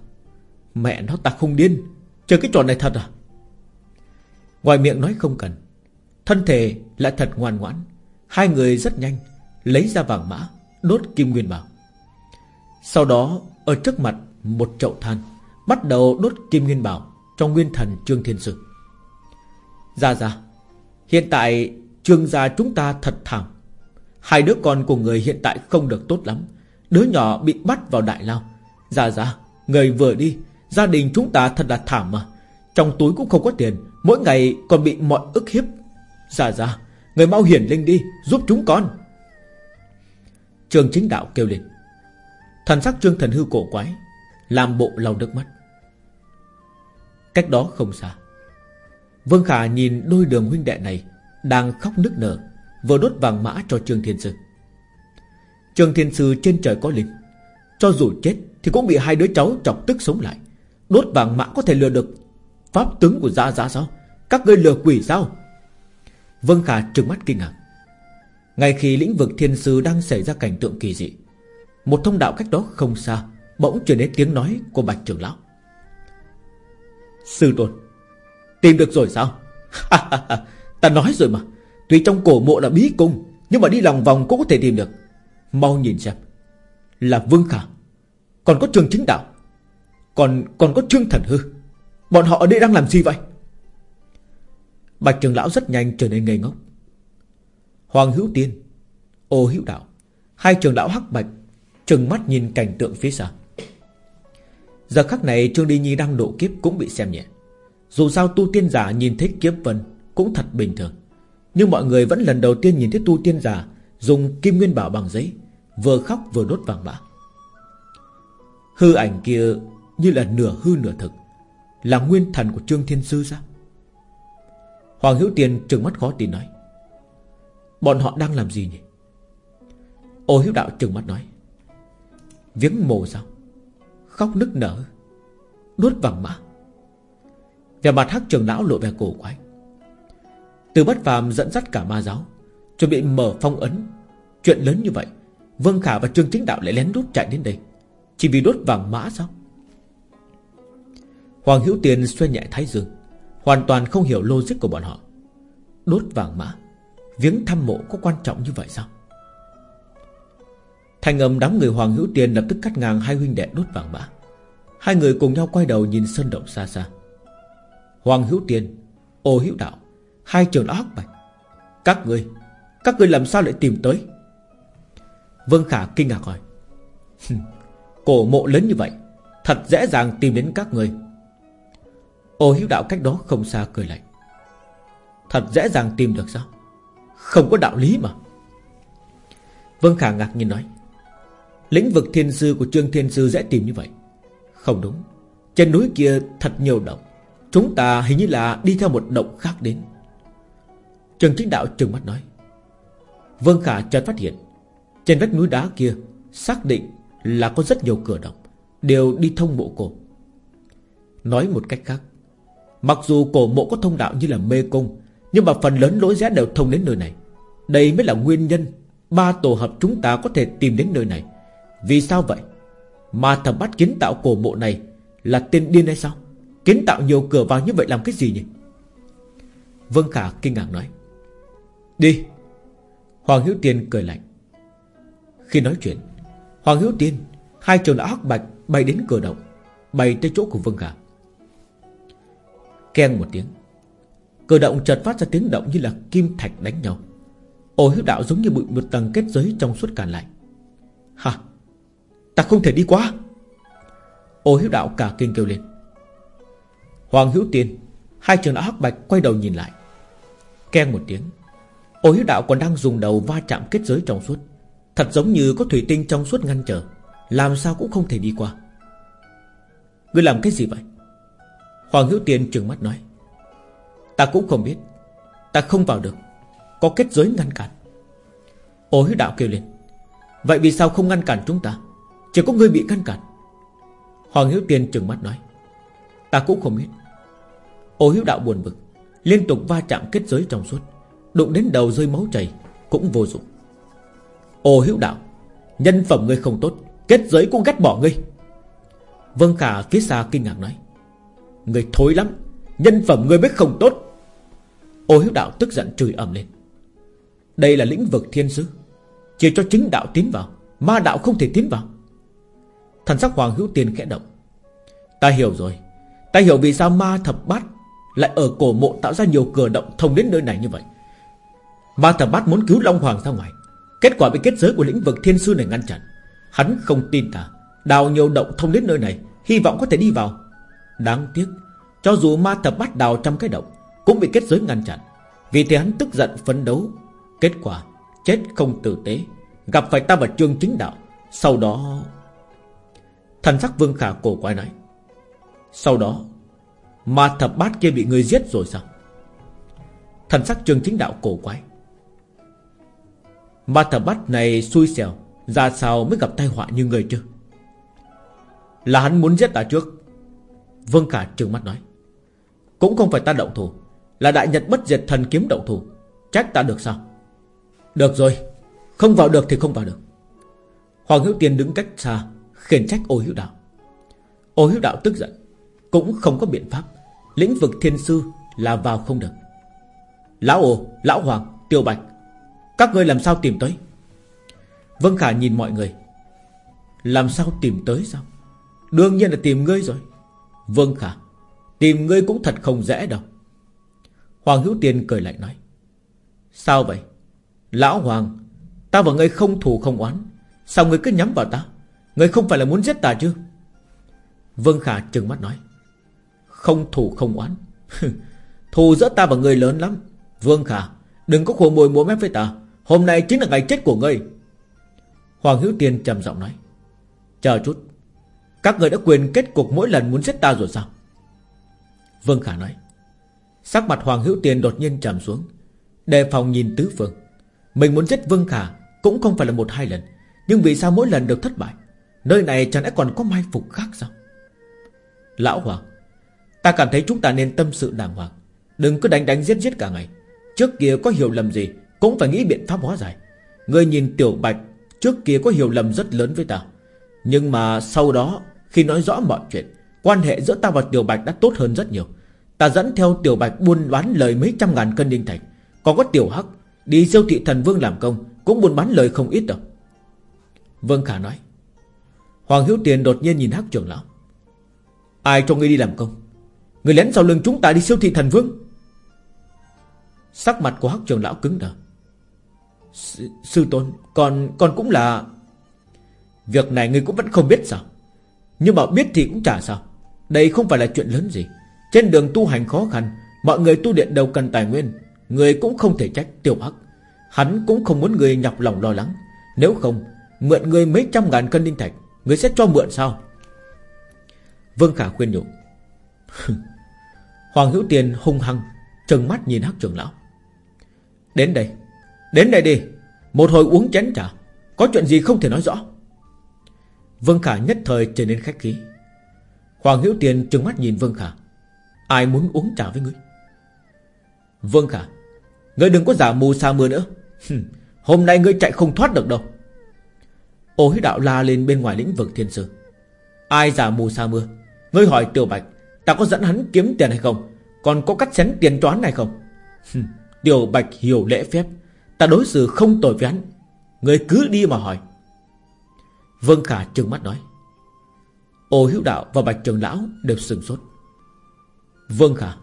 Mẹ nó, ta không điên. Chơi cái trò này thật à? Ngoài miệng nói không cần. Thân thể lại thật ngoan ngoãn. Hai người rất nhanh Lấy ra vàng mã, Đốt kim nguyên bảo. Sau đó, ở trước mặt một chậu than, Bắt đầu đốt kim nguyên bảo Trong nguyên thần Trương Thiên Sư. Ra ra, Hiện tại Trương gia chúng ta thật thảm. Hai đứa con của người hiện tại không được tốt lắm. Đứa nhỏ bị bắt vào đại lao. Dạ dạ Người vừa đi, Gia đình chúng ta thật là thảm mà Trong túi cũng không có tiền, Mỗi ngày còn bị mọi ức hiếp. Dạ dạ Người mau hiển linh đi, Giúp chúng con. Trường chính đạo kêu lên. Thần sắc trương thần hư cổ quái, Làm bộ lau nước mắt. Cách đó không xa, Vương Khả nhìn đôi đường huynh đệ này Đang khóc nức nở, Vừa đốt vàng mã cho Trương Thiên Sư. Trương Thiên Sư trên trời có linh. Cho dù chết Thì cũng bị hai đứa cháu chọc tức sống lại. Đốt vàng mã có thể lừa được Pháp tướng của Gia Gia sao? Các ngươi lừa quỷ sao? Vân Khả trừng mắt kinh ngạc. Ngay khi lĩnh vực thiên sư đang xảy ra cảnh tượng kỳ dị, Một thông đạo cách đó không xa Bỗng truyền đến tiếng nói của Bạch trưởng lão. Sư tôn, Tìm được rồi sao? Ta nói rồi mà. Tuy trong cổ mộ là bí cung, Nhưng mà đi lòng vòng cũng có thể tìm được. Mau nhìn xem. Là Vương Khả. Còn có trường chính đạo. Còn còn có Trương Thần Hư. Bọn họ ở đây đang làm gì vậy? Bạch trường lão rất nhanh trở nên ngây ngốc. Hoàng hữu tiên, Ô hữu đạo, Hai trường lão hắc bạch, Trừng mắt nhìn cảnh tượng phía xa. Giờ khắc này Trương Đi Nhi đang độ kiếp cũng bị xem nhẹ. Dù sao tu tiên giả nhìn thấy kiếp vân Cũng thật bình thường. Nhưng mọi người vẫn lần đầu tiên nhìn thấy tu tiên giả Dùng kim nguyên bảo bằng giấy. Vừa khóc vừa đốt vàng bạc Hư ảnh kia Như là nửa hư nửa thực, Là nguyên thần của Trương Thiên Sư sao? Hoàng Hữu Tiền trừng mắt khó tin nói. Bọn họ đang làm gì nhỉ? Ô Hiếu Đạo trừng mắt nói. Viếng mồ sao? Khóc nức nở, Đốt vàng mã. Về mặt hắc trường lão lộ vẻ cổ quái. Từ bất phàm dẫn dắt cả ma giáo, Chuẩn bị mở phong ấn. Chuyện lớn như vậy Vương Khả và Trương Chính Đạo lại lén đốt chạy đến đây. Chỉ vì đốt vàng mã sao? Hoàng Hữu Tiền xoay nhẹ thái dương, Hoàn toàn không hiểu logic của bọn họ. Đốt vàng mã, Viếng thăm mộ có quan trọng như vậy sao? Thành âm đám người Hoàng Hữu Tiền lập tức cắt ngang hai huynh đệ đốt vàng mã. Hai người cùng nhau quay đầu nhìn sân động xa xa. Hoàng Hữu Tiền, Ô Hữu Đạo, Hai trường óc hắc bạch Các người Các người làm sao lại tìm tới? Vương Khả kinh ngạc hỏi. Cổ mộ lớn như vậy, Thật dễ dàng tìm đến các người. Ô Hữu Đạo cách đó không xa cười lạnh. Thật dễ dàng tìm được sao? Không có đạo lý mà. Vương Khả ngạc nhiên nói. Lĩnh vực thiên sư của Trương Thiên Sư dễ tìm như vậy. Không đúng, Trên núi kia thật nhiều động. Chúng ta hình như là đi theo một động khác đến. Trần Chính Đạo trừng mắt nói. Vương Khả chợt phát hiện trên vách núi đá kia, Xác định là có rất nhiều cửa động, Đều đi thông mộ cổ. Nói một cách khác, Mặc dù cổ mộ có thông đạo như là mê cung, Nhưng mà phần lớn lối rẽ đều thông đến nơi này. Đây mới là nguyên nhân Ba tổ hợp chúng ta có thể tìm đến nơi này. Vì sao vậy? Mà thẩm bắt kiến tạo cổ mộ này Là tên điên hay sao? Kiến tạo nhiều cửa vào như vậy làm cái gì nhỉ? Vương Khả kinh ngạc nói, Đi. Hoàng Hữu Tiên cười lạnh khi nói chuyện, Hoàng Hiếu Tiên, Hai trường đã hắc bạch bay đến cửa động, Bay tới chỗ của Vương Khả Keng một tiếng, Cửa động chợt phát ra tiếng động như là kim thạch đánh nhau. Ô hiếu đạo giống như bị một tầng kết giới trong suốt cản lại. Hả Ta không thể đi qua. Ô hiếu đạo cả kinh kêu lên. Hoàng hữu tiên, Hai trường đã hắc bạch quay đầu nhìn lại. Keng một tiếng, Ô hiếu đạo còn đang dùng đầu va chạm kết giới trong suốt. Thật giống như có thủy tinh trong suốt ngăn trở. Làm sao cũng không thể đi qua. Ngươi làm cái gì vậy? Hoàng Hữu Tiên trừng mắt nói. Ta cũng không biết. Ta không vào được. Có kết giới ngăn cản. Ô Hữu Đạo kêu lên. Vậy vì sao không ngăn cản chúng ta? Chỉ có người bị ngăn cản. Hoàng Hữu Tiên trừng mắt nói. Ta cũng không biết. Ô Hữu Đạo buồn bực. Liên tục va chạm kết giới trong suốt. Đụng đến đầu rơi máu chảy Cũng vô dụng. Ô Hữu Đạo, Nhân phẩm ngươi không tốt, Kết giới cũng ghét bỏ ngươi. Vân Khả phía xa kinh ngạc nói Người thối lắm, Nhân phẩm ngươi biết không tốt. Ô hiếu đạo tức giận chửi ầm lên, Đây là lĩnh vực thiên sứ, Chỉ cho chính đạo tiến vào, Ma đạo không thể tiến vào. Thần sắc Hoàng Hữu Tiên khẽ động, Ta hiểu rồi, Ta hiểu vì sao ma thập bát Lại ở cổ mộ tạo ra nhiều cửa động thông đến nơi này như vậy. Ma thập bát muốn cứu Long Hoàng ra ngoài Kết quả bị kết giới của lĩnh vực thiên sư này ngăn chặn. Hắn không tin ta. Đào nhiều động thông đến nơi này, Hy vọng có thể đi vào. Đáng tiếc, Cho dù ma thập bắt đào trăm cái động, Cũng bị kết giới ngăn chặn. Vì thế hắn tức giận phấn đấu. Kết quả, chết không tử tế. Gặp phải ta và trương chính đạo. Sau đó, Thần sắc vương khả cổ quái nói. Sau đó, Ma thập bát kia bị người giết rồi sao? Thần sắc trương chính đạo cổ quái. Mà thập bát này xui xẻo Ra sao mới gặp tai họa như người chứ? Là hắn muốn giết ta trước. Vương Khả trừng mắt nói. Cũng không phải ta động thủ Là đại nhật bất diệt thần kiếm động thủ. Trách ta được sao? Được rồi Không vào được thì không vào được. Hoàng Hữu Tiên đứng cách xa Khiển trách ô hữu đạo. Ô hữu đạo tức giận Cũng không có biện pháp. Lĩnh vực thiên sư là vào không được. Lão ô, lão hoàng Tiêu Bạch các ngươi làm sao tìm tới? Vân Khả nhìn mọi người. Làm sao tìm tới sao? Đương nhiên là tìm ngươi rồi. Vân Khả, Tìm ngươi cũng thật không dễ đâu. Hoàng Hữu Tiên cười lạnh nói. Sao vậy? Lão Hoàng, Ta và ngươi không thù không oán. Sao ngươi cứ nhắm vào ta? Ngươi không phải là muốn giết ta chứ? Vương Khả trừng mắt nói. Không thù không oán. Thù giữa ta và ngươi lớn lắm. Vương Khả, Đừng có khổ mồi múa mép với ta. Hôm nay chính là ngày chết của ngươi. Hoàng Hữu Tiên trầm giọng nói. Chờ chút. Các người đã quyền kết cục mỗi lần muốn giết ta rồi sao? Vương Khả nói. Sắc mặt Hoàng Hữu Tiên đột nhiên trầm xuống. Đề phòng nhìn tứ phương. Mình muốn giết Vương Khả Cũng không phải là một hai lần. Nhưng vì sao mỗi lần đều thất bại? Nơi này chẳng lẽ còn có mai phục khác sao? Lão Hoàng, Ta cảm thấy chúng ta nên tâm sự đàng hoàng. Đừng cứ đánh đánh giết giết cả ngày. Trước kia có hiểu lầm gì cũng phải nghĩ biện pháp hóa giải. Ngươi nhìn Tiểu Bạch Trước kia có hiểu lầm rất lớn với ta. Nhưng mà sau đó, Khi nói rõ mọi chuyện, Quan hệ giữa ta và Tiểu Bạch đã tốt hơn rất nhiều. Ta dẫn theo Tiểu Bạch buôn bán lời mấy trăm ngàn cân đinh thạch. Còn có Tiểu Hắc Đi siêu thị thần vương làm công, Cũng buôn bán lời không ít đâu. Vương Khả nói. Hoàng Hiếu Tiền đột nhiên nhìn Hắc trưởng lão. Ai cho ngươi đi làm công? Người lén sau lưng chúng ta đi siêu thị thần vương. Sắc mặt của Hắc trưởng lão cứng đờ sư, sư tôn Còn còn cũng là Việc này ngươi cũng vẫn không biết sao? Nhưng mà biết thì cũng chả sao. Đây không phải là chuyện lớn gì. Trên đường tu hành khó khăn Mọi người tu điện đều cần tài nguyên. Người cũng không thể trách tiểu hắc Hắn cũng không muốn người nhọc lòng lo lắng. Nếu không Mượn người mấy trăm ngàn cân linh thạch Người sẽ cho mượn sao? Vương Khả khuyên nhủ. Hoàng Hữu Tiền hung hăng Trừng mắt nhìn hắc trưởng lão. Đến đây. Đến đây đi, Một hồi uống chén trà, Có chuyện gì không thể nói rõ. Vương Khả nhất thời trở nên khách khí. Hoàng Hữu Tiền trừng mắt nhìn Vương Khả. Ai muốn uống trà với ngươi? Vương Khả, Ngươi đừng có giả mù sa mưa nữa. Hôm nay ngươi chạy không thoát được đâu. Ô hí đạo la lên bên ngoài lĩnh vực thiên sư. Ai giả mù sa mưa? Ngươi hỏi Tiểu Bạch, Ta có dẫn hắn kiếm tiền hay không? Còn có cắt xén tiền toán này không? Tiểu Bạch hiểu lễ phép. Ta đối xử không tội với hắn. Người cứ đi mà hỏi. Vương Khả trừng mắt nói. Ô Hiếu Đạo và Bạch Trường Lão đều sừng sốt. Vương Khả,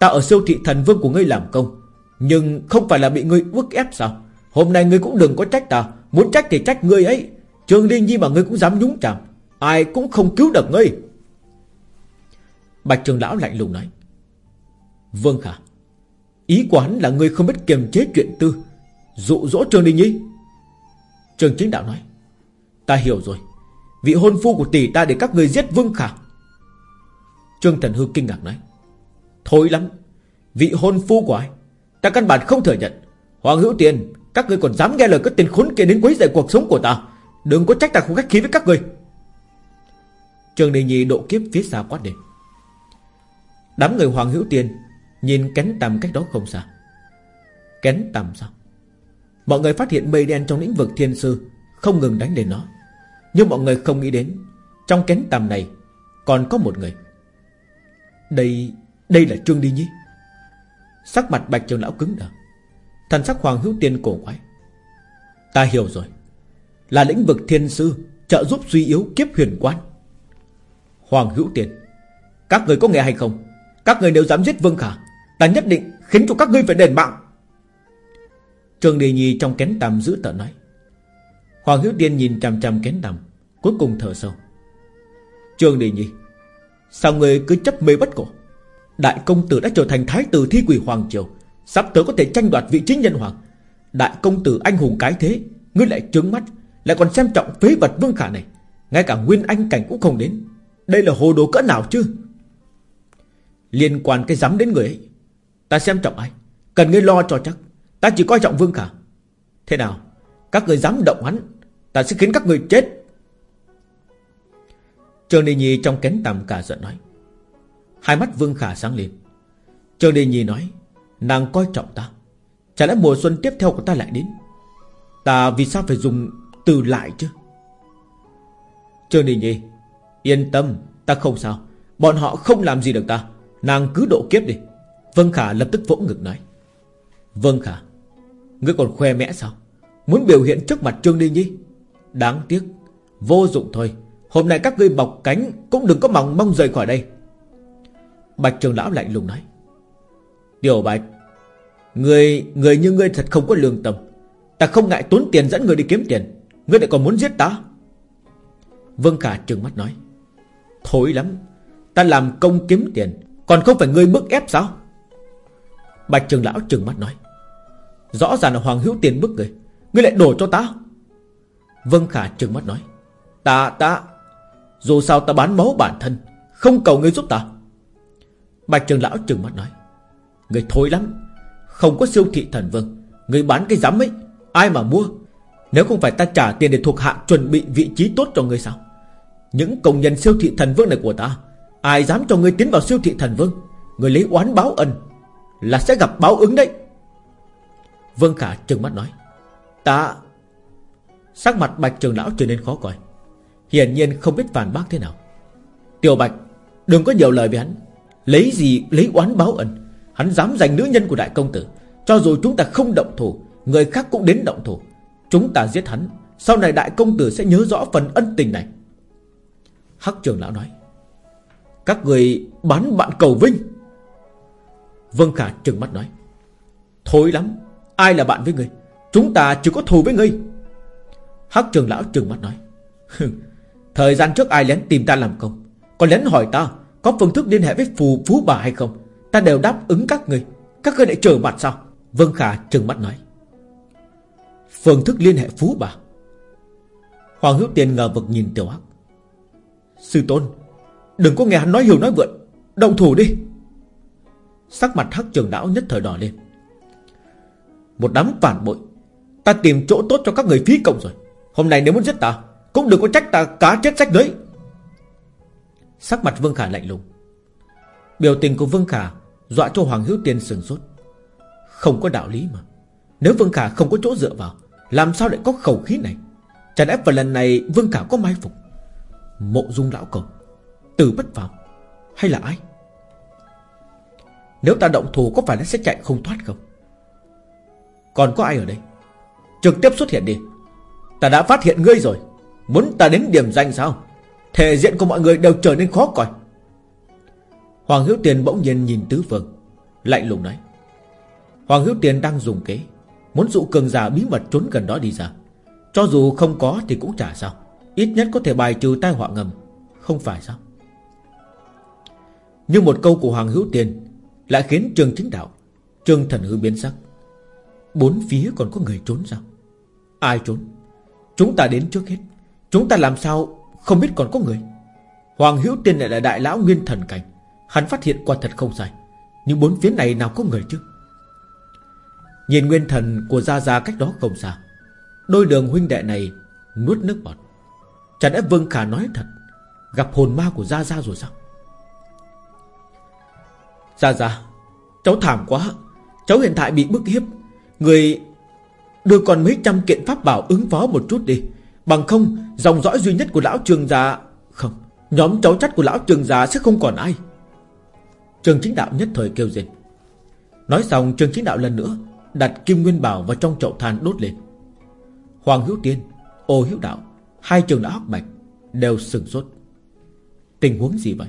Ta ở siêu thị thần vương của ngươi làm công, Nhưng không phải là bị ngươi ước ép sao? Hôm nay ngươi cũng đừng có trách ta. Muốn trách thì trách ngươi ấy. Trường Liên Nhi mà ngươi cũng dám nhúng chạm Ai cũng không cứu được ngươi. Bạch Trường Lão lạnh lùng nói. Vương Khả Ý quán là ngươi không biết kiềm chế chuyện tư. Dụ dỗ Trương Đình Nhi. Trương Chính Đạo nói, Ta hiểu rồi. Vị hôn phu của tỷ ta để các người giết Vương Khả. Trương Thần Hư kinh ngạc nói, Thôi lắm. Vị hôn phu của ai? Ta căn bản không thừa nhận. Hoàng hữu tiền, Các người còn dám nghe lời các tên khốn kia đến quấy rầy cuộc sống của ta. Đừng có trách ta không khách khí với các người. Trương Đình Nhi độ kiếp phía xa quát đến Đám người Hoàng hữu tiền Nhìn kén tầm cách đó không xa. Kén tầm sao? Mọi người phát hiện mây đen trong lĩnh vực thiên sư, Không ngừng đánh lên nó. Nhưng mọi người không nghĩ đến, Trong kén tầm này Còn có một người. Đây Đây là Trương Đi Nhi. Sắc mặt bạch trường lão cứng đờ. Thần sắc hoàng hữu tiên cổ quái. Ta hiểu rồi. Là lĩnh vực thiên sư, Trợ giúp suy yếu kiếp huyền quan. Hoàng hữu tiên, Các người có nghe hay không? Các người nếu dám giết Vương Khả. Ta nhất định khiến cho các ngươi phải đền mạng. Trương Đề Nhi trong kén tầm giữ tợn nói. Hoàng Hiếu Tiên nhìn chằm chằm kén tầm Cuối cùng thở sâu. Trương Đề Nhi, Sao người cứ chấp mê bất cổ? Đại công tử đã trở thành thái tử thi quỷ Hoàng Triều, Sắp tới có thể tranh đoạt vị trí nhân hoàng. Đại công tử anh hùng cái thế, Ngươi lại trướng mắt, Lại còn xem trọng phế vật vương khả này. Ngay cả nguyên anh cảnh cũng không đến. Đây là hồ đồ cỡ nào chứ? Liên quan cái dám đến người ấy Ta xem trọng ai? Cần ngươi lo cho chắc. Ta chỉ coi trọng Vương Khả. Thế nào? Các người dám động hắn, Ta sẽ khiến các người chết. Trương đình Nhi trong kén tầm cả giận nói. Hai mắt Vương Khả sáng lên. Trương đình Nhi nói, Nàng coi trọng ta. Chả lẽ mùa xuân tiếp theo của ta lại đến? Ta vì sao phải dùng từ lại chứ? Trương đình Nhi, Yên tâm, ta không sao. Bọn họ không làm gì được ta. Nàng cứ độ kiếp đi. Vân Khả lập tức vỗ ngực nói. Vân Khả, Ngươi còn khoe mẽ sao? Muốn biểu hiện trước mặt Trương Linh Nhi? Đáng tiếc, Vô dụng thôi. Hôm nay các ngươi bọc cánh Cũng đừng có mong mong rời khỏi đây. Bạch trường lão lạnh lùng nói. Tiểu Bạch Người người như ngươi thật không có lương tâm. Ta không ngại tốn tiền dẫn người đi kiếm tiền. Ngươi lại còn muốn giết ta? Vân Khả trừng mắt nói. Thối lắm, Ta làm công kiếm tiền, Còn không phải ngươi bức ép sao? Bạch trường lão trừng mắt nói. Rõ ràng là Hoàng Hữu Tiền bức người. Ngươi lại đổ cho ta. Vân Khả trừng mắt nói. Ta ta, Dù sao ta bán máu bản thân, Không cầu ngươi giúp ta. Bạch trường lão trừng mắt nói. Ngươi thối lắm. Không có siêu thị thần vương. Ngươi bán cái giám ấy, Ai mà mua? Nếu không phải ta trả tiền để thuộc hạ chuẩn bị vị trí tốt cho ngươi sao? Những công nhân siêu thị thần vương này của ta, Ai dám cho ngươi tiến vào siêu thị thần vương? Ngươi lấy oán báo ân là sẽ gặp báo ứng đấy. Vương Khả trừng mắt nói, Ta Sắc mặt bạch trường lão trở nên khó coi. Hiển nhiên không biết phản bác thế nào. Tiểu bạch, Đừng có nhiều lời với hắn. Lấy gì, lấy oán báo ẩn Hắn dám giành nữ nhân của đại công tử. Cho dù chúng ta không động thủ, Người khác cũng đến động thủ. Chúng ta giết hắn, Sau này đại công tử sẽ nhớ rõ phần ân tình này. Hắc trường lão nói, Các người bán bạn cầu vinh. Vân Khả trừng mắt nói. Thối lắm, Ai là bạn với người Chúng ta chỉ có thù với ngươi. Hắc trường lão trừng mắt nói. Thời gian trước ai lén tìm ta làm công? Còn lén hỏi ta Có phương thức liên hệ với phù, phú bà hay không? Ta đều đáp ứng các người Các ngươi lại trở mặt sao? Vân Khả trừng mắt nói. Phương thức liên hệ phú bà. Hoàng Hữu Tiền ngờ vực nhìn Tiểu Hắc. Sư Tôn, Đừng có nghe hắn nói hiểu nói vượn. Động thủ đi. Sắc mặt Hắc trường lão nhất thời đỏ lên. Một đám phản bội, Ta tìm chỗ tốt cho các người phí công rồi. Hôm nay nếu muốn giết ta, Cũng đừng có trách ta cá chết sách đấy Sắc mặt Vương Khả lạnh lùng. Biểu tình của Vương Khả Dọa cho Hoàng Hữu Tiên sừng sốt. Không có đạo lý mà. Nếu Vương Khả không có chỗ dựa vào, Làm sao lại có khẩu khí này? Chẳng ép vào lần này Vương Khả có mai phục? Mộ dung lão cầu Từ bất phàm, Hay là ai? Nếu ta động thủ có phải nó sẽ chạy không thoát không? Còn có ai ở đây? Trực tiếp xuất hiện đi. Ta đã phát hiện ngươi rồi. Muốn ta đến điểm danh sao? Thể diện của mọi người đều trở nên khó coi. Hoàng Hiếu Tiền bỗng nhiên nhìn tứ phương, Lạnh lùng nói. Hoàng Hiếu Tiền đang dùng kế, Muốn dụ cường giả bí mật trốn gần đó đi ra. Cho dù không có thì cũng chả sao. Ít nhất có thể bài trừ tai họa ngầm, Không phải sao? Nhưng một câu của Hoàng Hữu Tiền lại khiến Trường Chính Đạo Trương Thần Hư biến sắc. Bốn phía còn có người trốn sao? Ai trốn? Chúng ta đến trước hết. Chúng ta làm sao không biết còn có người? Hoàng Hữu Tiên lại là đại lão nguyên thần cảnh. Hắn phát hiện quả thật không sai. Nhưng bốn phía này nào có người chứ? Nhìn nguyên thần của Gia Gia cách đó không xa. Đôi đường huynh đệ này Nuốt nước bọt. Chẳng lẽ Vương Khả nói thật, Gặp hồn ma của Gia Gia rồi sao? Gia Gia Cháu thảm quá. Cháu hiện tại bị bức hiếp. Người Đưa còn mấy trăm kiện pháp bảo ứng phó một chút đi. Bằng không, Dòng dõi duy nhất của lão trường già Không, Nhóm cháu chắt của lão trường già sẽ không còn ai. Trường chính đạo nhất thời kêu rên. Nói xong, trường chính đạo lần nữa Đặt kim nguyên bảo vào trong chậu than đốt lên. Hoàng hữu tiên, Ô hữu đạo, Hai trường đã hóc bạch, Đều sừng sốt. Tình huống gì vậy?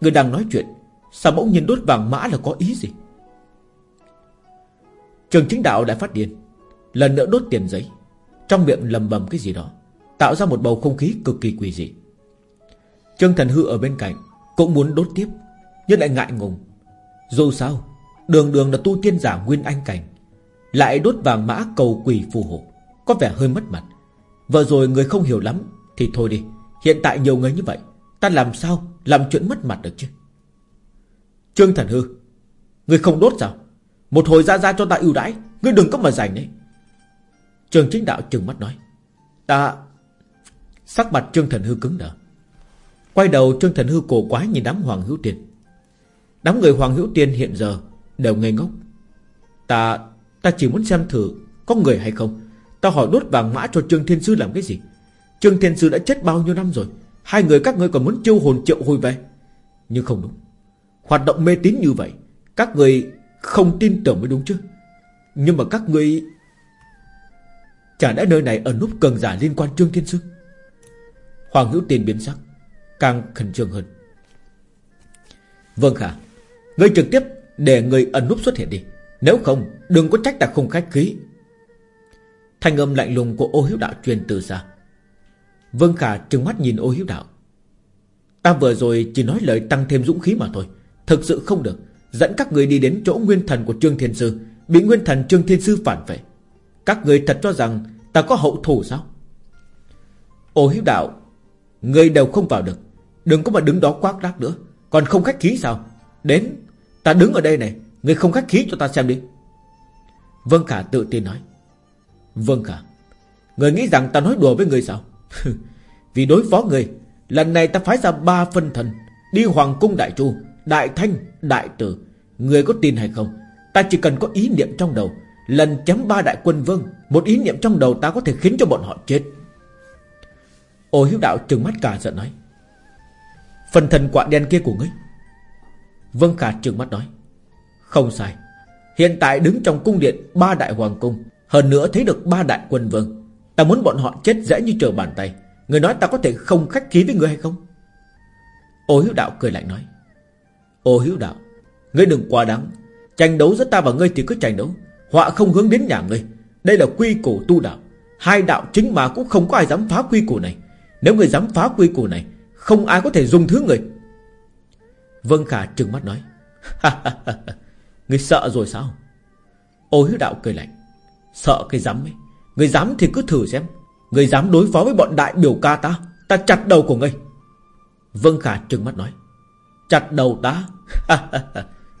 Người đang nói chuyện Sao bỗng nhiên đốt vàng mã là có ý gì? Trường chính đạo đã phát điên, Lần nữa đốt tiền giấy. Trong miệng lầm bầm cái gì đó, Tạo ra một bầu không khí cực kỳ quỷ dị. Trương Thần Hư ở bên cạnh Cũng muốn đốt tiếp, Nhưng lại ngại ngùng. Dù sao, Đường đường là tu tiên giả nguyên anh cảnh, Lại đốt vàng mã cầu quỷ phù hộ, Có vẻ hơi mất mặt. Vừa rồi người không hiểu lắm, Thì thôi đi, Hiện tại nhiều người như vậy, Ta làm sao, làm chuyện mất mặt được chứ? Trương Thần Hư. Người không đốt sao? Một hồi ra ra cho ta ưu đãi. Ngươi đừng có mà giành đấy Trường chính đạo trừng mắt nói. Ta, Sắc mặt Trương Thần Hư cứng đờ. Quay đầu, Trương Thần Hư cổ quái nhìn đám Hoàng Hữu Tiên Đám người Hoàng Hữu Tiên hiện giờ Đều ngây ngốc. Ta Ta chỉ muốn xem thử Có người hay không. Ta hỏi đốt vàng mã cho Trương Thiên Sư làm cái gì? Trương Thiên Sư đã chết bao nhiêu năm rồi? Hai người các ngươi còn muốn chiêu hồn triệu hồi về? Nhưng không đúng. Hoạt động mê tín như vậy, Các người không tin tưởng mới đúng chứ? Nhưng mà các người Chả lẽ nơi này ở núp cường giả liên quan Trương Thiên Sư? Hoàng Hữu Tiên biến sắc, Càng khẩn trương hơn. Vâng khả, Ngươi trực tiếp để người ẩn núp xuất hiện đi. Nếu không, đừng có trách ta không khách khí. Thanh âm lạnh lùng của ô hiếu đạo truyền từ xa. Vâng khả trừng mắt nhìn ô hiếu đạo. Ta vừa rồi chỉ nói lời tăng thêm dũng khí mà thôi. Thực sự không được. Dẫn các người đi đến chỗ nguyên thần của Trương Thiên Sư, Bị nguyên thần Trương Thiên Sư phản vệ. Các người thật cho rằng Ta có hậu thủ sao? Ô hiếu đạo, Người đều không vào được. Đừng có mà đứng đó quát lác nữa. Còn không khách khí sao? Đến, Ta đứng ở đây này. Người không khách khí cho ta xem đi. Vân Khả tự tin nói. Vân Khả, Người nghĩ rằng ta nói đùa với người sao? Vì đối phó người, Lần này ta phái ra ba phân thần, Đi Hoàng Cung Đại Chu. Đại Thanh, Đại Tử Người có tin hay không? Ta chỉ cần có ý niệm trong đầu Lần chém ba đại quân vương Một ý niệm trong đầu ta có thể khiến cho bọn họ chết. Ô hiếu đạo trừng mắt cả giận nói Phần thần quạ đen kia của ngươi? Vân Khả trừng mắt nói Không sai Hiện tại đứng trong cung điện ba đại hoàng cung Hơn nữa thấy được ba đại quân vương Ta muốn bọn họ chết dễ như trở bàn tay Người nói ta có thể không khách khí với người hay không? Ô hiếu đạo cười lạnh nói Ô hữu đạo, Ngươi đừng quá đáng. Tranh đấu giữa ta và ngươi thì cứ tranh đấu. Họa không hướng đến nhà ngươi. Đây là quy củ tu đạo. Hai đạo chính mà cũng không có ai dám phá quy củ này. Nếu người dám phá quy củ này, Không ai có thể dùng thứ người Vân Khả trừng mắt nói Ngươi sợ rồi sao? Ô hữu đạo cười lạnh, Sợ cái dám ấy. Ngươi dám thì cứ thử xem. Ngươi dám đối phó với bọn đại biểu ca ta Ta chặt đầu của ngươi. Vân Khả trừng mắt nói Chặt đầu ta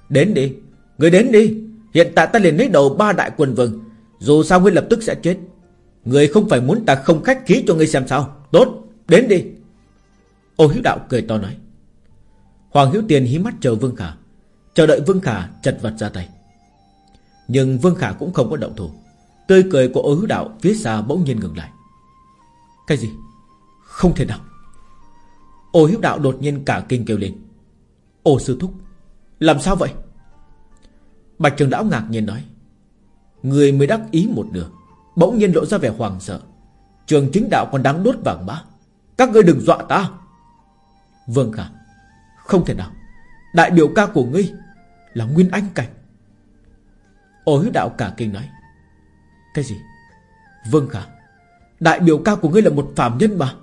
Đến đi, Người đến đi. Hiện tại ta liền lấy đầu ba đại quần vương Dù sao ngươi lập tức sẽ chết. Người không phải muốn ta không khách khí cho ngươi xem sao. Tốt, đến đi. Ô hiếu đạo cười to nói. Hoàng hiếu tiền hí mắt chờ Vương Khả. Chờ đợi Vương Khả chật vật ra tay. Nhưng Vương Khả cũng không có động thủ. Tươi cười của ô hiếu đạo phía xa bỗng nhiên ngừng lại. Cái gì? Không thể nào. Ô hiếu đạo đột nhiên cả kinh kêu lên. Ô sư thúc, Làm sao vậy? Bạch trường lão ngạc nhiên nói, Người mới đắc ý một nửa, Bỗng nhiên lộ ra vẻ hoàng sợ. Trường chính đạo còn đang đốt vàng mã, Các ngươi đừng dọa ta. Vâng khả Không thể nào, Đại biểu ca của ngươi Là Nguyên Anh Cảnh. Ô hứa đạo cả kinh nói, Cái gì? Vâng khả Đại biểu ca của ngươi là một phạm nhân mà.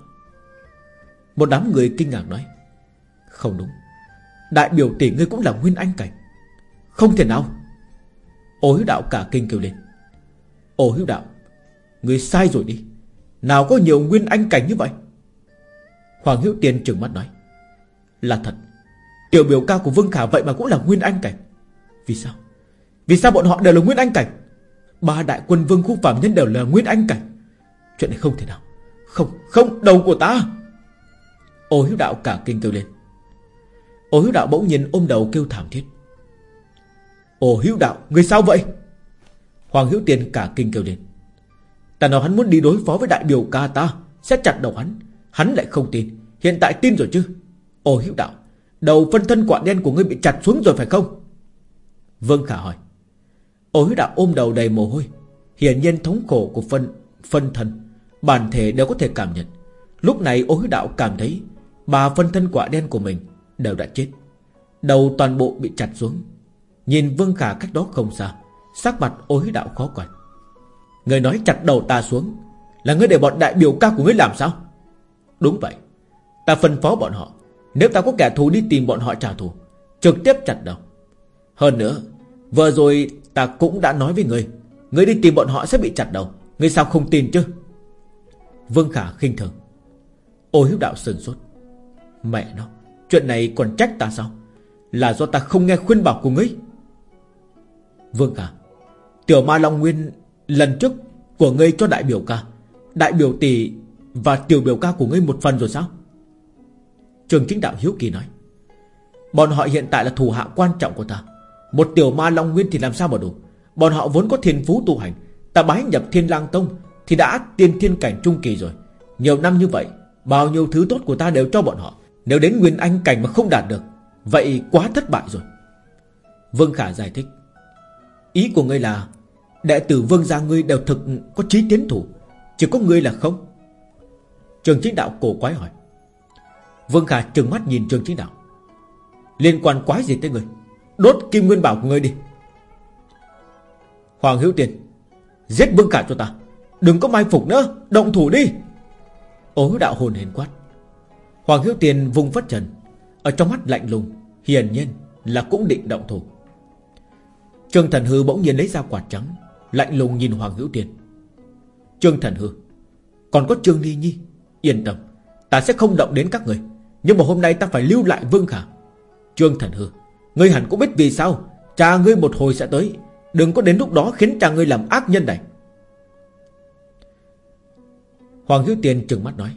Một đám người kinh ngạc nói, Không đúng Đại biểu tỷ ngươi cũng là Nguyên Anh Cảnh. Không thể nào. Ô hữu đạo cả kinh kêu lên. Ô hữu đạo ngươi sai rồi đi. Nào có nhiều Nguyên Anh Cảnh như vậy? Hoàng hữu Tiên trừng mắt nói. Là thật. Tiểu biểu ca của Vương Khả vậy mà cũng là Nguyên Anh Cảnh. Vì sao? Vì sao bọn họ đều là Nguyên Anh Cảnh? Ba đại quân vương khu phạm nhân đều là Nguyên Anh Cảnh. Chuyện này không thể nào. Không, không, đầu của ta. Ô hữu đạo cả kinh kêu lên. Ô hữu đạo bỗng nhìn ôm đầu kêu thảm thiết. Ô hữu đạo, người sao vậy? Hoàng hữu tiền cả kinh kêu lên. Ta nói hắn muốn đi đối phó với đại biểu ca ta Sẽ chặt đầu hắn Hắn lại không tin. Hiện tại tin rồi chứ? Ô hữu đạo Đầu phân thân quả đen của ngươi bị chặt xuống rồi phải không? Vâng khả hỏi. Ô hữu đạo ôm đầu đầy mồ hôi. Hiển nhiên thống khổ của phân phân thân Bản thể đều có thể cảm nhận. Lúc này ô hữu đạo cảm thấy Bà phân thân quả đen của mình Đều đã chết. Đầu toàn bộ bị chặt xuống. Nhìn Vương Khả cách đó không xa, Sắc mặt ô hiếu đạo khó quản Người nói chặt đầu ta xuống, Là ngươi để bọn đại biểu ca của ngươi làm sao? Đúng vậy, Ta phân phó bọn họ, Nếu ta có kẻ thù đi tìm bọn họ trả thù, Trực tiếp chặt đầu. Hơn nữa, Vừa rồi ta cũng đã nói với ngươi Ngươi đi tìm bọn họ sẽ bị chặt đầu, Ngươi sao không tin chứ? Vương Khả khinh thường. Ô hiếu đạo sừng sốt. Mẹ nó. Chuyện này còn trách ta sao? Là do ta không nghe khuyên bảo của ngươi? Vương ca, Tiểu Ma Long Nguyên lần trước của ngươi cho đại biểu ca. Đại biểu tỷ Và tiểu biểu ca của ngươi một phần rồi sao? Trường chính đạo hiếu kỳ nói Bọn họ hiện tại là thủ hạ quan trọng của ta. Một tiểu ma long nguyên thì làm sao mà đủ? Bọn họ vốn có thiên phú tu hành. Ta bái nhập thiên lang tông Thì đã tiên thiên cảnh trung kỳ rồi. Nhiều năm như vậy Bao nhiêu thứ tốt của ta đều cho bọn họ. Nếu đến nguyên anh cảnh mà không đạt được, Vậy quá thất bại rồi. Vương Khả giải thích, Ý của ngươi là, Đệ tử vương gia ngươi đều thực có trí tiến thủ, Chỉ có ngươi là không? Trường chính đạo cổ quái hỏi. Vương Khả trừng mắt nhìn trường chính đạo. Liên quan quái gì tới người Đốt kim nguyên bảo của ngươi đi. Hoàng Hữu Tiền, Giết Vương Khả cho ta. Đừng có mai phục nữa, Động thủ đi. Ô đạo hồn hền quát. Hoàng Hiếu Tiền vùng phất trần Ở trong mắt lạnh lùng Hiển nhiên là cũng định động thủ. Trương Thần Hư bỗng nhiên lấy ra quạt trắng, Lạnh lùng nhìn Hoàng Hữu Tiền Trương Thần Hư, Còn có Trương Ly Nhi? Yên tâm, Ta sẽ không động đến các người. Nhưng mà hôm nay ta phải lưu lại Vương Khả. Trương Thần Hư, Ngươi hẳn cũng biết vì sao. Cha ngươi một hồi sẽ tới. Đừng có đến lúc đó khiến cha ngươi làm ác nhân này. Hoàng Hiếu Tiền trừng mắt nói.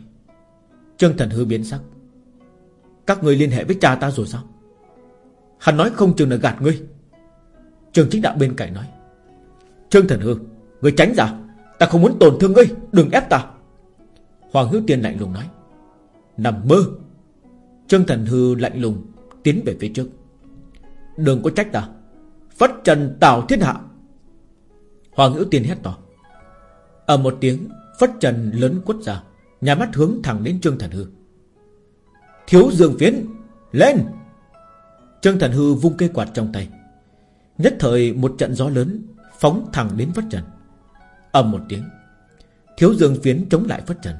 Trương Thần Hư biến sắc. Các người liên hệ với cha ta rồi sao? Hắn nói không chừng là gạt ngươi. Trường chính đạo bên cạnh nói. Trương Thần Hư Ngươi tránh ra. Ta không muốn tổn thương ngươi, Đừng ép ta. Hoàng Hữu Tiên lạnh lùng nói. Nằm mơ. Trương Thần Hư lạnh lùng Tiến về phía trước. Đừng có trách ta. Phất trần Tạo thiên hạ. Hoàng Hữu Tiên hét to. Ở một tiếng, Phất trần lớn quất ra. Nhà mắt hướng thẳng đến Trương Thần Hư. Thiếu dương phiến, Lên! Trương Thần Hư vung cây quạt trong tay. Nhất thời một trận gió lớn Phóng thẳng đến vất Trần. Ầm một tiếng, Thiếu dương phiến chống lại vất Trần.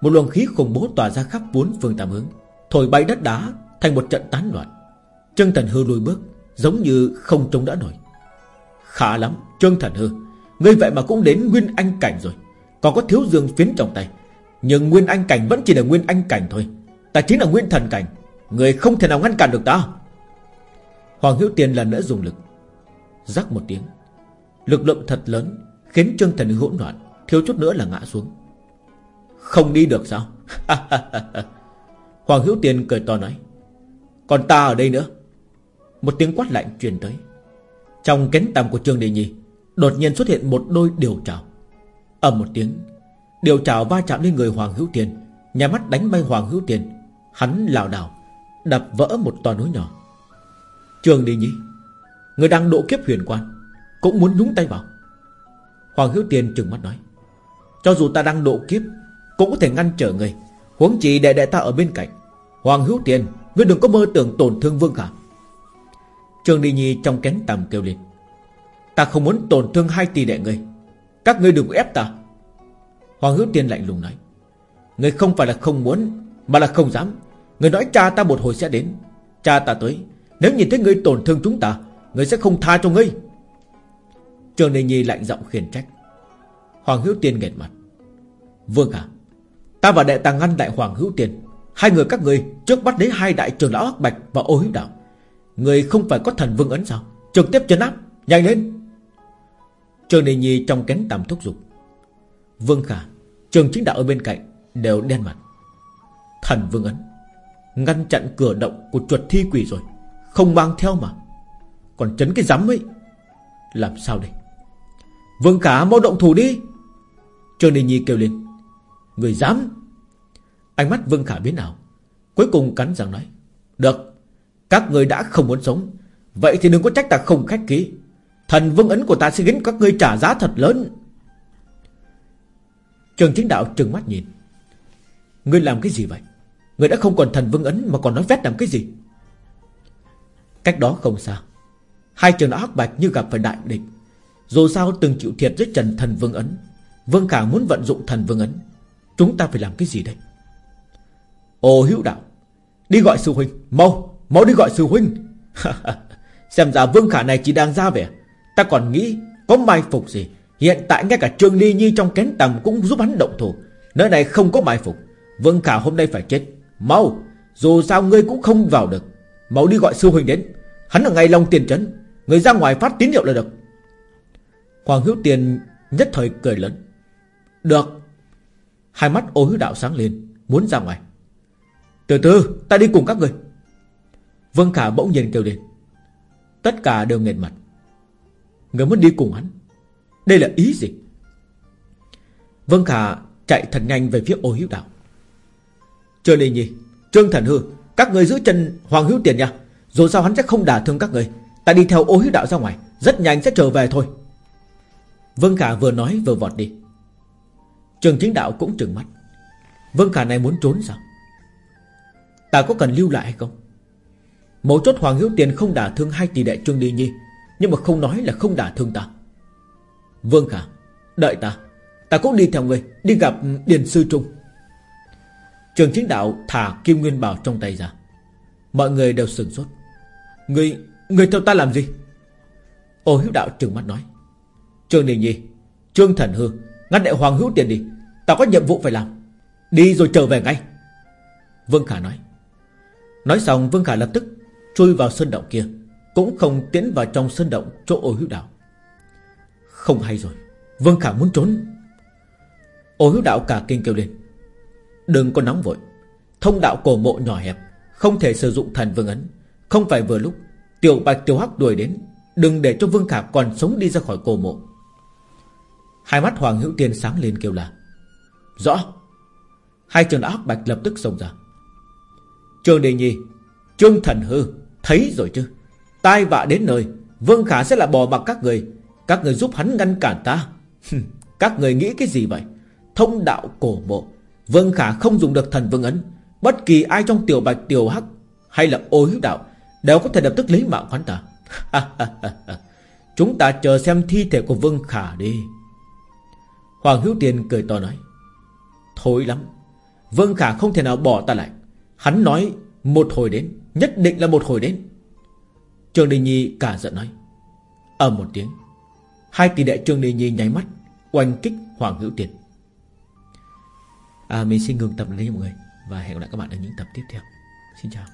Một luồng khí khủng bố tỏa ra khắp bốn phương tám hướng, Thổi bay đất đá Thành một trận tán loạn. Trương Thần Hư lùi bước, Giống như không chống đỡ nổi. Khá lắm, Trương Thần Hư, Ngươi vậy mà cũng đến Nguyên Anh Cảnh rồi. Còn có thiếu dương phiến trong tay nhưng Nguyên Anh Cảnh vẫn chỉ là Nguyên Anh Cảnh thôi. Ta chính là Nguyên Thần Cảnh. Người không thể nào ngăn cản được ta. Hoàng Hữu Tiên lần nữa dùng lực. Rắc một tiếng. Lực lượng thật lớn Khiến Trương Thần hỗn loạn, Thiếu chút nữa là ngã xuống. Không đi được sao? Hoàng Hữu Tiên cười to nói. Còn ta ở đây nữa. Một tiếng quát lạnh truyền tới. Trong cánh tầm của Trương Đề Nhi Đột nhiên xuất hiện một đôi điều trào. Ầm một tiếng Điều chảo va chạm lên người Hoàng Hữu Tiên Nhà mắt đánh bay Hoàng Hữu Tiên Hắn lảo đảo, Đập vỡ một tòa núi nhỏ. Trường đi Nhi Người đang độ kiếp huyền quan, Cũng muốn nhúng tay vào. Hoàng Hữu Tiên trừng mắt nói, Cho dù ta đang độ kiếp, Cũng có thể ngăn trở người. Huống chỉ để đệ ta ở bên cạnh. Hoàng Hữu Tiên Ngươi đừng có mơ tưởng tổn thương Vương Khả Trường Đi Nhi trong kén tầm kêu lên, Ta không muốn tổn thương hai tỷ đệ ngươi. Các ngươi đừng ép ta. Hoàng Hữu Tiên lạnh lùng nói Ngươi không phải là không muốn, Mà là không dám. Ngươi nói cha ta một hồi sẽ đến. Cha ta tới. Nếu nhìn thấy ngươi tổn thương chúng ta Ngươi sẽ không tha cho ngươi. Trường Đình Nhi lạnh giọng khiển trách. Hoàng Hữu Tiên nghẹt mặt. Vương à Ta và đệ ta ngăn đại Hoàng Hữu Tiên, Hai người các người trước bắt lấy hai đại trưởng lão Hắc Bạch và ô hữu đạo. Người không phải có thần vương ấn sao? Trực tiếp chân áp, Nhanh lên. Trường Đình Nhi trong kén tầm thúc giục. Vương Khả Trường chính đạo ở bên cạnh Đều đen mặt. Thần vương ấn, Ngăn chặn cửa động của chuột thi quỷ rồi, Không mang theo mà. Còn chấn cái rắm ấy, Làm sao đây? Vương Khả mau động thủ đi. Trương Đình Nhi kêu lên, Người dám. Ánh mắt Vương Khả biến nào Cuối cùng cắn răng nói, Được, Các người đã không muốn sống, Vậy thì đừng có trách ta không khách ký Thần vương ấn của ta sẽ khiến các ngươi trả giá thật lớn. Trường chính đạo trừng mắt nhìn. Ngươi làm cái gì vậy? Ngươi đã không còn thần vương ấn Mà còn nói vét làm cái gì? Cách đó không xa, Hai trường đạo hắc bạch như gặp phải đại địch. Dù sao từng chịu thiệt với Trần Thần Vương Ấn, Vương Khả muốn vận dụng Thần Vương Ấn, Chúng ta phải làm cái gì đây? Ồ hữu đạo, Đi gọi sư huynh. Mau Mau đi gọi sư huynh. Xem ra Vương Khả này chỉ đang ra vẻ. Ta còn nghĩ Có mai phục gì. Hiện tại ngay cả Trương Ly Nhi trong kén tầm Cũng giúp hắn động thủ. Nơi này không có mai phục. Vương Khả hôm nay phải chết. Mau, Dù sao ngươi cũng không vào được. Mau đi gọi sư huynh đến. Hắn ở ngay Long Tiền Trấn. Người ra ngoài phát tín hiệu là được. Hoàng Hữu Tiền nhất thời cười lớn. Được. Hai mắt ô hữu đạo sáng lên, Muốn ra ngoài. Từ từ, ta đi cùng các người. Vương Khả bỗng nhiên kêu lên. Tất cả đều nghẹn mặt. Người muốn đi cùng hắn. Đây là ý gì? Vương Khả, chạy thật nhanh về phía ô hữu đạo. Trương lì Nhi Trương Thần Hư, Các người giữ chân Hoàng Hữu Tiền nha. Dù sao hắn sẽ không đả thương các người. Ta đi theo ô hữu đạo ra ngoài, Rất nhanh sẽ trở về thôi. Vương Khả vừa nói vừa vọt đi. Trường chính đạo cũng trừng mắt. Vương Khả này muốn trốn sao? Ta có cần lưu lại hay không? Mấu chốt Hoàng Hiếu Tiền không đả thương hai tỷ đệ Trương Đi Nhi Nhưng mà không nói là không đả thương ta. Vương Khả Đợi ta. Ta cũng đi theo người Đi gặp Điền Sư Trung. Trường chính đạo thả Kim Nguyên Bảo trong tay ra. Mọi người đều sửng sốt. Người, người theo ta làm gì? Ô hiếu đạo trừng mắt nói. Trương Đình Nhi Trương Thần Hư Ngăn đại Hoàng Hữu Tiền đi. Ta có nhiệm vụ phải làm. Đi rồi trở về ngay. Vương Khả nói. Nói xong Vương Khả lập tức Chui vào sơn động kia Cũng không tiến vào trong sơn động chỗ ô hữu đạo. Không hay rồi. Vương Khả muốn trốn. Ô hữu đạo cả kinh kêu lên. Đừng có nóng vội. Thông đạo cổ mộ nhỏ hẹp, Không thể sử dụng thần vương ấn. Không phải vừa lúc, Tiểu bạch tiểu hắc đuổi đến. Đừng để cho Vương Khả còn sống đi ra khỏi cổ mộ. Hai mắt Hoàng Hữu Tiên sáng lên kêu là, Rõ. Hai trường ác bạch lập tức xông ra. Trường Đề Nhi, Trương Thần Hư, Thấy rồi chứ? Tai vạ đến nơi, Vương Khả sẽ là bò mặc các người các người giúp hắn ngăn cản ta. Các người nghĩ cái gì vậy? Thông đạo cổ mộ. Vương Khả không dùng được thần vương ấn. Bất kỳ ai trong tiểu bạch, tiểu hắc Hay là ô hiếu đạo Đều có thể lập tức lấy mạng hắn ta. Chúng ta chờ xem thi thể của Vương Khả đi. Hoàng Hữu Tiền cười to nói, Thôi lắm. Vương Khả không thể nào bỏ ta lại. Hắn nói một hồi đến, Nhất định là một hồi đến. Trương Đình Nhi cả giận nói ở một tiếng. Hai tỷ đệ Trương Đình Nhi nháy mắt Oanh kích Hoàng Hữu Tiền. À, Mình xin ngừng tập đây mọi người Và hẹn gặp lại các bạn ở những tập tiếp theo. Xin chào.